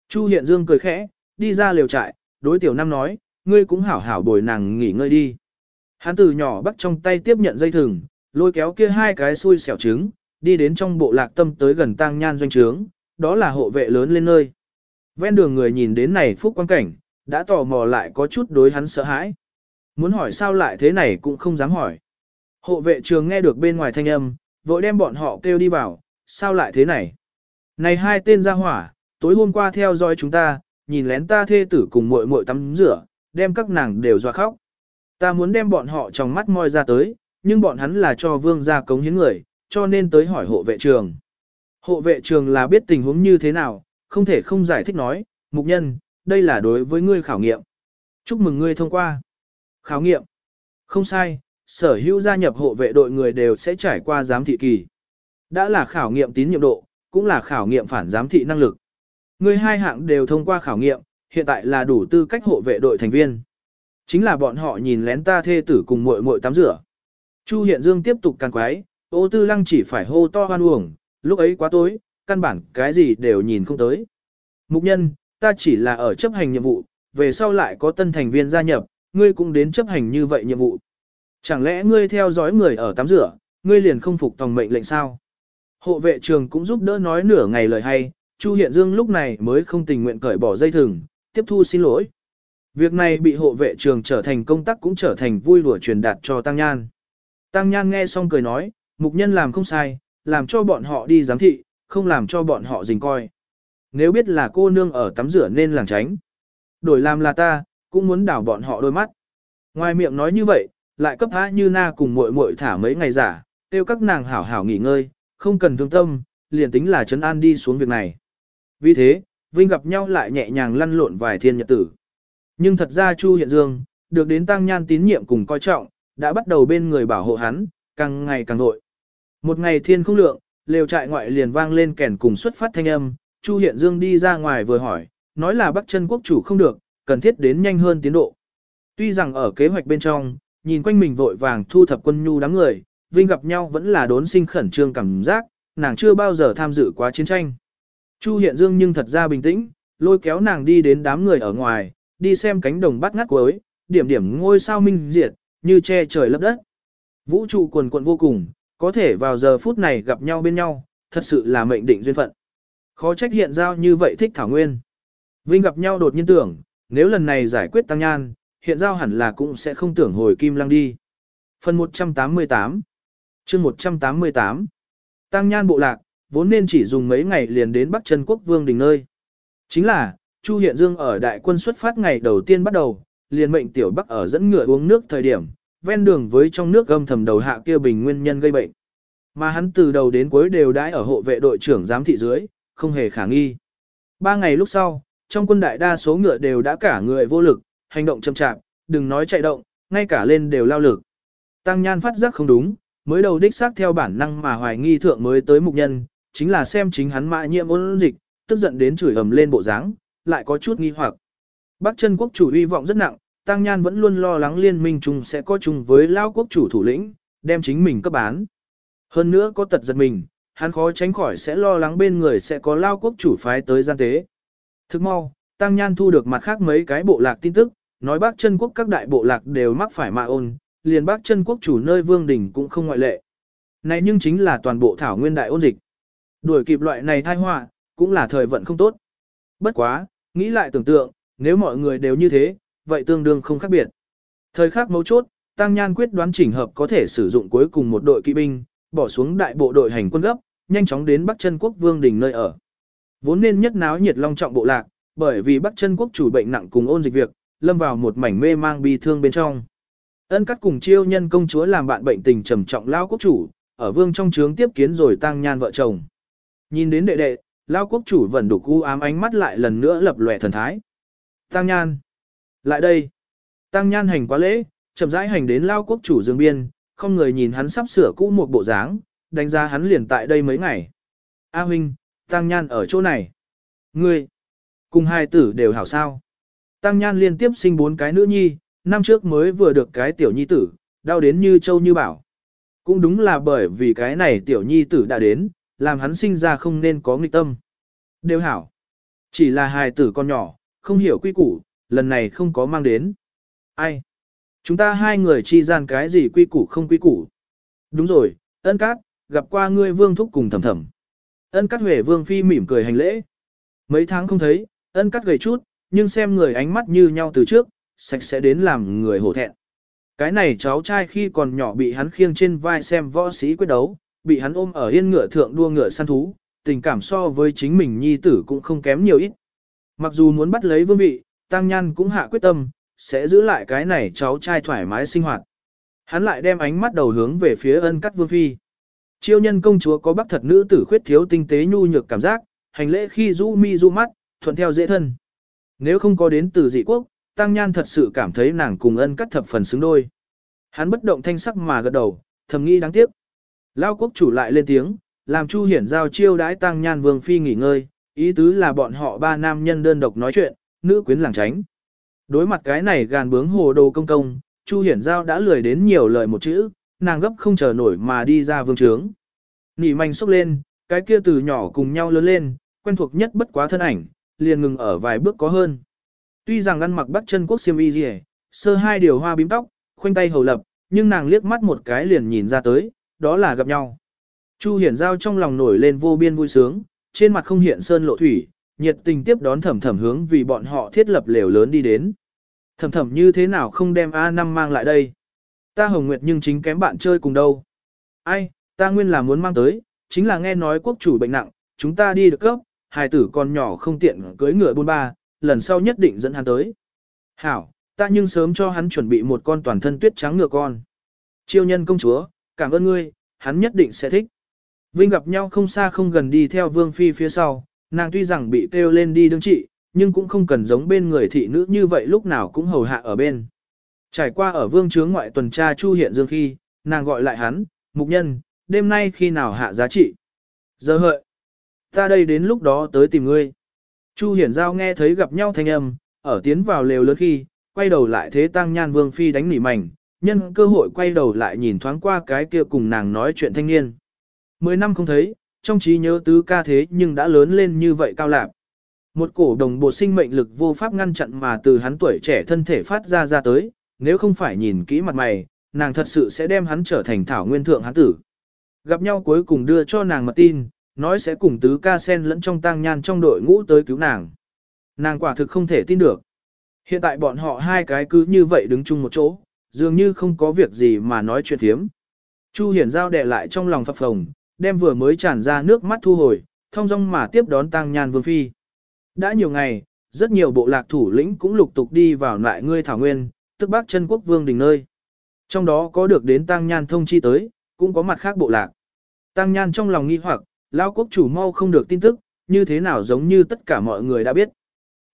Chu Hiện Dương cười khẽ, đi ra liều trại, đối tiểu nam nói, ngươi cũng hảo hảo bồi nàng nghỉ ngơi đi. Hắn từ nhỏ bắt trong tay tiếp nhận dây thừng, lôi kéo kia hai cái xui xẻo trứng, đi đến trong bộ lạc tâm tới gần tang nhan doanh trướng, đó là hộ vệ lớn lên nơi. Ven đường người nhìn đến này phúc quan cảnh, đã tò mò lại có chút đối hắn sợ hãi. Muốn hỏi sao lại thế này cũng không dám hỏi. Hộ vệ trường nghe được bên ngoài thanh âm, vội đem bọn họ kêu đi vào, sao lại thế này? Này hai tên ra hỏa, tối hôm qua theo dõi chúng ta, nhìn lén ta thê tử cùng muội muội tắm rửa, đem các nàng đều dọa khóc. Ta muốn đem bọn họ trong mắt moi ra tới, nhưng bọn hắn là cho vương gia cống hiến người, cho nên tới hỏi hộ vệ trường. Hộ vệ trường là biết tình huống như thế nào, không thể không giải thích nói, mục nhân, đây là đối với ngươi khảo nghiệm. Chúc mừng ngươi thông qua. Khảo nghiệm. Không sai, sở hữu gia nhập hộ vệ đội người đều sẽ trải qua giám thị kỳ. Đã là khảo nghiệm tín nhiệm độ, cũng là khảo nghiệm phản giám thị năng lực. Ngươi hai hạng đều thông qua khảo nghiệm, hiện tại là đủ tư cách hộ vệ đội thành viên. Chính là bọn họ nhìn lén ta thê tử cùng muội muội tắm rửa. Chu Hiện Dương tiếp tục càng quái, ô tư lăng chỉ phải hô to hoan uổng, lúc ấy quá tối, căn bản cái gì đều nhìn không tới. Mục nhân, ta chỉ là ở chấp hành nhiệm vụ, về sau lại có tân thành viên gia nhập, ngươi cũng đến chấp hành như vậy nhiệm vụ. Chẳng lẽ ngươi theo dõi người ở tắm rửa, ngươi liền không phục tòng mệnh lệnh sao? Hộ vệ trường cũng giúp đỡ nói nửa ngày lời hay, Chu Hiện Dương lúc này mới không tình nguyện cởi bỏ dây thừng, tiếp thu xin lỗi. Việc này bị hộ vệ trường trở thành công tác cũng trở thành vui đùa truyền đạt cho Tăng Nhan. Tăng Nhan nghe xong cười nói, mục nhân làm không sai, làm cho bọn họ đi giám thị, không làm cho bọn họ dình coi. Nếu biết là cô nương ở tắm rửa nên làng tránh. Đổi làm là ta, cũng muốn đảo bọn họ đôi mắt. Ngoài miệng nói như vậy, lại cấp há như na cùng muội muội thả mấy ngày giả, tiêu các nàng hảo hảo nghỉ ngơi, không cần thương tâm, liền tính là chấn an đi xuống việc này. Vì thế, Vinh gặp nhau lại nhẹ nhàng lăn lộn vài thiên nhật tử. Nhưng thật ra Chu Hiện Dương, được đến tăng nhan tín nhiệm cùng coi trọng, đã bắt đầu bên người bảo hộ hắn, càng ngày càng nội. Một ngày thiên không lượng, lều trại ngoại liền vang lên kèn cùng xuất phát thanh âm, Chu Hiện Dương đi ra ngoài vừa hỏi, nói là Bắc chân quốc chủ không được, cần thiết đến nhanh hơn tiến độ. Tuy rằng ở kế hoạch bên trong, nhìn quanh mình vội vàng thu thập quân nhu đám người, Vinh gặp nhau vẫn là đốn sinh khẩn trương cảm giác, nàng chưa bao giờ tham dự quá chiến tranh. Chu Hiện Dương nhưng thật ra bình tĩnh, lôi kéo nàng đi đến đám người ở ngoài, đi xem cánh đồng bắt ngắt cuối, điểm điểm ngôi sao minh diệt, như che trời lấp đất. Vũ trụ quần quận vô cùng, có thể vào giờ phút này gặp nhau bên nhau, thật sự là mệnh định duyên phận. Khó trách hiện giao như vậy thích Thảo Nguyên. Vinh gặp nhau đột nhiên tưởng, nếu lần này giải quyết tăng nhan, hiện giao hẳn là cũng sẽ không tưởng hồi kim lăng đi. Phần 188 chương 188 Tăng nhan bộ lạc, vốn nên chỉ dùng mấy ngày liền đến Bắc chân Quốc Vương đình nơi. Chính là, Chu Hiện Dương ở đại quân xuất phát ngày đầu tiên bắt đầu, liền mệnh tiểu Bắc ở dẫn ngựa uống nước thời điểm, ven đường với trong nước gâm thầm đầu hạ kia bình nguyên nhân gây bệnh. Mà hắn từ đầu đến cuối đều đãi ở hộ vệ đội trưởng giám thị dưới, không hề khả nghi. Ba ngày lúc sau, trong quân đại đa số ngựa đều đã cả người vô lực, hành động chậm chạp, đừng nói chạy động, ngay cả lên đều lao lực. Tăng Nhan phát giác không đúng, mới đầu đích xác theo bản năng mà hoài nghi thượng mới tới mục nhân, chính là xem chính hắn mã nhiễm ôn dịch, tức giận đến chửi ầm lên bộ dáng, lại có chút nghi hoặc. Bắc chân quốc chủ uy vọng rất nặng, Tăng Nhan vẫn luôn lo lắng liên minh chung sẽ có chung với lao quốc chủ thủ lĩnh, đem chính mình cấp bán. Hơn nữa có tật giật mình, hắn khó tránh khỏi sẽ lo lắng bên người sẽ có lao quốc chủ phái tới gian tế. Thức mau, Tăng Nhan thu được mặt khác mấy cái bộ lạc tin tức, nói bác chân quốc các đại bộ lạc đều mắc phải mạ ôn, liền bác chân quốc chủ nơi vương đỉnh cũng không ngoại lệ. Này nhưng chính là toàn bộ thảo nguyên đại ôn dịch. Đuổi kịp loại này thai họa cũng là thời vận không tốt. Bất quá, nghĩ lại tưởng tượng, nếu mọi người đều như thế, vậy tương đương không khác biệt. Thời khắc mấu chốt, Tăng Nhan quyết đoán chỉnh hợp có thể sử dụng cuối cùng một đội kỵ binh, bỏ xuống đại bộ đội hành quân gấp, nhanh chóng đến Bắc Chân Quốc Vương đỉnh nơi ở. Vốn nên nhất náo nhiệt long trọng bộ lạc, bởi vì Bắc Chân Quốc chủ bệnh nặng cùng ôn dịch việc, lâm vào một mảnh mê mang bi thương bên trong. Ân cắt cùng chiêu nhân công chúa làm bạn bệnh tình trầm trọng lao quốc chủ, ở vương trong trướng tiếp kiến rồi tăng nhan vợ chồng. Nhìn đến đệ đệ, lao quốc chủ vẫn đủ cu ám ánh mắt lại lần nữa lập lòe thần thái. Tăng Nhan. Lại đây. Tăng Nhan hành quá lễ, chậm rãi hành đến lao quốc chủ dương biên, không người nhìn hắn sắp sửa cũ một bộ dáng, đánh giá hắn liền tại đây mấy ngày. A huynh, Tăng Nhan ở chỗ này. Ngươi, cùng hai tử đều hảo sao. Tăng Nhan liên tiếp sinh bốn cái nữ nhi, năm trước mới vừa được cái tiểu nhi tử, đau đến như châu như bảo. Cũng đúng là bởi vì cái này tiểu nhi tử đã đến, làm hắn sinh ra không nên có nghịch tâm. Đều hảo. Chỉ là hài tử con nhỏ, không hiểu quy củ, lần này không có mang đến. Ai? Chúng ta hai người chi gian cái gì quy củ không quy củ. Đúng rồi, ân cát, gặp qua ngươi vương thúc cùng thầm thầm. Ân cát huệ vương phi mỉm cười hành lễ. Mấy tháng không thấy, ân cát gầy chút, nhưng xem người ánh mắt như nhau từ trước, sạch sẽ đến làm người hổ thẹn. Cái này cháu trai khi còn nhỏ bị hắn khiêng trên vai xem võ sĩ quyết đấu, bị hắn ôm ở yên ngựa thượng đua ngựa săn thú, tình cảm so với chính mình nhi tử cũng không kém nhiều ít. Mặc dù muốn bắt lấy vương vị, Tăng Nhan cũng hạ quyết tâm, sẽ giữ lại cái này cháu trai thoải mái sinh hoạt. Hắn lại đem ánh mắt đầu hướng về phía ân cắt vương phi. Chiêu nhân công chúa có bắc thật nữ tử khuyết thiếu tinh tế nhu nhược cảm giác, hành lễ khi du mi du mắt, thuận theo dễ thân. Nếu không có đến từ dị quốc, Tăng Nhan thật sự cảm thấy nàng cùng ân cắt thập phần xứng đôi. Hắn bất động thanh sắc mà gật đầu, thầm nghĩ đáng tiếc. Lao quốc chủ lại lên tiếng, làm Chu Hiển giao chiêu đãi Tăng Nhan Vương Phi nghỉ ngơi, ý tứ là bọn họ ba nam nhân đơn độc nói chuyện, nữ quyến làng tránh. Đối mặt cái này gàn bướng hồ đồ công công, Chu Hiển giao đã lười đến nhiều lời một chữ, nàng gấp không chờ nổi mà đi ra vương trướng. Nỉ manh xúc lên, cái kia từ nhỏ cùng nhau lớn lên, quen thuộc nhất bất quá thân ảnh, liền ngừng ở vài bước có hơn. Tuy rằng ăn mặc bắt chân quốc xiêm y gì, sơ hai điều hoa bím tóc, khoanh tay hầu lập, nhưng nàng liếc mắt một cái liền nhìn ra tới, đó là gặp nhau. Chu Hiển Giao trong lòng nổi lên vô biên vui sướng, trên mặt không hiện sơn lộ thủy, nhiệt tình tiếp đón thẩm thẩm hướng vì bọn họ thiết lập lều lớn đi đến. Thẩm thẩm như thế nào không đem A5 mang lại đây? Ta Hồng Nguyệt nhưng chính kém bạn chơi cùng đâu. Ai, ta nguyên là muốn mang tới, chính là nghe nói quốc chủ bệnh nặng, chúng ta đi được cấp, hài tử con nhỏ không tiện cưới ngựa buôn ba, lần sau nhất định dẫn hắn tới. Hảo, ta nhưng sớm cho hắn chuẩn bị một con toàn thân tuyết trắng ngựa con. Chiêu nhân công chúa, cảm ơn ngươi, hắn nhất định sẽ thích. Vinh gặp nhau không xa không gần đi theo vương phi phía sau, nàng tuy rằng bị kêu lên đi đương trị, nhưng cũng không cần giống bên người thị nữ như vậy lúc nào cũng hầu hạ ở bên. Trải qua ở vương chướng ngoại tuần tra chu hiện dương khi, nàng gọi lại hắn, mục nhân, đêm nay khi nào hạ giá trị. Giờ hợi, ta đây đến lúc đó tới tìm ngươi. Chu hiển giao nghe thấy gặp nhau thanh âm, ở tiến vào lều lớn khi, quay đầu lại thế tăng nhan vương phi đánh nỉ mảnh, nhân cơ hội quay đầu lại nhìn thoáng qua cái kia cùng nàng nói chuyện thanh niên. Mười năm không thấy, trong trí nhớ tứ ca thế nhưng đã lớn lên như vậy cao lạc. Một cổ đồng bộ sinh mệnh lực vô pháp ngăn chặn mà từ hắn tuổi trẻ thân thể phát ra ra tới, nếu không phải nhìn kỹ mặt mày, nàng thật sự sẽ đem hắn trở thành thảo nguyên thượng hắn tử. Gặp nhau cuối cùng đưa cho nàng mật tin, nói sẽ cùng tứ ca sen lẫn trong tang nhan trong đội ngũ tới cứu nàng. Nàng quả thực không thể tin được. Hiện tại bọn họ hai cái cứ như vậy đứng chung một chỗ, dường như không có việc gì mà nói chuyện thiếm. Chu Hiển Giao đè lại trong lòng phập phồng, đem vừa mới tràn ra nước mắt thu hồi, thông dong mà tiếp đón Tăng Nhan Vương Phi. Đã nhiều ngày, rất nhiều bộ lạc thủ lĩnh cũng lục tục đi vào lại ngươi Thảo Nguyên, tức bác chân quốc vương đình nơi. Trong đó có được đến Tăng Nhan thông chi tới, cũng có mặt khác bộ lạc. Tăng Nhan trong lòng nghi hoặc, Lao quốc chủ mau không được tin tức, như thế nào giống như tất cả mọi người đã biết.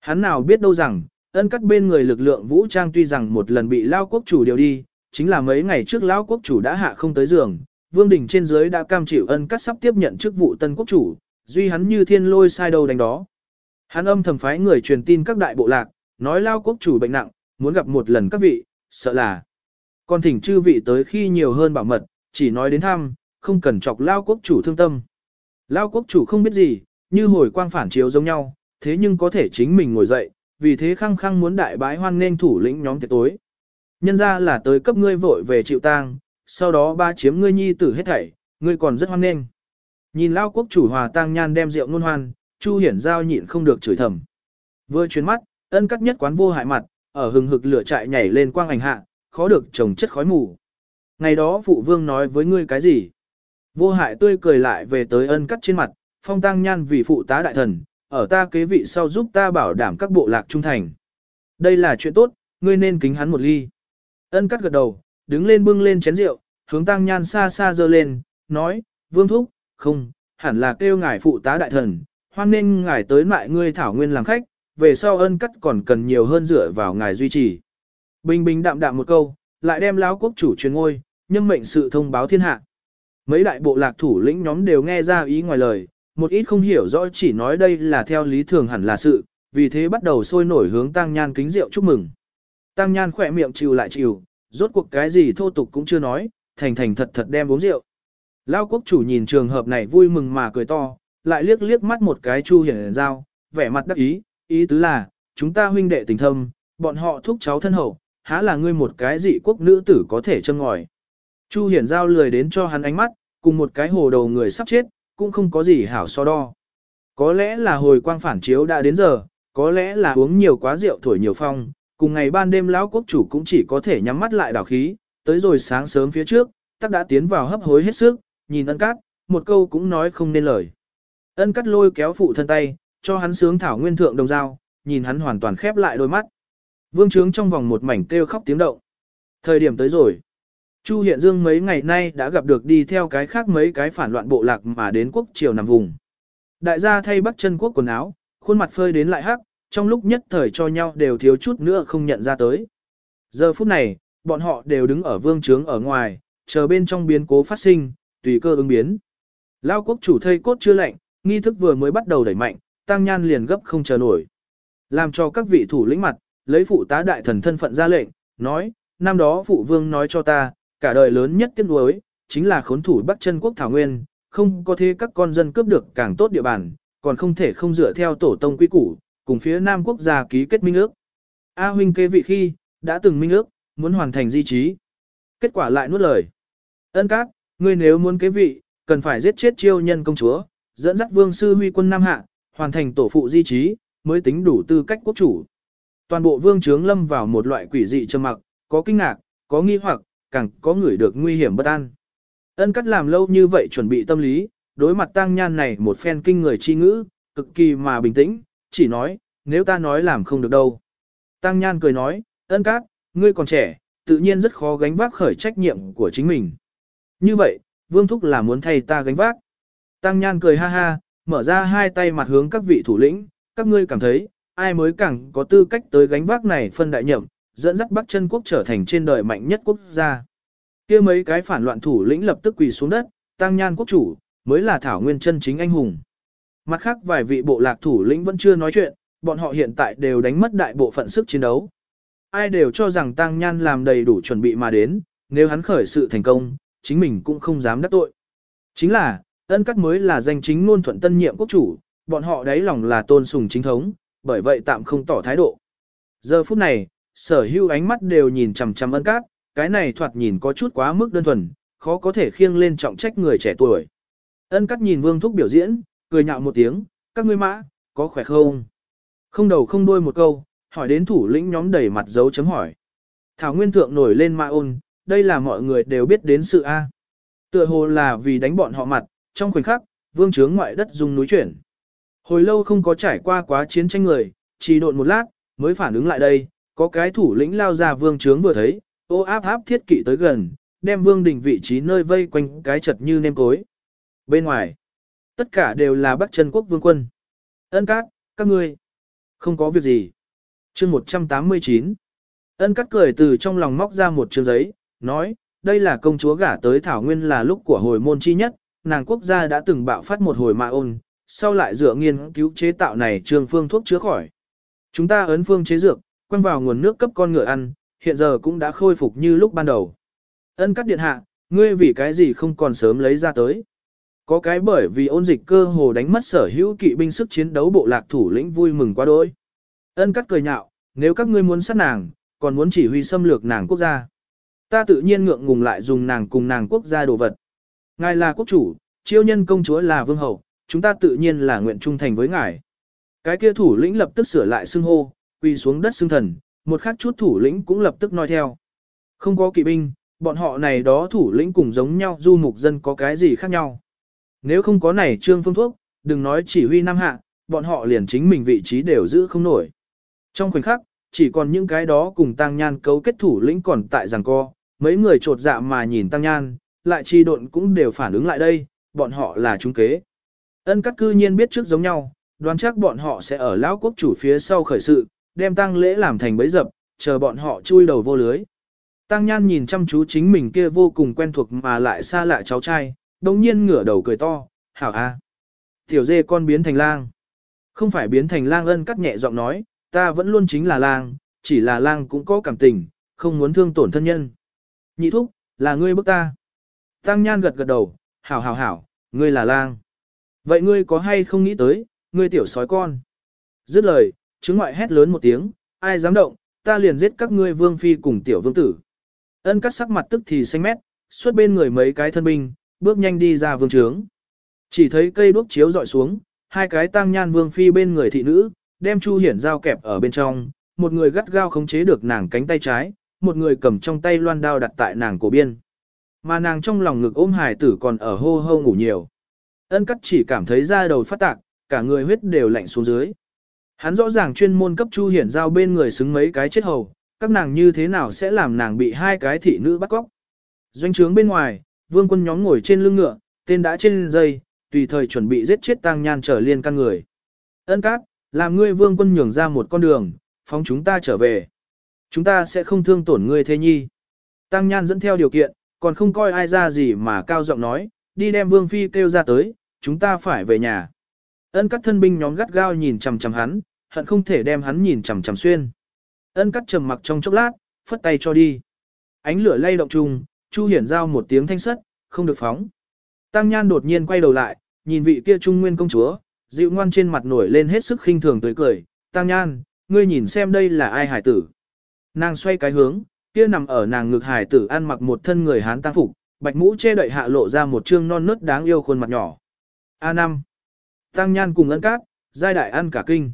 Hắn nào biết đâu rằng, ân cắt bên người lực lượng vũ trang tuy rằng một lần bị Lao quốc chủ điều đi, chính là mấy ngày trước Lao quốc chủ đã hạ không tới giường, Vương Đình trên dưới đã cam chịu ân cắt sắp tiếp nhận chức vụ tân quốc chủ, duy hắn như thiên lôi sai đầu đánh đó. Hắn âm thầm phái người truyền tin các đại bộ lạc, nói lao quốc chủ bệnh nặng, muốn gặp một lần các vị, sợ là. Còn thỉnh chư vị tới khi nhiều hơn bảo mật, chỉ nói đến thăm, không cần chọc lao quốc chủ thương tâm. Lao quốc chủ không biết gì, như hồi quang phản chiếu giống nhau, thế nhưng có thể chính mình ngồi dậy, vì thế khăng khăng muốn đại bái hoan nên thủ lĩnh nhóm tiệc tối. Nhân ra là tới cấp ngươi vội về chịu tang, sau đó ba chiếm ngươi nhi tử hết thảy, ngươi còn rất hoan nghênh. Nhìn lao quốc chủ hòa tang nhan đem rượu nôn hoan, Chu Hiển Giao nhịn không được chửi thầm. Vừa chuyến mắt, ân cắt nhất quán vô hại mặt, ở hừng hực lửa trại nhảy lên quang ảnh hạ, khó được trồng chất khói mù. Ngày đó phụ vương nói với ngươi cái gì? Vô hại tươi cười lại về tới ân cắt trên mặt, phong tăng nhan vì phụ tá đại thần, ở ta kế vị sau giúp ta bảo đảm các bộ lạc trung thành. Đây là chuyện tốt, ngươi nên kính hắn một ly. Ân cắt gật đầu, đứng lên bưng lên chén rượu, hướng tăng nhan xa xa dơ lên, nói, vương thúc, không, hẳn là kêu ngài phụ tá đại thần, hoan nên ngài tới mại ngươi thảo nguyên làm khách, về sau ân cắt còn cần nhiều hơn dựa vào ngài duy trì. Bình bình đạm đạm một câu, lại đem lão quốc chủ truyền ngôi, nhân mệnh sự thông báo thiên hạ. Mấy đại bộ lạc thủ lĩnh nhóm đều nghe ra ý ngoài lời, một ít không hiểu rõ chỉ nói đây là theo lý thường hẳn là sự, vì thế bắt đầu sôi nổi hướng Tăng Nhan kính rượu chúc mừng. Tăng Nhan khỏe miệng chịu lại chịu, rốt cuộc cái gì thô tục cũng chưa nói, thành thành thật thật đem uống rượu. Lao quốc chủ nhìn trường hợp này vui mừng mà cười to, lại liếc liếc mắt một cái Chu Hiển Giao, vẻ mặt đắc ý, ý tứ là, chúng ta huynh đệ tình thâm, bọn họ thúc cháu thân hậu, há là ngươi một cái dị quốc nữ tử có thể châm ngòi. Chu Hiển Giao lười đến cho hắn ánh mắt, cùng một cái hồ đầu người sắp chết, cũng không có gì hảo so đo. Có lẽ là hồi quang phản chiếu đã đến giờ, có lẽ là uống nhiều quá rượu thổi nhiều phong, cùng ngày ban đêm lão quốc chủ cũng chỉ có thể nhắm mắt lại đảo khí, tới rồi sáng sớm phía trước, tắc đã tiến vào hấp hối hết sức, nhìn ân cát, một câu cũng nói không nên lời. Ân cát lôi kéo phụ thân tay, cho hắn sướng thảo nguyên thượng đồng dao, nhìn hắn hoàn toàn khép lại đôi mắt. Vương trướng trong vòng một mảnh kêu khóc tiếng động. Thời điểm tới rồi. Chu Hiện Dương mấy ngày nay đã gặp được đi theo cái khác mấy cái phản loạn bộ lạc mà đến quốc triều nằm vùng. Đại gia thay bắt chân quốc quần áo, khuôn mặt phơi đến lại hắc, trong lúc nhất thời cho nhau đều thiếu chút nữa không nhận ra tới. Giờ phút này, bọn họ đều đứng ở vương trướng ở ngoài, chờ bên trong biến cố phát sinh, tùy cơ ứng biến. Lao quốc chủ thây cốt chưa lạnh, nghi thức vừa mới bắt đầu đẩy mạnh, tăng nhan liền gấp không chờ nổi. Làm cho các vị thủ lĩnh mặt, lấy phụ tá đại thần thân phận ra lệnh, nói, năm đó phụ vương nói cho ta, cả đời lớn nhất tiếc nuối, chính là khốn thủ Bắc chân quốc Thảo Nguyên, không có thế các con dân cướp được càng tốt địa bàn, còn không thể không dựa theo tổ tông quy củ, cùng phía Nam quốc gia ký kết minh ước. A huynh kế vị khi, đã từng minh ước, muốn hoàn thành di trí. Kết quả lại nuốt lời. Ân các, ngươi nếu muốn kế vị, cần phải giết chết chiêu nhân công chúa, dẫn dắt vương sư huy quân Nam Hạ, hoàn thành tổ phụ di trí, mới tính đủ tư cách quốc chủ. Toàn bộ vương trướng lâm vào một loại quỷ dị trầm mặc, có kinh ngạc, có nghi hoặc, càng có người được nguy hiểm bất an. Ân cắt làm lâu như vậy chuẩn bị tâm lý, đối mặt tăng nhan này một phen kinh người chi ngữ, cực kỳ mà bình tĩnh, chỉ nói, nếu ta nói làm không được đâu. Tăng nhan cười nói, ân cát, ngươi còn trẻ, tự nhiên rất khó gánh vác khởi trách nhiệm của chính mình. Như vậy, vương thúc là muốn thay ta gánh vác. Tăng nhan cười ha ha, mở ra hai tay mặt hướng các vị thủ lĩnh, các ngươi cảm thấy, ai mới càng có tư cách tới gánh vác này phân đại nhậm, dẫn dắt Bắc chân quốc trở thành trên đời mạnh nhất quốc gia. kia mấy cái phản loạn thủ lĩnh lập tức quỳ xuống đất, tăng nhan quốc chủ, mới là thảo nguyên chân chính anh hùng. Mặt khác vài vị bộ lạc thủ lĩnh vẫn chưa nói chuyện, bọn họ hiện tại đều đánh mất đại bộ phận sức chiến đấu. Ai đều cho rằng tăng nhan làm đầy đủ chuẩn bị mà đến, nếu hắn khởi sự thành công, chính mình cũng không dám đắc tội. Chính là, ân cắt mới là danh chính ngôn thuận tân nhiệm quốc chủ, bọn họ đáy lòng là tôn sùng chính thống, bởi vậy tạm không tỏ thái độ. Giờ phút này, sở hữu ánh mắt đều nhìn chằm chằm ân cát, cái này thoạt nhìn có chút quá mức đơn thuần, khó có thể khiêng lên trọng trách người trẻ tuổi. Ân cát nhìn vương thúc biểu diễn, cười nhạo một tiếng, các ngươi mã, có khỏe không? Không đầu không đuôi một câu, hỏi đến thủ lĩnh nhóm đầy mặt dấu chấm hỏi. Thảo Nguyên Thượng nổi lên ma ôn, đây là mọi người đều biết đến sự A. Tựa hồ là vì đánh bọn họ mặt, trong khoảnh khắc, vương trướng ngoại đất dùng núi chuyển. Hồi lâu không có trải qua quá chiến tranh người, chỉ độn một lát, mới phản ứng lại đây, có cái thủ lĩnh lao ra vương trướng vừa thấy, ô áp áp thiết kỵ tới gần, đem vương đỉnh vị trí nơi vây quanh cái chật như nêm cối. Bên ngoài, tất cả đều là Bắc chân quốc vương quân. Ân cát, các ngươi, không có việc gì. chương 189. Ân cát cười từ trong lòng móc ra một chương giấy, nói, đây là công chúa gả tới Thảo Nguyên là lúc của hồi môn chi nhất, nàng quốc gia đã từng bạo phát một hồi ma ôn, sau lại dựa nghiên cứu chế tạo này trường phương thuốc chữa khỏi. Chúng ta ấn phương chế dược, quăng vào nguồn nước cấp con ngựa ăn, hiện giờ cũng đã khôi phục như lúc ban đầu. Ân cắt điện hạ, ngươi vì cái gì không còn sớm lấy ra tới. Có cái bởi vì ôn dịch cơ hồ đánh mất sở hữu kỵ binh sức chiến đấu bộ lạc thủ lĩnh vui mừng quá đỗi. Ân cắt cười nhạo, nếu các ngươi muốn sát nàng, còn muốn chỉ huy xâm lược nàng quốc gia. Ta tự nhiên ngượng ngùng lại dùng nàng cùng nàng quốc gia đồ vật. Ngài là quốc chủ, chiêu nhân công chúa là vương hậu, chúng ta tự nhiên là nguyện trung thành với ngài. Cái kia thủ lĩnh lập tức sửa lại xưng hô, quỳ xuống đất xưng thần, một khắc chút thủ lĩnh cũng lập tức nói theo. Không có kỵ binh, bọn họ này đó thủ lĩnh cùng giống nhau du mục dân có cái gì khác nhau. Nếu không có này trương phương thuốc, đừng nói chỉ huy Nam Hạ, bọn họ liền chính mình vị trí đều giữ không nổi. Trong khoảnh khắc, chỉ còn những cái đó cùng tăng nhan cấu kết thủ lĩnh còn tại rằng co, mấy người trột dạ mà nhìn tăng nhan, lại chi độn cũng đều phản ứng lại đây, bọn họ là trung kế. Ân các cư nhiên biết trước giống nhau, đoán chắc bọn họ sẽ ở lão quốc chủ phía sau khởi sự, đem tăng lễ làm thành bấy dập, chờ bọn họ chui đầu vô lưới. Tăng Nhan nhìn chăm chú chính mình kia vô cùng quen thuộc mà lại xa lạ cháu trai, đồng nhiên ngửa đầu cười to, hảo a. Tiểu dê con biến thành lang. Không phải biến thành lang ân cắt nhẹ giọng nói, ta vẫn luôn chính là lang, chỉ là lang cũng có cảm tình, không muốn thương tổn thân nhân. Nhị thúc, là ngươi bức ta. Tăng Nhan gật gật đầu, hảo hảo hảo, ngươi là lang. Vậy ngươi có hay không nghĩ tới, ngươi tiểu sói con. Dứt lời, chứng ngoại hét lớn một tiếng, ai dám động, ta liền giết các ngươi vương phi cùng tiểu vương tử. Ân cắt sắc mặt tức thì xanh mét, xuất bên người mấy cái thân binh, bước nhanh đi ra vương trướng. Chỉ thấy cây đuốc chiếu dọi xuống, hai cái tăng nhan vương phi bên người thị nữ, đem Chu Hiển dao kẹp ở bên trong, một người gắt gao khống chế được nàng cánh tay trái, một người cầm trong tay loan đao đặt tại nàng cổ biên. Mà nàng trong lòng ngực ôm hài tử còn ở hô hô ngủ nhiều. Ân cắt chỉ cảm thấy da đầu phát tạc, cả người huyết đều lạnh xuống dưới. Hắn rõ ràng chuyên môn cấp Chu Hiển giao bên người xứng mấy cái chết hầu, các nàng như thế nào sẽ làm nàng bị hai cái thị nữ bắt cóc. Doanh trướng bên ngoài, vương quân nhóm ngồi trên lưng ngựa, tên đã trên dây, tùy thời chuẩn bị giết chết tang nhan trở liên căn người. Ân cát, làm ngươi vương quân nhường ra một con đường, phóng chúng ta trở về. Chúng ta sẽ không thương tổn ngươi thế nhi. Tăng nhan dẫn theo điều kiện, còn không coi ai ra gì mà cao giọng nói, đi đem vương phi kêu ra tới, chúng ta phải về nhà. Ân cắt thân binh nhóm gắt gao nhìn chằm chằm hắn, hận không thể đem hắn nhìn chằm chằm xuyên. Ân cắt trầm mặc trong chốc lát, phất tay cho đi. Ánh lửa lay động trùng, Chu Hiển giao một tiếng thanh sất, không được phóng. Tăng Nhan đột nhiên quay đầu lại, nhìn vị kia trung nguyên công chúa, dịu ngoan trên mặt nổi lên hết sức khinh thường tươi cười. Tăng Nhan, ngươi nhìn xem đây là ai hải tử. Nàng xoay cái hướng, kia nằm ở nàng ngực hải tử ăn mặc một thân người hán tang phục, bạch mũ che đậy hạ lộ ra một trương non nớt đáng yêu khuôn mặt nhỏ. A5. Tăng Nhan cùng ân cát, giai đại ăn cả kinh.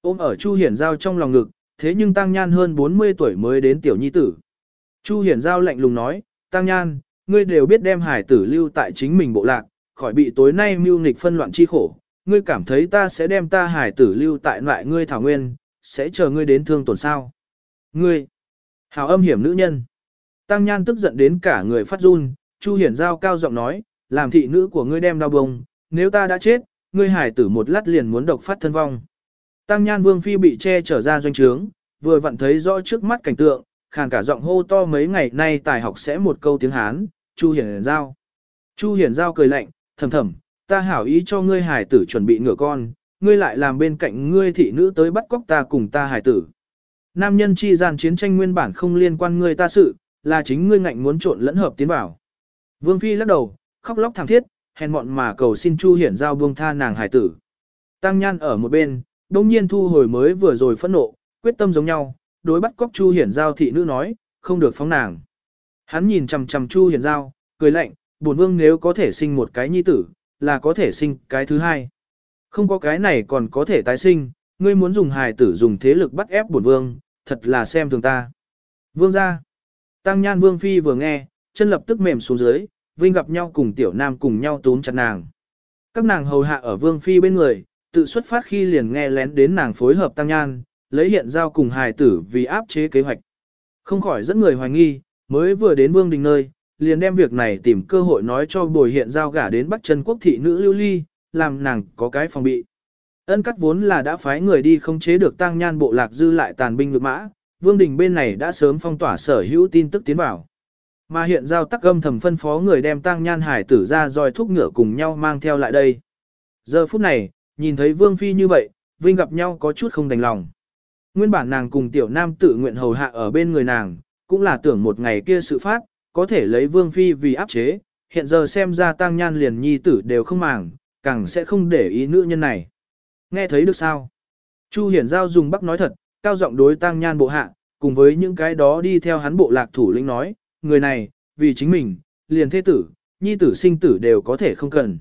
Ôm ở Chu Hiển Giao trong lòng ngực, thế nhưng Tăng Nhan hơn 40 tuổi mới đến tiểu nhi tử. Chu Hiển Giao lạnh lùng nói, Tăng Nhan, ngươi đều biết đem hải tử lưu tại chính mình bộ lạc, khỏi bị tối nay mưu nghịch phân loạn chi khổ. Ngươi cảm thấy ta sẽ đem ta hải tử lưu tại loại ngươi thảo nguyên, sẽ chờ ngươi đến thương tổn sao. Ngươi, hào âm hiểm nữ nhân. Tăng Nhan tức giận đến cả người phát run, Chu Hiển Giao cao giọng nói, làm thị nữ của ngươi đem đau bông, nếu ta đã chết, ngươi hải tử một lát liền muốn độc phát thân vong. Tăng Nhan Vương Phi bị che trở ra doanh trướng, vừa vặn thấy rõ trước mắt cảnh tượng, khàn cả giọng hô to mấy ngày nay tài học sẽ một câu tiếng Hán, Chu Hiển Giao. Chu Hiển Giao cười lạnh, thầm thầm, ta hảo ý cho ngươi hải tử chuẩn bị ngựa con, ngươi lại làm bên cạnh ngươi thị nữ tới bắt cóc ta cùng ta hải tử. Nam nhân chi gian chiến tranh nguyên bản không liên quan ngươi ta sự, là chính ngươi ngạnh muốn trộn lẫn hợp tiến vào. Vương Phi lắc đầu, khóc lóc thảm thiết, hèn mọn mà cầu xin Chu Hiển Giao buông tha nàng hải tử. Tăng Nhan ở một bên, đông nhiên thu hồi mới vừa rồi phẫn nộ, quyết tâm giống nhau, đối bắt cóc Chu Hiển Giao thị nữ nói, không được phóng nàng. Hắn nhìn chằm chằm Chu Hiển Giao, cười lạnh, bổn vương nếu có thể sinh một cái nhi tử, là có thể sinh cái thứ hai. Không có cái này còn có thể tái sinh, ngươi muốn dùng hài tử dùng thế lực bắt ép bổn vương, thật là xem thường ta. Vương ra. Tăng Nhan Vương Phi vừa nghe, chân lập tức mềm xuống dưới, Vinh gặp nhau cùng tiểu nam cùng nhau túm chặt nàng. Các nàng hầu hạ ở Vương Phi bên người, tự xuất phát khi liền nghe lén đến nàng phối hợp Tăng Nhan, lấy hiện giao cùng hài tử vì áp chế kế hoạch. Không khỏi dẫn người hoài nghi, mới vừa đến Vương Đình nơi, liền đem việc này tìm cơ hội nói cho bồi hiện giao gả đến Bắc chân quốc thị nữ lưu ly, làm nàng có cái phòng bị. Ân cắt vốn là đã phái người đi không chế được tăng nhan bộ lạc dư lại tàn binh ngược mã, Vương Đình bên này đã sớm phong tỏa sở hữu tin tức tiến vào. Mà hiện giao tắc âm thầm phân phó người đem tăng nhan hải tử ra dòi thúc ngựa cùng nhau mang theo lại đây. Giờ phút này, nhìn thấy Vương Phi như vậy, Vinh gặp nhau có chút không đành lòng. Nguyên bản nàng cùng tiểu nam tự nguyện hầu hạ ở bên người nàng, cũng là tưởng một ngày kia sự phát, có thể lấy Vương Phi vì áp chế, hiện giờ xem ra tăng nhan liền nhi tử đều không màng, càng sẽ không để ý nữ nhân này. Nghe thấy được sao? Chu Hiển Giao dùng bắc nói thật, cao giọng đối tăng nhan bộ hạ, cùng với những cái đó đi theo hắn bộ lạc thủ lĩnh nói, người này, vì chính mình, liền thế tử, nhi tử sinh tử đều có thể không cần.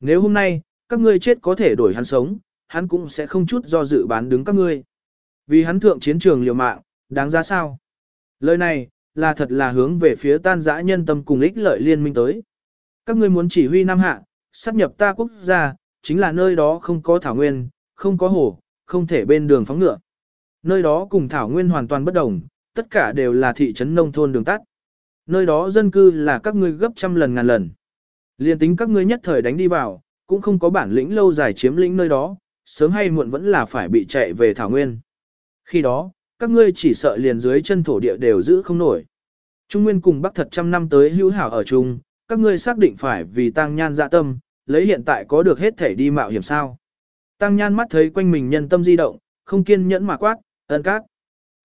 Nếu hôm nay, các ngươi chết có thể đổi hắn sống, hắn cũng sẽ không chút do dự bán đứng các ngươi. Vì hắn thượng chiến trường liều mạng, đáng giá sao? Lời này, là thật là hướng về phía tan dã nhân tâm cùng ích lợi liên minh tới. Các ngươi muốn chỉ huy Nam Hạ, sát nhập ta quốc gia, chính là nơi đó không có thảo nguyên, không có hồ, không thể bên đường phóng ngựa. Nơi đó cùng thảo nguyên hoàn toàn bất đồng, tất cả đều là thị trấn nông thôn đường tắt. Nơi đó dân cư là các ngươi gấp trăm lần ngàn lần. Liên tính các ngươi nhất thời đánh đi vào, cũng không có bản lĩnh lâu dài chiếm lĩnh nơi đó, sớm hay muộn vẫn là phải bị chạy về Thảo Nguyên. Khi đó, các ngươi chỉ sợ liền dưới chân thổ địa đều giữ không nổi. Trung Nguyên cùng Bắc thật trăm năm tới hữu hảo ở chung, các ngươi xác định phải vì tăng nhan dạ tâm, lấy hiện tại có được hết thể đi mạo hiểm sao. Tăng nhan mắt thấy quanh mình nhân tâm di động, không kiên nhẫn mà quát, ân cát.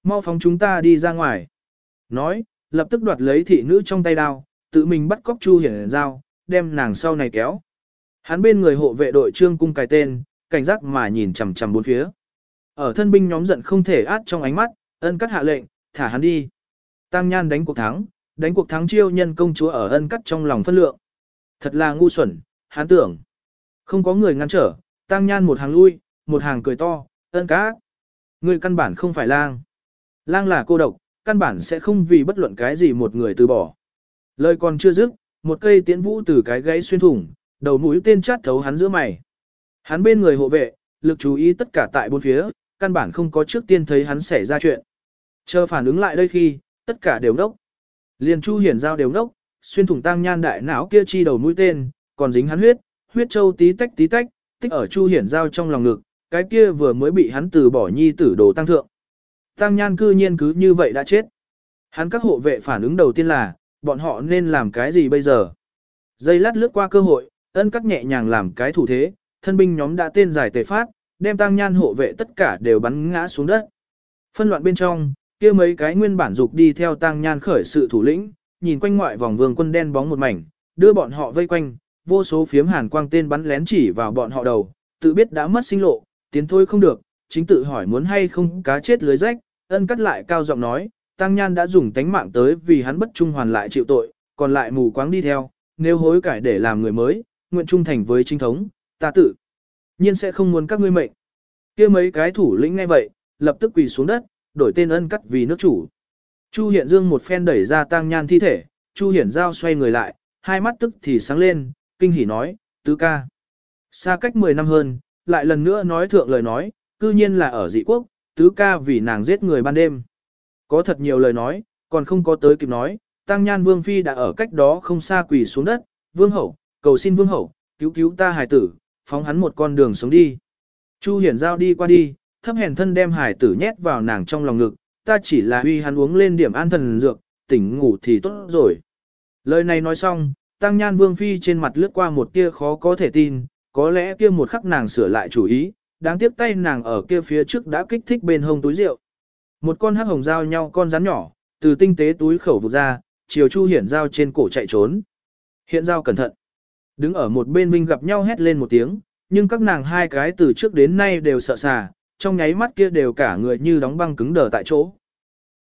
Mau phóng chúng ta đi ra ngoài. Nói, lập tức đoạt lấy thị nữ trong tay đao, tự mình bắt cóc Chu Hiển Giao, đem nàng sau này kéo. Hắn bên người hộ vệ đội trương cung cài tên, cảnh giác mà nhìn chằm chằm bốn phía. Ở thân binh nhóm giận không thể át trong ánh mắt, ân cắt hạ lệnh, thả hắn đi. Tăng Nhan đánh cuộc thắng, đánh cuộc thắng chiêu nhân công chúa ở ân cắt trong lòng phân lượng. Thật là ngu xuẩn, hắn tưởng. Không có người ngăn trở, Tăng Nhan một hàng lui, một hàng cười to, ân cá, Người căn bản không phải lang. Lang là cô độc, căn bản sẽ không vì bất luận cái gì một người từ bỏ. Lời còn chưa dứt, một cây tiễn vũ từ cái gãy xuyên thủng, đầu mũi tên chát thấu hắn giữa mày. Hắn bên người hộ vệ, lực chú ý tất cả tại bốn phía, căn bản không có trước tiên thấy hắn xảy ra chuyện. Chờ phản ứng lại đây khi, tất cả đều đốc. Liền Chu Hiển giao đều đốc, xuyên thủng tăng nhan đại não kia chi đầu mũi tên, còn dính hắn huyết, huyết châu tí tách tí tách, tích ở Chu Hiển giao trong lòng ngực, cái kia vừa mới bị hắn từ bỏ nhi tử đồ tăng thượng. Tăng nhan cư nhiên cứ như vậy đã chết. Hắn các hộ vệ phản ứng đầu tiên là, bọn họ nên làm cái gì bây giờ? Dây lát lướt qua cơ hội, ân cắt nhẹ nhàng làm cái thủ thế, thân binh nhóm đã tên giải tề phát, đem tăng nhan hộ vệ tất cả đều bắn ngã xuống đất. Phân loạn bên trong, kia mấy cái nguyên bản dục đi theo tăng nhan khởi sự thủ lĩnh, nhìn quanh ngoại vòng vương quân đen bóng một mảnh, đưa bọn họ vây quanh, vô số phiếm hàn quang tên bắn lén chỉ vào bọn họ đầu, tự biết đã mất sinh lộ, tiến thôi không được, chính tự hỏi muốn hay không cá chết lưới rách, ân cắt lại cao giọng nói, tăng nhan đã dùng tánh mạng tới vì hắn bất trung hoàn lại chịu tội, còn lại mù quáng đi theo, nếu hối cải để làm người mới, nguyện trung thành với chính thống, ta tự nhiên sẽ không muốn các ngươi mệnh. kia mấy cái thủ lĩnh ngay vậy, lập tức quỳ xuống đất, đổi tên ân cắt vì nước chủ. Chu Hiện Dương một phen đẩy ra tăng nhan thi thể, Chu Hiển Giao xoay người lại, hai mắt tức thì sáng lên, kinh hỉ nói, tứ ca. Xa cách 10 năm hơn, lại lần nữa nói thượng lời nói, cư nhiên là ở dị quốc, tứ ca vì nàng giết người ban đêm. Có thật nhiều lời nói, còn không có tới kịp nói, tăng nhan vương phi đã ở cách đó không xa quỳ xuống đất, vương hậu, cầu xin vương hậu, cứu cứu ta hài tử, phóng hắn một con đường sống đi. Chu hiển giao đi qua đi, thấp hèn thân đem hài tử nhét vào nàng trong lòng ngực, ta chỉ là huy hắn uống lên điểm an thần dược, tỉnh ngủ thì tốt rồi. Lời này nói xong, tăng nhan vương phi trên mặt lướt qua một tia khó có thể tin, có lẽ kia một khắc nàng sửa lại chủ ý, đáng tiếc tay nàng ở kia phía trước đã kích thích bên hông túi rượu. Một con hắc hồng giao nhau con rắn nhỏ, từ tinh tế túi khẩu vụt ra, chiều Chu Hiển Giao trên cổ chạy trốn. Hiện Giao cẩn thận. Đứng ở một bên Vinh gặp nhau hét lên một tiếng, nhưng các nàng hai cái từ trước đến nay đều sợ xà, trong nháy mắt kia đều cả người như đóng băng cứng đờ tại chỗ.